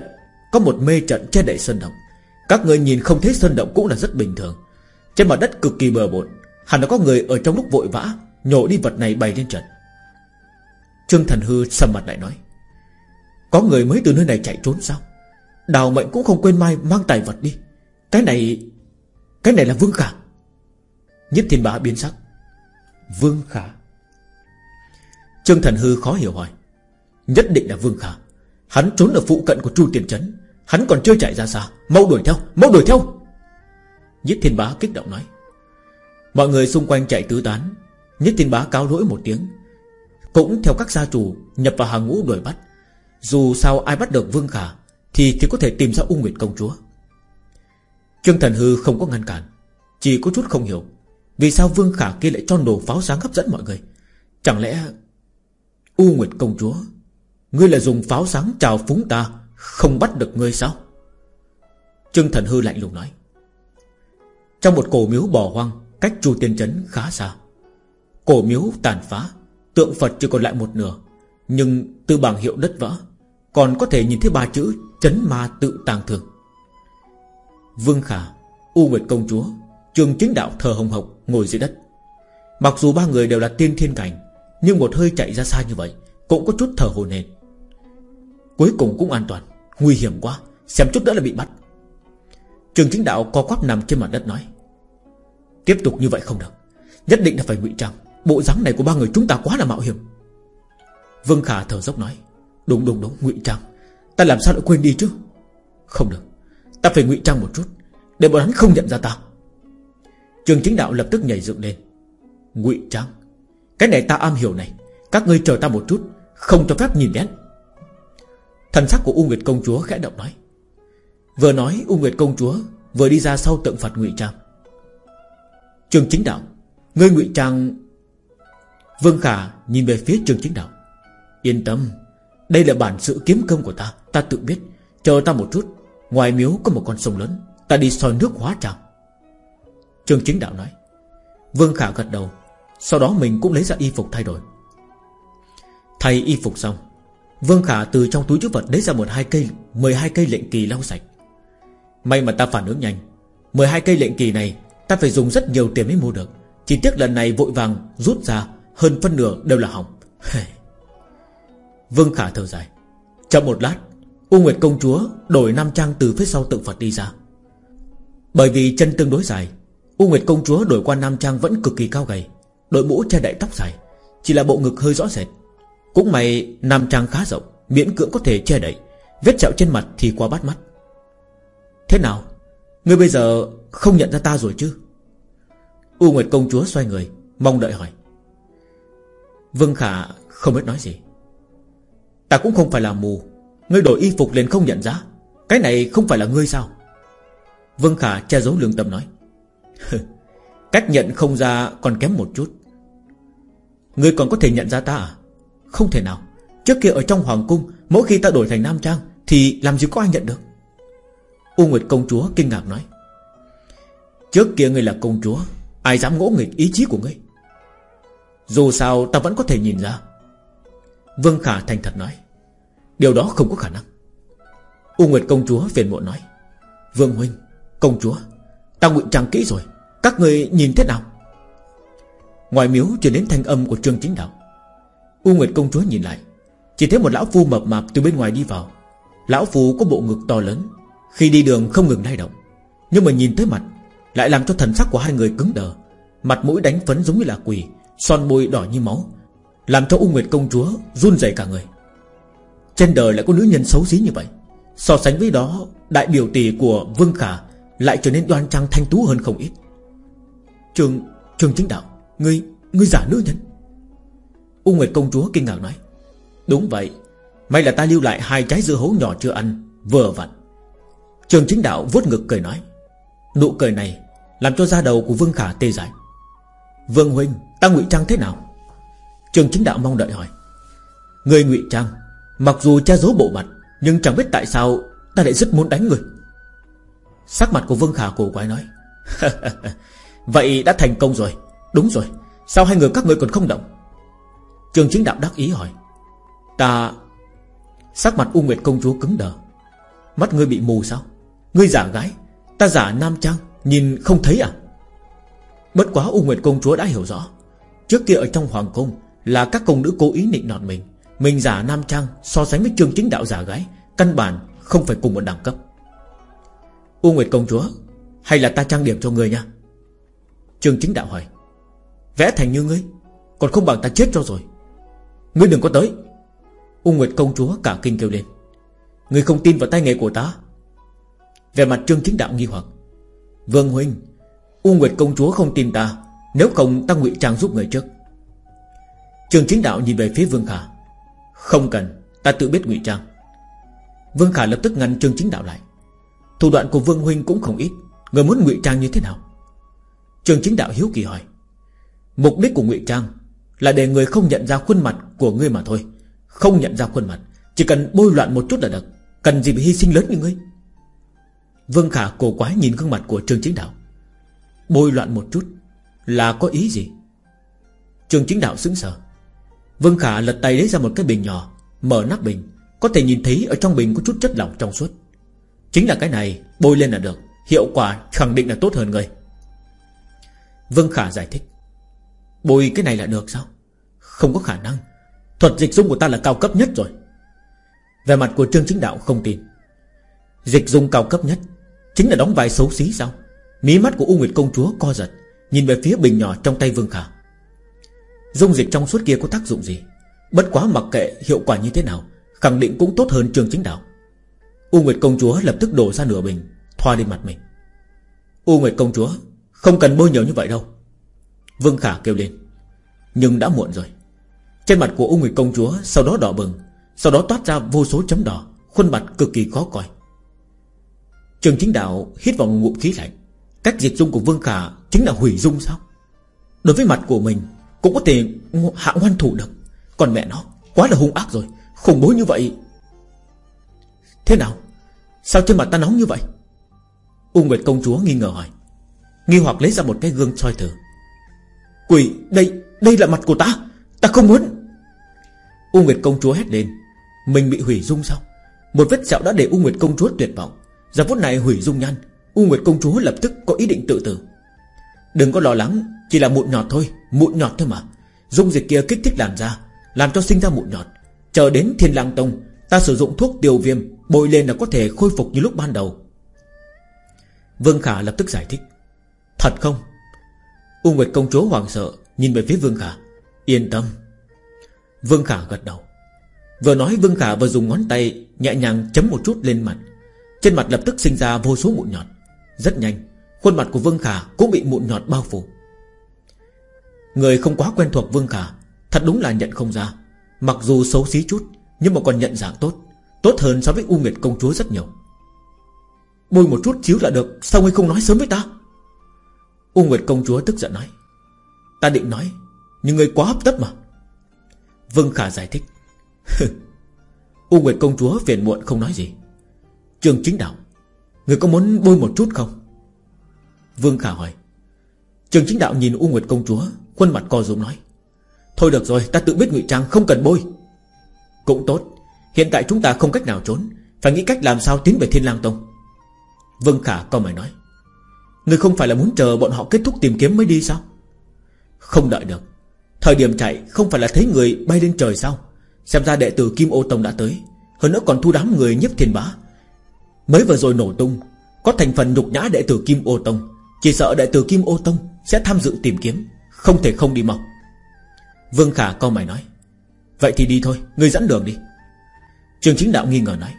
Có một mê trận che đậy sơn động. Các người nhìn không thấy sơn động cũng là rất bình thường. Trên mặt đất cực kỳ bờ bộn. Hẳn là có người ở trong lúc vội vã, Nhổ đi vật này bày lên trận. Trương Thần Hư sầm mặt lại nói. Có người mới từ nơi này chạy trốn sao? Đào mệnh cũng không quên mai mang tài vật đi. Cái này Cái này là Vương Khả. Nhất thiên bá biến sắc. Vương Khả? Trương Thần Hư khó hiểu hỏi. Nhất định là Vương Khả. Hắn trốn ở phụ cận của Chu Tiền Trấn Hắn còn chưa chạy ra xa. Mau đuổi theo, mau đuổi theo. Nhất Thiên Bá kích động nói. Mọi người xung quanh chạy tứ tán. Nhất Thiên Bá cáo lỗi một tiếng. Cũng theo các gia chủ Nhập vào hàng ngũ đuổi bắt dù sao ai bắt được Vương Khả, Thì thì có thể tìm ra U Nguyệt Công Chúa. Trương Thần Hư không có ngăn cản, Chỉ có chút không hiểu Vì sao Vương Khả kia lại cho nổ pháo sáng hấp dẫn mọi người. Chẳng lẽ U Nguyệt Công Chúa, Ngươi là dùng pháo sáng chào phúng ta, Không bắt được ngươi sao? Trương Thần Hư lạnh lùng nói. Trong một cổ miếu bỏ hoang Cách Chu Tiên Trấn khá xa. Cổ miếu tàn phá, Tượng Phật chỉ còn lại một nửa, Nhưng từ bảng hiệu đất vỡ. Còn có thể nhìn thấy ba chữ Chấn ma tự tàng thường Vương Khả, U Nguyệt Công Chúa, Trường chính đạo thờ hồng hộc ngồi dưới đất. Mặc dù ba người đều là tiên thiên cảnh, nhưng một hơi chạy ra xa như vậy Cũng có chút thở hồn hển. Cuối cùng cũng an toàn, Nguy hiểm quá, Xem chút nữa là bị bắt. Trường chính đạo co quắp nằm trên mặt đất nói, Tiếp tục như vậy không được, Nhất định là phải ngụy trang. Bộ dáng này của ba người chúng ta quá là mạo hiểm. Vương Khả thở dốc nói Đúng đúng đúng, ngụy trang. Ta làm sao lại quên đi chứ? Không được. Ta phải ngụy trang một chút, Để bọn hắn không nhận ra ta. Trường chính đạo lập tức nhảy dựng lên. Ngụy trang, cái này ta am hiểu này. Các ngươi chờ ta một chút, Không cho phép nhìn đến. Thần sắc của U Nguyệt Công Chúa khẽ động nói. Vừa nói, U Nguyệt Công Chúa Vừa đi ra sau tượng Phật ngụy Trang. Trường chính đạo, Ngươi ngụy Trang, Vương Khả nhìn về phía trường chính đạo. Yên tâm đây là bản sự kiếm công của ta Ta tự biết. Chờ ta một chút, Ngoài miếu có một con sông lớn, Ta đi soi nước hóa trào Trường chính đạo nói. Vương Khả gật đầu, sau đó mình cũng lấy ra y phục thay đổi. Thay y phục xong, Vương Khả từ trong túi chứa vật lấy ra một hai cây 12 cây lệnh kỳ lau sạch. May mà ta phản ứng nhanh 12 cây lệnh kỳ này Ta phải dùng rất nhiều tiền mới mua được. Chỉ tiếc lần này vội vàng rút ra Hơn phân nửa đều là hỏng. Vương Khả thở dài. Chậm một lát, U Nguyệt công chúa đổi nam trang từ phía sau tượng Phật đi ra. Bởi vì chân tương đối dài, U Nguyệt công chúa đổi qua nam trang vẫn cực kỳ cao gầy, Đội mũ che đậy tóc dài, Chỉ là bộ ngực hơi rõ rệt. Cũng may, nam trang khá rộng, Miễn cưỡng có thể che đậy, Vết sẹo trên mặt thì quá bắt mắt. Thế nào? Ngươi bây giờ không nhận ra ta rồi chứ? U Nguyệt công chúa xoay người, Mong đợi hỏi. Vương Khả không biết nói gì. Ta cũng không phải là mù. Ngươi đổi y phục liền không nhận ra Cái này không phải là ngươi sao? Vương Khả che giấu lương tâm nói. Cách nhận không ra còn kém một chút. Ngươi còn có thể nhận ra ta à? Không thể nào. Trước kia ở trong hoàng cung, Mỗi khi ta đổi thành nam trang, Thì làm gì có ai nhận được? U Nguyệt công chúa kinh ngạc nói. Trước kia ngươi là công chúa, Ai dám ngỗ nghịch ý chí của ngươi? Dù sao ta vẫn có thể nhìn ra. Vương Khả thành thật nói. Điều đó không có khả năng. U Nguyệt công chúa phiền muộn nói. Vương Huynh, Công chúa, Ta ngụy trang kỹ rồi. Các người nhìn thế nào? Ngoài miếu truyền đến thanh âm của Trương Chính Đạo. U Nguyệt công chúa nhìn lại. Chỉ thấy một lão phu mập mạp từ bên ngoài đi vào. Lão phu có bộ ngực to lớn. Khi đi đường không ngừng lay động. Nhưng mà nhìn tới mặt, Lại làm cho thần sắc của hai người cứng đờ. Mặt mũi đánh phấn giống như là quỷ Son môi đỏ như máu. Làm cho U Nguyệt công chúa run rẩy cả người. Trên đời lại có nữ nhân xấu xí như vậy. So sánh với đó, Đại biểu tỷ của Vương Khả Lại trở nên đoan trang thanh tú hơn không ít. Trường Trường chính đạo, Ngươi Ngươi giả nữ nhân. U Nguyệt công chúa kinh ngạc nói, Đúng vậy, May là ta lưu lại hai trái dưa hấu nhỏ chưa ăn, Vừa vặn. Trường chính đạo vuốt ngực cười nói, Nụ cười này Làm cho da đầu của Vương Khả tê dại. Vương Huynh, Ta ngụy trang thế nào? Trường chính đạo mong đợi hỏi. Người ngụy trang, Mặc dù che giấu bộ mặt, Nhưng chẳng biết tại sao Ta lại rất muốn đánh người. Sắc mặt của Vương Khả cổ quái nói, Vậy đã thành công rồi. Đúng rồi, Sao hai người các ngươi còn không động? Trường chính đạo đắc ý hỏi, Ta Sắc mặt U Nguyệt công chúa cứng đờ, Mắt ngươi bị mù sao? Ngươi giả gái, Ta giả nam trang, Nhìn không thấy à? Bất quá U Nguyệt công chúa đã hiểu rõ, Trước kia ở trong hoàng cung là các công nữ cố ý nịnh nọt mình. Mình giả nam trang, so sánh với trường chính đạo giả gái, Căn bản không phải cùng một đẳng cấp. U Nguyệt công chúa, Hay là ta trang điểm cho người nha? Trường chính đạo hỏi. Vẽ thành như ngươi, Còn không bằng ta chết cho rồi. Ngươi đừng có tới. U Nguyệt công chúa cả kinh kêu lên. Ngươi không tin vào tay nghề của ta? Về mặt trương chính đạo nghi hoặc. Vương Huynh, U Nguyệt công chúa không tin ta, Nếu không ta ngụy trang giúp người trước. Trường chính đạo nhìn về phía Vương Khả. Không cần, Ta tự biết ngụy trang. Vương Khả lập tức ngăn Trường Chính Đạo lại. Thủ đoạn của Vương Huynh cũng không ít. Người muốn ngụy trang như thế nào? Trường Chính Đạo hiếu kỳ hỏi. Mục đích của ngụy trang Là để người không nhận ra khuôn mặt của ngươi mà thôi. Không nhận ra khuôn mặt, Chỉ cần bôi loạn một chút là được. Cần gì bị hy sinh lớn như ngươi? Vương Khả cổ quái nhìn gương mặt của Trường Chính Đạo. Bôi loạn một chút Là có ý gì? Trường Chính Đạo sững sờ. Vương Khả lật tay lấy ra một cái bình nhỏ, Mở nắp bình, Có thể nhìn thấy ở trong bình có chút chất lỏng trong suốt. Chính là cái này, Bôi lên là được, Hiệu quả khẳng định là tốt hơn người. Vương Khả giải thích, Bôi cái này là được sao? Không có khả năng, Thuật dịch dung của ta là cao cấp nhất rồi. Về mặt của Trương Chính Đạo không tin. Dịch dung cao cấp nhất Chính là đóng vai xấu xí sao? Mí mắt của U Nguyệt Công Chúa co giật, Nhìn về phía bình nhỏ trong tay Vương Khả. Dung dịch trong suốt kia có tác dụng gì? Bất quá mặc kệ hiệu quả như thế nào, Khẳng định cũng tốt hơn trường Chính Đạo. U Nguyệt Công Chúa lập tức đổ ra nửa bình, Thoa lên mặt mình. U Nguyệt Công Chúa, Không cần bôi nhiều như vậy đâu. Vương Khả kêu lên. Nhưng đã muộn rồi. Trên mặt của U Nguyệt Công Chúa sau đó đỏ bừng, Sau đó toát ra vô số chấm đỏ, Khuôn mặt cực kỳ khó coi. Trường chính đạo hít vào ngụm khí lạnh. Cách diệt dung của Vương Khả Chính là hủy dung sao? Đối với mặt của mình cũng có thể hạ ngoan thủ được. Còn mẹ nó, quá là hung ác rồi. Khủng bố như vậy. Thế nào? Sao trên mặt ta nóng như vậy? U Nguyệt công chúa nghi ngờ hỏi. Nghi hoặc lấy ra một cái gương soi thử. Quỷ, đây Đây là mặt của ta. Ta không muốn. U Nguyệt công chúa hét lên. Mình bị hủy dung sao? Một vết sẹo đã để U Nguyệt công chúa tuyệt vọng. Giờ phút này hủy dung nhan. U Nguyệt công chúa lập tức có ý định tự tử. Đừng có lo lắng. Chỉ là mụn nhọt thôi, Mụn nhọt thôi mà. Dung dịch kia kích thích làn da, Làm cho sinh ra mụn nhọt. Chờ đến thiên lang tông, Ta sử dụng thuốc tiêu viêm, Bôi lên là có thể khôi phục như lúc ban đầu. Vương Khả lập tức giải thích. Thật không? U Nguyệt công chúa hoàng sợ, Nhìn về phía Vương Khả. Yên tâm. Vương Khả gật đầu. Vừa nói, Vương Khả vừa dùng ngón tay Nhẹ nhàng chấm một chút lên mặt. Trên mặt lập tức sinh ra vô số mụn nhọt. Rất nhanh, Khuôn mặt của Vương Khả cũng bị mụn nhọt bao phủ. Người không quá quen thuộc Vương Khả, Thật đúng là nhận không ra. Mặc dù xấu xí chút, Nhưng mà còn nhận dạng tốt Tốt hơn so với U Nguyệt công chúa rất nhiều. Bôi một chút chiếu là được, Sao ngươi không nói sớm với ta? U Nguyệt công chúa tức giận nói. Ta định nói, Nhưng ngươi quá hấp tấp mà. Vương Khả giải thích. U Nguyệt công chúa phiền muộn không nói gì. Trường chính đạo Người có muốn bôi một chút không? Vương Khả hỏi. Trường chính đạo nhìn U Nguyệt công chúa Khuôn mặt co rúm nói, Thôi được rồi, ta tự biết ngụy trang, không cần bôi. Cũng tốt, Hiện tại chúng ta không cách nào trốn, Phải nghĩ cách làm sao tiến về Thiên lang Tông. Vương Khả co mày nói Người không phải là muốn chờ bọn họ kết thúc tìm kiếm mới đi sao? Không đợi được, Thời điểm chạy không phải là thấy người bay lên trời sao? Xem ra đệ tử Kim Ô Tông đã tới, Hơn nữa còn thu đám người nhấp thiên bá. Mới vừa rồi nổ tung, Có thành phần nhục nhã đệ tử Kim Ô Tông, Chỉ sợ đệ tử Kim Ô Tông Sẽ tham dự tìm kiếm. Không thể không đi mọc Vương Khả co mày nói. Vậy thì đi thôi, ngươi dẫn đường đi. Trường chính đạo nghi ngờ nói.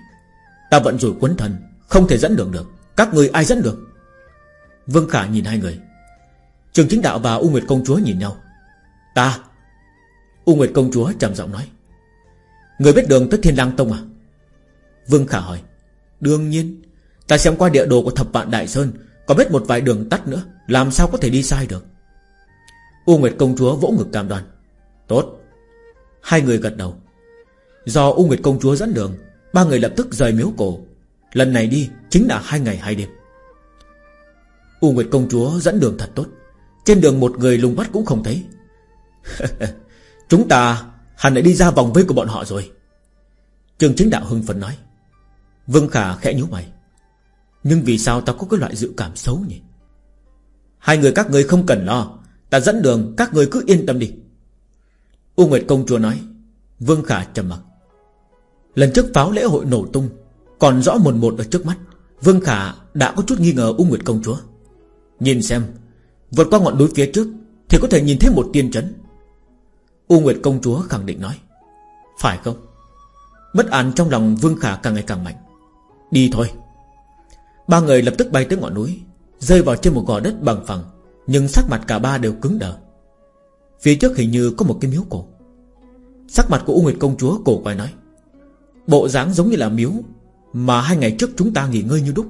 Ta vận rủi quấn thần Không thể dẫn đường được. Các người ai dẫn được? Vương Khả nhìn hai người. Trường chính đạo và U Nguyệt công chúa nhìn nhau. Ta. U Nguyệt công chúa trầm giọng nói. Người biết đường tới Thiên Lang Tông à? Vương Khả hỏi. Đương nhiên. Ta xem qua địa đồ của thập vạn Đại Sơn Có biết một vài đường tắt nữa Làm sao có thể đi sai được? U Nguyệt công chúa vỗ ngực cam đoan. Tốt. Hai người gật đầu. Do U Nguyệt công chúa dẫn đường, Ba người lập tức rời miếu cổ. Lần này đi chính là hai ngày hai đêm. U Nguyệt công chúa dẫn đường thật tốt. Trên đường một người lùng bắt cũng không thấy. Chúng ta hẳn đã đi ra vòng vây của bọn họ rồi. Trường chính đạo hưng phấn nói. Vương Khả khẽ nhíu mày. Nhưng vì sao ta có cái loại dự cảm xấu nhỉ? Hai người các người không cần lo. Ta dẫn đường, các người cứ yên tâm đi. U Nguyệt công chúa nói, Vương Khả trầm mặc. Lần trước pháo lễ hội nổ tung, Còn rõ một một ở trước mắt. Vương Khả đã có chút nghi ngờ U Nguyệt công chúa. Nhìn xem, Vượt qua ngọn núi phía trước Thì có thể nhìn thấy một tiên trấn U Nguyệt công chúa khẳng định nói, Phải không? Bất an trong lòng Vương Khả càng ngày càng mạnh. Đi thôi. Ba người lập tức bay tới ngọn núi, Rơi vào trên một gò đất bằng phẳng. Nhưng sắc mặt cả ba đều cứng đờ. Phía trước hình như có một cái miếu cổ. Sắc mặt của U Nguyệt công chúa cổ quay nói, Bộ dáng giống như là miếu Mà hai ngày trước chúng ta nghỉ ngơi như đúc.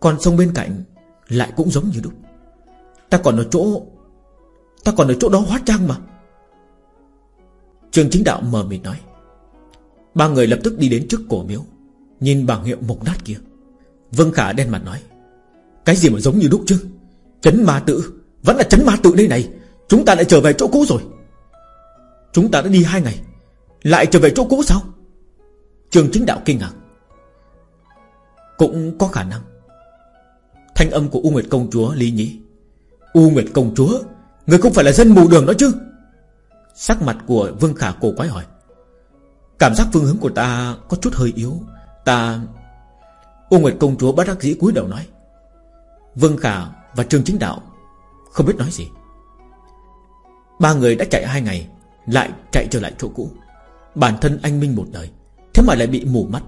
Còn sông bên cạnh Lại cũng giống như đúc. Ta còn ở chỗ, Ta còn ở chỗ đó hóa trang mà. Trường chính đạo mờ mịt nói, Ba người lập tức đi đến trước cổ miếu, Nhìn bảng hiệu mục nát kia. Vương Khả đen mặt nói, Cái gì mà giống như đúc chứ? Chấn ma tự Vẫn là chấn ma tự đây này. Chúng ta lại trở về chỗ cũ rồi. Chúng ta đã đi hai ngày. Lại trở về chỗ cũ sao? Trường chính đạo kinh ngạc. Cũng có khả năng. Thanh âm của U Nguyệt Công Chúa Lý Nhĩ. U Nguyệt Công Chúa, Người không phải là dân mù đường đó chứ? Sắc mặt của Vương Khả cổ quái hỏi. Cảm giác phương hướng của ta Có chút hơi yếu. Ta U Nguyệt Công Chúa bắt đắc dĩ cúi đầu nói. Vương Khả và Trương Chính Đạo, Không biết nói gì. Ba người đã chạy hai ngày, Lại chạy trở lại chỗ cũ. Bản thân anh Minh một đời, Thế mà lại bị mù mắt,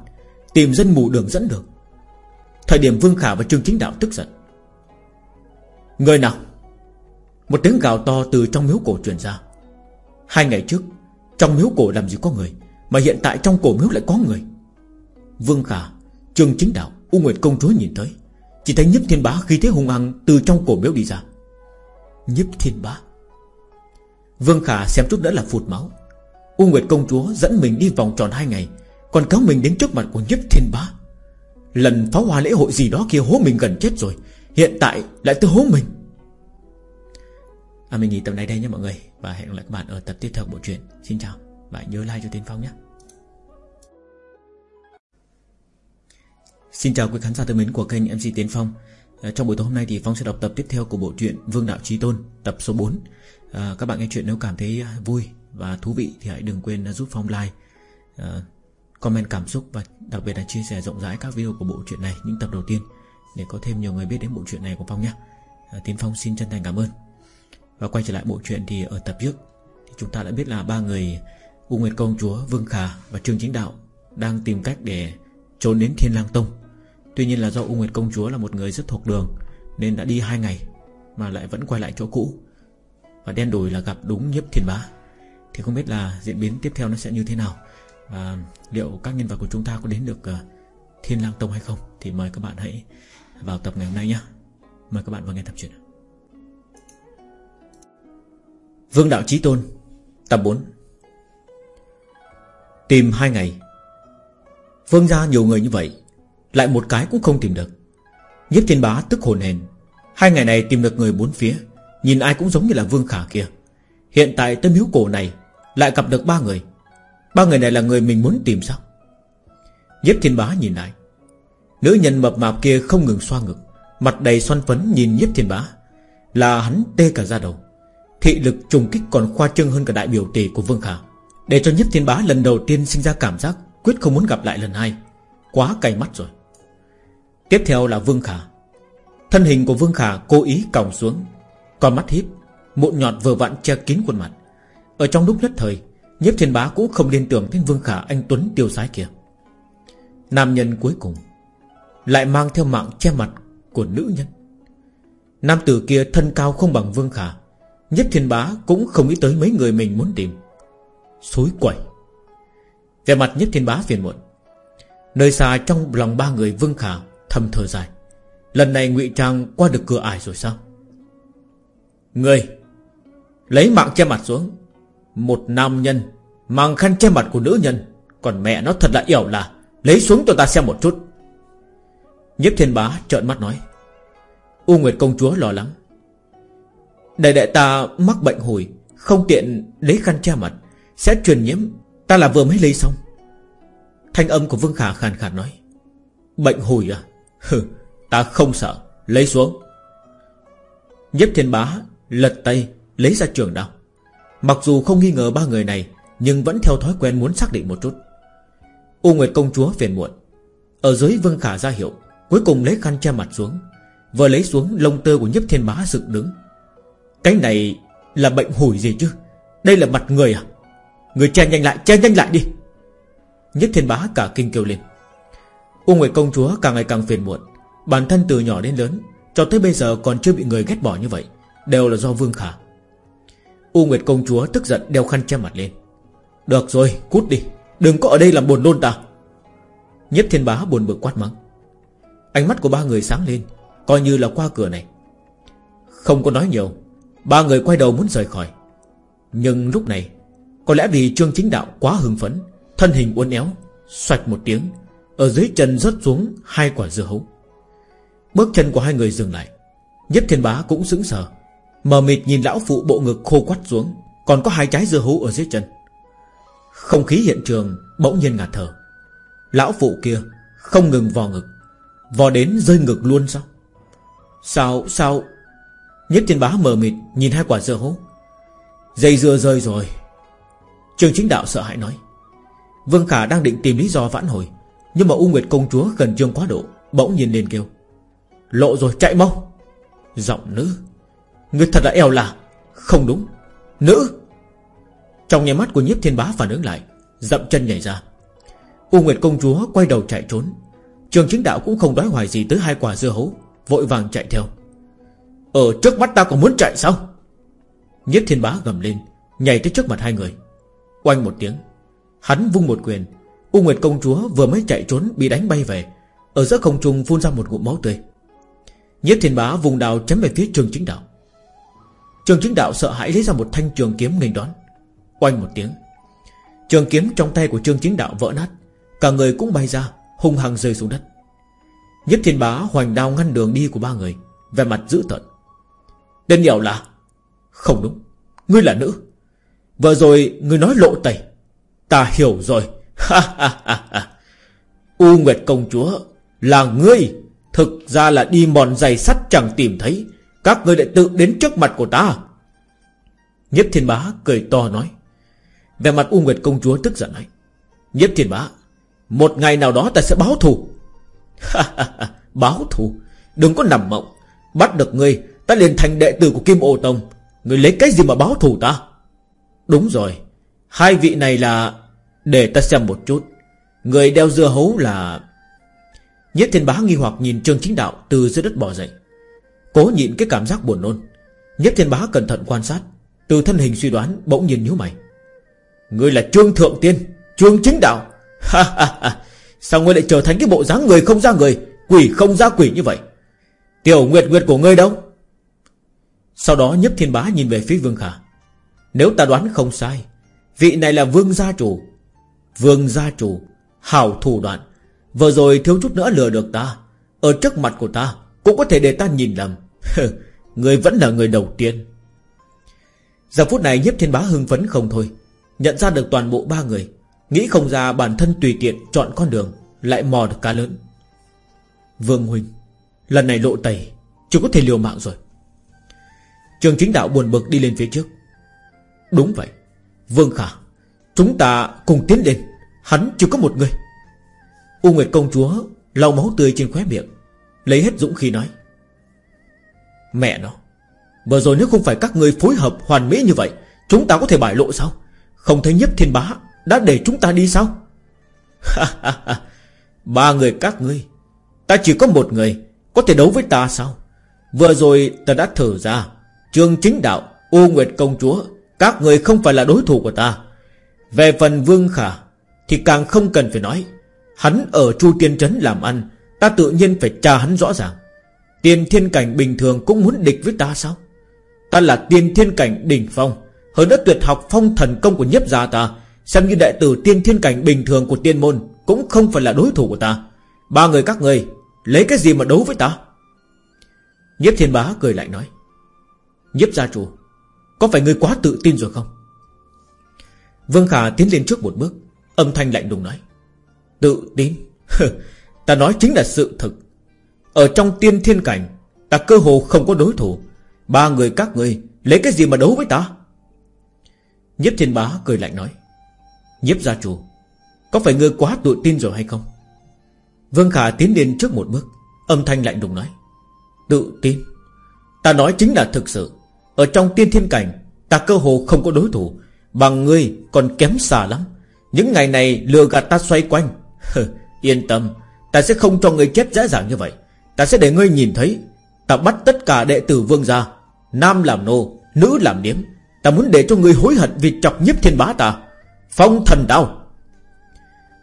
Tìm dân mù đường dẫn được. Thời điểm Vương Khả và Trương Chính Đạo tức giận. Người nào? Một tiếng gào to từ trong miếu cổ truyền ra. Hai ngày trước, Trong miếu cổ làm gì có người, Mà hiện tại trong cổ miếu lại có người. Vương Khả, Trương Chính Đạo, U Nguyệt Công Chúa nhìn tới. Chỉ thấy nhiếp thiên bá khi thế hung hăng Từ trong cổ miếu đi ra. Nhiếp thiên bá. Vương Khả xem chút nữa là phụt máu. U Nguyệt Công Chúa dẫn mình đi vòng tròn hai ngày Còn kéo mình đến trước mặt của nhiếp thiên bá. Lần pháo hoa lễ hội gì đó kia hố mình gần chết rồi Hiện tại lại tới hố mình. À, Mình nghỉ tập này đây nha mọi người Và hẹn gặp lại các bạn ở tập tiếp theo của bộ truyện. Xin chào và nhớ like cho Tiến Phong nhé. Xin chào quý khán giả thân mến của kênh MC Tiến Phong. À, Trong buổi tối hôm nay thì Phong sẽ đọc tập tiếp theo của bộ truyện Vương Đạo Trí Tôn Tập số 4 à, Các bạn nghe chuyện nếu cảm thấy à, vui và thú vị Thì hãy đừng quên à, giúp Phong like à, Comment cảm xúc và đặc biệt là chia sẻ rộng rãi các video của bộ truyện này Những tập đầu tiên Để có thêm nhiều người biết đến bộ truyện này của Phong nhé. À, Tiến Phong xin chân thành cảm ơn. Và quay trở lại bộ truyện thì ở tập trước thì Chúng ta đã biết là ba người U Nguyệt Công Chúa, Vương Khả và Trương Chính Đạo Đang tìm cách để trốn đến Thiên Lang Tông. Tuy nhiên là do U Nguyệt Công Chúa là một người rất thuộc đường, Nên đã đi hai ngày Mà lại vẫn quay lại chỗ cũ Và đen đủi là gặp đúng nhiếp thiên bá. Thì không biết là diễn biến tiếp theo nó sẽ như thế nào Và liệu các nhân vật của chúng ta có đến được ờ, Thiên Lang Tông hay không Thì mời các bạn hãy vào tập ngày hôm nay nhé Mời các bạn vào nghe tập truyện Vương Đạo Chí Tôn, Tập 4 Tìm hai ngày. Vương gia nhiều người như vậy lại một cái cũng không tìm được. Nhiếp thiên bá tức hồn hền. Hai ngày này tìm được người bốn phía, Nhìn ai cũng giống như là vương khả kia. Hiện tại tới miếu cổ này Lại gặp được ba người. Ba người này là người mình muốn tìm sao? Nhiếp thiên bá nhìn lại. Nữ nhân mập mạp kia không ngừng xoa ngực, Mặt đầy xoan phấn nhìn nhiếp thiên bá, Là hắn tê cả ra đầu. Thị lực trùng kích còn khoa trương hơn cả đại biểu tỷ của Vương Khả. Để cho nhiếp thiên bá lần đầu tiên sinh ra cảm giác Quyết không muốn gặp lại lần hai. Quá cay mắt rồi. Tiếp theo là Vương Khả. Thân hình của Vương Khả cố ý còng xuống, Con mắt híp, Mụn nhọt vừa vặn che kín khuôn mặt. Ở trong lúc nhất thời, Nhiếp thiên bá cũng không liên tưởng đến Vương Khả anh Tuấn tiêu sái kia. Nam nhân cuối cùng Lại mang theo mạng che mặt Của nữ nhân. Nam tử kia thân cao không bằng Vương Khả Nhất thiên bá cũng không nghĩ tới mấy người mình muốn tìm. Xối quẩy. Về mặt nhất thiên bá phiền muộn. Nơi xa trong lòng ba người Vương Khả thầm thở dài. Lần này ngụy Trang qua được cửa ải rồi sao? Người Lấy mạng che mặt xuống. Một nam nhân Mang khăn che mặt của nữ nhân, Còn mẹ nó thật là yểu là, Lấy xuống cho ta xem một chút. Nhiếp thiên bá trợn mắt nói. U Nguyệt công chúa lo lắng. Đại đệ ta mắc bệnh hồi, Không tiện lấy khăn che mặt, Sẽ truyền nhiễm, Ta là vừa mới lấy xong. Thanh âm của Vương Khả khàn khàn nói. Bệnh hồi à? Hừ, ta không sợ. Lấy xuống. Nhếp thiên bá lật tay, Lấy ra trường đao. Mặc dù không nghi ngờ ba người này, Nhưng vẫn theo thói quen muốn xác định một chút. U Nguyệt công chúa phiền muộn. Ở dưới Vương Khả ra hiệu, Cuối cùng lấy khăn che mặt xuống, Vừa lấy xuống lông tơ của nhếp thiên bá dựng đứng. Cái này là bệnh hủi gì chứ? Đây là mặt người à? Người che nhanh lại, che nhanh lại đi. Nhếp thiên bá cả kinh kêu lên. U Nguyệt công chúa càng ngày càng phiền muộn. Bản thân từ nhỏ đến lớn, Cho tới bây giờ còn chưa bị người ghét bỏ như vậy, Đều là do Vương Khả. U Nguyệt công chúa tức giận đeo khăn che mặt lên. Được rồi, cút đi, Đừng có ở đây làm buồn nôn ta. Nhất thiên bá buồn bực quát mắng. Ánh mắt của ba người sáng lên, Coi như là qua cửa này. Không có nói nhiều, Ba người quay đầu muốn rời khỏi. Nhưng lúc này, Có lẽ vì Trương Chính Đạo quá hưng phấn, Thân hình uốn éo, Xoạch một tiếng ở dưới chân rớt xuống hai quả dưa hấu. Bước chân của hai người dừng lại. Nhất thiên bá cũng sững sờ, Mờ mịt nhìn lão phụ bộ ngực khô quắt xuống, Còn có hai trái dưa hấu ở dưới chân. Không khí hiện trường Bỗng nhiên ngạt thở. Lão phụ kia không ngừng vò ngực, Vò đến rơi ngực luôn sao? Sao sao? Nhất thiên bá mờ mịt nhìn hai quả dưa hấu. Dây dưa rơi rồi. Trường chính đạo sợ hãi nói. Vương Khả đang định tìm lý do vãn hồi nhưng mà U Nguyệt công chúa gần trương quá độ, Bỗng nhìn lên kêu. Lộ rồi, chạy mau. Giọng nữ. Người thật là eo là Không đúng. Nữ. Trong nhà mắt của nhiếp thiên bá phản ứng lại, Dậm chân nhảy ra. U Nguyệt công chúa quay đầu chạy trốn. Trường chính đạo cũng không đoái hoài gì tới hai quả dưa hấu, Vội vàng chạy theo. Ở trước mắt ta còn muốn chạy sao? Nhiếp thiên bá gầm lên, Nhảy tới trước mặt hai người. Oanh một tiếng, Hắn vung một quyền U Nguyệt công chúa vừa mới chạy trốn Bị đánh bay về, Ở giữa không trung phun ra một ngụm máu tươi. Nhiếp thiên bá vùng đào chém về phía trường chính đạo. Trường chính đạo sợ hãi lấy ra một thanh trường kiếm nghênh đón. Oanh một tiếng, Trường kiếm trong tay của Trường chính đạo vỡ nát, Cả người cũng bay ra, Hung hăng rơi xuống đất. Nhất thiên bá hoành đao ngăn đường đi của ba người, vẻ mặt dữ tợn. Tên nhiều là? Không đúng, Ngươi là nữ. Vừa rồi ngươi nói lộ tẩy, Ta hiểu rồi. U Nguyệt công chúa, Là ngươi, Thực ra là đi mòn giày sắt chẳng tìm thấy. Các ngươi lại tự đến trước mặt của ta. Nhếp thiên bá cười to nói. Về mặt U Nguyệt công chúa tức giận nói. Nhếp thiên bá, Một ngày nào đó ta sẽ báo thù. Báo thù? Đừng có nằm mộng. Bắt được ngươi, Ta liền thành đệ tử của Kim Ô Tông. Ngươi lấy cái gì mà báo thù ta? Đúng rồi. Hai vị này là để ta xem một chút. Người đeo dưa hấu là Nhất thiên bá nghi hoặc nhìn Trương Chính Đạo Từ dưới đất bò dậy. Cố nhịn cái cảm giác buồn nôn. Nhất thiên bá cẩn thận quan sát, Từ thân hình suy đoán bỗng nhiên nhíu mày. Ngươi là Trương Thượng Tiên, Trương Chính Đạo. Ha ha ha. Sao ngươi lại trở thành cái bộ dáng người không ra người, Quỷ không ra quỷ như vậy? Tiểu Nguyệt Nguyệt của ngươi đâu? Sau đó nhất thiên bá nhìn về phía Vương Khả. Nếu ta đoán không sai, Vị này là Vương gia chủ. Vương gia chủ Hảo thủ đoạn. Vừa rồi thiếu chút nữa lừa được ta. Ở trước mặt của ta, Cũng có thể để ta nhìn lầm. Người vẫn là người đầu tiên. Giờ phút này nhiếp thiên bá hưng phấn không thôi. Nhận ra được toàn bộ ba người, Nghĩ không ra bản thân tùy tiện chọn con đường, Lại mò được cá lớn. Vương Huynh, Lần này lộ tẩy Chỉ có thể liều mạng rồi. Trường chính đạo buồn bực đi lên phía trước. Đúng vậy, Vương Khả Chúng ta cùng tiến lên. Hắn chưa có một người. U Nguyệt công chúa lau máu tươi trên khóe miệng, Lấy hết dũng khí nói. Mẹ nó, Vừa rồi nếu không phải các người phối hợp hoàn mỹ như vậy, Chúng ta có thể bại lộ sao? Không thấy nhất thiên bá Đã để chúng ta đi sao? Ba người các ngươi, Ta chỉ có một người, Có thể đấu với ta sao? Vừa rồi ta đã thử ra. Trương chính đạo, U Nguyệt công chúa, Các người không phải là đối thủ của ta. Về phần Vương Khả, Thì càng không cần phải nói. Hắn ở Chu Tiên Trấn làm ăn, Ta tự nhiên phải tra hắn rõ ràng. Tiên thiên cảnh bình thường cũng muốn địch với ta sao? Ta là tiên thiên cảnh đỉnh phong Hơn nữa tuyệt học phong thần công của nhiếp gia ta, Xem như đệ tử tiên thiên cảnh bình thường của tiên môn Cũng không phải là đối thủ của ta. Ba người các người Lấy cái gì mà đấu với ta? Nhiếp thiên bá cười lại nói. Nhiếp gia chủ, Có phải người quá tự tin rồi không? Vương Khả tiến lên trước một bước, Âm thanh lạnh đùng nói, Tự tin. Ta nói chính là sự thực. Ở trong tiên thiên cảnh, Ta cơ hồ không có đối thủ. Ba người các người lấy cái gì mà đấu với ta? Nhiếp thiên bá cười lạnh nói, Nhiếp gia chủ, Có phải ngươi quá tự tin rồi hay không? Vương Khả tiến lên trước một bước, Âm thanh lạnh đùng nói, Tự tin. Ta nói chính là thực sự. Ở trong tiên thiên cảnh, Ta cơ hồ không có đối thủ. Bằng ngươi còn kém xa lắm. Những ngày này lừa gạt ta xoay quanh. Yên tâm. Ta sẽ không cho ngươi chết dễ dàng như vậy. Ta sẽ để ngươi nhìn thấy. Ta bắt tất cả đệ tử vương gia Nam làm nô, nữ làm điếm Ta muốn để cho ngươi hối hận vì chọc nhiếp thiên bá ta. Phong thần đao.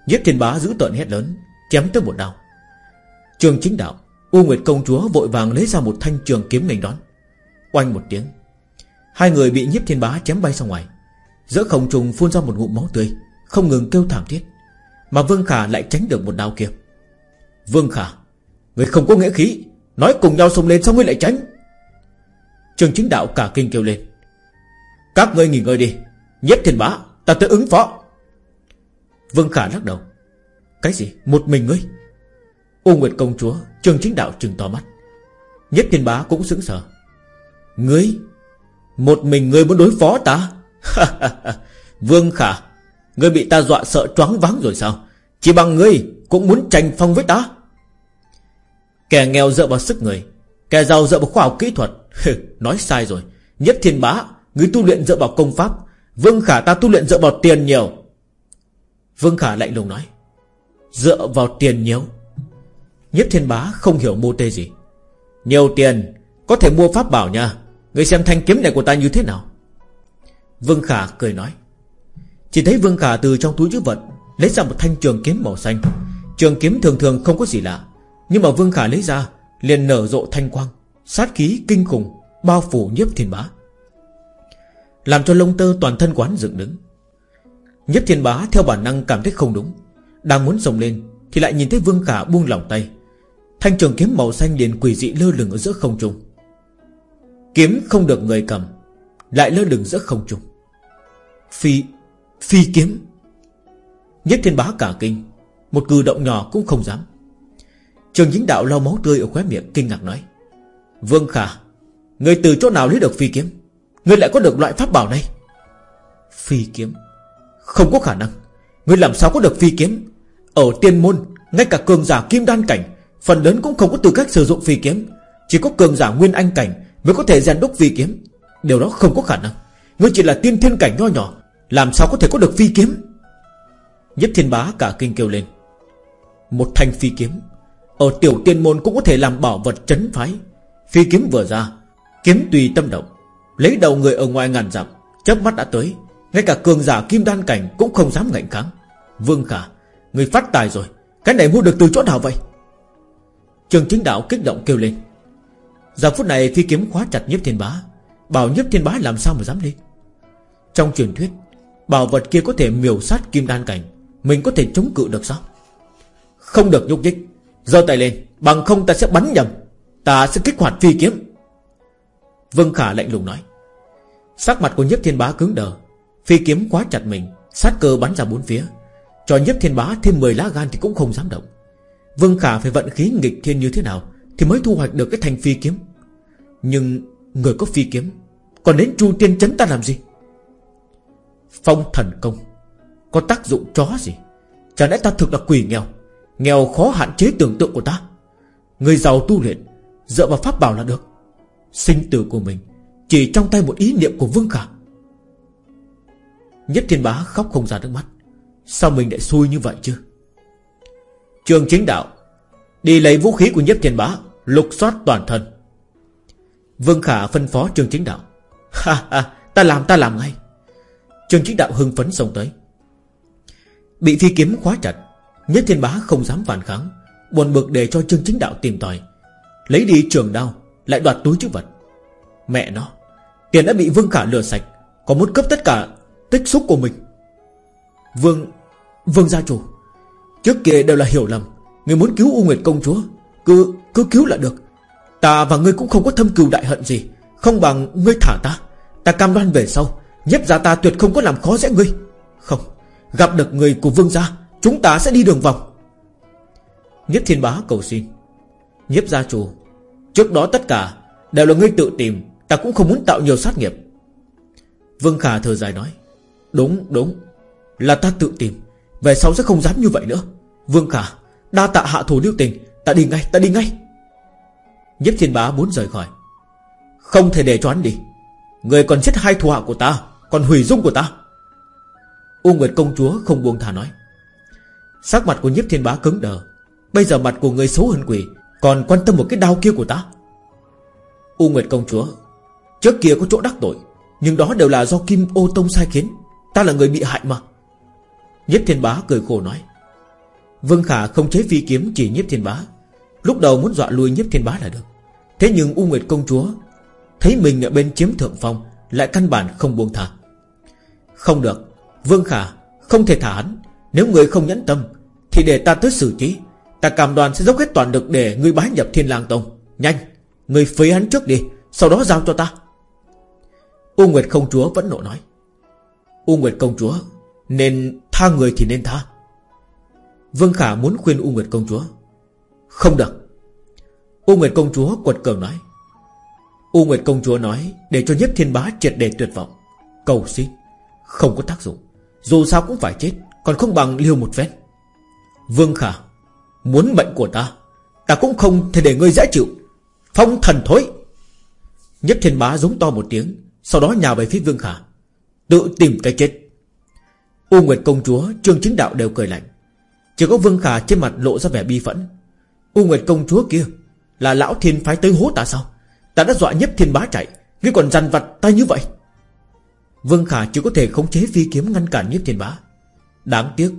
Nhiếp thiên bá giữ tợn hét lớn Chém tới một đao. Trường chính đạo U Nguyệt công chúa vội vàng lấy ra một thanh trường kiếm nghênh đón. Oanh một tiếng Hai người bị nhiếp thiên bá chém bay ra ngoài. Giữa không trùng phun ra một ngụm máu tươi, Không ngừng kêu thảm thiết. Mà Vương Khả lại tránh được một đao kia. Vương Khả, Người không có nghĩa khí, Nói cùng nhau xông lên sao ngươi lại tránh? Trường chính đạo cả kinh kêu lên. Các ngươi nghỉ ngơi đi, Nhất thiên bá, Ta tới ứng phó. Vương Khả lắc đầu. Cái gì? Một mình ngươi? U Nguyệt công chúa, Trường chính đạo trừng to mắt. Nhất thiên bá cũng sững sờ. Ngươi? Một mình ngươi muốn đối phó ta? Vương Khả, Ngươi bị ta dọa sợ choáng váng rồi sao? Chỉ bằng ngươi cũng muốn tranh phong với ta? Kẻ nghèo dựa vào sức người, Kẻ giàu dựa vào khoa học kỹ thuật. Nói sai rồi. Nhất thiên bá, Ngươi tu luyện dựa vào công pháp. Vương Khả, ta tu luyện dựa vào tiền nhiều. Vương Khả lạnh lùng nói. Dựa vào tiền nhiều? Nhất thiên bá không hiểu mô tê gì. Nhiều tiền, Có thể mua pháp bảo nha. Người xem thanh kiếm này của ta như thế nào? Vương Khả cười nói. Chỉ thấy Vương Khả từ trong túi chữ vật Lấy ra một thanh trường kiếm màu xanh. Trường kiếm thường thường không có gì lạ, Nhưng mà Vương Khả lấy ra liền nở rộ thanh quang, Sát khí kinh khủng, Bao phủ nhiếp thiên bá. Làm cho lông tơ toàn thân quán dựng đứng. Nhiếp thiên bá theo bản năng cảm thấy không đúng, Đang muốn sồng lên Thì lại nhìn thấy Vương Khả buông lỏng tay. Thanh trường kiếm màu xanh liền quỷ dị lơ lửng ở giữa không trung. Kiếm không được người cầm, Lại lơ lửng giữa không trung. Phi Phi kiếm. Nhất thiên bá cả kinh, Một cử động nhỏ cũng không dám. Trường dính đạo lau máu tươi ở khóe miệng, kinh ngạc nói, Vương Khả, Người từ chỗ nào lấy được phi kiếm? Người lại có được loại pháp bảo này? Phi kiếm? Không có khả năng. Người làm sao có được phi kiếm? Ở tiên môn, Ngay cả cường giả kim đan cảnh, Phần lớn cũng không có tư cách sử dụng phi kiếm. Chỉ có cường giả nguyên anh cảnh Mới có thể rèn đúc phi kiếm. Điều đó không có khả năng. Ngươi chỉ là tiên thiên cảnh nho nhỏ làm sao có thể có được phi kiếm? Nhếp thiên bá cả kinh kêu lên. Một thanh phi kiếm. Ở tiểu tiên môn cũng có thể làm bảo vật chấn phái. Phi kiếm vừa ra, Kiếm tùy tâm động. Lấy đầu người ở ngoài ngàn dặm, chớp mắt đã tới. Ngay cả cường giả kim đan cảnh cũng không dám ngạnh kháng. Vương Khả, Người phát tài rồi. Cái này mua được từ chỗ nào vậy? Trường chính đạo kích động kêu lên. Giờ phút này phi kiếm khóa chặt nhiếp thiên bá. Bảo nhiếp thiên bá làm sao mà dám lên? Trong truyền thuyết Bảo vật kia có thể miểu sát kim đan cảnh. Mình có thể chống cự được sao? Không được nhúc nhích. Giơ tay lên. Bằng không ta sẽ bắn nhầm. Ta sẽ kích hoạt phi kiếm. Vương Khả lạnh lùng nói. Sắc mặt của nhiếp thiên bá cứng đờ. Phi kiếm quá chặt mình. Sát cơ bắn ra bốn phía. Cho nhiếp thiên bá thêm 10 lá gan thì cũng không dám động. Vương Khả phải vận khí nghịch thiên như thế nào Thì mới thu hoạch được cái thanh phi kiếm? Nhưng người có phi kiếm, Còn đến chu tiên chấn ta làm gì? Phong thần công. Có tác dụng chó gì? Chẳng lẽ ta thực là quỷ nghèo Nghèo khó hạn chế tưởng tượng của ta? Người giàu tu luyện, Dựa vào pháp bảo là được. Sinh tử của mình Chỉ trong tay một ý niệm của Vương Khả. Nhất thiên bá khóc không ra nước mắt. Sao mình lại xui như vậy chứ? Trường chính đạo Đi lấy vũ khí của nhất thiên bá, Lục soát toàn thân. Vương Khả phân phó trường chính đạo. Ha ha, ta làm ta làm ngay. Trường chính đạo hưng phấn xông tới. Bị phi kiếm khóa chặt, Nhất thiên bá không dám phản kháng, Buồn bực để cho trương chính đạo tìm tòi. Lấy đi trường đao, Lại đoạt túi chữ vật. Mẹ nó, Tiền đã bị Vương Khả lừa sạch Còn muốn cấp tất cả tích xúc của mình? Vương Vương gia chủ, Trước kia đều là hiểu lầm, Người muốn cứu U Nguyệt công chúa, Cứ cứ cứu là được. Ta và ngươi cũng không có thâm cừu đại hận gì, Không bằng ngươi thả ta Ta cam đoan về sau Nhếp gia ta tuyệt không có làm khó dễ ngươi. Không, Gặp được người của vương gia, Chúng ta sẽ đi đường vòng. Nhếp thiên bá cầu xin. Nhếp gia chủ, Trước đó tất cả Đều là ngươi tự tìm, Ta cũng không muốn tạo nhiều sát nghiệp. Vương Khả thở dài nói, Đúng đúng, Là ta tự tìm, Về sau sẽ không dám như vậy nữa. Vương Khả, Đa tạ hạ thủ lưu tình, Ta đi ngay, ta đi ngay. Nhếp thiên bá muốn rời khỏi. Không thể để cho hắn đi, Người còn giết hai thù hạ của ta. Còn hủy dung của ta? U Nguyệt công chúa không buông thả nói. Sắc mặt của nhiếp thiên bá cứng đờ. Bây giờ mặt của người xấu hơn quỷ, Còn quan tâm một cái đau kia của ta? U Nguyệt công chúa, Trước kia có chỗ đắc tội, Nhưng đó đều là do Kim ô tông sai khiến. Ta là người bị hại mà. Nhiếp thiên bá cười khổ nói. Vương Khả không chế phi kiếm chỉ nhiếp thiên bá. Lúc đầu muốn dọa lui nhiếp thiên bá là được. Thế nhưng U Nguyệt công chúa Thấy mình ở bên chiếm thượng phong, Lại căn bản không buông thả. Không được. Vương Khả, không thể thả hắn. Nếu người không nhẫn tâm, Thì để ta tới xử trí. Ta cảm đoàn sẽ dốc hết toàn lực để ngươi bái nhập thiên lang tông. Nhanh Người phế hắn trước đi, Sau đó giao cho ta. U Nguyệt công chúa vẫn nộ nói. U Nguyệt công chúa, Nên tha người thì nên tha. Vương Khả muốn khuyên U Nguyệt công chúa. Không được. U Nguyệt công chúa quật cường nói. U Nguyệt công chúa nói Để cho nhiếp thiên bá triệt đề tuyệt vọng. Cầu xin. Không có tác dụng. Dù sao cũng phải chết, Còn không bằng liều một vết. Vương Khả, Muốn mệnh của ta Ta cũng không thể để ngươi dễ chịu. Phong thần thối. Nhất thiên bá giống to một tiếng, Sau đó nhào về phía Vương Khả, Tự tìm cái chết. U Nguyệt công chúa, Trương chính đạo đều cười lạnh. Chỉ có Vương Khả trên mặt lộ ra vẻ bi phẫn. U Nguyệt công chúa kia, Là lão thiên phái tới hố ta sao? Ta đã dọa nhất thiên bá chạy, Ngươi còn dằn vặt ta như vậy. Vương Khả chỉ có thể khống chế phi kiếm ngăn cản nhiếp thiên bá. Đáng tiếc,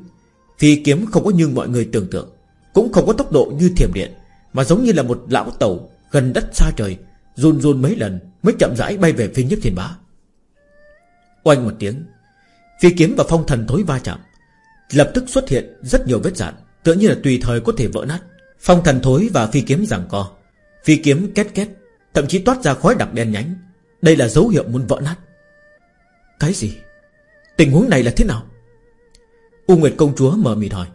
Phi kiếm không có như mọi người tưởng tượng, Cũng không có tốc độ như thiểm điện, Mà giống như là một lão tàu Gần đất xa trời, Run run mấy lần Mới chậm rãi bay về phía nhiếp thiên bá. Oanh một tiếng, Phi kiếm và phong thần thối va chạm, Lập tức xuất hiện rất nhiều vết dạn, Tựa như là tùy thời có thể vỡ nát. Phong thần thối và phi kiếm giằng co, Phi kiếm két két, Thậm chí toát ra khói đặc đen nhánh. Đây là dấu hiệu muốn vỡ nát. Cái gì? Tình huống này là thế nào? U Nguyệt công chúa mở mịt hỏi.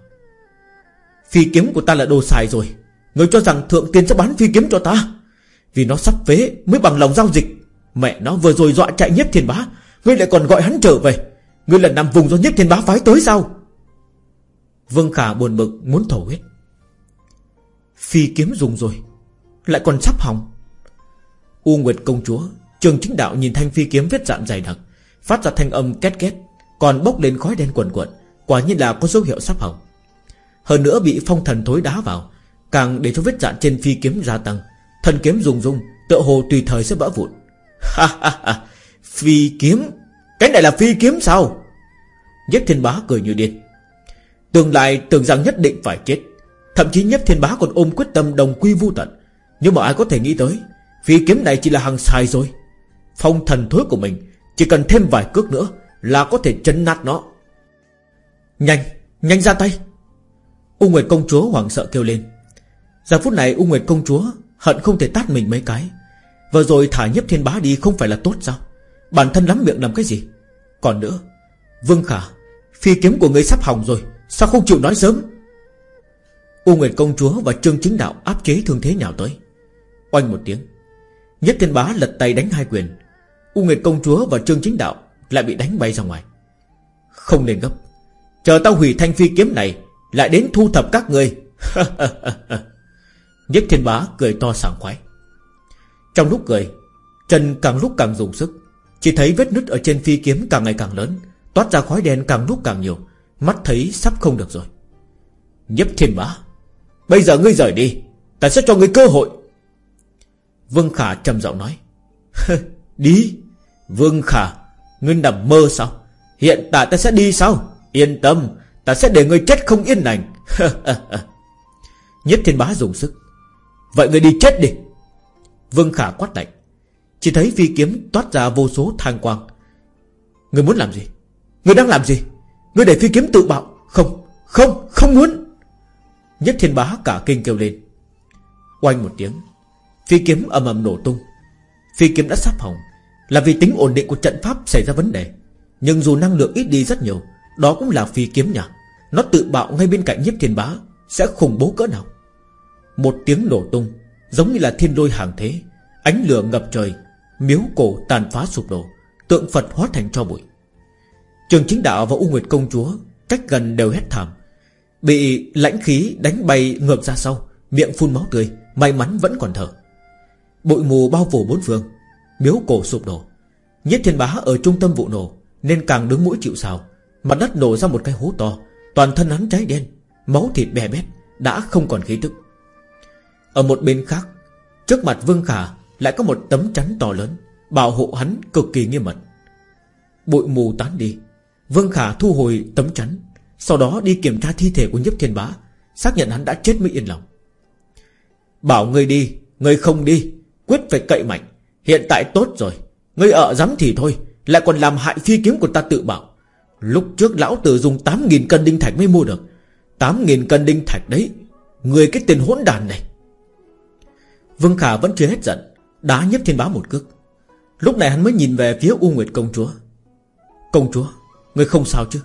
Phi kiếm của ta là đồ xài rồi. Người cho rằng thượng tiên sẽ bán phi kiếm cho ta. Vì nó sắp phế mới bằng lòng giao dịch. Mẹ nó vừa rồi dọa chạy nhếp thiên bá. Ngươi lại còn gọi hắn trở về. Ngươi là nằm vùng do nhếp thiên bá phái tới sao? Vương Khả buồn bực muốn thổ huyết. Phi kiếm dùng rồi. Lại còn sắp hỏng. U Nguyệt công chúa, Trường chính đạo nhìn thanh phi kiếm vết dạn dày đặc. Phát ra thanh âm két két Còn bốc lên khói đen quần quận Quả nhiên là có dấu hiệu sắp hỏng. Hơn nữa bị phong thần thối đá vào Càng để cho vết dạn trên phi kiếm gia tăng Thần kiếm rung rung, Tựa hồ tùy thời sẽ vỡ vụn. Ha ha ha Phi kiếm? Cái này là phi kiếm sao? Nhất thiên bá cười như điên. Tương lai tưởng rằng nhất định phải chết Thậm chí nhất thiên bá còn ôm quyết tâm đồng quy vu tận. Nhưng mà ai có thể nghĩ tới Phi kiếm này chỉ là hàng sai rồi. Phong thần thối của mình chỉ cần thêm vài cước nữa Là có thể chấn nát nó. Nhanh, nhanh ra tay. U Nguyệt công chúa hoảng sợ kêu lên. Giờ phút này U Nguyệt công chúa Hận không thể tát mình mấy cái. Vừa rồi thả nhếp thiên bá đi không phải là tốt sao? Bản thân lắm miệng làm cái gì? Còn nữa Vương Khả Phi kiếm của người sắp hỏng rồi Sao không chịu nói sớm? U Nguyệt công chúa và Trương Chính Đạo áp chế thương thế nhào tới. Oanh một tiếng Nhất thiên bá lật tay đánh hai quyền U Nguyệt công chúa và Trương Chính Đạo Lại bị đánh bay ra ngoài. Không nên gấp. Chờ tao hủy thanh phi kiếm này, Lại đến thu thập các người. Nhất thiên bá cười to sảng khoái. Trong lúc cười Trần càng lúc càng dùng sức. Chỉ thấy vết nứt ở trên phi kiếm càng ngày càng lớn, Toát ra khói đen càng lúc càng nhiều. Mắt thấy sắp không được rồi. Nhấp thiên bá, Bây giờ ngươi rời đi, Ta sẽ cho ngươi cơ hội. Vương Khả trầm giọng nói. Đi. Vương Khả, Ngươi nằm mơ sao? Hiện tại ta sẽ đi sao? Yên tâm, Ta sẽ để ngươi chết không yên lành. Nhất thiên bá dùng sức. Vậy ngươi đi chết đi. Vương Khả quát lạnh. Chỉ thấy phi kiếm toát ra vô số thang quang. Ngươi muốn làm gì? Ngươi đang làm gì? Ngươi để phi kiếm tự bạo. Không Không Không muốn. Nhất thiên bá cả kinh kêu lên. Oanh một tiếng, Phi kiếm ầm ầm nổ tung. Phi kiếm đã sắp hỏng. Là vì tính ổn định của trận pháp xảy ra vấn đề. Nhưng dù năng lượng ít đi rất nhiều, Đó cũng là phi kiếm nhà Nó tự bạo ngay bên cạnh nhiếp thiên bá, Sẽ khủng bố cỡ nào? Một tiếng nổ tung, Giống như là thiên lôi hàng thế. Ánh lửa ngập trời, Miếu cổ tàn phá sụp đổ, Tượng Phật hóa thành cho bụi. Trường chính đạo và U Nguyệt công chúa, Cách gần đều hét thảm. Bị lãnh khí đánh bay ngược ra sau, Miệng phun máu tươi, May mắn vẫn còn thở. Bụi mù bao phủ bốn phương. Miếu cổ sụp đổ. Nhất thiên bá ở trung tâm vụ nổ, Nên càng đứng mũi chịu sào. Mặt đất nổ ra một cái hố to, Toàn thân hắn cháy đen, Máu thịt bè bét, Đã không còn khí tức. Ở một bên khác, Trước mặt Vương Khả Lại có một tấm chắn to lớn, Bảo hộ hắn cực kỳ nghiêm mật. Bụi mù tán đi, Vương Khả thu hồi tấm chắn, Sau đó đi kiểm tra thi thể của Nhấp Thiên Bá, Xác nhận hắn đã chết mới yên lòng. Bảo người đi người không đi, Quyết phải cậy mạnh. Hiện tại tốt rồi. Ngươi ở dám thì thôi, Lại còn làm hại phi kiếm của ta tự bảo. Lúc trước lão tử dùng 8.000 cân đinh thạch mới mua được. 8.000 cân đinh thạch đấy, Người cái tiền hỗn đàn này. Vương Khả vẫn chưa hết giận, Đá nhấp thiên bá một cước. Lúc này hắn mới nhìn về phía U Nguyệt công chúa. Công chúa, Người không sao chứ?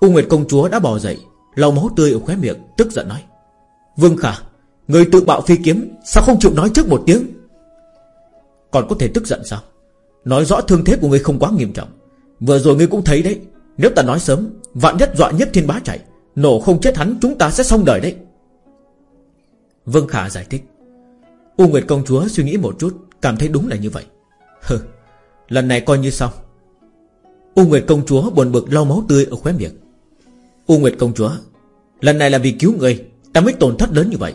U Nguyệt công chúa đã bò dậy, lau máu tươi ở khóe miệng, Tức giận nói. Vương Khả, Người tự bạo phi kiếm, Sao không chịu nói trước một tiếng? Còn có thể tức giận sao? Nói rõ thương thế của ngươi không quá nghiêm trọng. Vừa rồi ngươi cũng thấy đấy. Nếu ta nói sớm, Vạn nhất dọa nhất thiên bá chạy, Nổ không chết hắn, chúng ta sẽ xong đời đấy. Vương Khả giải thích. U Nguyệt công chúa suy nghĩ một chút, Cảm thấy đúng là như vậy. Hừ, Lần này coi như xong. U Nguyệt công chúa buồn bực lau máu tươi ở khóe miệng. U Nguyệt công chúa, Lần này là vì cứu người, Ta mới tổn thất lớn như vậy.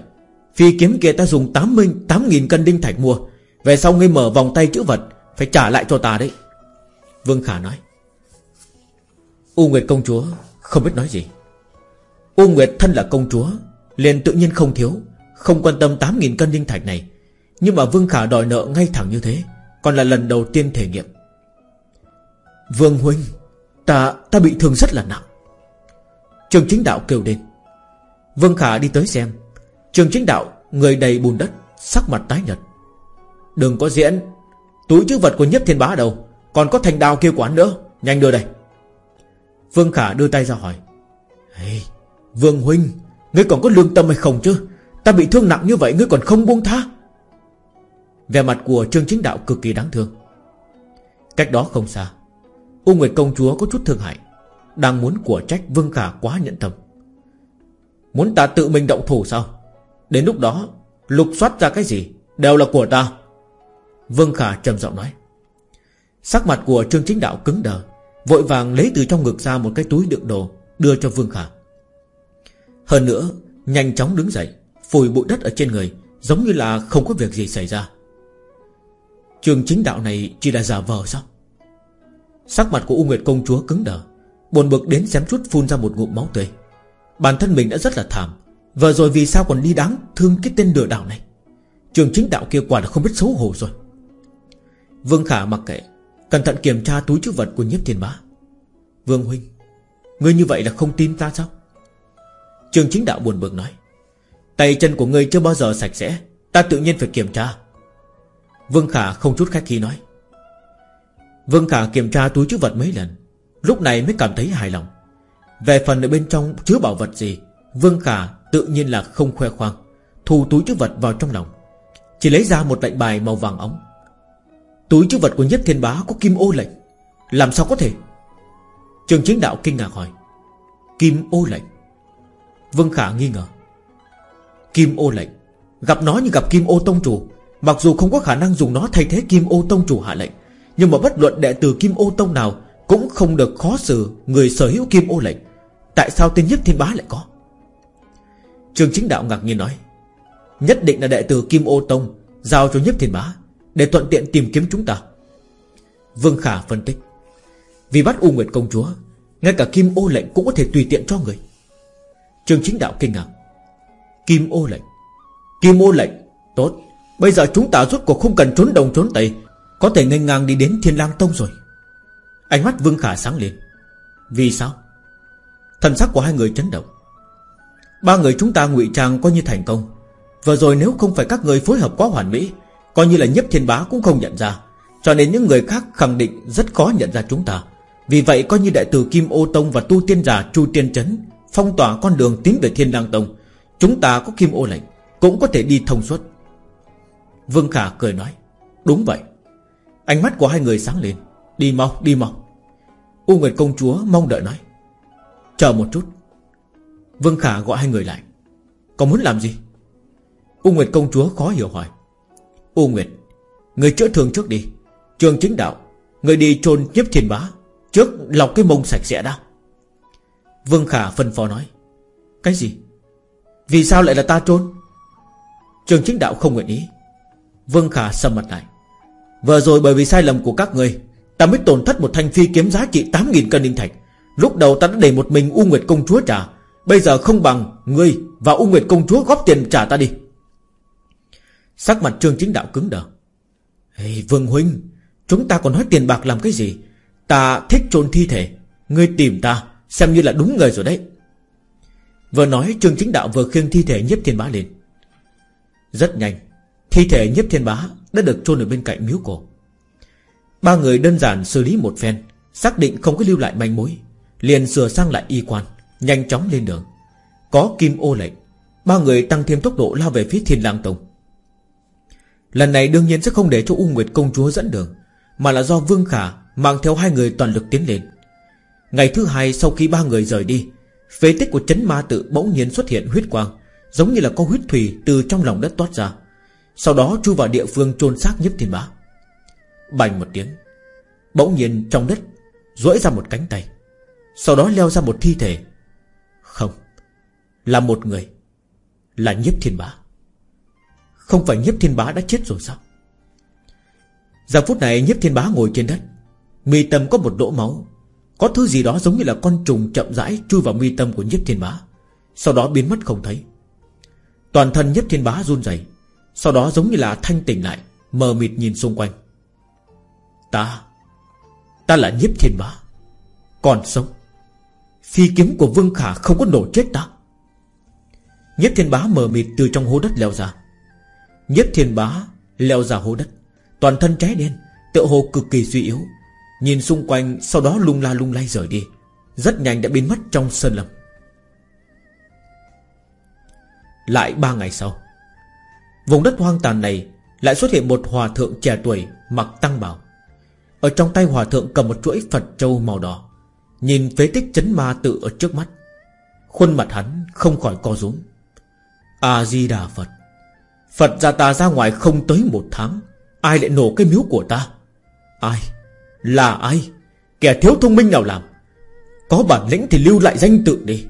Phi kiếm kia ta dùng 80 8.000 cân đinh thạch mua về sau ngươi mở vòng tay chữ vật, Phải trả lại cho ta đấy. Vương Khả nói. U Nguyệt công chúa không biết nói gì. U Nguyệt thân là công chúa, liền tự nhiên không thiếu, Không quan tâm 8.000 cân đinh thạch này. Nhưng mà Vương Khả đòi nợ ngay thẳng như thế, Còn là lần đầu tiên thể nghiệm. Vương Huynh, Ta ta bị thương rất là nặng. Trường chính đạo kêu đến Vương Khả đi tới xem. Trường chính đạo, Người đầy bùn đất, Sắc mặt tái nhật Đừng có diễn. Túi chữ vật của nhất thiên bá đâu? Còn có thành đào kia quán nữa. Nhanh đưa đây. Vương Khả đưa tay ra hỏi. Hey, Vương Huynh Ngươi còn có lương tâm hay không chứ? Ta bị thương nặng như vậy ngươi còn không buông tha? Vẻ mặt của Trương Chính Đạo cực kỳ đáng thương. Cách đó không xa U Nguyệt Công Chúa có chút thương hại Đang muốn của trách Vương Khả quá nhẫn tâm. Muốn ta tự mình động thủ sao? Đến lúc đó Lục soát ra cái gì Đều là của ta. Vương Khả trầm giọng nói. Sắc mặt của Trương Chính Đạo cứng đờ, Vội vàng lấy từ trong ngực ra một cái túi đựng đồ, Đưa cho Vương Khả. Hơn nữa, Nhanh chóng đứng dậy, Phủi bụi đất ở trên người, Giống như là không có việc gì xảy ra. Trương Chính Đạo này chỉ là giả vờ sao? Sắc mặt của U Nguyệt Công Chúa cứng đờ, Buồn bực đến xém chút phun ra một ngụm máu tươi. Bản thân mình đã rất là thảm, Vừa rồi vì sao còn đi đáng thương cái tên lừa đảo này? Trường chính đạo kia quả là không biết xấu hổ rồi. Vương Khả mặc kệ, Cẩn thận kiểm tra túi chữ vật của nhiếp thiên bá. Vương Huynh, Ngươi như vậy là không tin ta sao? Trường chính đạo buồn bực nói, Tay chân của ngươi chưa bao giờ sạch sẽ, Ta tự nhiên phải kiểm tra. Vương Khả không chút khách khí nói, Vương Khả kiểm tra túi chữ vật mấy lần, Lúc này mới cảm thấy hài lòng. Về phần ở bên trong chứa bảo vật gì, Vương Khả tự nhiên là không khoe khoang, Thu túi chữ vật vào trong lòng, Chỉ lấy ra một lệnh bài màu vàng ống. Túi chữ vật của nhất thiên bá có kim ô lệnh. Làm sao có thể? Trường chính đạo kinh ngạc hỏi. Kim ô lệnh? Vương Khả nghi ngờ. Kim ô lệnh? Gặp nó như gặp kim ô tông chủ. Mặc dù không có khả năng dùng nó thay thế kim ô tông chủ hạ lệnh, Nhưng mà bất luận đệ tử kim ô tông nào Cũng không được khó xử Người sở hữu kim ô lệnh. Tại sao tên nhất thiên bá lại có? Trường chính đạo ngạc nhiên nói. Nhất định là đệ tử kim ô tông Giao cho nhất thiên bá. Để thuận tiện tìm kiếm chúng ta. Vương Khả phân tích. Vì bắt U Nguyệt công chúa, Ngay cả kim ô lệnh cũng có thể tùy tiện cho người. Trường chính đạo kinh ngạc. Kim ô lệnh. Kim ô lệnh, Tốt. Bây giờ chúng ta rút cuộc không cần trốn đồng trốn tây. Có thể nghênh ngang đi đến thiên lang tông rồi. Ánh mắt Vương Khả sáng lên. Vì sao? Thần sắc của hai người chấn động. Ba người chúng ta ngụy trang coi như thành công. Vừa rồi nếu không phải các người phối hợp quá hoàn mỹ Coi như là nhấp thiên bá cũng không nhận ra. Cho nên những người khác khẳng định Rất khó nhận ra chúng ta. Vì vậy coi như đại tử Kim Ô Tông và tu tiên giả Chu Tiên Trấn Phong tỏa con đường tiến về Thiên Lang Tông, Chúng ta có Kim Ô lệnh, Cũng có thể đi thông suốt. Vương Khả cười nói, Đúng vậy. Ánh mắt của hai người sáng lên, Đi mau đi mau. U Nguyệt công chúa mong đợi nói, Chờ một chút. Vương Khả gọi hai người lại, Có muốn làm gì? U Nguyệt công chúa khó hiểu hỏi U Nguyệt, Người chữa thương trước đi. Trường chính đạo, Người đi trôn nhiếp thiên bá Trước lọc cái mông sạch sẽ đã. Vương Khả phân phó nói, Cái gì? Vì sao lại là ta trôn Trường chính đạo không nguyện ý. Vương Khả sầm mặt lại, Vừa rồi bởi vì sai lầm của các người, Ta mới tổn thất một thanh phi kiếm giá trị 8.000 cân linh thạch. Lúc đầu ta đã để một mình U Nguyệt công chúa trả, Bây giờ không bằng Ngươi và U Nguyệt công chúa góp tiền trả ta đi. Sắc mặt trương chính đạo cứng đờ. Hey, Vương Huynh Chúng ta còn nói tiền bạc làm cái gì? Ta thích chôn thi thể. Ngươi tìm ta Xem như là đúng người rồi đấy. Vừa nói trương chính đạo vừa khiêng thi thể nhiếp thiên bá lên. Rất nhanh Thi thể nhiếp thiên bá Đã được chôn ở bên cạnh miếu cổ. Ba người đơn giản xử lý một phen Xác định không có lưu lại manh mối Liền sửa sang lại y quan Nhanh chóng lên đường. Có kim ô lệnh Ba người tăng thêm tốc độ lao về phía thiên lang tông. Lần này đương nhiên sẽ không để cho U Nguyệt công chúa dẫn đường, Mà là do Vương Khả Mang theo hai người toàn lực tiến lên. Ngày thứ hai sau khi ba người rời đi, Phế tích của chấn ma tự bỗng nhiên xuất hiện huyết quang, Giống như là có huyết thủy từ trong lòng đất toát ra. Sau đó chui vào địa phương chôn xác nhất thiên bá. Bành một tiếng, Bỗng nhiên trong đất duỗi ra một cánh tay, Sau đó leo ra một thi thể. Không, Là một người, Là nhiếp thiên bá. Không phải nhiếp thiên bá đã chết rồi sao? Giờ phút này nhiếp thiên bá ngồi trên đất. Mi tâm có một lỗ máu. Có thứ gì đó giống như là con trùng chậm rãi Chui vào mi tâm của nhiếp thiên bá. Sau đó biến mất không thấy. Toàn thân nhiếp thiên bá run rẩy. Sau đó giống như là thanh tỉnh lại, Mờ mịt nhìn xung quanh. Ta Ta là nhiếp thiên bá. Còn sống. Phi kiếm của Vương Khả không có nổ chết ta. Nhiếp thiên bá mờ mịt từ trong hố đất leo ra. Nhất thiên bá, leo ra hố đất. Toàn thân trái đen, Tựa hồ cực kỳ suy yếu. Nhìn xung quanh, sau đó lung la lung lay rời đi. Rất nhanh đã biến mất trong sơn lâm. Lại ba ngày sau, Vùng đất hoang tàn này Lại xuất hiện một hòa thượng trẻ tuổi Mặc tăng bào. Ở trong tay hòa thượng cầm một chuỗi Phật châu màu đỏ. Nhìn phế tích chấn ma tự ở trước mắt, Khuôn mặt hắn không khỏi co rúm. A-di-đà Phật. Phật gia ta ra ngoài không tới một tháng, Ai lại nổ cái miếu của ta? Ai? Là ai? Kẻ thiếu thông minh nào làm? Có bản lĩnh thì lưu lại danh tự đi.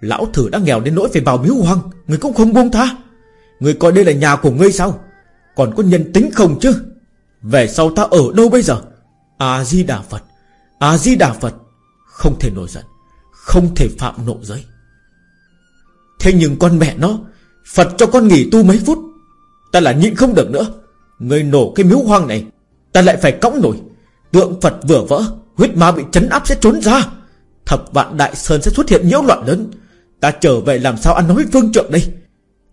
Lão thử đã nghèo đến nỗi phải vào miếu hoang, Người cũng không buông tha. Người coi đây là nhà của ngươi sao? Còn có nhân tính không chứ? Về sau ta ở đâu bây giờ? A-di-đà Phật A-di-đà Phật. Không thể nổi giận, Không thể phạm nộ giới. Thế nhưng con mẹ nó, Phật cho con nghỉ tu mấy phút Ta là nhịn không được nữa. Người nổ cái miếu hoang này, Ta lại phải cõng nổi. Tượng Phật vừa vỡ, Huyết ma bị chấn áp sẽ trốn ra. Thập vạn đại sơn sẽ xuất hiện nhiễu loạn lớn. Ta trở về làm sao ăn nói vương trượng đây?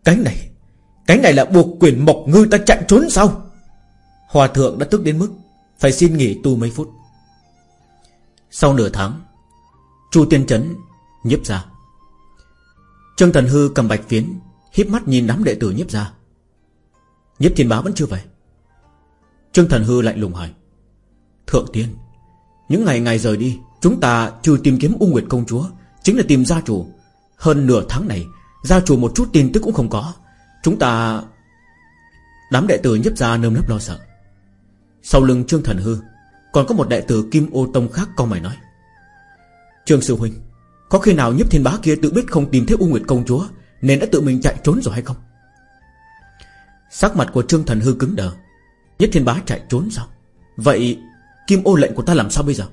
Cái này Cái này là buộc quyền mộc ngư ta chạy trốn sao? Hòa thượng đã tức đến mức Phải xin nghỉ tu mấy phút. Sau nửa tháng, Chu tiên trấn nhiếp ra. Trương Thần Hư cầm bạch phiến, híp mắt nhìn đám đệ tử nhiếp ra. Nhiếp thiên bá vẫn chưa về. Trương Thần Hư lạnh lùng hỏi, Thượng tiên, Những ngày ngày rời đi, Chúng ta trừ tìm kiếm U Nguyệt Công Chúa, Chính là tìm gia chủ. Hơn nửa tháng này, Gia chủ một chút tin tức cũng không có. Chúng ta Đám đệ tử nhấp ra nơm nớp lo sợ. Sau lưng Trương Thần Hư, Còn có một đệ tử Kim Ô Tông khác con mày nói, Trương Sư Huynh, Có khi nào nhấp thiên bá kia tự biết không tìm thấy U Nguyệt Công Chúa, Nên đã tự mình chạy trốn rồi hay không? Sắc mặt của Trương Thần Hư cứng đờ. Nhất thiên bá chạy trốn sao? Vậy Kim ô lệnh của ta làm sao bây giờ?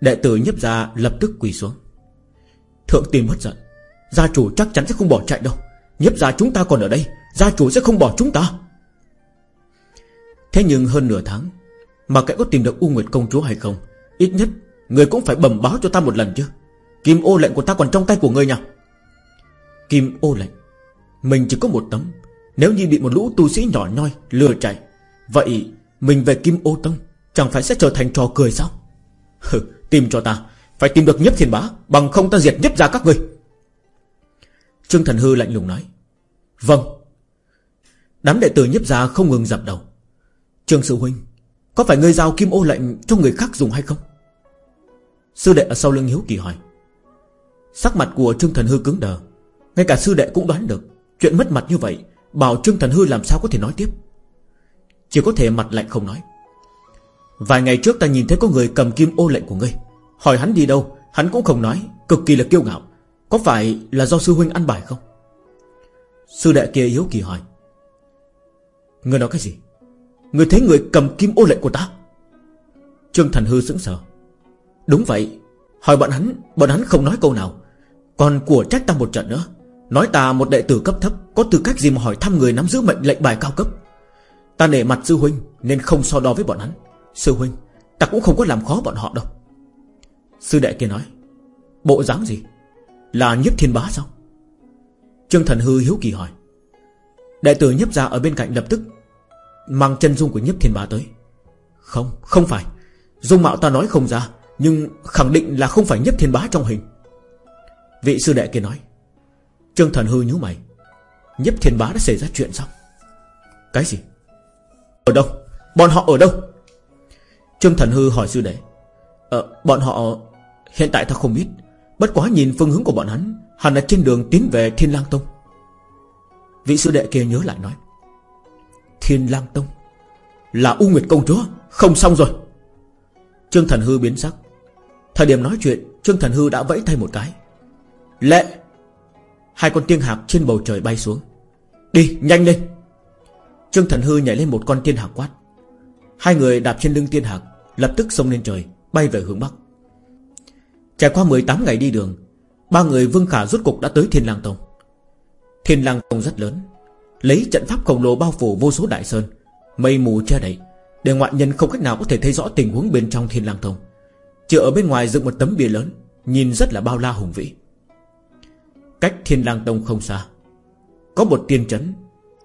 Đệ tử nhấp ra lập tức quỳ xuống. Thượng tiên mất giận. Gia chủ chắc chắn sẽ không bỏ chạy đâu. Nhấp ra chúng ta còn ở đây. Gia chủ sẽ không bỏ chúng ta. Thế nhưng hơn nửa tháng, Mà kẻ có tìm được U Nguyệt công chúa hay không? Ít nhất, Người cũng phải bẩm báo cho ta một lần chứ. Kim ô lệnh của ta còn trong tay của người nhỉ? Kim ô lệnh, Mình chỉ có một tấm. Nếu như bị một lũ tu sĩ nhỏ nhoi, lừa chạy, Vậy mình về Kim ô tông Chẳng phải sẽ trở thành trò cười sao? Hừ, tìm cho ta, Phải tìm được nhất thiên bá, Bằng không ta diệt nhất ra các ngươi. Trương Thần Hư lạnh lùng nói Vâng. Đám đệ tử nhiếp ra không ngừng dập đầu. Trương Sư Huynh, Có phải ngươi giao kim ô lệnh cho người khác dùng hay không? Sư đệ ở sau lưng hiếu kỳ hỏi. Sắc mặt của Trương Thần Hư cứng đờ, Ngay cả sư đệ cũng đoán được, Chuyện mất mặt như vậy Bảo Trương Thần Hư làm sao có thể nói tiếp? Chỉ có thể mặt lạnh không nói. Vài ngày trước ta nhìn thấy có người cầm kim ô lệnh của ngươi. Hỏi hắn đi đâu, Hắn cũng không nói, Cực kỳ là kiêu ngạo. Có phải là do sư huynh ăn bài không? Sư đệ kia yếu kỳ hỏi. Ngươi nói cái gì? Ngươi thấy người cầm kim ô lệnh của ta? Trương Thần Hư sững sờ. Đúng vậy. Hỏi bọn hắn Bọn hắn không nói câu nào. Còn của trách ta một trận nữa. Nói ta một đệ tử cấp thấp Có tư cách gì mà hỏi thăm người nắm giữ mệnh lệnh bài cao cấp? Ta nể mặt sư huynh Nên không so đo với bọn hắn. Sư huynh Ta cũng không có làm khó bọn họ đâu. Sư đệ kia nói Bộ dáng gì? Là nhiếp thiên bá sao? Trương Thần Hư hiếu kỳ hỏi. Đệ tử nhiếp ra ở bên cạnh lập tức Mang chân dung của nhiếp thiên bá tới. Không, không phải. Dung mạo ta nói không ra Nhưng khẳng định là không phải nhiếp thiên bá trong hình. Vị sư đệ kia nói Trương Thần Hư nhíu mày. Nhếp thiên bá đã xảy ra chuyện sao? Cái gì? Ở đâu? Bọn họ ở đâu? Trương Thần Hư hỏi sư đệ. Ờ bọn họ Hiện tại ta không biết. Bất quá nhìn phương hướng của bọn hắn, Hẳn là trên đường tiến về Thiên Lang Tông. Vị sư đệ kia nhớ lại nói. Thiên Lang Tông? Là U Nguyệt Công Chúa, Không xong rồi. Trương Thần Hư biến sắc. Thời điểm nói chuyện, Trương Thần Hư đã vẫy tay một cái. Lệ! Hai con tiên hạc trên bầu trời bay xuống. Đi, nhanh lên. Trương Thần Hư nhảy lên một con tiên hạc quát. Hai người đạp trên lưng tiên hạc, Lập tức xông lên trời, Bay về hướng Bắc. Trải qua 18 ngày đi đường, Ba người Vương Khả rốt cục đã tới Thiên Lang Tông. Thiên Lang Tông rất lớn, Lấy trận pháp khổng lồ bao phủ vô số đại sơn, Mây mù che đậy, Để ngoại nhân không cách nào có thể thấy rõ tình huống bên trong Thiên Lang Tông. Chỉ ở bên ngoài dựng một tấm bia lớn, Nhìn rất là bao la hùng vĩ. Cách Thiên Lang Tông không xa. Có một tiên trấn,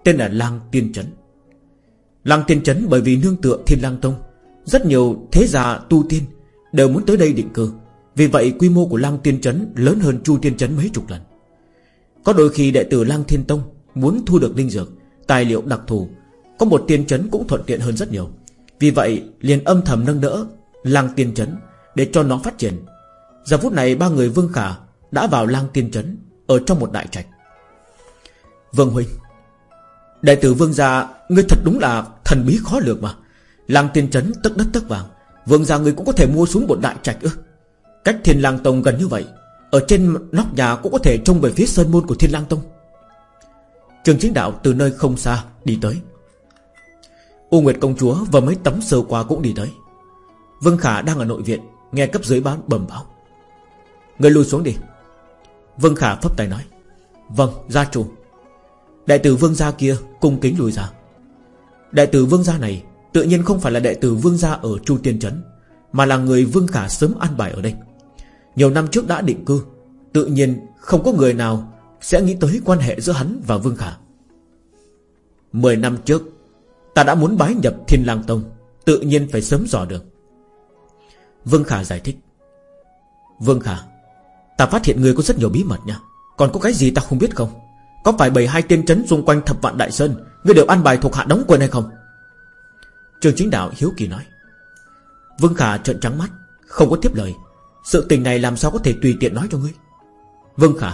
Tên là Lang Tiên Trấn. Lang Tiên Trấn bởi vì nương tựa Thiên Lang Tông, Rất nhiều thế gia tu tiên Đều muốn tới đây định cư. Vì vậy, quy mô của Lang Tiên Trấn Lớn hơn Chu Tiên Trấn mấy chục lần. Có đôi khi đệ tử Lang Thiên Tông Muốn thu được linh dược, Tài liệu đặc thù, Có một tiên chấn cũng thuận tiện hơn rất nhiều. Vì vậy, liền âm thầm nâng đỡ Lang tiên chấn Để cho nó phát triển. Giờ phút này, ba người Vương Khả Đã vào Lang tiên chấn ở trong một đại trạch. Vương Huynh, Đại tử Vương gia, Ngươi thật đúng là thần bí khó lường mà. Lang tiên chấn tất đất tất vàng, Vương gia ngươi cũng có thể mua xuống một đại trạch ư? Cách thiên lang tông gần như vậy, Ở trên nóc nhà cũng có thể trông về phía sơn môn của thiên lang tông. Trường chính đạo từ nơi không xa đi tới. U Nguyệt công chúa và mấy tấm sơ qua cũng đi tới. Vương Khả đang ở nội viện, Nghe cấp dưới bán bẩm báo. Người lùi xuống đi. Vương Khả phấp tay nói. Vâng gia chủ. Đại tử Vương gia kia cung kính lùi ra. Đại tử Vương gia này Tự nhiên không phải là đệ tử Vương gia ở Chu Tiên Trấn, Mà là người Vương Khả sớm an bài ở đây. Nhiều năm trước đã định cư, Tự nhiên không có người nào Sẽ nghĩ tới quan hệ giữa hắn và Vương Khả. Mười năm trước, Ta đã muốn bái nhập Thiên Lang Tông, Tự nhiên phải sớm dò được. Vương Khả giải thích. Vương Khả Ta phát hiện người có rất nhiều bí mật nha. Còn có cái gì ta không biết không? Có phải bảy hai tiên trấn xung quanh thập vạn đại sơn Ngươi đều ăn bài thuộc hạ đóng quân hay không? Trường chính đạo hiếu kỳ nói. Vương Khả trợn trắng mắt, Không có tiếp lời. Sự tình này làm sao có thể tùy tiện nói cho ngươi? Vương Khả,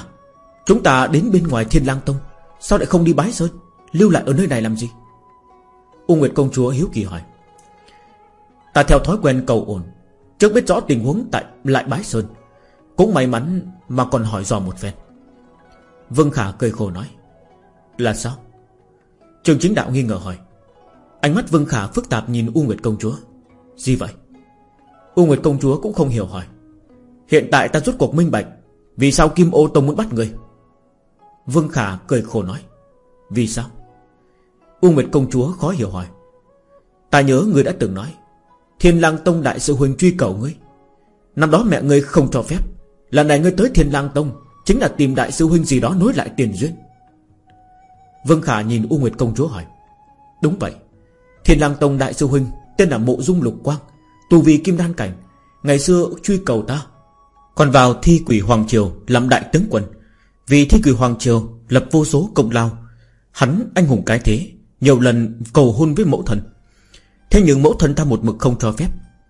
Chúng ta đến bên ngoài Thiên lang Tông, Sao lại không đi bái sơn? Lưu lại ở nơi này làm gì? U Nguyệt Công Chúa hiếu kỳ hỏi. Ta theo thói quen cầu ổn Trước biết rõ tình huống tại, lại bái sơn. Cũng may mắn mà còn hỏi dò một phen. Vương Khả cười khổ nói, Là sao? Trường chính đạo nghi ngờ hỏi, Ánh mắt Vương Khả phức tạp nhìn U Nguyệt Công Chúa. Gì vậy? U Nguyệt Công Chúa cũng không hiểu hỏi, Hiện tại ta rút cuộc minh bạch, Vì sao Kim Ô Tông muốn bắt người Vương Khả cười khổ nói, Vì sao? U Nguyệt Công Chúa khó hiểu hỏi, Ta nhớ người đã từng nói, Thiên lang Tông đại sư huynh truy cầu ngươi, Năm đó mẹ ngươi không cho phép Lần này ngươi tới Thiên lang Tông, Chính là tìm đại sư huynh gì đó nối lại tiền duyên. Vương Khả nhìn U Nguyệt Công Chúa hỏi. Đúng vậy, Thiên lang Tông đại sư huynh Tên là Mộ Dung Lục Quang, Tu vi kim đan cảnh, Ngày xưa truy cầu ta. Còn vào thi quỷ Hoàng Triều làm đại tướng quân, Vì thi quỷ Hoàng Triều Lập vô số công lao, Hắn anh hùng cái thế, Nhiều lần cầu hôn với mẫu thần. Thế nhưng mẫu thân ta một mực không cho phép,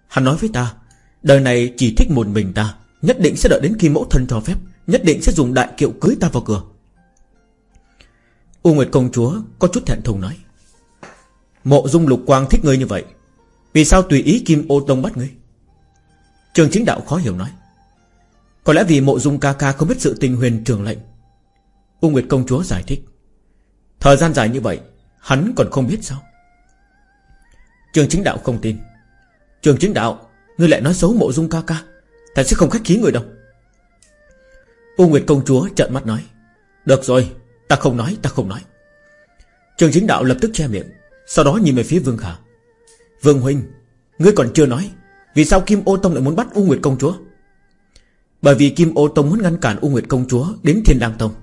Hắn nói với ta, Đời này chỉ thích một mình ta Nhất định sẽ đợi đến khi mẫu thân cho phép. Nhất định sẽ dùng đại kiệu cưới ta vào cửa. U Nguyệt công chúa Có chút thẹn thùng nói. Mộ dung lục quang thích ngươi như vậy. Vì sao tùy ý Kim ô tông bắt ngươi? Trường chính đạo khó hiểu nói. Có lẽ vì mộ dung ca ca không biết sự tình huyền trường lệnh. U Nguyệt công chúa giải thích. Thời gian dài như vậy, Hắn còn không biết sao? Trường chính đạo không tin. Trường chính đạo, Ngươi lại nói xấu mộ dung ca ca. Ta sẽ không khách khí người đâu. U Nguyệt công chúa trợn mắt nói, Được rồi, Ta không nói, ta không nói. Trường chính đạo lập tức che miệng, Sau đó nhìn về phía Vương Khả. Vương Huynh, Ngươi còn chưa nói, Vì sao Kim Ô Tông lại muốn bắt U Nguyệt công chúa? Bởi vì Kim Ô Tông muốn ngăn cản U Nguyệt công chúa Đến Thiên Đăng Tông.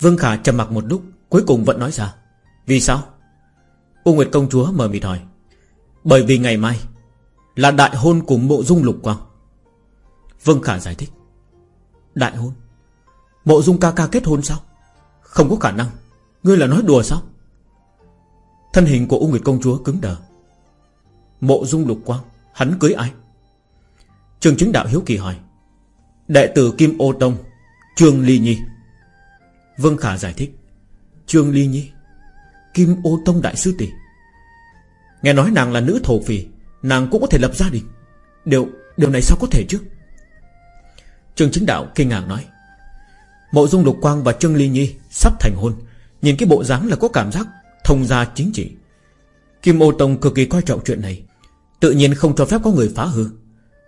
Vương Khả trầm mặc một lúc, Cuối cùng vẫn nói ra, Vì sao? U Nguyệt công chúa mờ mịt hỏi, Bởi vì ngày mai Là đại hôn của mộ dung lục quang. Vương Khả giải thích. Đại hôn. Mộ dung ca ca kết hôn sao? Không có khả năng. Ngươi là nói đùa sao? Thân hình của U Nguyệt công chúa cứng đờ. Mộ dung lục quang Hắn cưới ai? Trường chứng đạo hiếu kỳ hỏi. Đệ tử Kim Ô Tông Trương Ly Nhi. Vương Khả giải thích. Trương Ly Nhi? Kim Ô Tông Đại Sư Tỷ. Nghe nói nàng là nữ thổ phỉ Nàng cũng có thể lập gia đình. Điều, điều này sao có thể chứ? Trương Chính Đạo kinh ngạc nói. Mộ Dung Lục Quang và Trương Ly Nhi Sắp thành hôn. Nhìn cái bộ dáng là có cảm giác Thông gia chính trị. Kim Ô Tông cực kỳ coi trọng chuyện này. Tự nhiên không cho phép có người phá hư.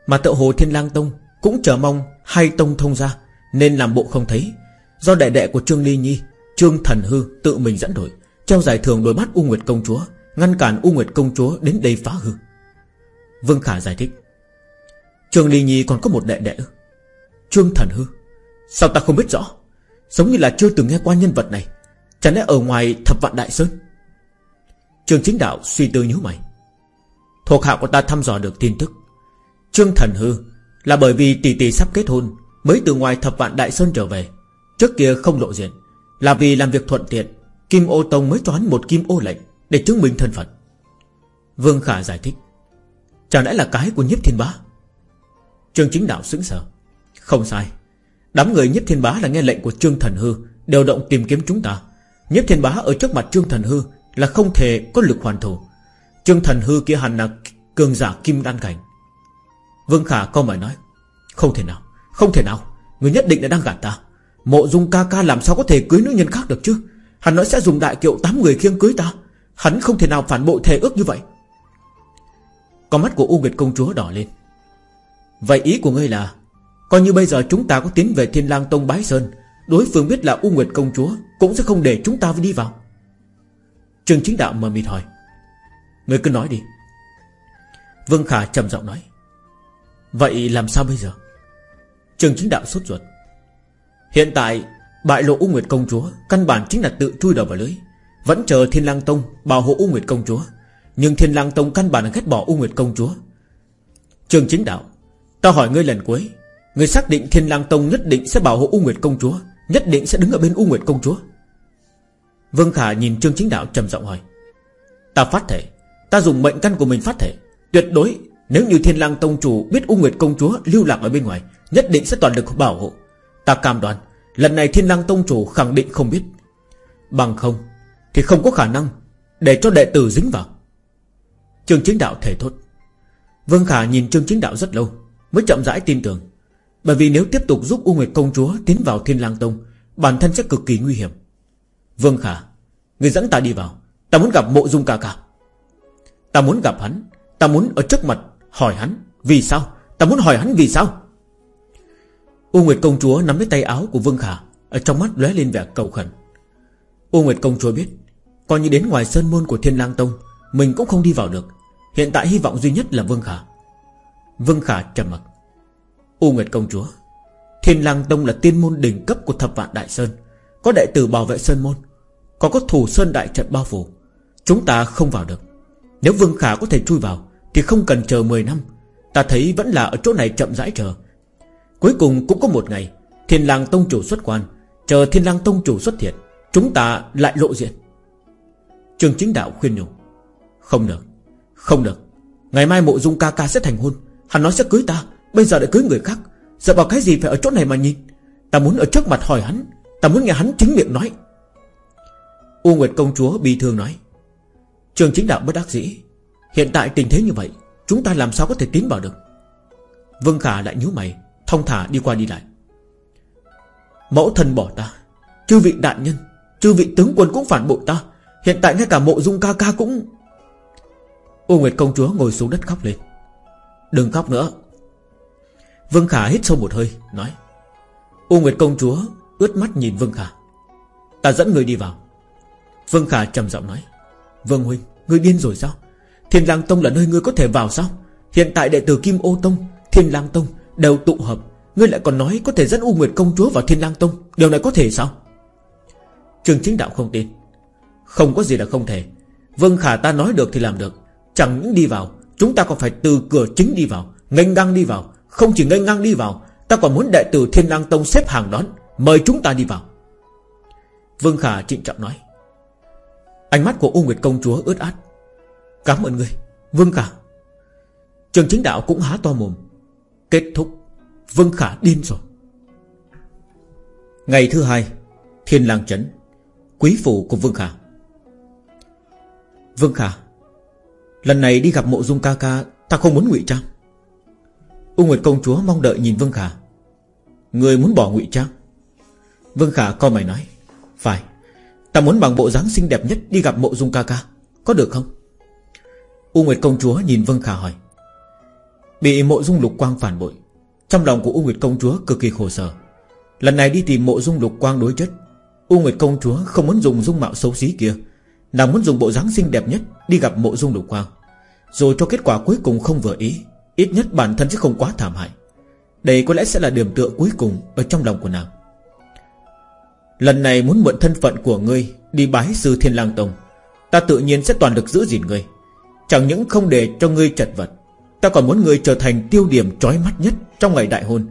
Mà tự hồ Thiên Lang Tông Cũng chờ mong hai tông thông gia, Nên làm bộ không thấy. Do đại đệ của Trương Ly Nhi, Trương Thần Hư tự mình dẫn đội Treo giải thưởng đôi mắt U Nguyệt Công Chúa, Ngăn cản U Nguyệt Công Chúa đến đây phá hư. Vương Khả giải thích. Trương Ly Nhi còn có một đệ đệ Trương Thần Hư. Sao ta không biết rõ? Giống như là chưa từng nghe qua nhân vật này. Chẳng lẽ ở ngoài thập vạn đại sơn? Trương Chính Đạo suy tư nhíu mày. Thuộc hạ của ta thăm dò được tin tức. Trương Thần Hư Là bởi vì tỷ tỷ sắp kết hôn Mới từ ngoài thập vạn đại sơn trở về. Trước kia không lộ diện, Là vì làm việc thuận tiện, Kim ô tông mới cho hắn một kim ô lệnh Để chứng minh thân phận. Vương Khả giải thích. Chẳng lẽ là cái của nhiếp thiên bá? Trương chính đạo sững sờ. Không sai. Đám người nhiếp thiên bá là nghe lệnh của Trương Thần Hư, đều động tìm kiếm chúng ta. Nhiếp thiên bá ở trước mặt Trương Thần Hư Là không thể có lực hoàn thủ. Trương Thần Hư kia hẳn là cường giả kim đan cảnh. Vương Khả câu mày nói, Không thể nào, Không thể nào. Người nhất định đã đang gạt ta. Mộ dung ca ca làm sao có thể cưới nữ nhân khác được chứ? Hắn nói sẽ dùng đại kiệu 8 người khiêng cưới ta. Hắn không thể nào phản bội thề ước như vậy. Con mắt của U Nguyệt công chúa đỏ lên. Vậy ý của ngươi là Coi như bây giờ chúng ta có tiến về Thiên lang Tông Bái Sơn, Đối phương biết là U Nguyệt công chúa Cũng sẽ không để chúng ta đi vào. Trường chính đạo mờ mịt hỏi người cứ nói đi. Vương Khả trầm giọng nói, Vậy làm sao bây giờ? Trường chính đạo sốt ruột, Hiện tại, Bại lộ U Nguyệt công chúa Căn bản chính là tự chui đầu vào lưới, Vẫn chờ Thiên lang Tông bảo hộ U Nguyệt công chúa, Nhưng Thiên lang Tông căn bản là ghét bỏ U Nguyệt công chúa. Trường chính đạo, Ta hỏi ngươi lần cuối người xác định Thiên lang Tông nhất định sẽ bảo hộ U Nguyệt công chúa, Nhất định sẽ đứng ở bên U Nguyệt công chúa. Vương Khả nhìn Trương Chính Đạo trầm giọng hỏi, Ta phát thể, Ta dùng mệnh căn của mình phát thể, Tuyệt đối, nếu như Thiên lang Tông chủ biết U Nguyệt công chúa lưu lạc ở bên ngoài, Nhất định sẽ toàn lực bảo hộ. Ta cam đoan, Lần này Thiên lang Tông chủ khẳng định không biết. Bằng không, Thì không có khả năng Để cho đệ tử dính vào. Trương Chính Đạo thể thốt. Vương Khả nhìn Trương Chính Đạo rất lâu, Mới chậm rãi tin tưởng. Bởi vì nếu tiếp tục giúp U Nguyệt Công Chúa Tiến vào Thiên lang Tông, Bản thân sẽ cực kỳ nguy hiểm. Vương Khả, Người dẫn ta đi vào. Ta muốn gặp mộ dung ca ca. Ta muốn gặp hắn. Ta muốn ở trước mặt hỏi hắn, Vì sao? Ta muốn hỏi hắn vì sao? U Nguyệt Công Chúa nắm lấy tay áo của Vương Khả, Ở trong mắt lóe lên vẻ cầu khẩn. U Nguyệt Công Chúa biết, Coi như đến ngoài sơn môn của Thiên lang Tông, Mình cũng không đi vào được. Hiện tại hy vọng duy nhất là Vương Khả. Vương Khả trầm mặc. U Nguyệt Công Chúa. Thiên lang Tông là tiên môn đỉnh cấp của thập vạn Đại Sơn, Có đệ tử bảo vệ Sơn Môn Có có thủ Sơn Đại Trận bao phủ. Chúng ta không vào được. Nếu Vương Khả có thể chui vào, Thì không cần chờ 10 năm. Ta thấy vẫn là ở chỗ này chậm rãi chờ. Cuối cùng cũng có một ngày, Thiên lang Tông chủ xuất quan. Chờ Thiên lang Tông chủ xuất hiện, Chúng ta lại lộ diện. Trường chính đạo khuyên nhủ. Không được Không được. Ngày mai mộ dung ca ca sẽ thành hôn, Hắn nói sẽ cưới ta. Bây giờ lại cưới người khác. Giờ bảo cái gì phải ở chỗ này mà nhìn. Ta muốn ở trước mặt hỏi hắn. Ta muốn nghe hắn chính miệng nói. U Nguyệt công chúa bi thương nói. Trường chính đạo bất đắc dĩ. Hiện tại tình thế như vậy, Chúng ta làm sao có thể tiến vào được? Vương Khả lại nhíu mày Thông thả đi qua đi lại. Mẫu thần bỏ ta. Chư vị đạn nhân, Chư vị tướng quân cũng phản bội ta. Hiện tại ngay cả mộ dung ca ca cũng U Nguyệt công chúa ngồi xuống đất khóc lên. Đừng khóc nữa. Vương Khả hít sâu một hơi, Nói, U Nguyệt công chúa ướt mắt nhìn Vương Khả. Ta dẫn người đi vào. Vương Khả trầm giọng nói, Vương Huynh, Ngươi điên rồi sao? Thiên lang Tông là nơi ngươi có thể vào sao? Hiện tại đệ tử Kim Ô Tông, Thiên lang Tông đều tụ hợp, Ngươi lại còn nói có thể dẫn U Nguyệt công chúa vào Thiên lang Tông, Điều này có thể sao? Trường chính đạo không tin, Không có gì là không thể. Vương Khả ta nói được thì làm được, Chẳng những đi vào, Chúng ta còn phải từ cửa chính đi vào Ngành ngang đi vào không chỉ ngay ngang đi vào, Ta còn muốn đệ tử Thiên lang Tông xếp hàng đón, Mời chúng ta đi vào. Vương Khả trịnh trọng nói. Ánh mắt của U Nguyệt công chúa ướt át. Cảm ơn người, Vương Khả. Trường chính đạo cũng há to mồm. Kết thúc, Vương Khả điên rồi. Ngày thứ hai, Thiên lang trấn, Quý phủ của Vương Khả. Vương Khả, Lần này đi gặp mộ dung ca ca, Ta không muốn ngụy trang. U Nguyệt công chúa mong đợi nhìn Vương Khả. Người muốn bỏ ngụy trang? Vương Khả co mày nói, Phải, Ta muốn bằng bộ dáng xinh đẹp nhất đi gặp mộ dung ca ca, Có được không? U Nguyệt công chúa nhìn Vương Khả hỏi. Bị mộ dung lục quang phản bội, Trong lòng của U Nguyệt công chúa cực kỳ khổ sở. Lần này đi tìm mộ dung lục quang đối chất, U Nguyệt công chúa không muốn dùng dung mạo xấu xí kia, Nàng muốn dùng bộ dáng xinh đẹp nhất Đi gặp mộ dung lục quang. Rồi cho kết quả cuối cùng không vừa ý Ít nhất bản thân sẽ không quá thảm hại. Đây có lẽ sẽ là điểm tựa cuối cùng Ở trong lòng của nàng. Lần này muốn mượn thân phận của ngươi Đi bái sư thiên lang tông, Ta tự nhiên sẽ toàn lực giữ gìn ngươi. Chẳng những không để cho ngươi chật vật, Ta còn muốn ngươi trở thành tiêu điểm chói mắt nhất Trong ngày đại hôn,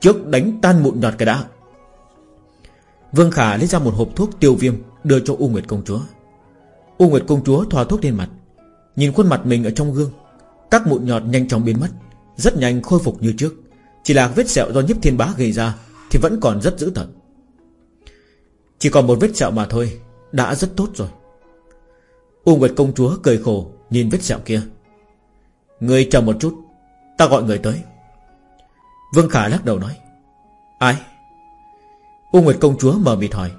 Trước đánh tan mụn nhọt cái đã. Vương Khả lấy ra một hộp thuốc tiêu viêm Đưa cho U Nguyệt Công Chúa. U Nguyệt Công Chúa thoa thuốc lên mặt, Nhìn khuôn mặt mình ở trong gương các mụn nhọt nhanh chóng biến mất, Rất nhanh khôi phục như trước. Chỉ là vết sẹo do nhiếp thiên bá gây ra Thì vẫn còn rất dữ tợn. Chỉ còn một vết sẹo mà thôi, Đã rất tốt rồi. U Nguyệt Công Chúa cười khổ Nhìn vết sẹo kia. Người chờ một chút, Ta gọi người tới. Vương Khả lắc đầu nói, Ai? U Nguyệt Công Chúa mở mịt hỏi.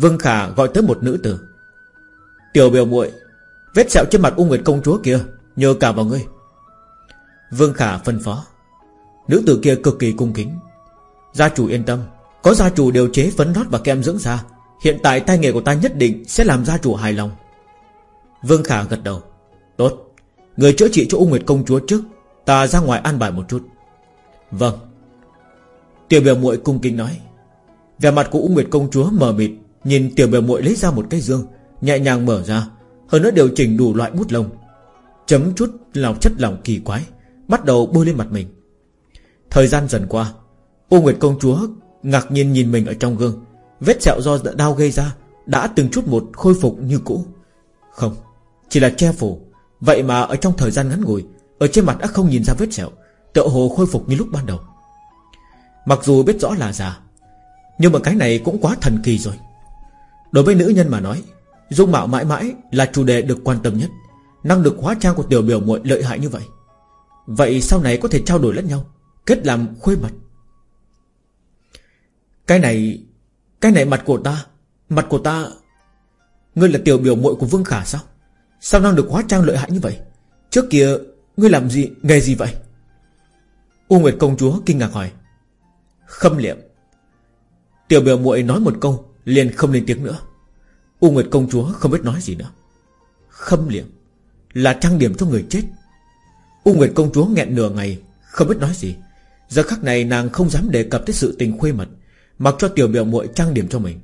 Vương Khả gọi tới một nữ tử. Tiểu biểu muội, Vết sẹo trên mặt U Nguyệt Công Chúa kia Nhờ cả vào ngươi. Vương Khả phân phó. Nữ tử kia cực kỳ cung kính. Gia chủ yên tâm. Có gia chủ điều chế phấn nót và kem dưỡng da. Hiện tại tay nghề của ta nhất định Sẽ làm gia chủ hài lòng. Vương Khả gật đầu. Tốt. Người chữa trị cho U Nguyệt Công Chúa trước. Ta ra ngoài an bài một chút. Vâng. Tiểu biểu muội cung kính nói. Vẻ mặt của U Nguyệt Công Chúa mờ mịt. Nhìn tiểu biểu muội lấy ra một cái dương, Nhẹ nhàng mở ra. Hơn nữa điều chỉnh đủ loại bút lông. Chấm chút lòng chất lỏng kỳ quái, Bắt đầu bôi lên mặt mình. Thời gian dần qua, U Nguyệt Công Chúa ngạc nhiên nhìn mình ở trong gương, Vết sẹo do đau gây ra Đã từng chút một khôi phục như cũ. Không, Chỉ là che phủ, Vậy mà ở trong thời gian ngắn ngủi, Ở trên mặt đã không nhìn ra vết sẹo, Tựa hồ khôi phục như lúc ban đầu. Mặc dù biết rõ là già, Nhưng mà cái này cũng quá thần kỳ rồi. Đối với nữ nhân mà nói, Dung mạo mãi mãi là chủ đề được quan tâm nhất. Năng lực hóa trang của tiểu biểu muội lợi hại như vậy. Vậy sau này có thể trao đổi lẫn nhau, Kết làm khuê mật. Cái này Cái này mặt của ta, Mặt của ta, Ngươi là tiểu biểu muội của Vương Khả sao? Sao năng được hóa trang lợi hại như vậy? Trước kia, Ngươi làm gì, Nghề gì vậy? U Nguyệt công chúa kinh ngạc hỏi. Khâm liệm. Tiểu biểu muội nói một câu, Liền không lên tiếng nữa. U Nguyệt công chúa không biết nói gì nữa. Khâm liệm. Là trang điểm cho người chết. U Nguyệt công chúa nghẹn nửa ngày, Không biết nói gì. Giờ khắc này nàng không dám đề cập tới sự tình khuê mật, Mặc cho tiểu biểu muội trang điểm cho mình.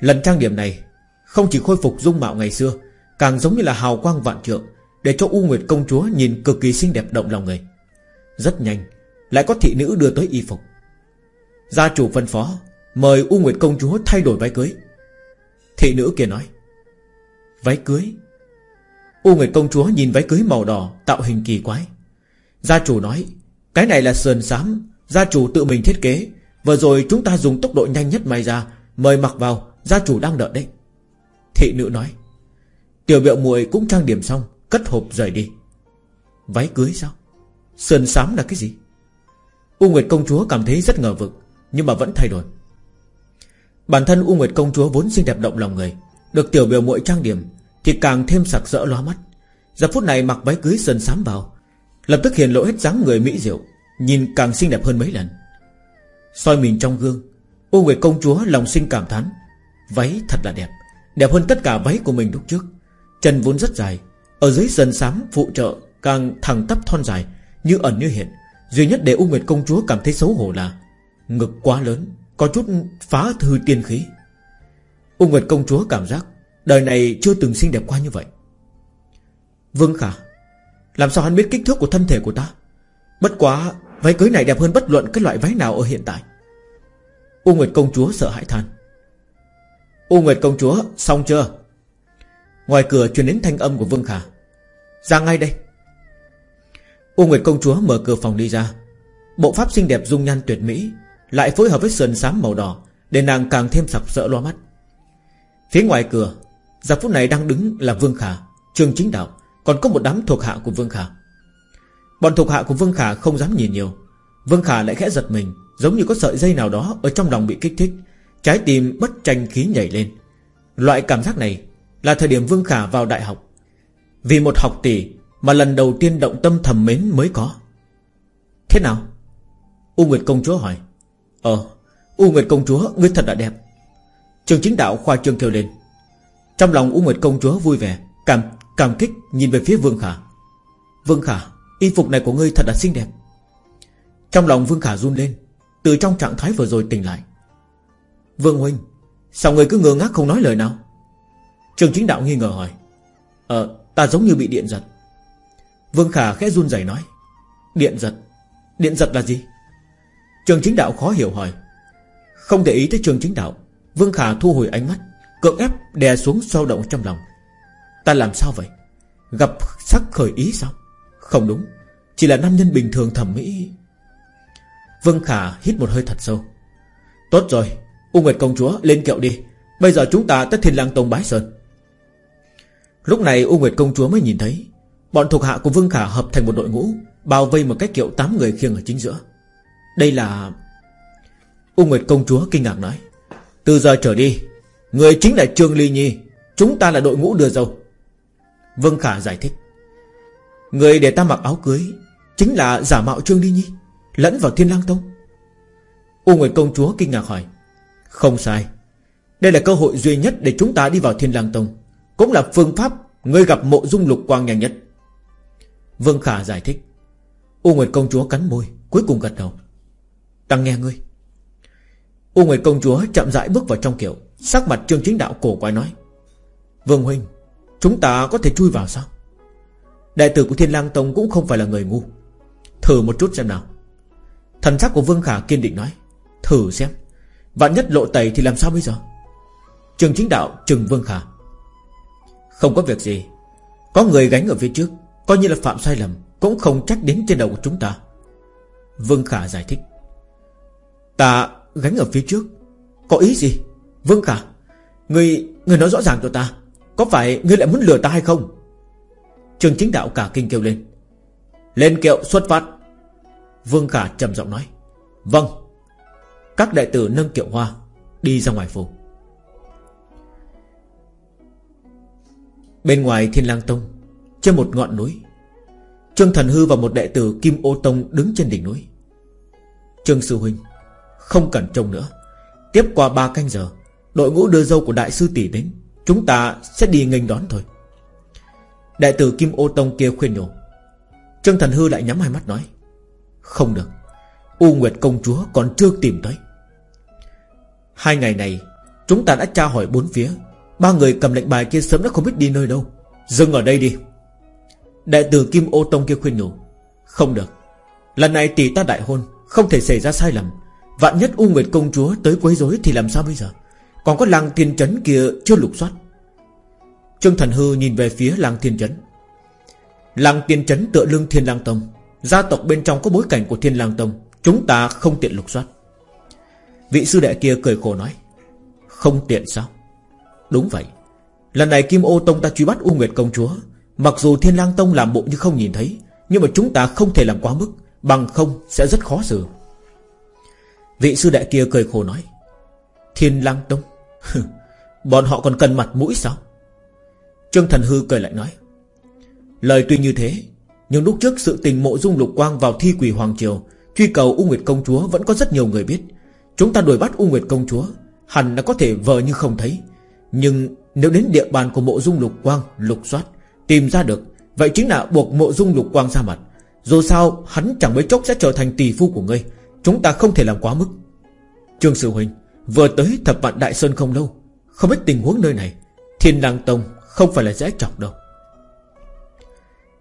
Lần trang điểm này Không chỉ khôi phục dung mạo ngày xưa, Càng giống như là hào quang vạn trượng Để cho U Nguyệt công chúa nhìn cực kỳ xinh đẹp động lòng người. Rất nhanh, Lại có thị nữ đưa tới y phục. Gia chủ phân phó, Mời U Nguyệt công chúa thay đổi váy cưới. Thị nữ kia nói, Váy cưới U Nguyệt công chúa nhìn váy cưới màu đỏ, Tạo hình kỳ quái. Gia chủ nói, Cái này là sườn xám, Gia chủ tự mình thiết kế. Vừa rồi chúng ta dùng tốc độ nhanh nhất may ra, Mời mặc vào, Gia chủ đang đợi đấy. Thị nữ nói, Tiểu biểu muội cũng trang điểm xong, Cất hộp rời đi. Váy cưới sao? Sườn xám là cái gì? U Nguyệt công chúa cảm thấy rất ngờ vực, Nhưng mà vẫn thay đổi. Bản thân U Nguyệt công chúa vốn xinh đẹp động lòng người, Được tiểu biểu muội trang điểm thì càng thêm sặc sỡ loa mắt. Giờ phút này mặc váy cưới sơn sám vào, Lập tức hiện lộ hết dáng người mỹ diệu, Nhìn càng xinh đẹp hơn mấy lần. Soi mình trong gương, Ô Nguyệt công chúa lòng sinh cảm thán, Váy thật là đẹp Đẹp hơn tất cả váy của mình lúc trước. Chân vốn rất dài, Ở dưới sơn sám phụ trợ Càng thẳng tắp thon dài, Như ẩn như hiện. Duy nhất để U Nguyệt công chúa cảm thấy xấu hổ là Ngực quá lớn, Có chút phá thư tiên khí. U Nguyệt công chúa cảm giác Đời này chưa từng xinh đẹp qua như vậy. Vương Khả, Làm sao hắn biết kích thước của thân thể của ta? Bất quá, váy cưới này đẹp hơn bất luận cái loại váy nào ở hiện tại. U Nguyệt công chúa sợ hãi than. U Nguyệt công chúa, xong chưa? Ngoài cửa truyền đến thanh âm của Vương Khả. Ra ngay đây. U Nguyệt công chúa mở cửa phòng đi ra. Bộ pháp xinh đẹp dung nhan tuyệt mỹ, Lại phối hợp với sườn xám màu đỏ, Để nàng càng thêm sặc sỡ loa mắt. Phía ngoài cửa Giờ phút này đang đứng là Vương Khả Trường chính đạo, Còn có một đám thuộc hạ của Vương Khả. Bọn thuộc hạ của Vương Khả không dám nhìn nhiều. Vương Khả lại khẽ giật mình, Giống như có sợi dây nào đó Ở trong lòng bị kích thích. Trái tim bất tranh khí nhảy lên. Loại cảm giác này Là thời điểm Vương Khả vào đại học. Vì một học tỷ Mà lần đầu tiên động tâm thầm mến mới có. Thế nào? U Nguyệt Công Chúa hỏi. Ờ U Nguyệt Công Chúa, Ngươi thật là đẹp. Trường chính đạo khoa trương kêu lên. Trong lòng U Nguyệt Công Chúa vui vẻ, Cảm cảm kích nhìn về phía Vương Khả. Vương Khả, Y phục này của ngươi thật là xinh đẹp. Trong lòng Vương Khả run lên, Từ trong trạng thái vừa rồi tỉnh lại. Vương Huynh, Sao ngươi cứ ngơ ngác không nói lời nào? Trường chính đạo nghi ngờ hỏi. Ờ ta giống như bị điện giật. Vương Khả khẽ run rẩy nói. Điện giật? Điện giật là gì? Trường chính đạo khó hiểu hỏi. Không để ý tới trường chính đạo, Vương Khả thu hồi ánh mắt. Cưỡng ép đè xuống sâu động trong lòng. Ta làm sao vậy? Gặp sắc khởi ý sao? Không đúng. Chỉ là nam nhân bình thường thẩm mỹ. Vương Khả hít một hơi thật sâu. Tốt rồi. U Nguyệt công chúa, lên kiệu đi. Bây giờ chúng ta tới thiên lang tông bái sơn. Lúc này U Nguyệt công chúa mới nhìn thấy. Bọn thuộc hạ của Vương Khả hợp thành một đội ngũ, Bao vây một cái kiệu 8 người khiêng ở chính giữa. Đây là U Nguyệt công chúa kinh ngạc nói. Từ giờ trở đi Người chính là Trương Ly Nhi. Chúng ta là đội ngũ đưa dâu. Vương Khả giải thích. Người để ta mặc áo cưới Chính là giả mạo Trương Ly Nhi, Lẫn vào Thiên Lang Tông. U Nguyệt công chúa kinh ngạc hỏi. Không sai. Đây là cơ hội duy nhất để chúng ta đi vào Thiên Lang Tông. Cũng là phương pháp Người gặp mộ dung lục quang nhanh nhất. Vương Khả giải thích. U Nguyệt công chúa cắn môi, Cuối cùng gật đầu. Ta nghe ngươi. U Nguyệt công chúa chậm rãi bước vào trong kiểu Sắc mặt trương chính đạo cổ quái nói, Vương Huynh, Chúng ta có thể chui vào sao? Đại tử của Thiên lang Tông cũng không phải là người ngu. Thử một chút xem nào. Thần sắc của Vương Khả kiên định nói, Thử xem. Vạn nhất lộ tẩy thì làm sao bây giờ? Trường chính đạo trừng Vương Khả. Không có việc gì. Có người gánh ở phía trước, Coi như là phạm sai lầm, Cũng không trách đến trên đầu của chúng ta. Vương Khả giải thích, Ta gánh ở phía trước, Có ý gì? Vương Khả Người, người nói rõ ràng cho ta Có phải người lại muốn lừa ta hay không? Trường chính đạo cả kinh kêu lên. Lên kiệu xuất phát. Vương Khả trầm giọng nói. Vâng. Các đại tử nâng kiệu hoa Đi ra ngoài phủ. Bên ngoài Thiên lang Tông Trên một ngọn núi Trương Thần Hư và một đệ tử Kim Ô Tông đứng trên đỉnh núi. Trương Sư Huynh Không cần trông nữa. Tiếp qua ba canh giờ Đội ngũ đưa dâu của đại sư tỷ đến, Chúng ta sẽ đi nghênh đón thôi. Đại tử Kim Ô Tông kia khuyên nhủ. Trương Thần Hư lại nhắm hai mắt nói. Không được, U Nguyệt Công Chúa còn chưa tìm tới. Hai ngày này, Chúng ta đã tra hỏi bốn phía. Ba người cầm lệnh bài kia sớm đã không biết đi nơi đâu. Dừng ở đây đi. Đại tử Kim Ô Tông kia khuyên nhủ. Không được, Lần này tỷ ta đại hôn, Không thể xảy ra sai lầm. Vạn nhất U Nguyệt Công Chúa tới quấy rối thì làm sao bây giờ? Còn có làng thiên chấn kia chưa lục soát. Trương Thần Hư nhìn về phía làng thiên chấn. Làng thiên chấn tựa lưng thiên lang tông. Gia tộc bên trong có bối cảnh của thiên lang tông. Chúng ta không tiện lục soát. Vị sư đệ kia cười khổ nói, Không tiện sao? Đúng vậy. Lần này Kim Ô Tông ta truy bắt U Nguyệt Công Chúa. Mặc dù Thiên Lang Tông làm bộ như không nhìn thấy, Nhưng mà chúng ta không thể làm quá mức, Bằng không sẽ rất khó xử. Vị sư đệ kia cười khổ nói, Thiên Lang Tông Bọn họ còn cần mặt mũi sao? Trương Thần Hư cười lại nói. Lời tuy như thế, Nhưng lúc trước sự tình mộ dung lục quang vào thi quỷ Hoàng Triều, Truy cầu U Nguyệt Công Chúa Vẫn có rất nhiều người biết. Chúng ta đuổi bắt U Nguyệt Công Chúa, Hẳn đã có thể vờ như không thấy. Nhưng nếu đến địa bàn của mộ dung lục quang, Lục soát, Tìm ra được, Vậy chính là buộc mộ dung lục quang ra mặt. Dù sao, hắn chẳng mấy chốc sẽ trở thành tỷ phu của ngươi. Chúng ta không thể làm quá mức. Trương Sư Huynh Vừa tới thập vạn Đại Sơn không lâu, Không biết tình huống nơi này, Thiên lang Tông không phải là dễ chọc đâu.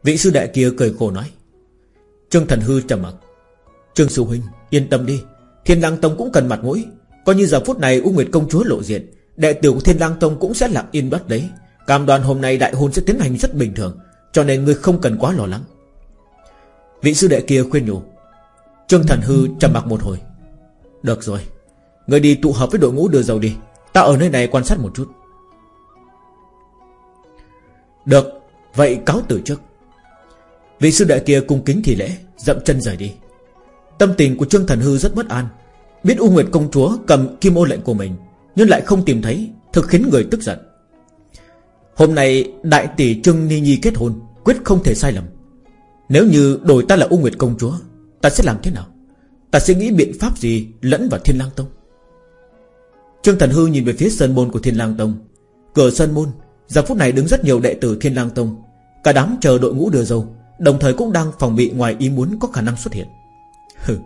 Vị sư đại kia cười khổ nói, Trương Thần Hư trầm mặc. Trương Sư Huynh, yên tâm đi, Thiên lang Tông cũng cần mặt mũi. Coi như giờ phút này U Nguyệt Công Chúa lộ diện, Đệ tử của Thiên lang Tông cũng sẽ lặng yên bắt đấy Cam đoàn hôm nay đại hôn sẽ tiến hành rất bình thường, Cho nên ngươi không cần quá lo lắng. Vị sư đệ kia khuyên nhủ, Trương Thần Hư trầm mặc một hồi. Được rồi người đi tụ hợp với đội ngũ đưa dầu đi. Ta ở nơi này quan sát một chút. Được, Vậy cáo từ trước. Vị sư đệ kia cung kính thì lễ, Dậm chân rời đi. Tâm tình của Trương Thần Hư rất bất an. Biết U Nguyệt Công Chúa cầm kim ô lệnh của mình, Nhưng lại không tìm thấy, Thực khiến người tức giận. Hôm nay, đại tỷ Trương Ni Nhi kết hôn, Quyết không thể sai lầm. Nếu như đổi ta là U Nguyệt Công Chúa, Ta sẽ làm thế nào? Ta sẽ nghĩ biện pháp gì lẫn vào Thiên Lang Tông? Trương Thần Hư nhìn về phía Sơn Môn của Thiên Lang Tông. Cửa Sơn Môn, Giờ phút này đứng rất nhiều đệ tử Thiên Lang Tông. Cả đám chờ đội ngũ đưa dâu, Đồng thời cũng đang phòng bị ngoài ý muốn có khả năng xuất hiện. Hừ,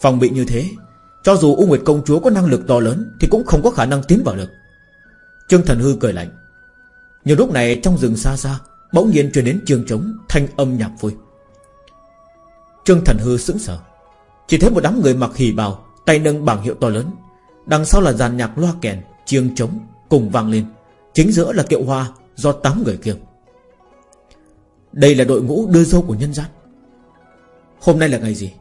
Phòng bị như thế, Cho dù U Nguyệt Công Chúa có năng lực to lớn Thì cũng không có khả năng tiến vào được. Trương Thần Hư cười lạnh. Nhiều lúc này trong rừng xa xa, Bỗng nhiên truyền đến trường trống, Thanh âm nhạc vui. Trương Thần Hư sững sờ. Chỉ thấy một đám người mặc hỉ bào, Tay nâng bảng hiệu to lớn. Đằng sau là dàn nhạc loa kèn, Chiêng trống cùng vang lên. Chính giữa là kiệu hoa do tám người kia Đây là đội ngũ đưa dâu của nhân gian. Hôm nay là ngày gì?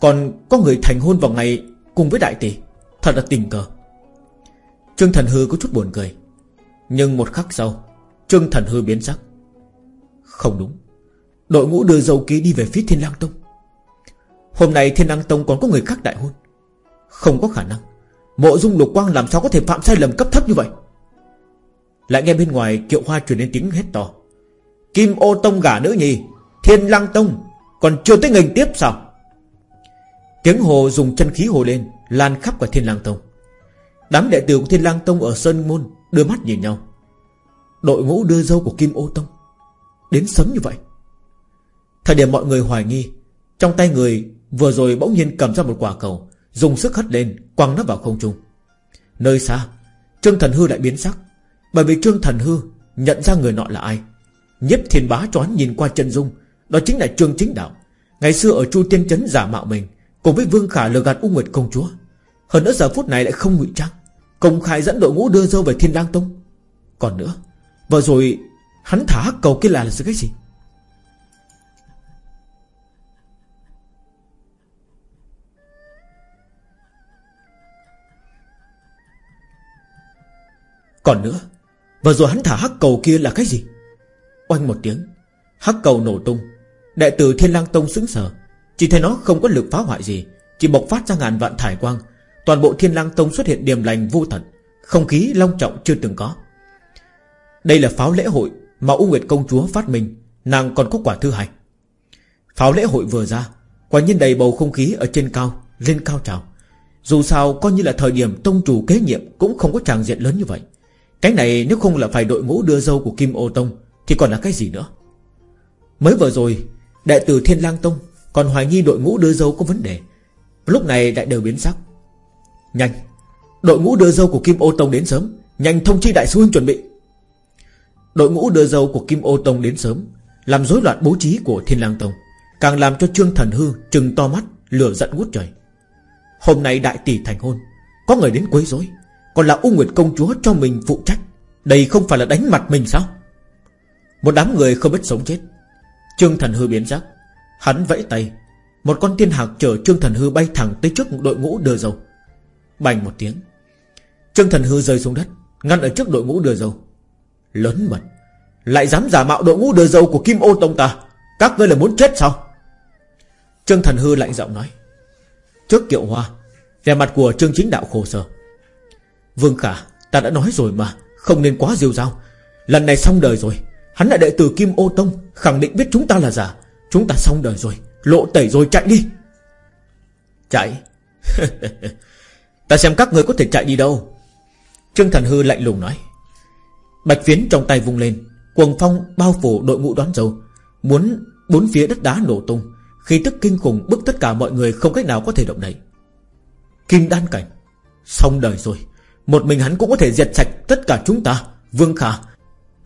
Còn có người thành hôn vào ngày Cùng với đại tỷ. Thật là tình cờ. Trương Thần Hư có chút buồn cười. Nhưng một khắc sau, Trương Thần Hư biến sắc. Không đúng. Đội ngũ đưa dâu ký đi về phía Thiên Lang Tông. Hôm nay Thiên Lang Tông còn có người khác đại hôn. Không có khả năng. Mộ dung lục quang làm sao có thể phạm sai lầm cấp thấp như vậy? Lại nghe bên ngoài kiệu hoa truyền đến tiếng hét to. Kim ô tông gả nữ nhì, Thiên Lang Tông, Còn chưa tới ngành tiếp sao? Tiếng hồ dùng chân khí hồ lên, Lan khắp cả Thiên Lang Tông. Đám đệ tử của Thiên Lang Tông ở Sơn Môn Đưa mắt nhìn nhau. Đội ngũ đưa dâu của Kim Ô Tông, Đến sớm như vậy. Thời điểm mọi người hoài nghi, Trong tay người vừa rồi bỗng nhiên cầm ra một quả cầu. Dùng sức hất lên, Quăng nó vào không trung. Nơi xa, Trương Thần Hư lại biến sắc, Bởi vì Trương Thần Hư nhận ra người nọ là ai. Nhất thiên bá choán nhìn qua chân dung, Đó chính là Trương Chính Đạo, Ngày xưa ở Chu Tiên Trấn giả mạo mình, Cùng với Vương Khả lừa gạt U Nguyệt Công Chúa. Hơn nữa giờ phút này lại không ngụy trang, Công khai dẫn đội ngũ đưa dâu về Thiên Lang Tông. Còn nữa, Vừa rồi hắn thả hắc cầu kia là là cái gì? Còn nữa, Vừa rồi hắn thả hắc cầu kia là cái gì? Oanh một tiếng, Hắc cầu nổ tung. Đệ tử Thiên Lang Tông sững sờ. Chỉ thấy nó không có lực phá hoại gì, Chỉ bộc phát ra ngàn vạn thải quang. Toàn bộ Thiên Lang Tông xuất hiện điềm lành vô tận, Không khí long trọng chưa từng có. Đây là pháo lễ hội Mà U Nguyệt Công Chúa phát minh, Nàng còn có quả thứ hai Pháo lễ hội vừa ra, Quả nhiên đầy bầu không khí ở trên cao, Lên cao trào. Dù sao, coi như là thời điểm tông chủ kế nhiệm Cũng không có tràng diện lớn như vậy. Cái này nếu không là phải đội ngũ đưa dâu của Kim Ô Tông, Thì còn là cái gì nữa? Mới vừa rồi, Đệ tử Thiên Lang Tông Còn hoài nghi đội ngũ đưa dâu có vấn đề. Lúc này đại đều biến sắc. Nhanh, Đội ngũ đưa dâu của Kim Ô Tông đến sớm. Nhanh thông chi đại sư huynh chuẩn bị. Đội ngũ đưa dâu của Kim Ô Tông đến sớm, Làm rối loạn bố trí của Thiên Lang Tông, Càng làm cho Trương Thần Hư Trừng to mắt, lửa giận ngút trời. Hôm nay đại tỷ thành hôn, Có người đến quấy rối. Còn là U Nguyệt Công Chúa cho mình phụ trách, Đây không phải là đánh mặt mình sao? Một đám người không biết sống chết. Trương Thần Hư biến sắc. Hắn vẫy tay. Một con tiên hạc chở Trương Thần Hư bay thẳng tới trước đội ngũ đưa dầu. Bành một tiếng. Trương Thần Hư rơi xuống đất, Ngăn ở trước đội ngũ đưa dầu. Lớn mật. Lại dám giả mạo đội ngũ đưa dầu của Kim Ô Tông ta? Các ngươi là muốn chết sao? Trương Thần Hư lạnh giọng nói. Trước kiệu hoa, Vẻ mặt của Trương Chính Đạo khổ sở. Vương Khả, Ta đã nói rồi mà, Không nên quá diêu dao Lần này xong đời rồi, Hắn là đệ tử Kim Ô Tông, Khẳng định biết chúng ta là giả. Chúng ta xong đời rồi, Lộ tẩy rồi, chạy đi. Chạy? Ta xem các người có thể chạy đi đâu. Trương Thần Hư lạnh lùng nói. Bạch phiến trong tay vung lên, Cuồng phong bao phủ đội ngũ đón dâu Muốn bốn phía đất đá nổ tung Khi tức kinh khủng bức tất cả mọi người Không cách nào có thể động đậy. Kim đan cảnh, Xong đời rồi. Một mình hắn cũng có thể diệt sạch tất cả chúng ta. Vương Khả,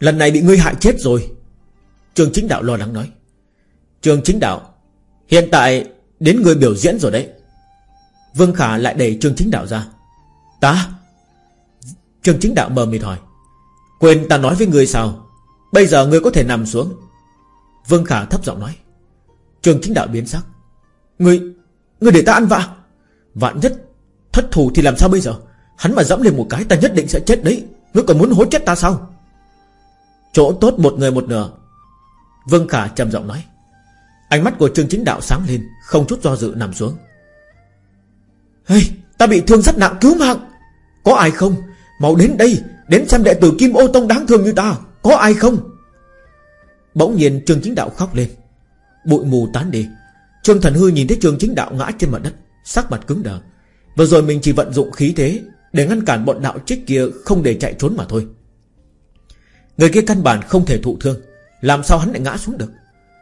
Lần này bị ngươi hại chết rồi. Trường chính đạo lo lắng nói. Trường chính đạo, Hiện tại đến người biểu diễn rồi đấy. Vương Khả lại đẩy Trương Chính Đạo ra. Ta? Trương Chính Đạo mờ mịt hỏi. Quên ta nói với ngươi sao? Bây giờ ngươi có thể nằm xuống. Vương Khả thấp giọng nói. Trương Chính Đạo biến sắc. Ngươi Ngươi để ta ăn vạ. Vạn nhất Thất thủ thì làm sao bây giờ? Hắn mà dẫm lên một cái ta nhất định sẽ chết đấy. Ngươi còn muốn hối chết ta sao? Chỗ tốt một người một nửa. Vương Khả trầm giọng nói. Ánh mắt của Trương Chính Đạo sáng lên Không chút do dự nằm xuống. Hey, Ta bị thương rất nặng cứu mạng. Có ai không? Mau đến đây Đến xem đệ tử Kim Ô Tông đáng thương như ta. Có ai không? Bỗng nhiên Trương Chính Đạo khóc lên. Bụi mù tán đi. Trương Thần Hư nhìn thấy Trương Chính Đạo ngã trên mặt đất Sắc mặt cứng đờ. Vừa rồi mình chỉ vận dụng khí thế để ngăn cản bọn đạo trích kia không để chạy trốn mà thôi. Người kia căn bản không thể thụ thương. Làm sao hắn lại ngã xuống được?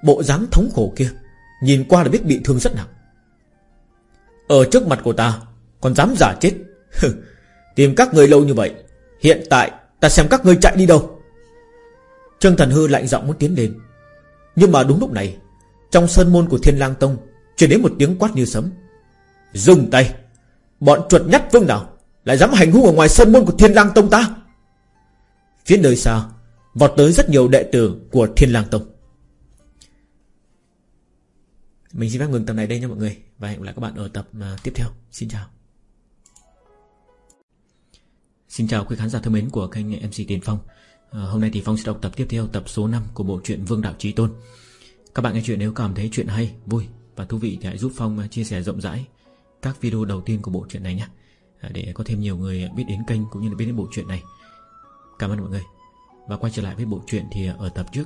Bộ dáng thống khổ kia, Nhìn qua là biết bị thương rất nặng. Ở trước mặt của ta, Còn dám giả chết? Tìm các người lâu như vậy, Hiện tại ta xem các người chạy đi đâu. Trương Thần Hư lạnh giọng muốn tiến lên. Nhưng mà đúng lúc này, Trong sân môn của Thiên Lang Tông Chuyển đến một tiếng quát như sấm. Dừng tay, Bọn chuột nhắt vương nào? Lại dám hành hung ở ngoài sân môn của Thiên lang Tông ta? Phía nơi xa Vọt tới rất nhiều đệ tử của Thiên lang Tông. Mình xin phép ngừng tập này đây nha mọi người. Và hẹn gặp lại các bạn ở tập à, tiếp theo. Xin chào. Xin chào quý khán giả thân mến của kênh MC Tiền Phong. À, Hôm nay thì Phong sẽ đọc tập tiếp theo Tập số 5 của bộ truyện Vương Đạo Trí Tôn. Các bạn nghe chuyện nếu cảm thấy chuyện hay, vui Và thú vị thì hãy giúp Phong à, chia sẻ rộng rãi Các video đầu tiên của bộ truyện này nhé. Ờ, để có thêm nhiều người biết đến kênh cũng như là biết đến bộ truyện này. Cảm ơn mọi người. Và quay trở lại với bộ truyện thì ờ, ở tập trước.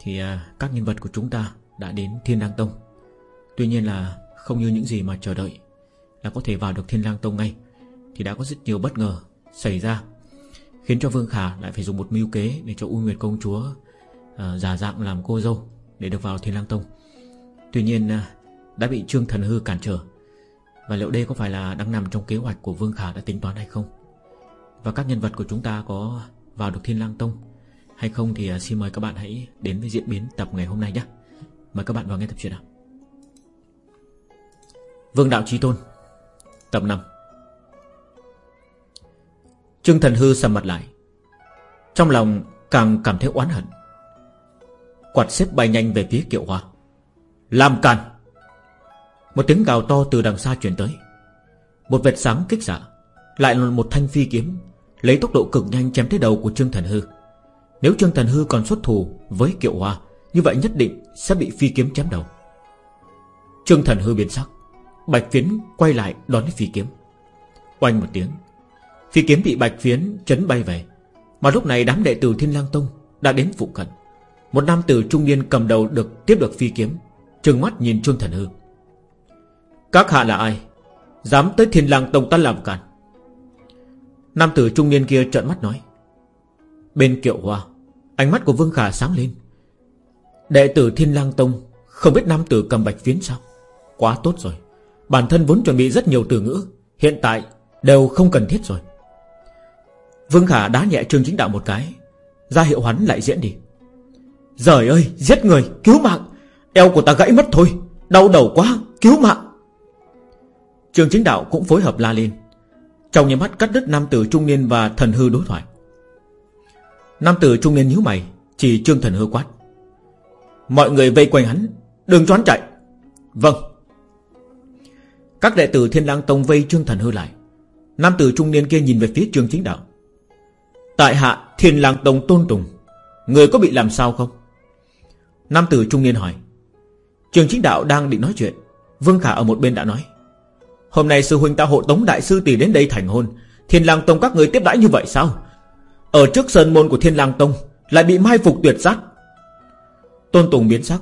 Thì à, các nhân vật của chúng ta đã đến Thiên Lang Tông. Tuy nhiên là không như những gì mà chờ đợi Là có thể vào được Thiên Lang Tông ngay Thì đã có rất nhiều bất ngờ xảy ra Khiến cho Vương Khả lại phải dùng một mưu kế Để cho U Nguyệt Công Chúa à, giả dạng làm cô dâu Để được vào Thiên Lang Tông. Tuy nhiên à, đã bị Trương Thần Hư cản trở và liệu đây có phải là đang nằm trong kế hoạch của Vương Khả đã tính toán hay không? Và các nhân vật của chúng ta có vào được Thiên Lang Tông Hay không thì à, xin mời các bạn hãy đến với diễn biến tập ngày hôm nay nhé. Mời các bạn vào nghe tập truyện nào. Vương Đạo Trí Tôn, Tập 5 Trương Thần Hư sầm mặt lại. Trong lòng càng cảm thấy oán hận. Quạt xếp bay nhanh về phía kiệu hoa. Làm càn một tiếng gào to từ đằng xa truyền tới. Một vệt sáng kích xạ, Lại là một thanh phi kiếm, Lấy tốc độ cực nhanh chém tới đầu của Trương Thần Hư. Nếu Trương Thần Hư còn xuất thủ Với kiệu hoa, Như vậy nhất định sẽ bị phi kiếm chém đầu. Trương Thần Hư biến sắc, Bạch phiến quay lại đón phi kiếm. Oanh một tiếng, Phi kiếm bị bạch phiến chấn bay về, Mà lúc này đám đệ tử Thiên Lang Tông Đã đến phụ cận. Một nam tử trung niên cầm đầu được tiếp được phi kiếm, Trừng mắt nhìn Trương Thần Hư các hạ là ai? Dám tới thiên lang tông ta làm cản Nam tử trung niên kia trợn mắt nói. Bên kiệu hoa, Ánh mắt của Vương Khả sáng lên. Đệ tử thiên lang tông Không biết nam tử cầm bạch phiến sao? Quá tốt rồi. Bản thân vốn chuẩn bị rất nhiều từ ngữ, Hiện tại đều không cần thiết rồi. Vương Khả đá nhẹ Trương Chính Đạo một cái, ra hiệu hắn lại diễn đi. Giời ơi, giết người, cứu mạng. Eo của ta gãy mất thôi. Đau đầu quá, cứu mạng. Trường chính đạo cũng phối hợp la lên Trong nhà mắt cắt đứt nam tử trung niên và thần hư đối thoại. Nam tử trung niên nhíu mày, Chỉ trương thần hư quát. Mọi người vây quanh hắn, Đừng choán chạy. Vâng. Các đệ tử thiên lang tông vây trương thần hư lại. Nam tử trung niên kia nhìn về phía trương chính đạo. Tại hạ thiên lang tông tôn tùng, Người có bị làm sao không? Nam tử trung niên hỏi. Trường chính đạo đang định nói chuyện, Vương Khả ở một bên đã nói. Hôm nay sư huynh ta hộ tống đại sư tỷ đến đây thành hôn. Thiên lang tông các người tiếp đãi như vậy sao? Ở trước sơn môn của thiên lang tông Lại bị mai phục tuyệt sát Tôn Tùng biến sắc.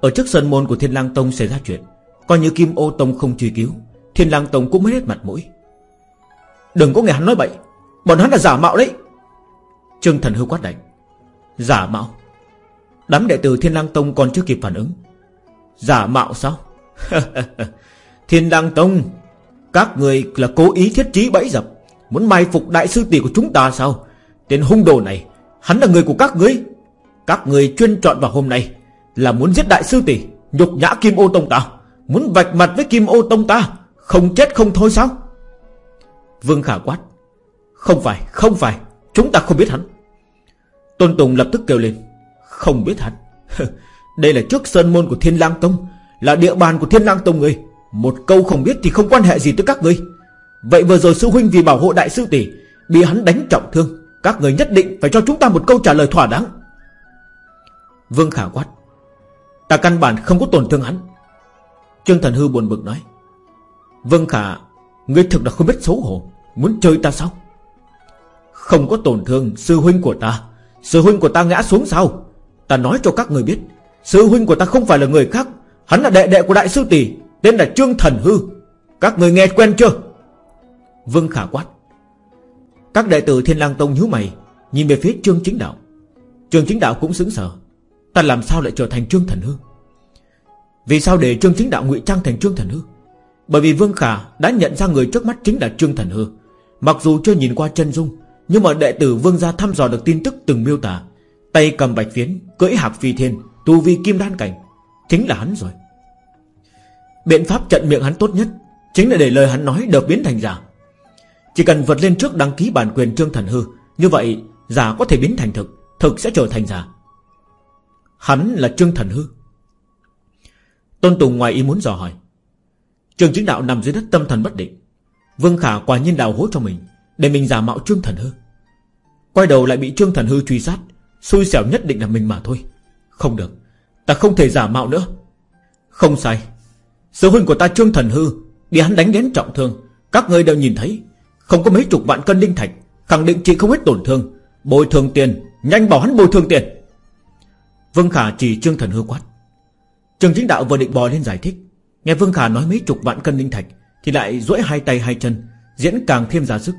Ở trước sơn môn của thiên lang tông xảy ra chuyện. Coi như kim ô tông không truy cứu, Thiên lang tông cũng mới hết mặt mũi. Đừng có nghe hắn nói bậy. Bọn hắn là giả mạo đấy. Trương thần hư quát đánh Giả mạo? Đám đệ tử thiên lang tông còn chưa kịp phản ứng. Giả mạo sao? Thiên Đăng Tông, Các người là cố ý thiết trí bẫy dập, Muốn mai phục đại sư tỷ của chúng ta sao? Tên hung đồ này, Hắn là người của các ngươi. Các người chuyên chọn vào hôm nay Là muốn giết đại sư tỷ, Nhục nhã Kim Ô Tông ta, Muốn vạch mặt với Kim Ô Tông ta, Không chết không thôi sao? Vương Khả quát, Không phải không phải, Chúng ta không biết hắn. Tôn Tùng lập tức kêu lên, Không biết hắn. Đây là trước sơn môn của Thiên Lang Tông, Là địa bàn của Thiên Lang Tông người một câu không biết thì không quan hệ gì tới các ngươi. Vậy vừa rồi sư huynh vì bảo hộ đại sư tỷ, Bị hắn đánh trọng thương, Các người nhất định phải cho chúng ta một câu trả lời thỏa đáng. Vương Khả quát, Ta căn bản không có tổn thương hắn. Trương Thần Hư buồn bực nói, Vương Khả, Ngươi thực là không biết xấu hổ, Muốn chơi ta sao? Không có tổn thương sư huynh của ta, Sư huynh của ta ngã xuống sao? Ta nói cho các người biết, Sư huynh của ta không phải là người khác, Hắn là đệ đệ của đại sư tỷ Tên là Trương Thần Hư. Các người nghe quen chưa? Vương Khả quát. Các đệ tử Thiên lang Tông nhíu mày, Nhìn về phía Trương Chính Đạo. Trương Chính Đạo cũng sững sờ. Ta làm sao lại trở thành Trương Thần Hư? Vì sao để Trương Chính Đạo ngụy trang thành Trương Thần Hư? Bởi vì Vương Khả đã nhận ra người trước mắt chính là Trương Thần Hư. Mặc dù chưa nhìn qua chân dung, Nhưng mà đệ tử Vương gia thăm dò được tin tức từng miêu tả. Tay cầm bạch phiến, Cưỡi hạc phi thiên, Tu vi kim đan cảnh. Chính là hắn rồi. Biện pháp trận miệng hắn tốt nhất Chính là để lời hắn nói được biến thành giả. Chỉ cần vượt lên trước đăng ký bản quyền Trương Thần Hư, Như vậy giả có thể biến thành thực Thực sẽ trở thành giả. Hắn là Trương Thần Hư. Tôn Tùng ngoài ý muốn dò hỏi. Trường chính đạo nằm dưới đất tâm thần bất định. Vương Khả quả nhiên đào hố cho mình, Để mình giả mạo Trương Thần Hư. Quay đầu lại bị Trương Thần Hư truy sát, Xui xẻo nhất định là mình mà thôi. Không được, Ta không thể giả mạo nữa. Không sai. Sư huynh của ta Trương Thần Hư Bị hắn đánh đến trọng thương. Các người đều nhìn thấy, Không có mấy chục vạn cân linh thạch, Khẳng định chỉ không hết tổn thương. Bồi thường tiền, Nhanh bảo hắn bồi thường tiền. Vương Khả chỉ Trương Thần Hư quát. Trương Chính Đạo vừa định bò lên giải thích. Nghe Vương Khả nói mấy chục vạn cân linh thạch, Thì lại duỗi hai tay hai chân, Diễn càng thêm ra sức.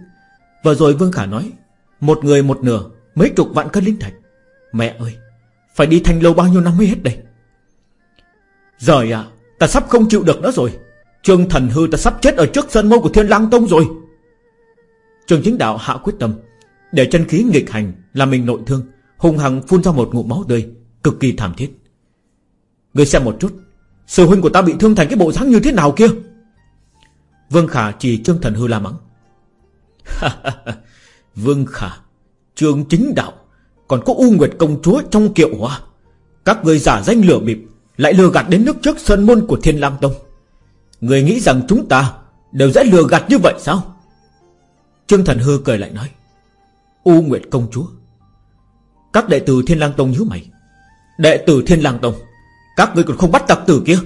Vừa rồi Vương Khả nói, Một người một nửa, Mấy chục vạn cân linh thạch. Mẹ ơi, Phải đi thành lâu bao nhiêu năm mới hết đây? Rồi à Ta sắp không chịu được nữa rồi. Trương Thần Hư ta sắp chết ở trước sân môn của Thiên Lang Tông rồi. Trương Chính Đạo hạ quyết tâm, Để chân khí nghịch hành Làm mình nội thương Hùng hằng phun ra một ngụm máu tươi, Cực kỳ thảm thiết. Người xem một chút, Sư huynh của ta bị thương thành cái bộ dáng như thế nào kia? Vương Khả chỉ Trương Thần Hư la mắng. Vương Khả, Trương Chính Đạo, Còn có U Nguyệt Công Chúa trong kiệu hoa Các người giả danh lửa bịp lại lừa gạt đến nước trước sơn môn của Thiên Lam Tông. Người nghĩ rằng chúng ta Đều dễ lừa gạt như vậy sao? Trương Thần Hư cười lại nói, U Nguyệt Công Chúa, Các đệ tử Thiên Lang Tông nhớ mày. Đệ tử Thiên Lang Tông, Các người còn không bắt tặc tử kia.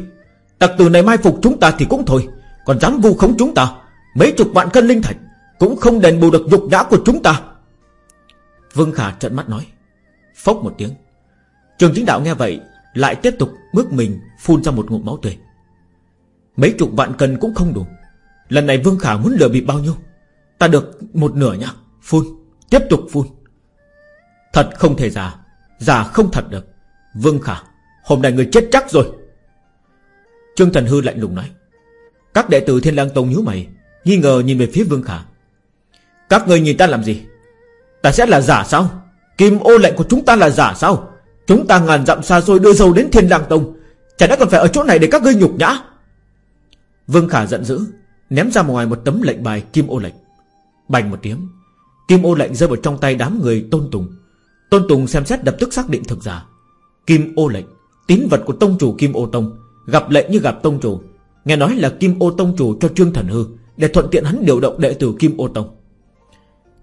Tặc tử này mai phục chúng ta thì cũng thôi, Còn dám vu khống chúng ta, Mấy chục vạn cân linh thạch Cũng không đền bù được dục nhã của chúng ta. Vương Khả trận mắt nói, Phốc một tiếng. Trường chính đạo nghe vậy lại tiếp tục bước mình phun ra một ngụm máu tươi. Mấy chục vạn cân cũng không đủ. Lần này Vương Khả muốn lừa bị bao nhiêu? Ta được một nửa nhá. Phun, Tiếp tục phun. Thật không thể giả Giả không thật được. Vương Khả, Hôm nay người chết chắc rồi. Trương Thần Hư lạnh lùng nói. Các đệ tử Thiên lang Tông nhíu mày, Nghi ngờ nhìn về phía Vương Khả. Các người nhìn ta làm gì? Ta sẽ là giả sao? Kim ô lệnh của chúng ta là giả sao? Chúng ta ngàn dặm xa xôi đưa dầu đến Thiên lang Tông. Chả đã còn phải ở chỗ này để các ngươi nhục nhã. Vương Khả giận dữ, Ném ra ngoài một tấm lệnh bài kim ô lệnh. Bành một tiếng, Kim ô lệnh rơi vào trong tay đám người Tôn Tùng. Tôn Tùng xem xét lập tức xác định thực giả. Kim ô lệnh, Tín vật của tông chủ Kim ô Tông, Gặp lệnh như gặp tông chủ. Nghe nói là Kim ô Tông chủ cho Trương Thần Hư Để thuận tiện hắn điều động đệ tử Kim ô Tông.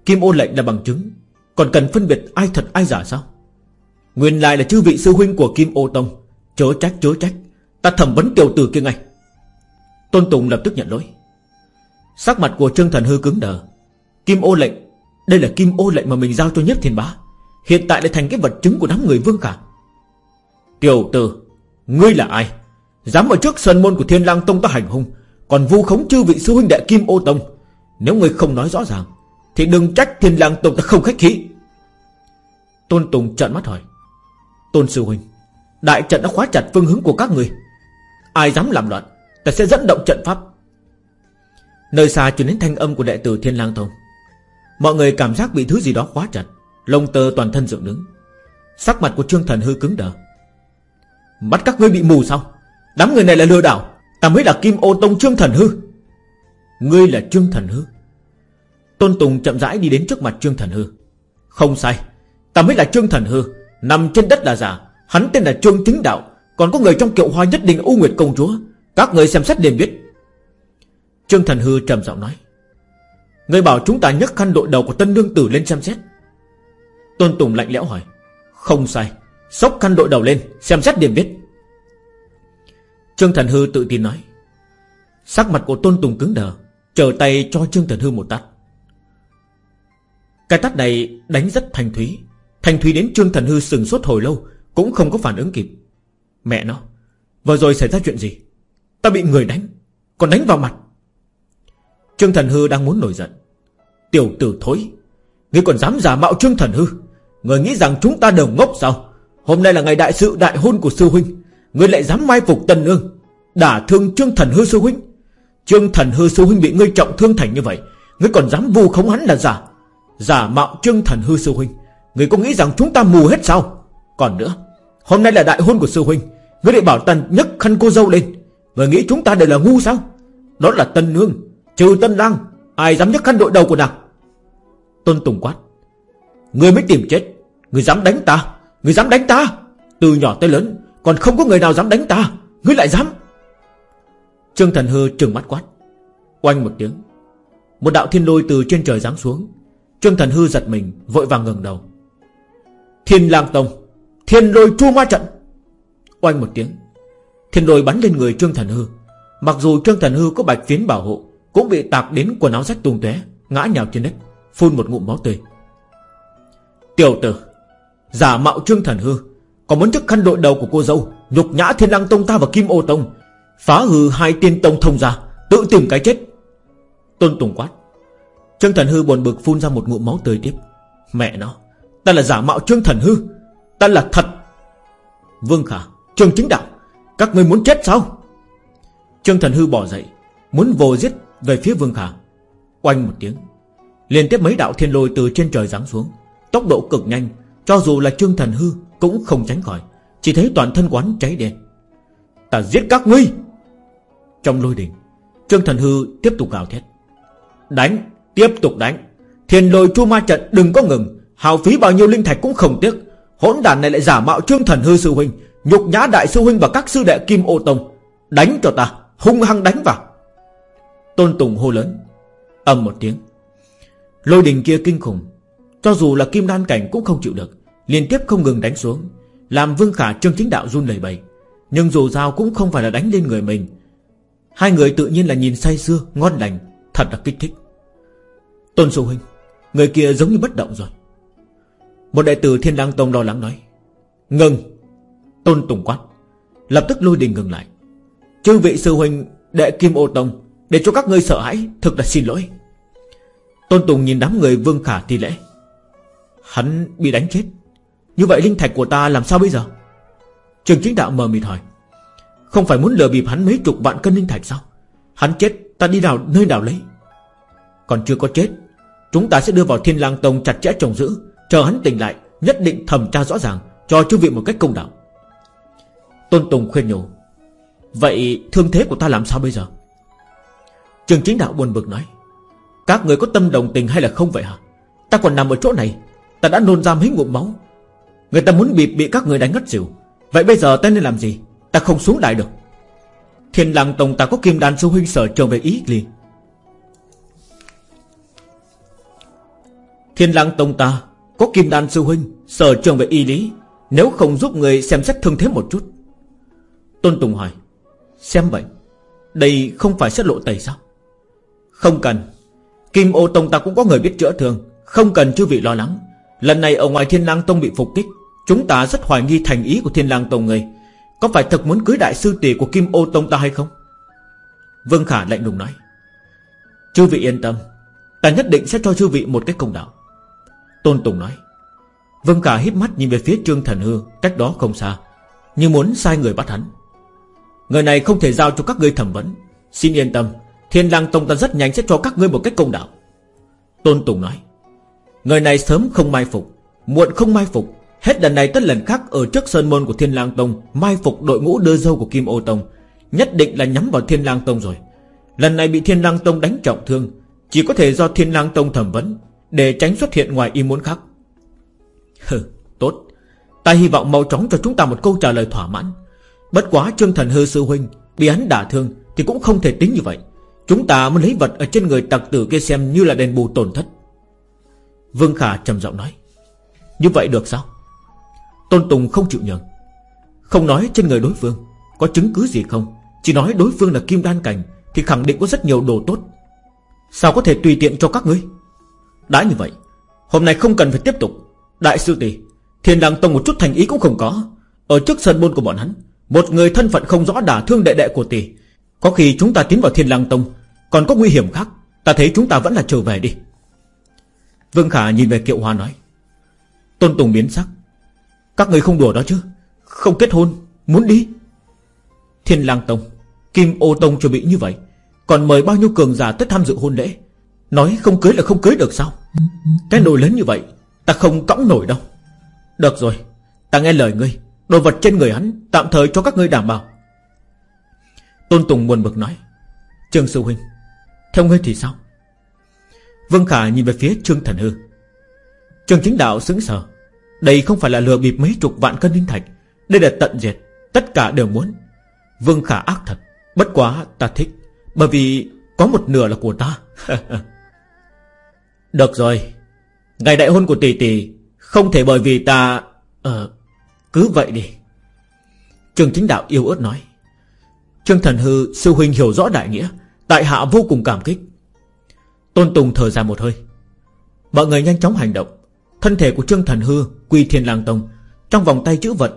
Kim ô lệnh là bằng chứng, Còn cần phân biệt ai thật ai giả sao? Nguyên lại là chư vị sư huynh của Kim ô Tông. Chớ trách chớ trách. Ta thẩm vấn tiểu tử kia ngay. Tôn Tùng lập tức nhận lỗi. Sắc mặt của Trương Thần Hư cứng đờ. Kim ô lệnh, Đây là kim ô lệnh mà mình giao cho nhất thiên bá. Hiện tại lại thành cái vật chứng của đám người vương cả. Tiểu tử, Ngươi là ai? Dám ở trước sân môn của thiên lang tông ta hành hung, Còn vu khống chư vị sư huynh đệ kim ô tông. Nếu ngươi không nói rõ ràng, Thì đừng trách thiên lang tông ta không khách khí. Tôn Tùng trợn mắt hỏi. Tôn sư huynh, Đại trận đã khóa chặt phương hướng của các người. Ai dám làm loạn, Ta sẽ dẫn động trận pháp. Nơi xa truyền đến thanh âm của đệ tử Thiên lang Thông. Mọi người cảm giác bị thứ gì đó khóa chặt, Lông tơ toàn thân dựng đứng. Sắc mặt của Trương Thần hư cứng đờ. Bắt các ngươi bị mù sao? Đám người này là lừa đảo, Ta mới là Kim ô Tông Trương Thần hư. Ngươi là Trương Thần hư. Tôn Tùng chậm rãi đi đến trước mặt Trương Thần hư. Không sai, Ta mới là Trương Thần hư. Nằm trên đất là giả Hắn tên là Trương Chính Đạo, Còn có người trong kiệu hoa nhất định U Nguyệt Công Chúa. Các người xem xét liền biết. Trương Thần hư trầm giọng nói, Người bảo chúng ta nhấc khăn đội đầu của tân đương tử lên xem xét. Tôn Tùng lạnh lẽo hỏi, Không sai Sốc khăn đội đầu lên, xem xét điểm biết. Trương Thần Hư tự tin nói, Sắc mặt của Tôn Tùng cứng đờ, Chờ tay cho Trương Thần Hư một tát. Cái tát này đánh rất thanh thúy Thanh thúy đến Trương Thần Hư sừng sốt hồi lâu, Cũng không có phản ứng kịp. Mẹ nó, Vừa rồi xảy ra chuyện gì? Ta bị người đánh, Còn đánh vào mặt. Trương Thần Hư đang muốn nổi giận. Tiểu tử thối, Ngươi còn dám giả mạo Trương Thần Hư? Ngươi nghĩ rằng chúng ta đều ngốc sao? Hôm nay là ngày đại sự đại hôn của sư huynh, Ngươi lại dám mai phục tân nương, Đả thương Trương Thần Hư sư huynh? Trương Thần Hư sư huynh bị ngươi trọng thương thành như vậy, Ngươi còn dám vu khống hắn là giả? Giả mạo Trương Thần Hư sư huynh người có nghĩ rằng chúng ta mù hết sao? Còn nữa, Hôm nay là đại hôn của sư huynh. Người lại bảo tần nhấc khăn cô dâu lên. Người nghĩ chúng ta đều là ngu sao? Đó là tân nương, Trừ tân lang. Ai dám nhấc khăn đội đầu của nàng? Tôn Tùng quát. Người mới tìm chết. Người dám đánh ta. Người dám đánh ta. Từ nhỏ tới lớn, Còn không có người nào dám đánh ta. Ngươi lại dám. Trương Thần Hư trừng mắt quát. Oanh một tiếng. Một đạo thiên lôi từ trên trời giáng xuống. Trương Thần Hư giật mình, Vội vàng ngẩng đầu. Thiên lang tông. Thiên lôi chu ma trận. Oanh một tiếng, Thiên lôi bắn lên người Trương Thần Hư. Mặc dù Trương Thần Hư có bạch phiến bảo hộ, Cũng bị tạc đến quần áo rách tung tóe, Ngã nhào trên đất, Phun một ngụm máu tươi. Tiểu tử, Giả mạo Trương Thần Hư Còn muốn chức khăn đội đầu của cô dâu, Nhục nhã Thiên Lăng Tông ta và Kim Ô Tông, Phá hư hai tiên tông thông ra Tự tìm cái chết? Tôn Tùng quát. Trương Thần Hư buồn bực phun ra một ngụm máu tươi tiếp. Mẹ nó Ta là giả mạo Trương Thần Hư. Ta là thật. Vương Khả, Trương Chính Đạo, Các người muốn chết sao? Trương Thần Hư bỏ dậy, Muốn vồ giết về phía Vương Khả. Oanh một tiếng, Liên tiếp mấy đạo thiên lôi từ trên trời giáng xuống. Tốc độ cực nhanh, Cho dù là Trương Thần Hư cũng không tránh khỏi. Chỉ thấy toàn thân quán cháy đen. Ta giết các ngươi! Trong lôi đỉnh Trương Thần Hư tiếp tục gào thét. Đánh, Tiếp tục đánh. Thiên lôi chu ma trận đừng có ngừng. Hào phí bao nhiêu linh thạch cũng không tiếc. Hỗn đàn này lại giả mạo Trương Thần Hư sư huynh, Nhục nhã đại sư huynh và các sư đệ Kim Ô Tông. Đánh cho ta, Hung hăng đánh vào. Tôn Tùng hô lớn Âm một tiếng. Lôi đình kia kinh khủng, Cho dù là kim đan cảnh cũng không chịu được, Liên tiếp không ngừng đánh xuống, Làm Vương Khả Trương Chính Đạo run lẩy bẩy. Nhưng dù sao cũng không phải là đánh lên người mình. Hai người tự nhiên là nhìn say sưa, Ngon lành, Thật là kích thích. Tôn Sư Huynh, Người kia giống như bất động rồi. Một đệ tử Thiên Lang Tông lo lắng nói, Ngừng! Tôn Tùng quát, Lập tức lôi đình ngừng lại. Chư vị sư huynh, đệ Kim Ô Tông, Để cho các ngươi sợ hãi, Thực là xin lỗi. Tôn Tùng nhìn đám người Vương Khả thi lễ. Hắn bị đánh chết. Như vậy linh thạch của ta làm sao bây giờ? Trường chính đạo mờ mịt hỏi, Không phải muốn lừa bịp hắn mấy chục vạn cân linh thạch sao? Hắn chết, ta đi nào nơi nào lấy? Còn chưa có chết, Chúng ta sẽ đưa vào thiên lang tông chặt chẽ trồng giữ Chờ hắn tỉnh lại, Nhất định thẩm tra rõ ràng, Cho chư vị một cách công đạo. Tôn Tùng khuyên nhủ, Vậy thương thế của ta làm sao bây giờ? Trường chính đạo buồn bực nói, Các người có tâm đồng tình hay là không vậy hả? Ta còn nằm ở chỗ này, Ta đã nôn ra mấy ngụm máu. Người ta muốn bị bị các người đánh ngất xỉu. Vậy bây giờ ta nên làm gì? Ta không xuống đại được. Thiên làng tổng ta có kim đàn sư huynh sở trở về ý liền Thiên lang tông ta có kim đan sư huynh, Sở trường về y lý, Nếu không giúp người xem xét thương thế một chút. Tôn Tùng hỏi, Xem vậy, Đây không phải xét lộ tẩy sao? Không cần, Kim ô tông ta cũng có người biết chữa thương, Không cần chư vị lo lắng. Lần này ở ngoài thiên lang tông bị phục kích, Chúng ta rất hoài nghi thành ý của thiên lang tông người. Có phải thật muốn cưới đại sư tỷ của kim ô tông ta hay không? Vương Khả lạnh lùng nói, Chư vị yên tâm, Ta nhất định sẽ cho chư vị một cái công đạo. Tôn Tùng nói. Vân Khả hít mắt nhìn về phía Trương Thần Hư, Cách đó không xa, Như muốn sai người bắt hắn. Người này không thể giao cho các ngươi thẩm vấn. Xin yên tâm, Thiên lang tông ta rất nhanh sẽ cho các ngươi một cách công đạo. Tôn Tùng nói. Người này sớm không mai phục, Muộn không mai phục. Hết lần này tất lần khác ở trước sơn môn của Thiên lang tông, Mai phục đội ngũ đưa dâu của Kim ô tông. Nhất định là nhắm vào Thiên lang tông rồi. Lần này bị Thiên lang tông đánh trọng thương, Chỉ có thể do Thiên lang tông thẩm vấn. Để tránh xuất hiện ngoài ý muốn khác. Hừ, tốt. Ta hy vọng mau chóng cho chúng ta một câu trả lời thỏa mãn. Bất quá Trương Thần Hư Sư Huynh Bị hắn đả thương Thì cũng không thể tính như vậy. Chúng ta muốn lấy vật ở trên người tặc tử kia xem như là đền bù tổn thất. Vương Khả trầm giọng nói. Như vậy được sao? Tôn Tùng không chịu nhường. Không nói trên người đối phương Có chứng cứ gì không? Chỉ nói đối phương là kim đan cảnh Thì khẳng định có rất nhiều đồ tốt. Sao có thể tùy tiện cho các ngươi? Đã như vậy, Hôm nay không cần phải tiếp tục. Đại sư tỷ, Thiên đăng tông một chút thành ý cũng không có. Ở trước sân môn của bọn hắn, một người thân phận không rõ đả thương đệ đệ của tỷ. Có khi chúng ta tiến vào thiên lang tông, Còn có nguy hiểm khác, Ta thấy chúng ta vẫn là trở về đi. Vương Khả nhìn về Kiệu Hoa nói, Tôn Tùng biến sắc, Các người không đùa đó chứ? Không kết hôn, Muốn đi. Thiên lang tông, Kim ô tông chuẩn bị như vậy, Còn mời bao nhiêu cường giả tới tham dự hôn lễ? Nói không cưới là không cưới được sao? Cái nồi lớn như vậy, Ta không cõng nổi đâu. Được rồi, Ta nghe lời ngươi. Đồ vật trên người hắn, Tạm thời cho các ngươi đảm bảo. Tôn Tùng buồn bực nói, Trương Sư Huynh, Theo ngươi thì sao? Vương Khả nhìn về phía Trương Thần Hư. Trương Chính Đạo sững sờ Đây không phải là lừa bịp mấy chục vạn cân linh thạch. Đây là tận diệt, Tất cả đều muốn. Vương Khả ác thật, Bất quá ta thích, Bởi vì có một nửa là của ta. Được rồi. Ngày đại hôn của tỷ tỷ Không thể bởi vì ta Ờ Cứ vậy đi. Trương Chính Đạo yêu ớt nói. Trương Thần Hư, sư huynh hiểu rõ đại nghĩa, Tại hạ vô cùng cảm kích. Tôn Tùng thở ra một hơi. Mọi người nhanh chóng hành động. Thân thể của Trương Thần Hư Quy Thiên Lang Tông. Trong vòng tay chữ vật,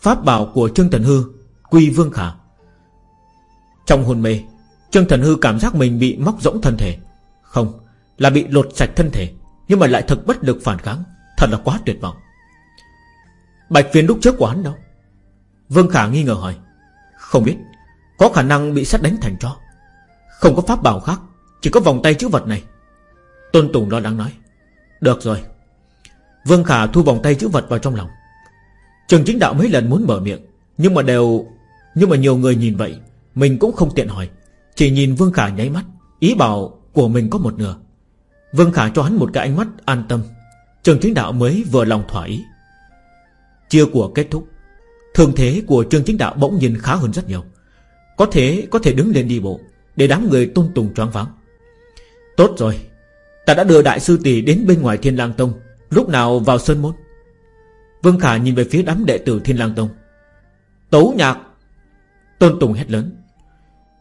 Pháp bảo của Trương Thần Hư Quy Vương Khả. Trong hôn mê, Trương Thần Hư cảm giác mình bị móc rỗng thân thể. Không là bị lột sạch thân thể, Nhưng mà lại thật bất lực phản kháng. Thật là quá tuyệt vọng. Bạch phiến lúc trước của hắn đâu? Vương Khả nghi ngờ hỏi. Không biết. Có khả năng bị sát đánh thành cho Không có pháp bảo khác. Chỉ có vòng tay chữ vật này. Tôn Tùng lo lắng nói. Được rồi. Vương Khả thu vòng tay chữ vật vào trong lòng. Trường chính đạo mấy lần muốn mở miệng, Nhưng mà đều, Nhưng mà nhiều người nhìn vậy, Mình cũng không tiện hỏi. Chỉ nhìn Vương Khả nháy mắt, Ý bảo của mình có một nửa. Vương Khả cho hắn một cái ánh mắt an tâm. Trường chính đạo mới vừa lòng thỏa ý Chia của kết thúc Thường thế của Trương Chính Đạo bỗng nhìn khá hơn rất nhiều. Có thể có thể đứng lên đi bộ, Để đám người tôn tùng choáng váng. Tốt rồi, Ta đã đưa đại sư tỷ đến bên ngoài Thiên lang Tông, Lúc nào vào Sơn Môn? Vương Khả nhìn về phía đám đệ tử Thiên lang Tông. Tấu nhạc, Tôn Tùng hét lớn.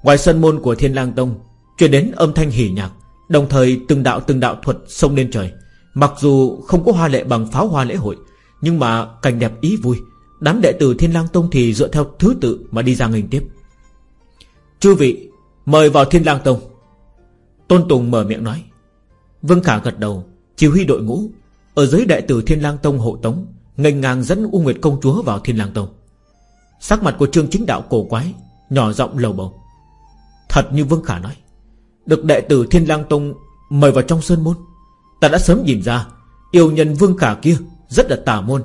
Ngoài Sơn Môn của Thiên lang Tông, Truyền đến âm thanh hỉ nhạc. Đồng thời từng đạo từng đạo thuật sông lên trời. Mặc dù không có hoa lệ bằng pháo hoa lễ hội, Nhưng mà cảnh đẹp ý vui. Đám đệ tử Thiên lang Tông thì dựa theo thứ tự Mà đi ra nghênh tiếp. Chư vị, mời vào Thiên lang Tông. Tôn Tùng mở miệng nói. Vương Khả gật đầu, Chỉ huy đội ngũ. Ở dưới đệ tử Thiên lang Tông hộ tống, nghênh ngang dẫn U Nguyệt Công Chúa vào Thiên lang Tông. Sắc mặt của Trương Chính Đạo cổ quái, Nhỏ giọng lầu bầu. Thật như Vương Khả nói. Được đệ tử Thiên lang Tông mời vào trong sơn môn, Ta đã sớm nhìn ra, Yêu nhân Vương Khả kia rất là tà môn.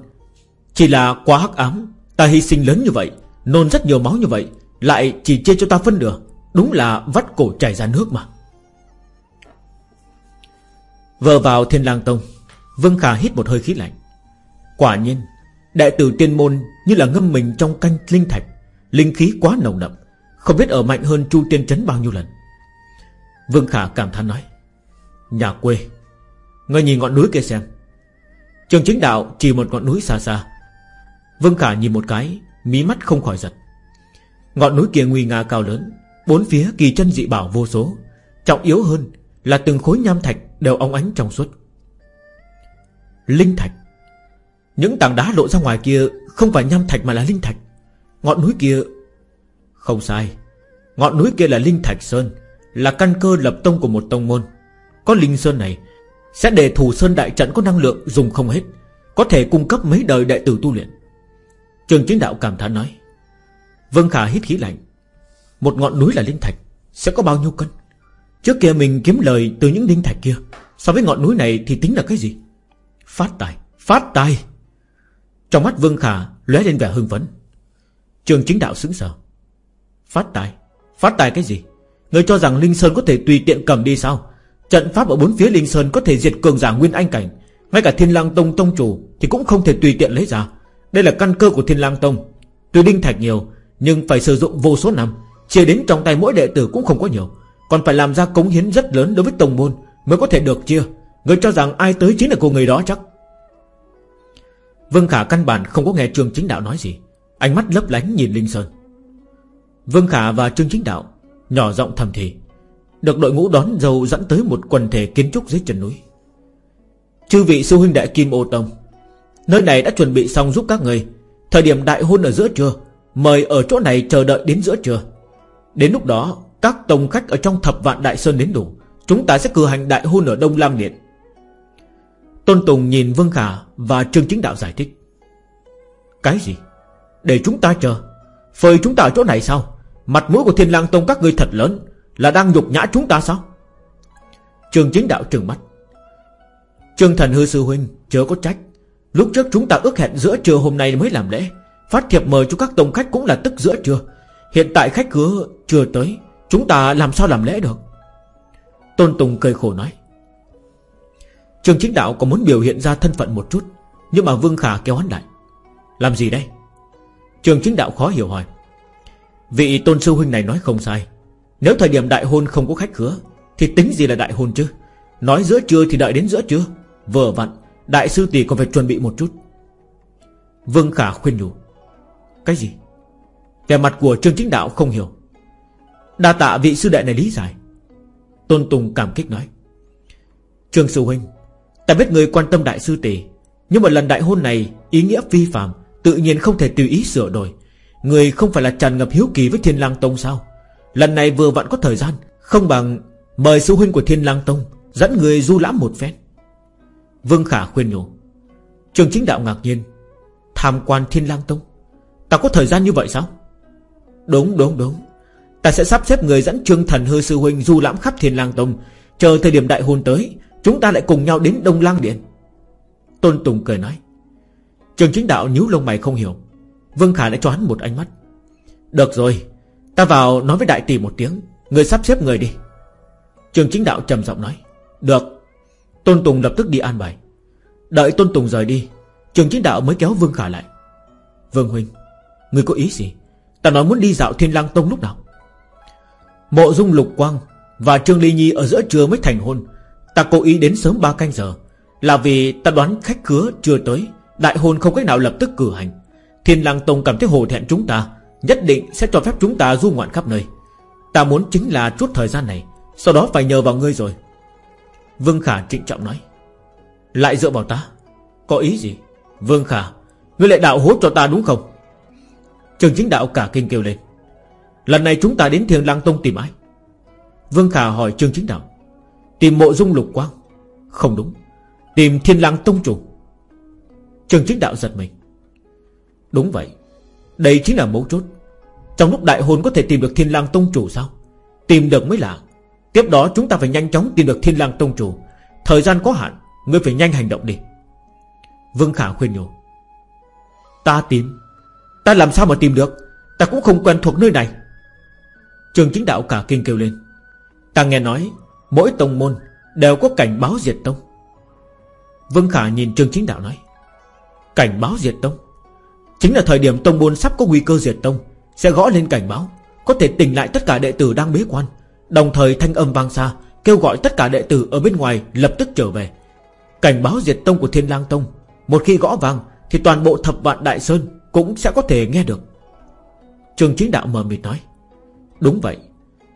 Chỉ là quá hắc ám, Ta hy sinh lớn như vậy, Nôn rất nhiều máu như vậy, Lại chỉ chia cho ta phân nửa, Đúng là vắt cổ chảy ra nước mà. Vờ vào thiên lang tông, Vương Khả hít một hơi khí lạnh. Quả nhiên Đại tử tiên môn như là ngâm mình trong canh linh thạch, Linh khí quá nồng đậm, Không biết ở mạnh hơn Chu Tiên Trấn bao nhiêu lần. Vương Khả cảm thán nói, Nhà quê, Ngươi nhìn ngọn núi kia xem. Trường chính đạo chỉ một ngọn núi xa xa. Vương Khả nhìn một cái, Mí mắt không khỏi giật. Ngọn núi kia nguy nga cao lớn, Bốn phía kỳ chân dị bảo vô số, Trọng yếu hơn là từng khối nham thạch Đều óng ánh trong suốt. Linh thạch. Những tảng đá lộ ra ngoài kia Không phải nham thạch mà là linh thạch. Ngọn núi kia Không sai. Ngọn núi kia là linh thạch sơn. Là căn cơ lập tông của một tông môn. Có linh sơn này, Sẽ để thủ sơn đại trận có năng lượng dùng không hết, Có thể cung cấp mấy đời đại tử tu luyện. Trường chính đạo cảm thán nói Vân Khả hít khí lạnh, Một ngọn núi là linh thạch, Sẽ có bao nhiêu cân? Trước kia mình kiếm lời từ những linh thạch kia, So với ngọn núi này thì tính là cái gì? Phát tài Phát tài. Trong mắt Vương Khả lóe lên vẻ hưng phấn. Trường chính đạo sững sờ. Phát tài Phát tài cái gì? Người cho rằng Linh Sơn có thể tùy tiện cầm đi sao? Trận pháp ở bốn phía Linh Sơn có thể diệt cường giả Nguyên Anh Cảnh. Ngay cả Thiên Lang Tông Tông Chủ Thì cũng không thể tùy tiện lấy ra. Đây là căn cơ của Thiên Lang Tông. Tuy đinh thạch nhiều, Nhưng phải sử dụng vô số năm. Chia đến trong tay mỗi đệ tử cũng không có nhiều. Còn phải làm ra cống hiến rất lớn đối với tông môn Mới có thể được chia. Người cho rằng ai tới chính là cô người đó chắc? Vương Khả căn bản không có nghe Trương Chính Đạo nói gì. Ánh mắt lấp lánh nhìn Linh Sơn. Vương Khả và Trương Chính Đạo Nhỏ giọng thầm thì, Được đội ngũ đón dâu dẫn tới một quần thể kiến trúc dưới chân núi. Chư vị sư huynh đại Kim Ô Tông, Nơi này đã chuẩn bị xong giúp các người. Thời điểm đại hôn ở giữa trưa, Mời ở chỗ này chờ đợi đến giữa trưa. Đến lúc đó, Các tông khách ở trong thập vạn đại sơn đến đủ. Chúng ta sẽ cử hành đại hôn ở Đông Lam Điện. Tôn Tùng nhìn Vương Khả Và Trương Chính Đạo giải thích. Cái gì? Để chúng ta chờ. Phơi chúng ta ở chỗ này sao? Mặt mũi của thiên lang tông các ngươi thật lớn, Là đang nhục nhã chúng ta sao? Trường Chính Đạo trừng mắt. Trương Thần Hư Sư Huynh, Chớ có trách. Lúc trước chúng ta ước hẹn giữa trưa hôm nay mới làm lễ. Phát thiệp mời cho các tông khách cũng là tức giữa trưa. Hiện tại khách cứ chưa tới, Chúng ta làm sao làm lễ được? Tôn Tùng cười khổ nói. Trường chính đạo có muốn biểu hiện ra thân phận một chút, Nhưng mà Vương Khả kéo hắn lại. Làm gì đây? Trường chính đạo khó hiểu hỏi. Vị tôn sư huynh này nói không sai. Nếu thời điểm đại hôn không có khách khứa, Thì tính gì là đại hôn chứ? Nói giữa trưa thì đợi đến giữa trưa. Vừa vặn, Đại sư tỷ còn phải chuẩn bị một chút. Vương Khả khuyên nhủ. Cái gì? Vẻ mặt của Trương Chính Đạo không hiểu. Đa tạ vị sư đệ này lý giải. Tôn Tùng cảm kích nói. Trương Sư Huynh, Ta biết người quan tâm đại sư tỷ, Nhưng mà lần đại hôn này Ý nghĩa vi phạm Tự nhiên không thể tùy ý sửa đổi. Người không phải là tràn ngập hiếu kỳ với Thiên lang Tông sao? Lần này vừa vặn có thời gian, Không bằng mời sư huynh của Thiên lang Tông Dẫn người du lãm một phen. Vương Khả khuyên nhủ. Trường chính đạo ngạc nhiên. Tham quan Thiên lang Tông? Ta có thời gian như vậy sao? Đúng đúng đúng. Ta sẽ sắp xếp người dẫn Trương Thần Hư Sư Huynh du lãm khắp Thiên lang Tông. Chờ thời điểm đại hôn tới, Chúng ta lại cùng nhau đến Đông Lang Điện. Tôn Tùng cười nói. Trường chính đạo nhíu lông mày không hiểu. Vương Khả đã cho hắn một ánh mắt. Được rồi, Ta vào nói với đại tỷ một tiếng, Người sắp xếp người đi. Trường chính đạo trầm giọng nói. Được. Tôn Tùng lập tức đi an bài. Đợi Tôn Tùng rời đi, Trường chính đạo mới kéo Vương Khả lại. Vương Huynh, Người có ý gì? Ta nói muốn đi dạo Thiên Lang Tông lúc nào? Mộ dung lục quang Và Trương Ly Nhi ở giữa trưa mới thành hôn. Ta cố ý đến sớm 3 canh giờ, Là vì ta đoán khách khứa chưa tới, Đại hôn không cách nào lập tức cử hành. Thiên Lang Tông cảm thấy hổ thẹn chúng ta, Nhất định sẽ cho phép chúng ta du ngoạn khắp nơi. Ta muốn chính là chút thời gian này, Sau đó phải nhờ vào ngươi rồi. Vương Khả trịnh trọng nói. Lại dựa vào ta? Có ý gì? Vương Khả, Ngươi lại đạo hốt cho ta đúng không? Trường chính đạo cả kinh kêu lên. Lần này chúng ta đến Thiên Lang Tông tìm ai? Vương Khả hỏi Trương Chính Đạo. Tìm mộ dung lục quang. Không đúng, Tìm Thiên Lang Tông chủ. Trương Chính Đạo giật mình. Đúng vậy, Đây chính là mấu chốt. Trong lúc đại hôn có thể tìm được Thiên Lang Tông chủ sao? Tìm được mới lạ Tiếp đó chúng ta phải nhanh chóng tìm được Thiên Lang Tông chủ. Thời gian có hạn, Ngươi phải nhanh hành động đi. Vương Khả khuyên nhủ. Ta tìm. Ta làm sao mà tìm được? Ta cũng không quen thuộc nơi này. Trường chính đạo cả kinh kêu lên. Ta nghe nói, Mỗi tông môn đều có cảnh báo diệt tông. Vương Khả nhìn Trường chính đạo nói. Cảnh báo diệt tông? Chính là thời điểm tông môn sắp có nguy cơ diệt tông, Sẽ gõ lên cảnh báo, Có thể tỉnh lại tất cả đệ tử đang bế quan. Đồng thời thanh âm vang xa, Kêu gọi tất cả đệ tử ở bên ngoài lập tức trở về. Cảnh báo diệt tông của Thiên lang Tông, Một khi gõ vang, Thì toàn bộ thập vạn Đại Sơn Cũng sẽ có thể nghe được. Trường chính đạo mờ mịt nói, Đúng vậy,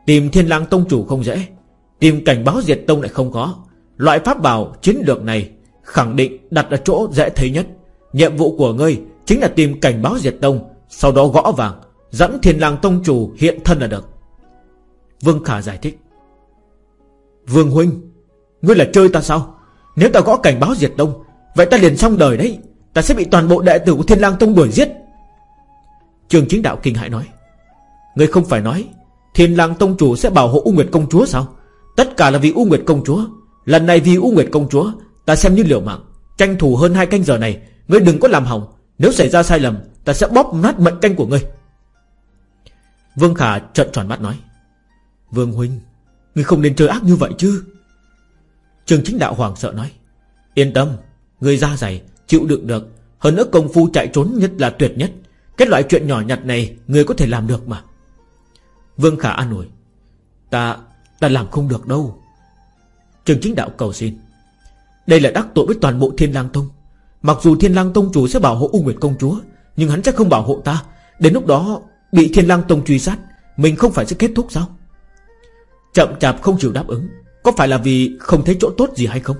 Tìm Thiên lang Tông chủ không dễ, Tìm cảnh báo diệt tông lại không có. Loại pháp bảo chiến lược này Khẳng định đặt ở chỗ dễ thấy nhất. Nhiệm vụ của ngươi Chính là tìm cảnh báo diệt tông, Sau đó gõ vàng, Dẫn thiên lang tông chủ hiện thân là được. Vương Khả giải thích. Vương Huynh, Ngươi là chơi ta sao? Nếu ta gõ cảnh báo diệt tông, Vậy ta liền xong đời đấy. Ta sẽ bị toàn bộ đệ tử của thiên lang tông đuổi giết. Trường chính đạo kinh hãi nói. Ngươi không phải nói, Thiên lang tông chủ sẽ bảo hộ U Nguyệt công chúa sao? Tất cả là vì U Nguyệt công chúa. Lần này vì U Nguyệt công chúa, Ta xem như liều mạng. Tranh thủ hơn hai canh giờ này, Ngươi đừng có làm hỏng. Nếu xảy ra sai lầm, Ta sẽ bóp nát mệnh canh của ngươi. Vương Khả trợn tròn mắt nói, Vương Huynh, Ngươi không nên chơi ác như vậy chứ. Trường chính đạo hoàng sợ nói, Yên tâm, Ngươi ra dày, Chịu đựng được. Hơn nữa công phu chạy trốn nhất là tuyệt nhất. Cái loại chuyện nhỏ nhặt này, Ngươi có thể làm được mà. Vương Khả an ủi, Ta Ta làm không được đâu. Trường chính đạo cầu xin, Đây là đắc tội với toàn bộ thiên lang tông. Mặc dù thiên lang tông chủ sẽ bảo hộ U Nguyệt công chúa, Nhưng hắn chắc không bảo hộ ta. Đến lúc đó, bị thiên lang tông truy sát, Mình không phải sẽ kết thúc sao? Chậm chạp không chịu đáp ứng, Có phải là vì không thấy chỗ tốt gì hay không?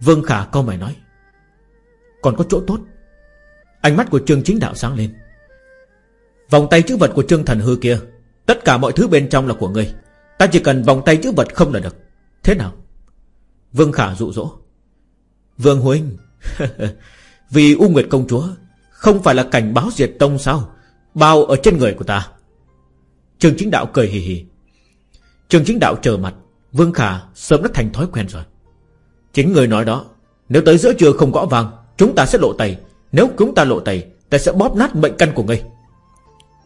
Vương Khả câu mày nói. Còn có chỗ tốt. Ánh mắt của Trương Chính Đạo sáng lên. Vòng tay chữ vật của Trương Thần Hư kia, Tất cả mọi thứ bên trong là của ngươi. Ta chỉ cần vòng tay chữ vật không là được. Thế nào? Vương Khả dụ dỗ. Vương Huynh Vì U Nguyệt Công Chúa Không phải là cảnh báo diệt tông sao? Bao ở trên người của ta. Trường chính đạo cười hì hì. Trường chính đạo chờ mặt, Vương Khả sớm đã thành thói quen rồi. Chính người nói đó, Nếu tới giữa trưa không gõ vàng, Chúng ta sẽ lộ tẩy Nếu chúng ta lộ tẩy Ta sẽ bóp nát mệnh căn của ngươi.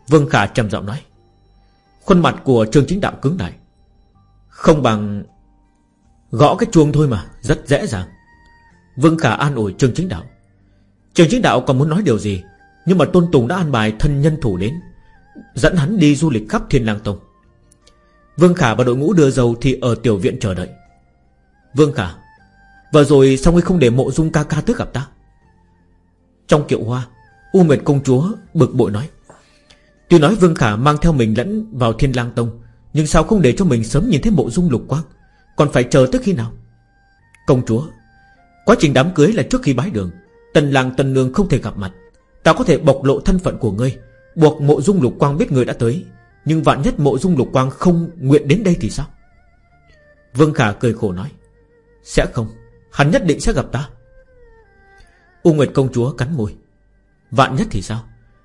Vương Khả trầm giọng nói. Khuôn mặt của trường chính đạo cứng lại. Không bằng Gõ cái chuông thôi mà, Rất dễ dàng. Vương Khả an ủi Trường Chính Đạo. Trường Chính Đạo còn muốn nói điều gì, Nhưng mà Tôn Tùng đã an bài thân nhân thủ đến, Dẫn hắn đi du lịch khắp Thiên Lang Tông. Vương Khả và đội ngũ đưa dầu Thì ở tiểu viện chờ đợi. Vương Khả, Vừa rồi sao ngươi không để mộ dung ca ca tức gặp ta? Trong kiệu hoa, U Nguyệt công chúa bực bội nói, Tuy nói Vương Khả mang theo mình lẫn vào Thiên Lang Tông, Nhưng sao không để cho mình sớm nhìn thấy mộ dung lục quang, Còn phải chờ tới khi nào? Công chúa Quá trình đám cưới là trước khi bái đường. Tần làng tần nương không thể gặp mặt. Ta có thể bộc lộ thân phận của ngươi, Buộc mộ dung lục quang biết người đã tới. Nhưng vạn nhất mộ dung lục quang không nguyện đến đây thì sao? Vương Khả cười khổ nói, Sẽ không, Hắn nhất định sẽ gặp ta. U Nguyệt công chúa cắn môi, Vạn nhất thì sao?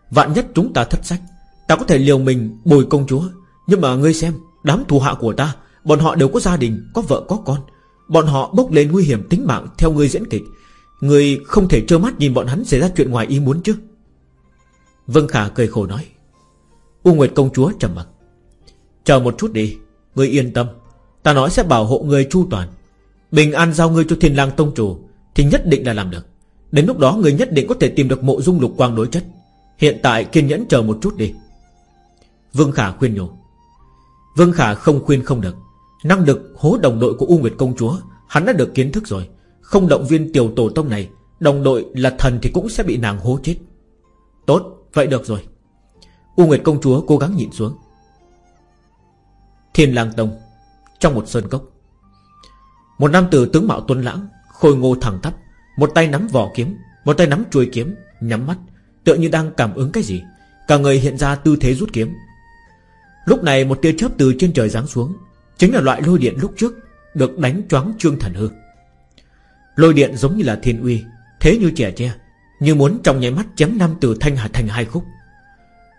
Vạn nhất chúng ta thất sách, Ta có thể liều mình bồi công chúa. Nhưng mà ngươi xem, Đám thù hạ của ta, Bọn họ đều có gia đình, Có vợ, có con. Bọn họ bốc lên nguy hiểm tính mạng Theo ngươi diễn kịch. Ngươi không thể trơ mắt nhìn bọn hắn xảy ra chuyện ngoài ý muốn chứ? Vân Khả cười khổ nói. U Nguyệt công chúa trầm mặc. Chờ một chút đi, Ngươi yên tâm. Ta nói sẽ bảo hộ ngươi chu toàn. Bình an giao ngươi cho thiên lang tông chủ, Thì nhất định là làm được. Đến lúc đó ngươi nhất định có thể tìm được mộ dung lục quang đối chất. Hiện tại kiên nhẫn chờ một chút đi. Vương Khả khuyên nhủ. Vương Khả không khuyên không được. Năng lực hố đồng đội của U Nguyệt Công Chúa Hắn đã được kiến thức rồi. Không động viên tiểu tổ tông này Đồng đội là thần thì cũng sẽ bị nàng hố chết. Tốt, vậy được rồi. U Nguyệt Công Chúa cố gắng nhịn xuống. Thiên Lang Tông Trong một sơn cốc. Một nam tử tướng mạo tuấn lãng Khôi ngô thẳng tắp Một tay nắm vỏ kiếm Một tay nắm chuôi kiếm Nhắm mắt Tựa như đang cảm ứng cái gì. Cả người hiện ra tư thế rút kiếm. Lúc này một tia chớp từ trên trời giáng xuống Chính là loại lôi điện lúc trước Được đánh choáng trương thần hư. Lôi điện giống như là thiên uy, Thế như trẻ tre, Như muốn trong nháy mắt chém nam tử thanh hà thành hai khúc.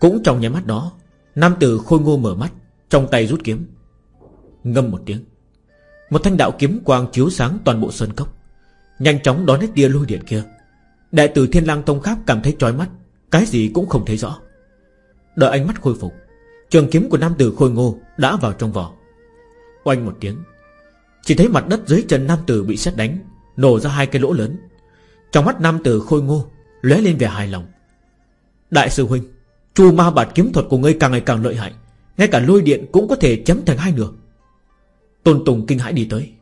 Cũng trong nháy mắt đó, Nam tử khôi ngô mở mắt, Trong tay rút kiếm. Ngâm một tiếng, Một thanh đạo kiếm quang chiếu sáng toàn bộ sơn cốc, Nhanh chóng đón hết tia lôi điện kia. Đại tử Thiên lang Tông khác cảm thấy chói mắt, Cái gì cũng không thấy rõ. Đợi ánh mắt khôi phục, Trường kiếm của nam tử khôi ngô đã vào trong vỏ. Oanh một tiếng. Chỉ thấy mặt đất dưới chân nam tử bị xét đánh, Nổ ra hai cái lỗ lớn. Trong mắt nam tử khôi ngô, lóe lên vẻ hài lòng. Đại sư huynh, Chu ma bạt kiếm thuật của ngươi càng ngày càng lợi hại, Ngay cả lôi điện cũng có thể chấm thành hai nửa. Tôn Tùng kinh hãi đi tới.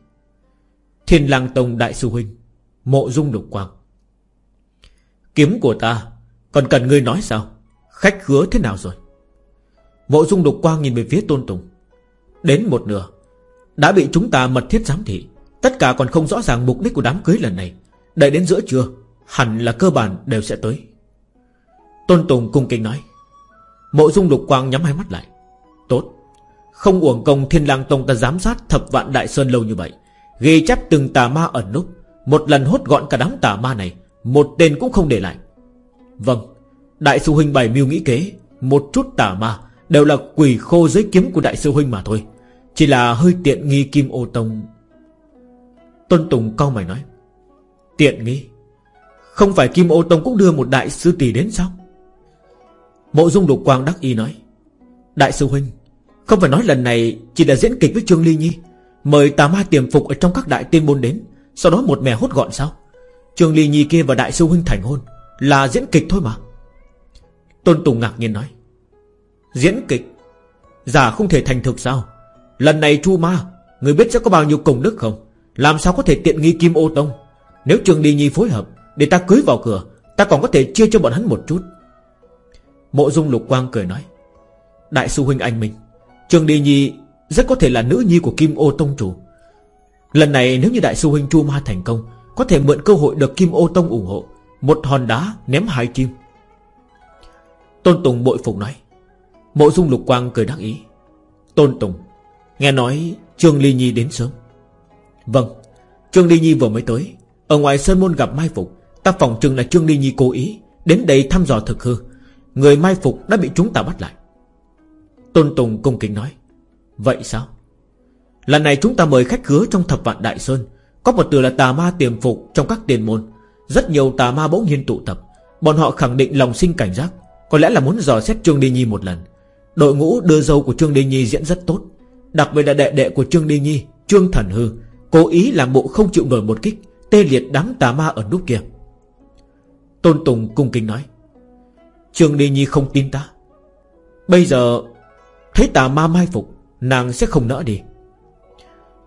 Thiên lang tông đại sư huynh, Mộ dung lục quang. Kiếm của ta, Còn cần ngươi nói sao? Khách khứa thế nào rồi? Mộ dung lục quang nhìn về phía tôn tùng. Đến một nửa đã bị chúng ta mật thiết giám thị. Tất cả còn không rõ ràng mục đích của đám cưới lần này. Đợi đến giữa trưa, Hẳn là cơ bản đều sẽ tới. Tôn Tùng cung kính nói. Mộ dung lục quang nhắm hai mắt lại. Tốt. Không uổng công thiên lang tông ta giám sát thập vạn đại sơn lâu như vậy. Ghi chép từng tà ma ẩn núp. Một lần hốt gọn cả đám tà ma này, Một tên cũng không để lại. Vâng. Đại sư huynh bày mưu nghĩ kế. Một chút tà ma Đều là quỷ khô dưới kiếm của đại sư huynh mà thôi. Chỉ là hơi tiện nghi kim ô tông. Tôn Tùng cau mày nói, Tiện nghi? Không phải kim ô tông cũng đưa một đại sư tỷ đến sao? Mộ dung đục quang đắc y nói, Đại sư huynh, Không phải nói lần này chỉ là diễn kịch với Trương Ly Nhi, Mời tà ma tiềm phục ở trong các đại tiên môn đến, Sau đó một mẻ hốt gọn sao? Trương Ly Nhi kia và đại sư huynh thành hôn, Là diễn kịch thôi mà. Tôn Tùng ngạc nhiên nói, Diễn kịch? Giả không thể thành thực sao? Lần này Chu Ma, Người biết sẽ có bao nhiêu công đức không? Làm sao có thể tiện nghi Kim Ô Tông? Nếu Trường Đi Nhi phối hợp, Để ta cưới vào cửa, Ta còn có thể chia cho bọn hắn một chút. Mộ dung lục quang cười nói, Đại sư huynh anh Minh, Trường Đi Nhi rất có thể là nữ nhi của Kim Ô Tông chủ. Lần này nếu như đại sư huynh Chu Ma thành công, Có thể mượn cơ hội được Kim Ô Tông ủng hộ, Một hòn đá ném hai chim. Tôn Tùng bội phục nói, Mộ dung lục quang cười đắc ý, Tôn Tùng Nghe nói Trương Ly Nhi đến sớm. Vâng Trương Ly Nhi vừa mới tới. Ở ngoài Sơn Môn gặp Mai Phục, Ta phòng trừng là Trương Ly Nhi cố ý Đến đây thăm dò thực hư. Người Mai Phục đã bị chúng ta bắt lại. Tôn Tùng cung kính nói, Vậy sao? Lần này chúng ta mời khách khứa trong thập vạn Đại Sơn. Có một từ là tà ma tiềm phục Trong các tiền môn. Rất nhiều tà ma bỗng nhiên tụ tập. Bọn họ khẳng định lòng sinh cảnh giác. Có lẽ là muốn dò xét Trương Ly Nhi một lần. Đội ngũ đưa dâu của Trương Đi Nhi diễn rất tốt. Đặc biệt là đệ đệ của Trương Đi Nhi, Trương Thần Hư, Cố ý làm bộ không chịu nổi một kích, Tê liệt đám tà ma ở nút kia. Tôn Tùng cung kính nói, Trương Ly Nhi không tin ta. Bây giờ, Thấy tà ma mai phục, Nàng sẽ không nỡ đi.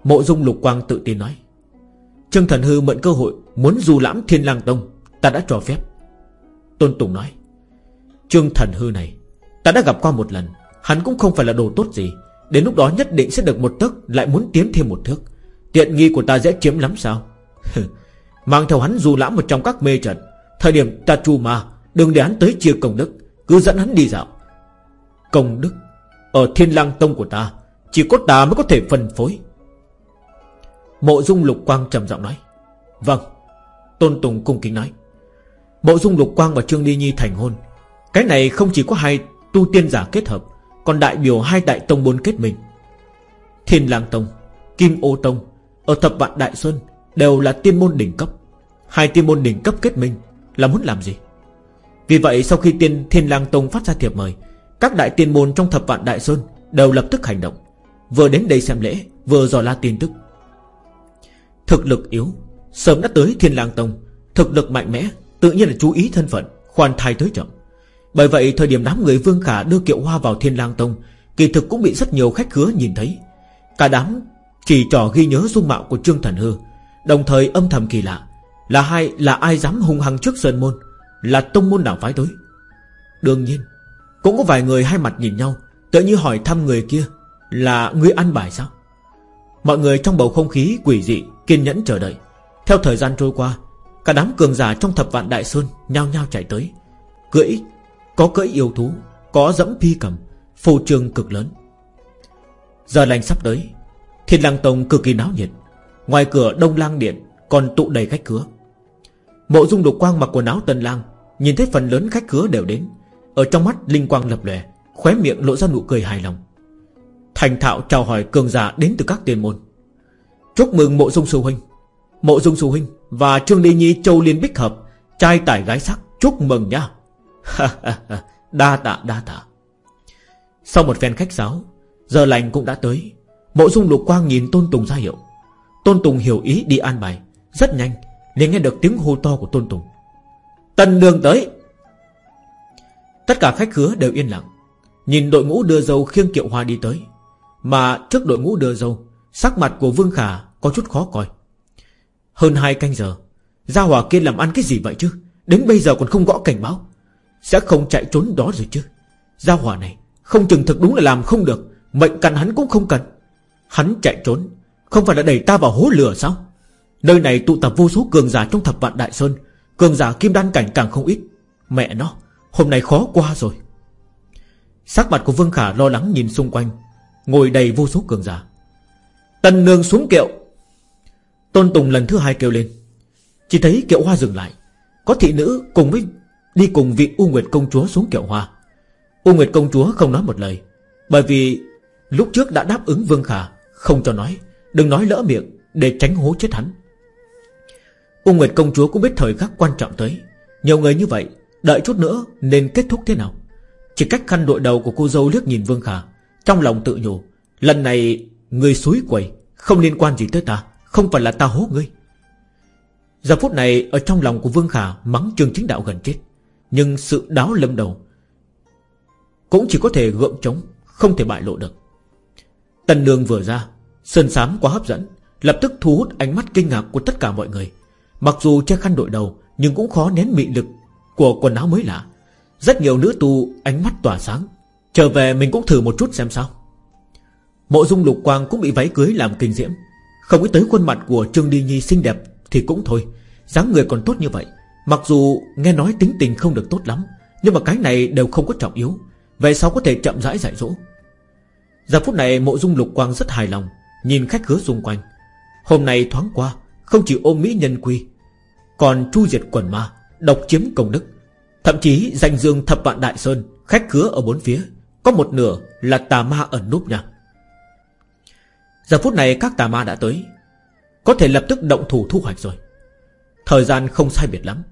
Mộ dung lục quang tự tin nói, Trương Thần Hư mượn cơ hội Muốn du lãm thiên lang tông, Ta đã cho phép. Tôn Tùng nói, Trương Thần Hư này, Ta đã gặp qua một lần, Hắn cũng không phải là đồ tốt gì Đến lúc đó nhất định sẽ được một tấc, Lại muốn tiến thêm một thước. Tiện nghi của ta dễ chiếm lắm sao? Mang theo hắn du lãm một trong các mê trận. Thời điểm ta trù ma Đừng để hắn tới chia công đức, Cứ dẫn hắn đi dạo. Công đức Ở thiên lang tông của ta, Chỉ có ta mới có thể phân phối. Mộ dung lục quang trầm giọng nói. Vâng Tôn Tùng cung kính nói. Mộ dung lục quang và Trương Ly Nhi thành hôn. Cái này không chỉ có hai tu tiên giả kết hợp còn đại biểu hai đại tông bốn kết mình. Thiên lang tông, Kim ô tông, Ở thập vạn đại xuân Đều là tiên môn đỉnh cấp. Hai tiên môn đỉnh cấp kết minh Là muốn làm gì? Vì vậy, sau khi tiên thiên lang tông phát ra thiệp mời, Các đại tiên môn trong thập vạn đại xuân Đều lập tức hành động. Vừa đến đây xem lễ, Vừa dò la tin tức. Thực lực yếu, Sớm đã tới thiên lang tông, Thực lực mạnh mẽ, Tự nhiên là chú ý thân phận, Khoan thai tới chậm. Bởi vậy thời điểm đám người Vương Khả đưa kiệu hoa vào thiên lang tông, Kỳ thực cũng bị rất nhiều khách khứa nhìn thấy. Cả đám chỉ trò ghi nhớ dung mạo của Trương Thần Hư, Đồng thời âm thầm kỳ lạ, Là hai, là ai dám hung hăng trước sơn môn, Là tông môn nào phái tới. Đương nhiên, Cũng có vài người hai mặt nhìn nhau Tự như hỏi thăm người kia Là người ăn bài sao? Mọi người trong bầu không khí quỷ dị, Kiên nhẫn chờ đợi. Theo thời gian trôi qua, Cả đám cường giả trong thập vạn đại sơn Nhao nhao chạy tới, Cưỡi có cưỡi yêu thú, Có dẫm phi cầm, Phù trường cực lớn. Giờ lành sắp tới, Thiên lang tông cực kỳ náo nhiệt. Ngoài cửa đông lang điện Còn tụ đầy khách khứa. Mộ dung đục quang mặc quần áo tân lang Nhìn thấy phần lớn khách khứa đều đến. Ở trong mắt linh quang lập lòe, Khóe miệng lộ ra nụ cười hài lòng. Thành thạo chào hỏi cường giả đến từ các tiền môn. Chúc mừng mộ dung sư huynh. Mộ dung sư huynh Và Trương Ly Nhi Châu Liên Bích Hợp, Trai tải gái sắc, Chúc mừng nha Đa tạ đa tạ. Sau một phen khách sáo, Giờ lành cũng đã tới. Mộ dung lục quang nhìn Tôn Tùng ra hiệu. Tôn Tùng hiểu ý đi an bài. Rất nhanh, liền nghe được tiếng hô to của Tôn Tùng. Tần đường tới. Tất cả khách khứa đều yên lặng. Nhìn đội ngũ đưa dâu khiêng kiệu hoa đi tới. Mà trước đội ngũ đưa dâu, Sắc mặt của Vương Khả có chút khó coi. Hơn hai canh giờ, Gia Hòa kia làm ăn cái gì vậy chứ? Đến bây giờ còn không gõ cảnh báo. Sẽ không chạy trốn đó rồi chứ? Gia hỏa này, Không chừng thực đúng là làm không được. Mệnh cần hắn cũng không cần. Hắn chạy trốn, Không phải là đẩy ta vào hố lửa sao? Nơi này tụ tập vô số cường giả trong thập vạn đại sơn. Cường giả kim đan cảnh càng không ít. Mẹ nó, Hôm nay khó qua rồi. Sắc mặt của Vương Khả lo lắng nhìn xung quanh, Ngồi đầy vô số cường giả. Tần nương xuống kiệu. Tôn Tùng lần thứ hai kêu lên. Chỉ thấy kiệu hoa dừng lại. Có thị nữ cùng với Đi cùng vị U Nguyệt công chúa xuống kiệu hoa. U Nguyệt công chúa không nói một lời, Bởi vì lúc trước đã đáp ứng Vương Khả, Không cho nói, Đừng nói lỡ miệng để tránh hố chết hắn. U Nguyệt công chúa cũng biết thời khắc quan trọng tới, Nhiều người như vậy, Đợi chút nữa nên kết thúc thế nào? Chỉ cách khăn đội đầu của cô dâu liếc nhìn Vương Khả, Trong lòng tự nhủ, Lần này người suối quầy Không liên quan gì tới ta, Không phải là ta hố ngươi. Giờ phút này ở trong lòng của Vương Khả Mắng Trương Chính Đạo gần chết. Nhưng sự đáo lâm đầu Cũng chỉ có thể gượng trống, Không thể bại lộ được. Tần đường vừa ra, Sơn sám quá hấp dẫn, Lập tức thu hút ánh mắt kinh ngạc của tất cả mọi người. Mặc dù che khăn đội đầu, Nhưng cũng khó nén mị lực Của quần áo mới lạ. Rất nhiều nữ tu ánh mắt tỏa sáng. Trở về mình cũng thử một chút xem sao. Mộ dung lục quang cũng bị váy cưới làm kinh diễm. Không nghĩ tới khuôn mặt của Trương Đi Nhi xinh đẹp Thì cũng thôi. dáng người còn tốt như vậy. Mặc dù nghe nói tính tình không được tốt lắm, Nhưng mà cái này đều không có trọng yếu. Về sau có thể chậm rãi dạy dỗ? Giờ phút này mộ dung lục quang rất hài lòng, Nhìn khách khứa xung quanh. Hôm nay thoáng qua, Không chỉ ôm mỹ nhân quy, Còn chu diệt quần ma, Độc chiếm công đức. Thậm chí danh dương thập vạn đại sơn, Khách khứa ở bốn phía, Có một nửa là tà ma ẩn núp nhà. Giờ phút này các tà ma đã tới, Có thể lập tức động thủ thu hoạch rồi. Thời gian không sai biệt lắm.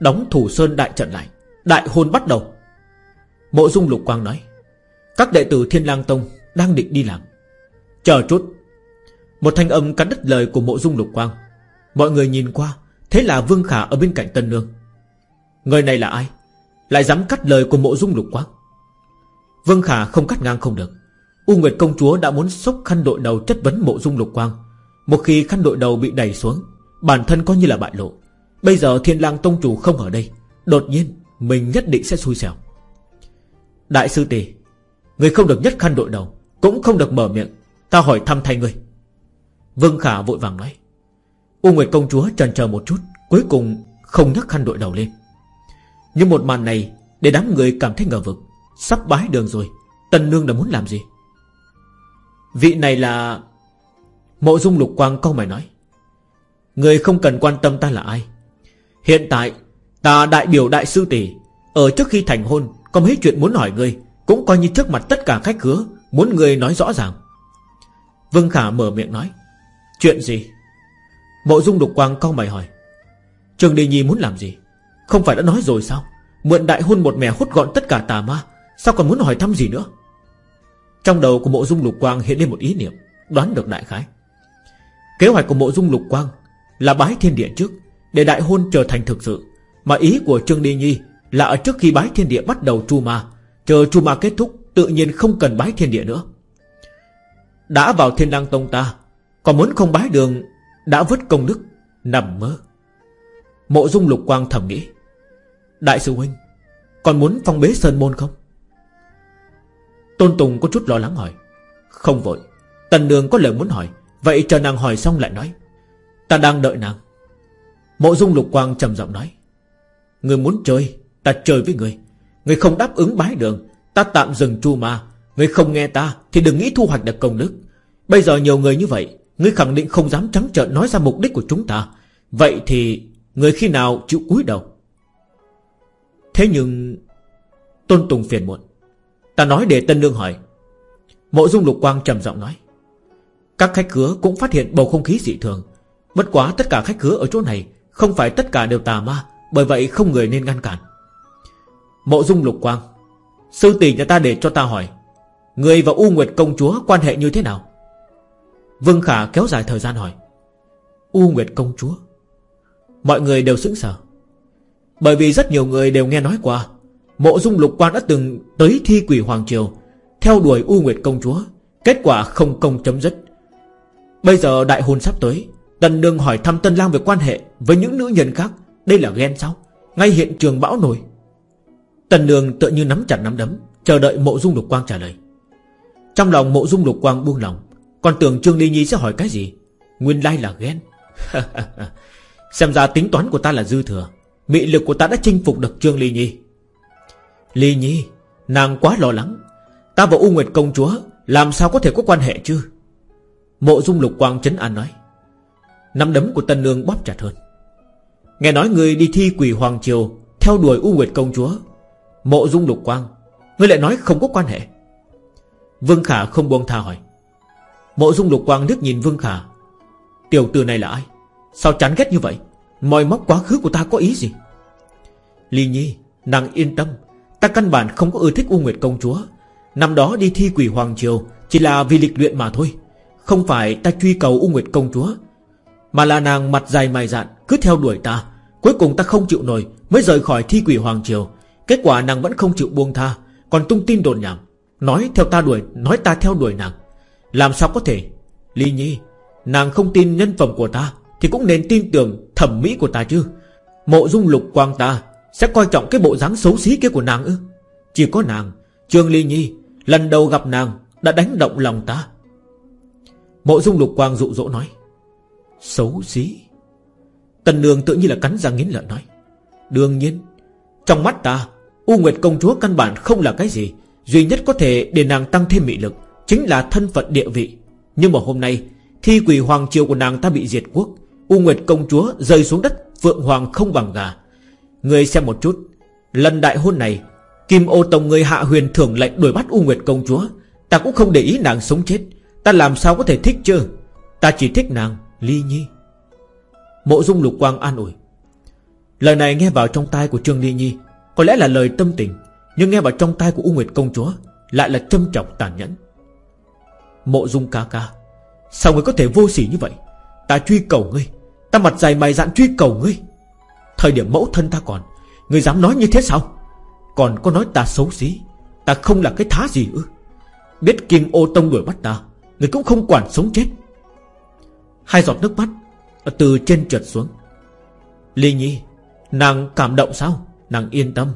Đóng thủ sơn đại trận lại. Đại hôn bắt đầu. Mộ dung lục quang nói, Các đệ tử thiên lang tông Đang định đi làm. Chờ chút. Một thanh âm cắt đứt lời của mộ dung lục quang. Mọi người nhìn qua, Thế là Vương Khả ở bên cạnh Tân Nương. Người này là ai? Lại dám cắt lời của mộ dung lục quang? Vương Khả không cắt ngang không được. U Nguyệt công chúa đã muốn xốc khăn đội đầu chất vấn mộ dung lục quang. Một khi khăn đội đầu bị đẩy xuống, Bản thân coi như là bại lộ. Bây giờ thiên lang tông chủ không ở đây, Đột nhiên mình nhất định sẽ xui xẻo. Đại sư tỷ Người không được nhất khăn đội đầu, Cũng không được mở miệng, Ta hỏi thăm thay người. Vương Khả vội vàng nói. U Nguyệt công chúa chần chờ một chút, Cuối cùng không nhất khăn đội đầu lên. Nhưng một màn này, Để đám người cảm thấy ngờ vực, Sắp bái đường rồi, Tần Nương đã muốn làm gì? Vị này là Mộ dung lục quang câu mày nói. Người không cần quan tâm ta là ai Hiện tại, Ta đại biểu đại sư tỷ, Ở trước khi thành hôn, Có mấy chuyện muốn hỏi ngươi, Cũng coi như trước mặt tất cả khách hứa Muốn ngươi nói rõ ràng. Vương Khả mở miệng nói, Chuyện gì? Mộ dung lục quang câu mày hỏi, Trường Đi Nhi muốn làm gì? Không phải đã nói rồi sao? Mượn đại hôn một mẻ hút gọn tất cả tà ma, Sao còn muốn hỏi thăm gì nữa? Trong đầu của mộ dung lục quang hiện lên một ý niệm, Đoán được đại khái. Kế hoạch của mộ dung lục quang Là bái thiên địa trước để đại hôn trở thành thực sự. Mà ý của Trương Đi Nhi Là ở trước khi bái thiên địa bắt đầu chu ma, Chờ chu ma kết thúc, Tự nhiên không cần bái thiên địa nữa. Đã vào thiên đăng tông ta, Còn muốn không bái đường, Đã vứt công đức, Nằm mơ. Mộ dung lục quang thầm nghĩ, Đại sư huynh, Còn muốn phong bế sơn môn không? Tôn Tùng có chút lo lắng hỏi, Không vội, Tần đường có lời muốn hỏi, Vậy chờ nàng hỏi xong lại nói. Ta đang đợi nàng. Mộ dung lục quang trầm giọng nói Người muốn chơi, Ta chơi với người Người không đáp ứng bái đường, Ta tạm dừng chu ma. Người không nghe ta, Thì đừng nghĩ thu hoạch được công đức. Bây giờ nhiều người như vậy người khẳng định không dám trắng trợn nói ra mục đích của chúng ta. Vậy thì Người khi nào chịu cúi đầu? Thế nhưng, Tôn Tùng phiền muộn. Ta nói để Tân Nương hỏi. Mộ dung lục quang trầm giọng nói, Các khách khứa cũng phát hiện bầu không khí dị thường. Bất quá tất cả khách khứa ở chỗ này không phải tất cả đều tà ma, Bởi vậy không người nên ngăn cản. Mộ dung lục quang, Sư tỷ nhà ta để cho ta hỏi, Người và U Nguyệt công chúa quan hệ như thế nào? Vương Khả kéo dài thời gian hỏi, U Nguyệt công chúa? Mọi người đều sững sờ, Bởi vì rất nhiều người đều nghe nói qua, Mộ dung lục quan đã từng tới thi quỷ Hoàng Triều, Theo đuổi U Nguyệt công chúa, Kết quả không công chấm dứt. Bây giờ đại hôn sắp tới Tần Đường hỏi thăm Tân Lang về quan hệ Với những nữ nhân khác. Đây là ghen sao? Ngay hiện trường bão nổi. Tần Đường tự như nắm chặt nắm đấm, Chờ đợi mộ dung lục quang trả lời. Trong lòng mộ dung lục quang buông lòng. Còn tưởng Trương Ly Nhi sẽ hỏi cái gì? Nguyên lai là ghen. Xem ra tính toán của ta là dư thừa. Mị lực của ta đã chinh phục được Trương Ly Nhi. Ly Nhi, Nàng quá lo lắng. Ta và U Nguyệt công chúa Làm sao có thể có quan hệ chứ? Mộ dung lục quang chấn an nói. Nắm đấm của tân nương bóp chặt hơn. Nghe nói người đi thi quỷ Hoàng Triều Theo đuổi U Nguyệt công chúa, Mộ dung lục quang Ngươi lại nói không có quan hệ. Vương Khả không buông tha hỏi. Mộ dung lục quang nước nhìn Vương Khả. Tiểu tử này là ai? Sao chán ghét như vậy? Mọi móc quá khứ của ta có ý gì? Ly Nhi, Nàng yên tâm. Ta căn bản không có ưa thích U Nguyệt công chúa. Năm đó đi thi quỷ Hoàng Triều Chỉ là vì lịch luyện mà thôi. Không phải ta truy cầu U Nguyệt công chúa mà là nàng mặt dài mày dạn, Cứ theo đuổi ta. Cuối cùng ta không chịu nổi, Mới rời khỏi thi quỷ Hoàng Triều. Kết quả nàng vẫn không chịu buông tha, Còn tung tin đồn nhảm. Nói theo ta đuổi, Nói ta theo đuổi nàng. Làm sao có thể? Ly Nhi, Nàng không tin nhân phẩm của ta, Thì cũng nên tin tưởng thẩm mỹ của ta chứ. Mộ dung lục quang ta, Sẽ coi trọng cái bộ dáng xấu xí kia của nàng ư? Chỉ có nàng, Trương Ly Nhi, Lần đầu gặp nàng, Đã đánh động lòng ta. Mộ dung lục quang dụ dỗ nói. Xấu xí. Tần đường tự nhiên là cắn răng nghiến lợi nói, Đương nhiên, Trong mắt ta, U Nguyệt công chúa căn bản không là cái gì, Duy nhất có thể để nàng tăng thêm mị lực Chính là thân phận địa vị. Nhưng mà hôm nay, Thi quỷ hoàng triều của nàng ta bị diệt quốc, U Nguyệt công chúa rơi xuống đất, Phượng hoàng không bằng gà. Người xem một chút, Lần đại hôn này, Kim ô tông người hạ huyền thưởng lệnh đuổi bắt U Nguyệt công chúa, Ta cũng không để ý nàng sống chết, Ta làm sao có thể thích chứ? Ta chỉ thích nàng Ly Nhi. Mộ dung lục quang an ủi. Lời này nghe vào trong tai của Trương Ly Nhi, Có lẽ là lời tâm tình, Nhưng nghe vào trong tai của U Nguyệt công chúa Lại là châm trọng tàn nhẫn. Mộ dung ca ca, Sao ngươi có thể vô sỉ như vậy? Ta truy cầu ngươi, Ta mặt dày mày dạn truy cầu ngươi. Thời điểm mẫu thân ta còn Ngươi dám nói như thế sao? Còn có nói ta xấu xí, Ta không là cái thá gì ư? Biết Kim ô tông đuổi bắt ta, Người cũng không quản sống chết. Hai giọt nước mắt Từ trên trượt xuống. Ly Nhi, Nàng cảm động sao? Nàng yên tâm.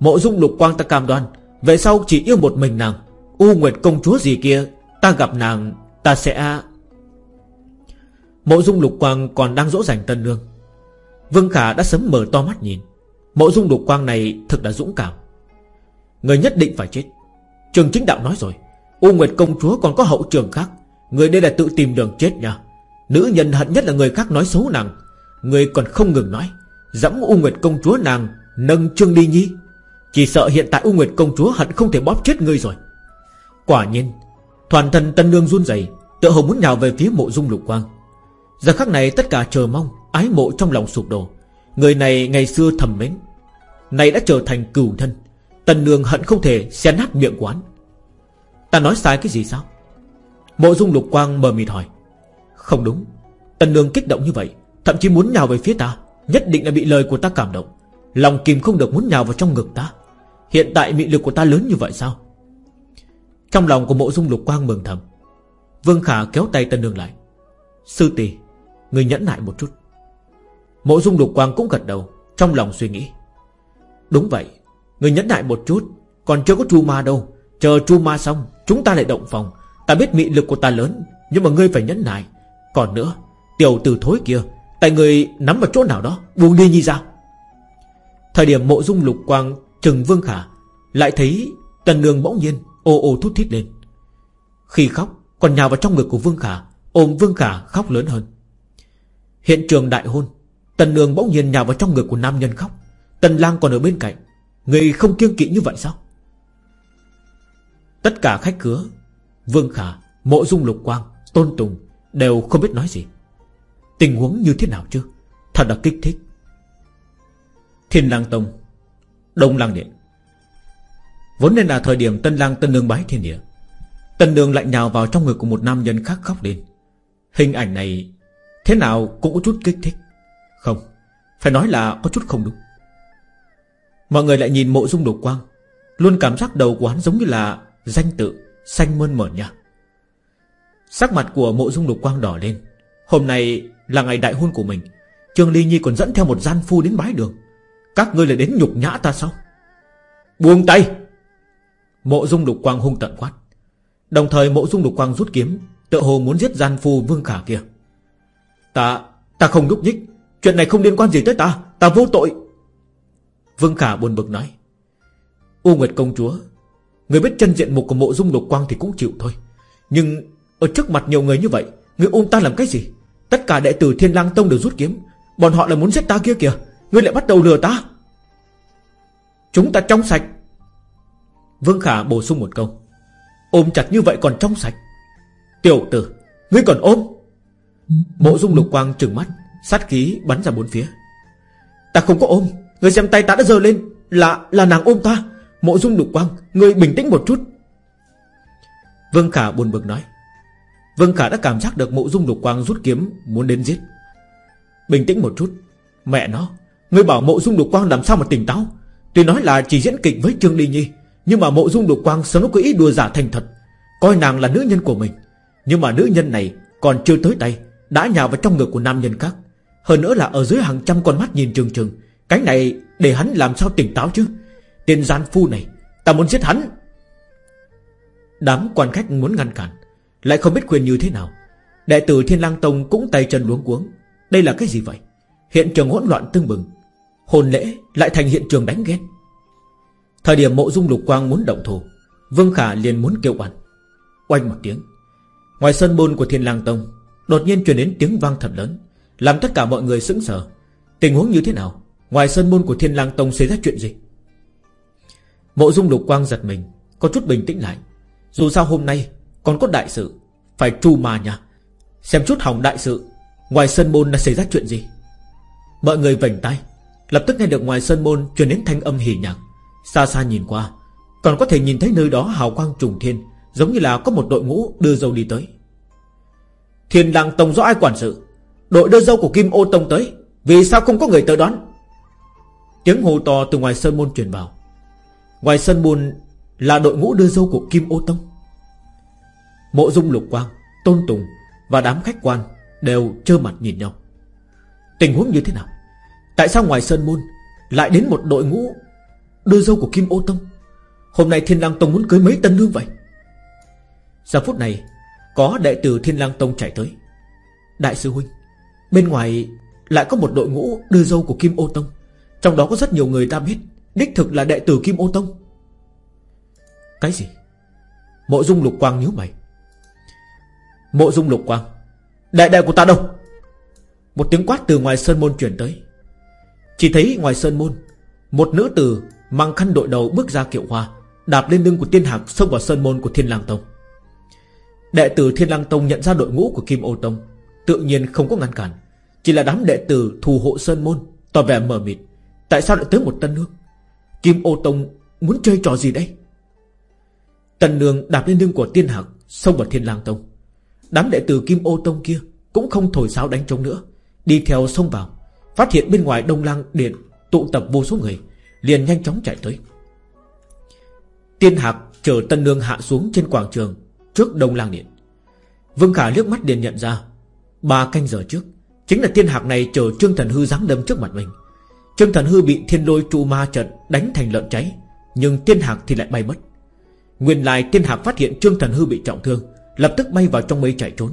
Mộ dung lục quang ta cam đoan, Về sau chỉ yêu một mình nàng. U Nguyệt công chúa gì kia, Ta gặp nàng, Ta sẽ Mộ dung lục quang còn đang dỗ dành tân nương Vương Khả đã sớm mở to mắt nhìn. Mộ dung lục quang này thực là dũng cảm. Người nhất định phải chết. Trường chính đạo nói rồi, U Nguyệt công chúa còn có hậu trường khác. Người đây là tự tìm đường chết nha Nữ nhân hận nhất là người khác nói xấu nàng. Người còn không ngừng nói, Dẫm U Nguyệt công chúa nàng, Nâng Trương Ly Nhi. Chỉ sợ hiện tại U Nguyệt công chúa hận không thể bóp chết ngươi rồi. Quả nhiên, Toàn thân tân nương run rẩy, Tựa hồ muốn nhào về phía mộ dung lục quang. Giờ khắc này tất cả chờ mong, Ái mộ trong lòng sụp đổ. Người này ngày xưa thầm mến Này đã trở thành cừu thân. Tần nương hận không thể xé nát miệng quán. Ta nói sai cái gì sao? Mộ dung lục quang mờ mịt hỏi. Không đúng. Tần đường kích động như vậy, Thậm chí muốn nhào về phía ta, Nhất định là bị lời của ta cảm động. Lòng kìm không được muốn nhào vào trong ngực ta. Hiện tại mị lực của ta lớn như vậy sao? Trong lòng của mộ dung lục quang mừng thầm. Vương Khả kéo tay tần đường lại. Sư tỷ, Người nhẫn nại một chút. Mộ dung lục quang cũng gật đầu, Trong lòng suy nghĩ. Đúng vậy, Người nhẫn nại một chút, Còn chưa có chu ma đâu. Chờ chu ma xong, Chúng ta lại động phòng. Ta biết mị lực của ta lớn, Nhưng mà ngươi phải nhẫn nại. Còn nữa. Tiểu tử thối kia Tại người nắm vào chỗ nào đó Buông đi như ra. Thời điểm mộ dung lục quang Trừng Vương Khả Lại thấy Tần Nương bỗng nhiên ô ô thút thít lên. Khi khóc còn nhào vào trong ngực của Vương Khả Ôm Vương Khả khóc lớn hơn. Hiện trường đại hôn Tần Nương bỗng nhiên nhào vào trong ngực của nam nhân khóc. Tần Lang còn ở bên cạnh Người không kiêng kỵ như vậy sao? Tất cả khách khứa Vương Khả, Mộ Dung Lục Quang Tôn Tùng đều không biết nói gì. Tình huống như thế nào chứ? Thật là kích thích. Thiên Lang Tông, Đông Lang Điện. Vốn nên là thời điểm Tân Lang Tân Nương bái thiên địa. Tân Nương lại nhào vào trong người của một nam nhân khác khóc lên. Hình ảnh này Thế nào cũng có chút kích thích. Không, Phải nói là có chút không đúng. Mọi người lại nhìn mộ dung Đột quang, Luôn cảm giác đầu của hắn giống như là Danh tự Xanh mơn mởn nha. Sắc mặt của mộ dung độc quang đỏ lên. Hôm nay là ngày đại hôn của mình. Trương Ly Nhi còn dẫn theo một gian phu đến bái đường. Các ngươi lại đến nhục nhã ta sao? Buông tay! Mộ dung lục quang hung tận quát. Đồng thời mộ dung lục quang rút kiếm Tự hồ muốn giết gian phu vương khả kia. Ta, ta không nhúc nhích. Chuyện này không liên quan gì tới ta. Ta vô tội. Vương khả buồn bực nói. U Nguyệt công chúa Người biết chân diện mục của mộ dung lục quang thì cũng chịu thôi. Nhưng ở trước mặt nhiều người như vậy, Người ôm ta làm cái gì? Tất cả đệ tử Thiên Lang Tông đều rút kiếm. Bọn họ là muốn giết ta kia kìa Ngươi lại bắt đầu lừa ta. Chúng ta trong sạch. Vương Khả bổ sung một câu. Ôm chặt như vậy còn trong sạch. Tiểu tử, Ngươi còn ôm. Mộ dung lục quang trừng mắt, Sát khí bắn ra bốn phía. Ta không có ôm, Ngươi xem tay ta đã giơ lên, Là là nàng ôm ta. Mộ dung lục quang, Ngươi bình tĩnh một chút. Vương Khả buồn bực nói. Vương Khả đã cảm giác được mộ dung lục quang rút kiếm Muốn đến giết. Bình tĩnh một chút. Mẹ nó Ngươi bảo mộ dung lục quang làm sao mà tỉnh táo? Tuy nói là chỉ diễn kịch với Trương Ly Nhi, Nhưng mà mộ dung lục quang sớm có ý đùa giả thành thật. Coi nàng là nữ nhân của mình. Nhưng mà nữ nhân này còn chưa tới tay, Đã nhào vào trong ngực của nam nhân khác. Hơn nữa là ở dưới hàng trăm con mắt nhìn trừng trừng Cái này để hắn làm sao tỉnh táo chứ? Tiền gian phu này, Ta muốn giết hắn. Đám quan khách muốn ngăn cản. Lại không biết khuyên như thế nào. Đệ tử Thiên lang Tông cũng tay chân luống cuống. Đây là cái gì vậy? Hiện trường hỗn loạn tương bừng. Hồn lễ lại thành hiện trường đánh ghét Thời điểm mộ dung lục quang muốn động thủ Vương Khả liền muốn kêu oan. Oanh một tiếng, Ngoài sân môn của Thiên lang Tông, Đột nhiên truyền đến tiếng vang thật lớn, Làm tất cả mọi người sững sờ. Tình huống như thế nào? Ngoài sân môn của Thiên lang Tông xảy ra chuyện gì? Mộ dung lục quang giật mình, Có chút bình tĩnh lại. Dù sao hôm nay còn có đại sự, Phải tru mà nha. Xem chút hỏng đại sự, Ngoài sân môn đã xảy ra chuyện gì? Mọi người vành tay, Lập tức nghe được ngoài sân môn truyền đến thanh âm hỉ nhạc. Xa xa nhìn qua, Còn có thể nhìn thấy nơi đó hào quang trùng thiên, Giống như là có một đội ngũ đưa dâu đi tới. Thiên Lang Tông do ai quản sự? Đội đưa dâu của Kim Ô Tông tới, Vì sao không có người tới đón? Tiếng hô to từ ngoài sân môn truyền vào. Ngoài sân môn Là đội ngũ đưa dâu của Kim Ô Tông. Mộ dung lục quang, Tôn Tùng và đám khách quan Đều trơ mặt nhìn nhau. Tình huống như thế nào? Tại sao ngoài Sơn Môn Lại đến một đội ngũ Đưa dâu của Kim Ô Tông? Hôm nay Thiên Lang Tông muốn cưới mấy tân nương vậy? Giờ phút này, Có đệ tử Thiên Lang Tông chạy tới. Đại sư Huynh, Bên ngoài lại có một đội ngũ đưa dâu của Kim Ô Tông. Trong đó có rất nhiều người ta biết, Đích thực là đệ tử Kim Ô Tông. Cái gì? Mộ dung lục quang nhíu mày. Mộ dung lục quang. Đại đệ của ta đâu? Một tiếng quát từ ngoài sơn môn chuyển tới. Chỉ thấy ngoài sơn môn, Một nữ tử mang khăn đội đầu bước ra kiệu hoa, Đạp lên lưng của tiên hạc Xông vào sơn môn của thiên lang tông. Đệ tử thiên lang tông nhận ra đội ngũ của kim ô tông, Tự nhiên không có ngăn cản. Chỉ là đám đệ tử thù hộ sơn môn, Tỏ vẻ mờ mịt. Tại sao lại tới một tân nương? Kim ô tông muốn chơi trò gì đây? Tần nương đạp lên lưng của tiên hạc, Xông vào thiên lang tông. Đám đệ tử Kim Ô Tông kia Cũng không thổi sáo đánh trống nữa. Đi theo sông vào, Phát hiện bên ngoài Đông Lang Điện Tụ tập vô số người, Liền nhanh chóng chạy tới. Tiên Hạc chờ Tân Nương hạ xuống trên quảng trường Trước Đông Lang Điện. Vương Khả liếc mắt liền nhận ra, Ba canh giờ trước, Chính là tiên hạc này chờ Trương Thần Hư giáng đâm trước mặt mình. Trương Thần Hư bị thiên lôi trụ ma trận Đánh thành lợn cháy, Nhưng tiên hạc thì lại bay mất. Nguyên lại tiên hạc phát hiện Trương Thần Hư bị trọng thương Lập tức bay vào trong mây chạy trốn.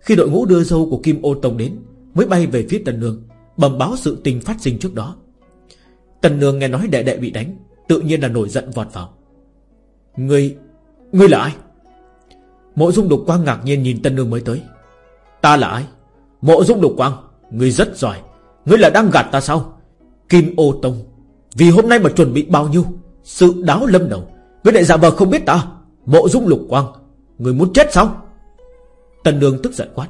Khi đội ngũ đưa dâu của Kim Ô Tông đến, Mới bay về phía Tần Nương, Bẩm báo sự tình phát sinh trước đó. Tần Nương nghe nói đệ đệ bị đánh, Tự nhiên là nổi giận vọt vào. Ngươi Ngươi là ai? Mộ dung đục quang ngạc nhiên nhìn Tân Nương mới tới. Ta là ai? Mộ dung đục quang, Ngươi rất giỏi, Ngươi là đang gạt ta sao? Kim ô tông, Vì hôm nay mà chuẩn bị bao nhiêu? Sự đáo lâm đầu, Ngươi lại giả vờ không biết ta. Mộ dung lục quang Người muốn chết sao? Tần Nương tức giận quát.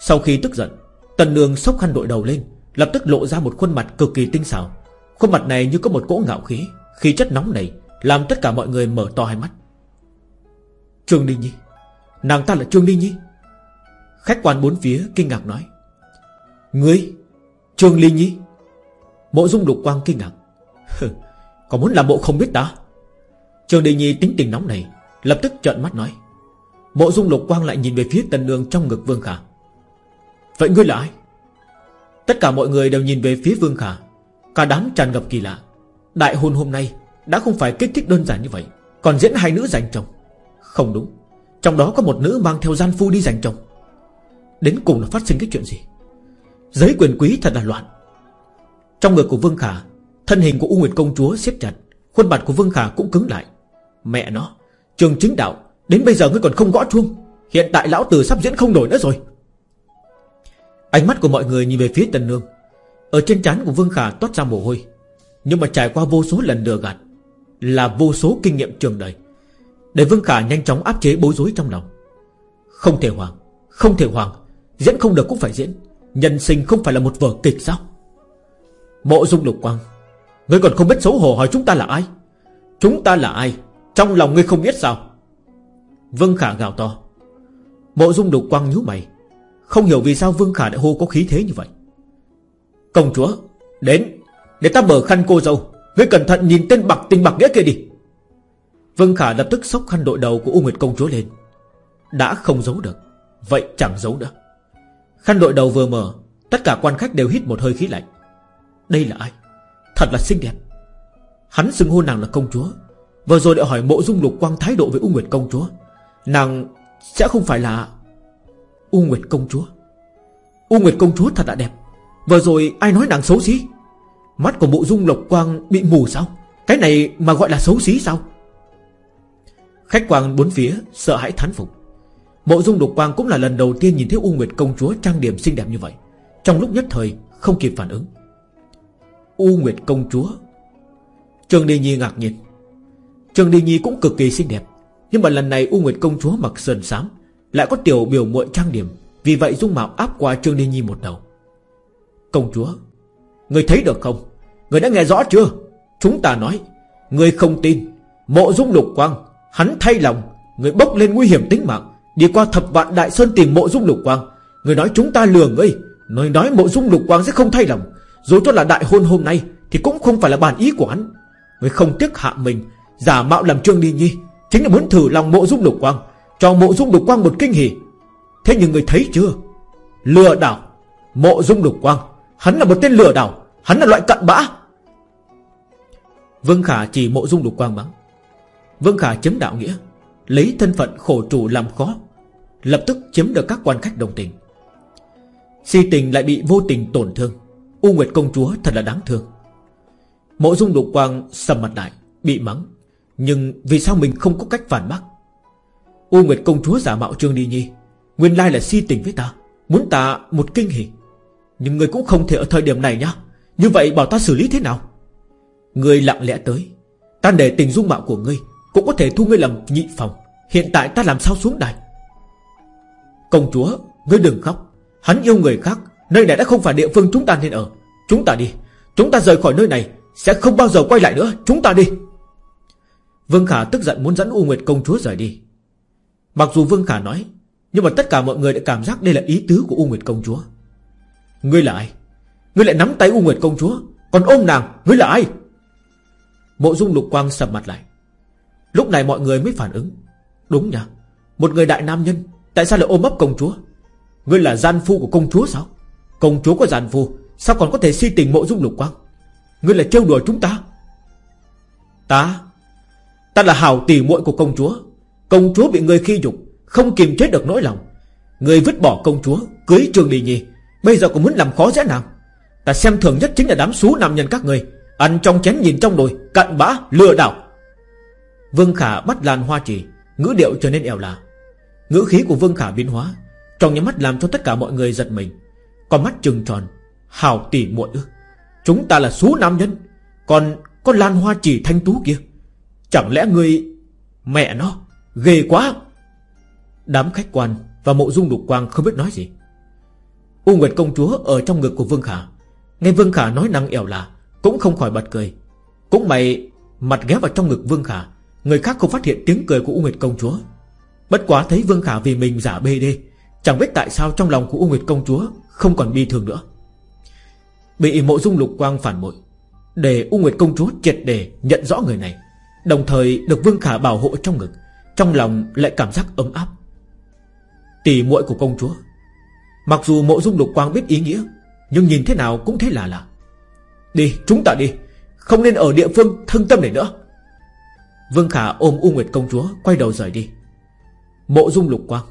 Sau khi tức giận, Tần Nương sốc khăn đội đầu lên, Lập tức lộ ra một khuôn mặt cực kỳ tinh xảo. Khuôn mặt này như có một cỗ ngạo khí Khí chất nóng này Làm tất cả mọi người mở to hai mắt. Trương Ly Nhi, Nàng ta là Trương Ly Nhi? Khách quan bốn phía kinh ngạc nói. Ngươi, Trương Ly Nhi? Mộ dung Lục quang kinh ngạc. Còn muốn làm bộ không biết ta? Trương Linh Nhi tính tình nóng này Lập tức trợn mắt nói. Mộ dung lục quang lại nhìn về phía tần nương trong ngực Vương Khả. Vậy ngươi là ai? Tất cả mọi người đều nhìn về phía Vương Khả. Cả đám tràn ngập kỳ lạ. Đại hôn hôm nay Đã không phải kích thích đơn giản như vậy, Còn diễn hai nữ giành chồng. Không đúng, Trong đó có một nữ mang theo gian phu đi giành chồng. Đến cùng là phát sinh cái chuyện gì? Giấy quyền quý thật là loạn. Trong ngực của Vương Khả, Thân hình của U Nguyệt Công Chúa xếp chặt, Khuôn mặt của Vương Khả cũng cứng lại. Mẹ nó, Trường chính đạo Đến bây giờ ngươi còn không gõ chuông. Hiện tại lão tử sắp diễn không nổi nữa rồi. Ánh mắt của mọi người nhìn về phía Tần Nương. Ở trên trán của Vương Khả toát ra mồ hôi. Nhưng mà trải qua vô số lần lừa gạt, Là vô số kinh nghiệm trường đời, Để Vương Khả nhanh chóng áp chế bối rối trong lòng. Không thể hoàng Không thể hoàng Diễn không được cũng phải diễn. Nhân sinh không phải là một vở kịch sao? Mộ dung lục quang, Ngươi còn không biết xấu hổ hỏi chúng ta là ai? Chúng ta là ai? Trong lòng ngươi không biết sao? Vương Khả gào to. Mộ dung đục quang nhíu mày. Không hiểu vì sao Vương Khả lại hô có khí thế như vậy. Công chúa, Đến, Để ta mở khăn cô dâu. Ngươi cẩn thận nhìn tên bạc tình bạc nghĩa kia đi. Vương Khả lập tức sốc khăn đội đầu của U Nguyệt công chúa lên. Đã không giấu được, Vậy chẳng giấu nữa. Khăn đội đầu vừa mở, Tất cả quan khách đều hít một hơi khí lạnh. Đây là ai? Thật là xinh đẹp. Hắn xưng hô nàng là công chúa. Vừa rồi đã hỏi mộ dung lục quang thái độ với U Nguyệt công chúa. Nàng sẽ không phải là U Nguyệt công chúa. U Nguyệt công chúa thật là đẹp. Vừa rồi ai nói nàng xấu xí? Mắt của bộ dung lộc quang bị mù sao? Cái này mà gọi là xấu xí sao? Khách quang bốn phía Sợ hãi thán phục. Mộ dung lục quang cũng là lần đầu tiên nhìn thấy U Nguyệt công chúa Trang điểm xinh đẹp như vậy. Trong lúc nhất thời, không kịp phản ứng. U Nguyệt công chúa. Trường Đi Nhi ngạc nhiên. Trương Đi Nhi cũng cực kỳ xinh đẹp. Nhưng mà lần này U Nguyệt công chúa mặc sơn sám Lại có tiểu biểu muội trang điểm, Vì vậy dung mạo áp qua Trương Đi Nhi một đầu. Công chúa, Người thấy được không? Người đã nghe rõ chưa? Chúng ta nói, Người không tin, Mộ dung lục quang, Hắn thay lòng, Người bốc lên nguy hiểm tính mạng, Đi qua thập vạn đại sơn tìm mộ dung lục quang. Người nói chúng ta lừa ngươi Nói nói mộ dung lục quang sẽ không thay lòng. Dù cho là đại hôn hôm nay, Thì cũng không phải là bản ý của hắn. Người không tiếc hạ mình, Giả mạo làm trương đi nhi. Chính là muốn thử lòng mộ dung lục quang, Cho mộ dung lục quang một kinh hỉ. Thế nhưng người thấy chưa? Lừa đảo, Mộ dung lục quang. Hắn là một tên lừa đảo, Hắn là loại cặn bã. Vương Khả chỉ mộ dung lục quang mắng Vương Khả chấm đạo nghĩa, Lấy thân phận khổ chủ làm khó, Lập tức chiếm được các quan khách đồng tình. Si tình lại bị vô tình tổn thương, U Nguyệt công chúa thật là đáng thương. Mộ dung lục quang sầm mặt lại, Bị mắng. Nhưng vì sao mình không có cách phản bác? U Nguyệt công chúa giả mạo Trương Đi Nhi, Nguyên lai là si tình với ta, Muốn ta một kinh hỉ. Nhưng người cũng không thể ở thời điểm này nhá. Như vậy bảo ta xử lý thế nào? Người lặng lẽ tới. Ta để tình dung mạo của ngươi, Cũng có thể thu ngươi làm nhị phòng. Hiện tại ta làm sao xuống đài? Công chúa, Ngươi đừng khóc. Hắn yêu người khác, Nơi này đã không phải địa phương chúng ta nên ở. Chúng ta đi. Chúng ta rời khỏi nơi này, Sẽ không bao giờ quay lại nữa. Chúng ta đi. Vương Khả tức giận muốn dẫn U Nguyệt công chúa rời đi. Mặc dù Vương Khả nói, Nhưng mà tất cả mọi người đã cảm giác đây là ý tứ của U Nguyệt công chúa. Ngươi là ai? Ngươi lại nắm tay U Nguyệt công chúa, Còn ôm nàng, Ngươi là ai? Mộ dung lục quang sầm mặt lại. Lúc này mọi người mới phản ứng. Đúng nhỉ Một người đại nam nhân, Tại sao lại ôm ấp công chúa? Ngươi là gian phu của công chúa sao? Công chúa có gian phu, Sao còn có thể si tình mộ dung lục quang? Ngươi là trêu đùa chúng ta. Ta Ta là hào tỷ muội của công chúa. Công chúa bị người khi nhục Không kiềm chế được nỗi lòng. Người vứt bỏ công chúa, Cưới trường đi nhi. Bây giờ còn muốn làm khó dễ nàng Ta xem thường nhất chính là đám xú nam nhân các người. Ăn trong chén nhìn trong đồi Cặn bã, lừa đảo. Vương Khả bắt làn hoa chỉ Ngữ điệu trở nên ẻo lạ Ngữ khí của Vương Khả biến hóa, Trong những mắt làm cho tất cả mọi người giật mình. Con mắt trừng tròn, Hào tỉ muội ư. Chúng ta là số nam nhân, Còn con lan hoa chỉ thanh tú kia. Chẳng lẽ người Mẹ nó Ghê quá? Đám khách quan và mộ dung đục quang không biết nói gì. U Nguyệt công chúa ở trong ngực của Vương Khả. Nghe Vương Khả nói năng ẻo là Cũng không khỏi bật cười. Cũng mày mặt ghé vào trong ngực Vương Khả, Người khác không phát hiện tiếng cười của U Nguyệt công chúa. Bất quá thấy Vương Khả vì mình giả bê đê, Chẳng biết tại sao trong lòng của U Nguyệt công chúa Không còn bi thường nữa. Bị mộ dung lục quang phản bội, Để U Nguyệt công chúa triệt để nhận rõ người này. Đồng thời được Vương Khả bảo hộ trong ngực, Trong lòng lại cảm giác ấm áp. Tỷ muội của công chúa, Mặc dù mộ dung lục quang biết ý nghĩa, Nhưng nhìn thế nào cũng thế là lạ. Đi, chúng ta đi, Không nên ở địa phương thân tâm này nữa. Vương Khả ôm U Nguyệt công chúa, Quay đầu rời đi. Mộ dung lục quang,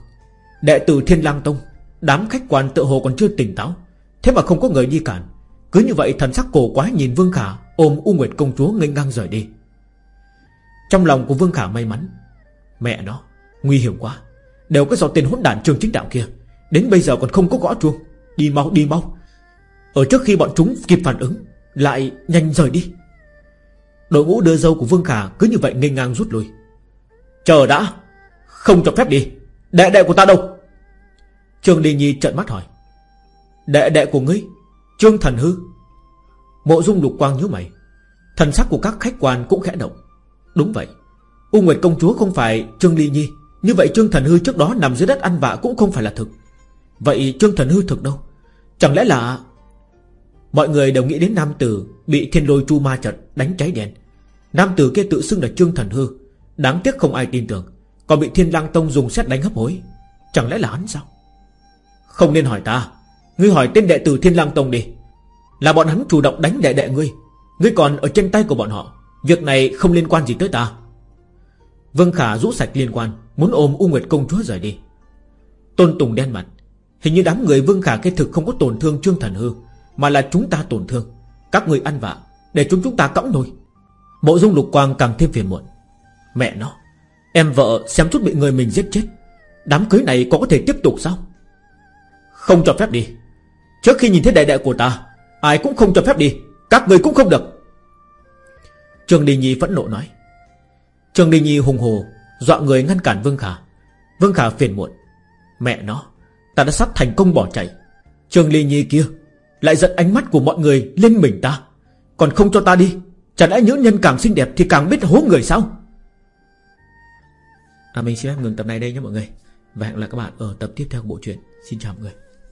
Đệ tử Thiên lang Tông, Đám khách quan tự hồ còn chưa tỉnh táo, Thế mà không có người đi cản. Cứ như vậy thần sắc cổ quái nhìn Vương Khả Ôm U Nguyệt công chúa nghênh ngang rời đi. Trong lòng của Vương Khả may mắn. Mẹ nó, Nguy hiểm quá. Đều có do tên hỗn đản trường chính đạo kia. Đến bây giờ còn không có gõ chuông. Đi mau đi mau. Ở trước khi bọn chúng kịp phản ứng, Lại nhanh rời đi. Đội ngũ đưa dâu của Vương Khả cứ như vậy ngây ngang rút lui. Chờ đã, Không cho phép đi. Đệ đệ của ta đâu? Trương Đình Nhi trợn mắt hỏi. Đệ đệ của ngươi, Trương Thần Hư. Mộ dung lục quang nhớ mày. Thần sắc của các khách quan cũng khẽ động. Đúng vậy. U Nguyệt công chúa không phải Trương Ly Nhi. Như vậy Trương Thần Hư trước đó nằm dưới đất ăn vạ cũng không phải là thực. Vậy Trương Thần Hư thực đâu? Chẳng lẽ là Mọi người đều nghĩ đến nam tử Bị thiên lôi chu ma chật đánh cháy đèn Nam tử kia tự xưng là Trương Thần Hư. Đáng tiếc không ai tin tưởng. Còn bị thiên lang tông dùng xét đánh hấp hối. Chẳng lẽ là hắn sao? Không nên hỏi ta. Ngươi hỏi tên đệ tử thiên lang tông đi. Là bọn hắn chủ động đánh đệ đệ ngươi. Ngươi còn ở trên tay của bọn họ. Việc này không liên quan gì tới ta. Vương Khả rũ sạch liên quan, Muốn ôm U Nguyệt công chúa rời đi. Tôn Tùng đen mặt, Hình như đám người Vương Khả cái thực không có tổn thương Trương Thần Hư, Mà là chúng ta tổn thương. Các người ăn vạ, Để chúng chúng ta cõng nồi Mộ dung lục quang càng thêm phiền muộn. Mẹ nó, Em vợ xem chút bị người mình giết chết, Đám cưới này có có thể tiếp tục sao? Không cho phép đi. Trước khi nhìn thấy đại đệ của ta, Ai cũng không cho phép đi, Các người cũng không được. Trường Đình Nhi phẫn nộ nói. Trường Đình Nhi hùng hồ, Dọa người ngăn cản Vương Khả. Vương Khả phiền muộn. Mẹ nó, Ta đã sắp thành công bỏ chạy. Trường Đình Nhi kia, Lại giận ánh mắt của mọi người lên mình ta. Còn không cho ta đi Chẳng lẽ nữ nhân càng xinh đẹp Thì càng biết hố người sao? À mình xin phép ngừng tập này đây nhé mọi người. Và hẹn gặp lại các bạn ở tập tiếp theo của bộ truyện. Xin chào mọi người.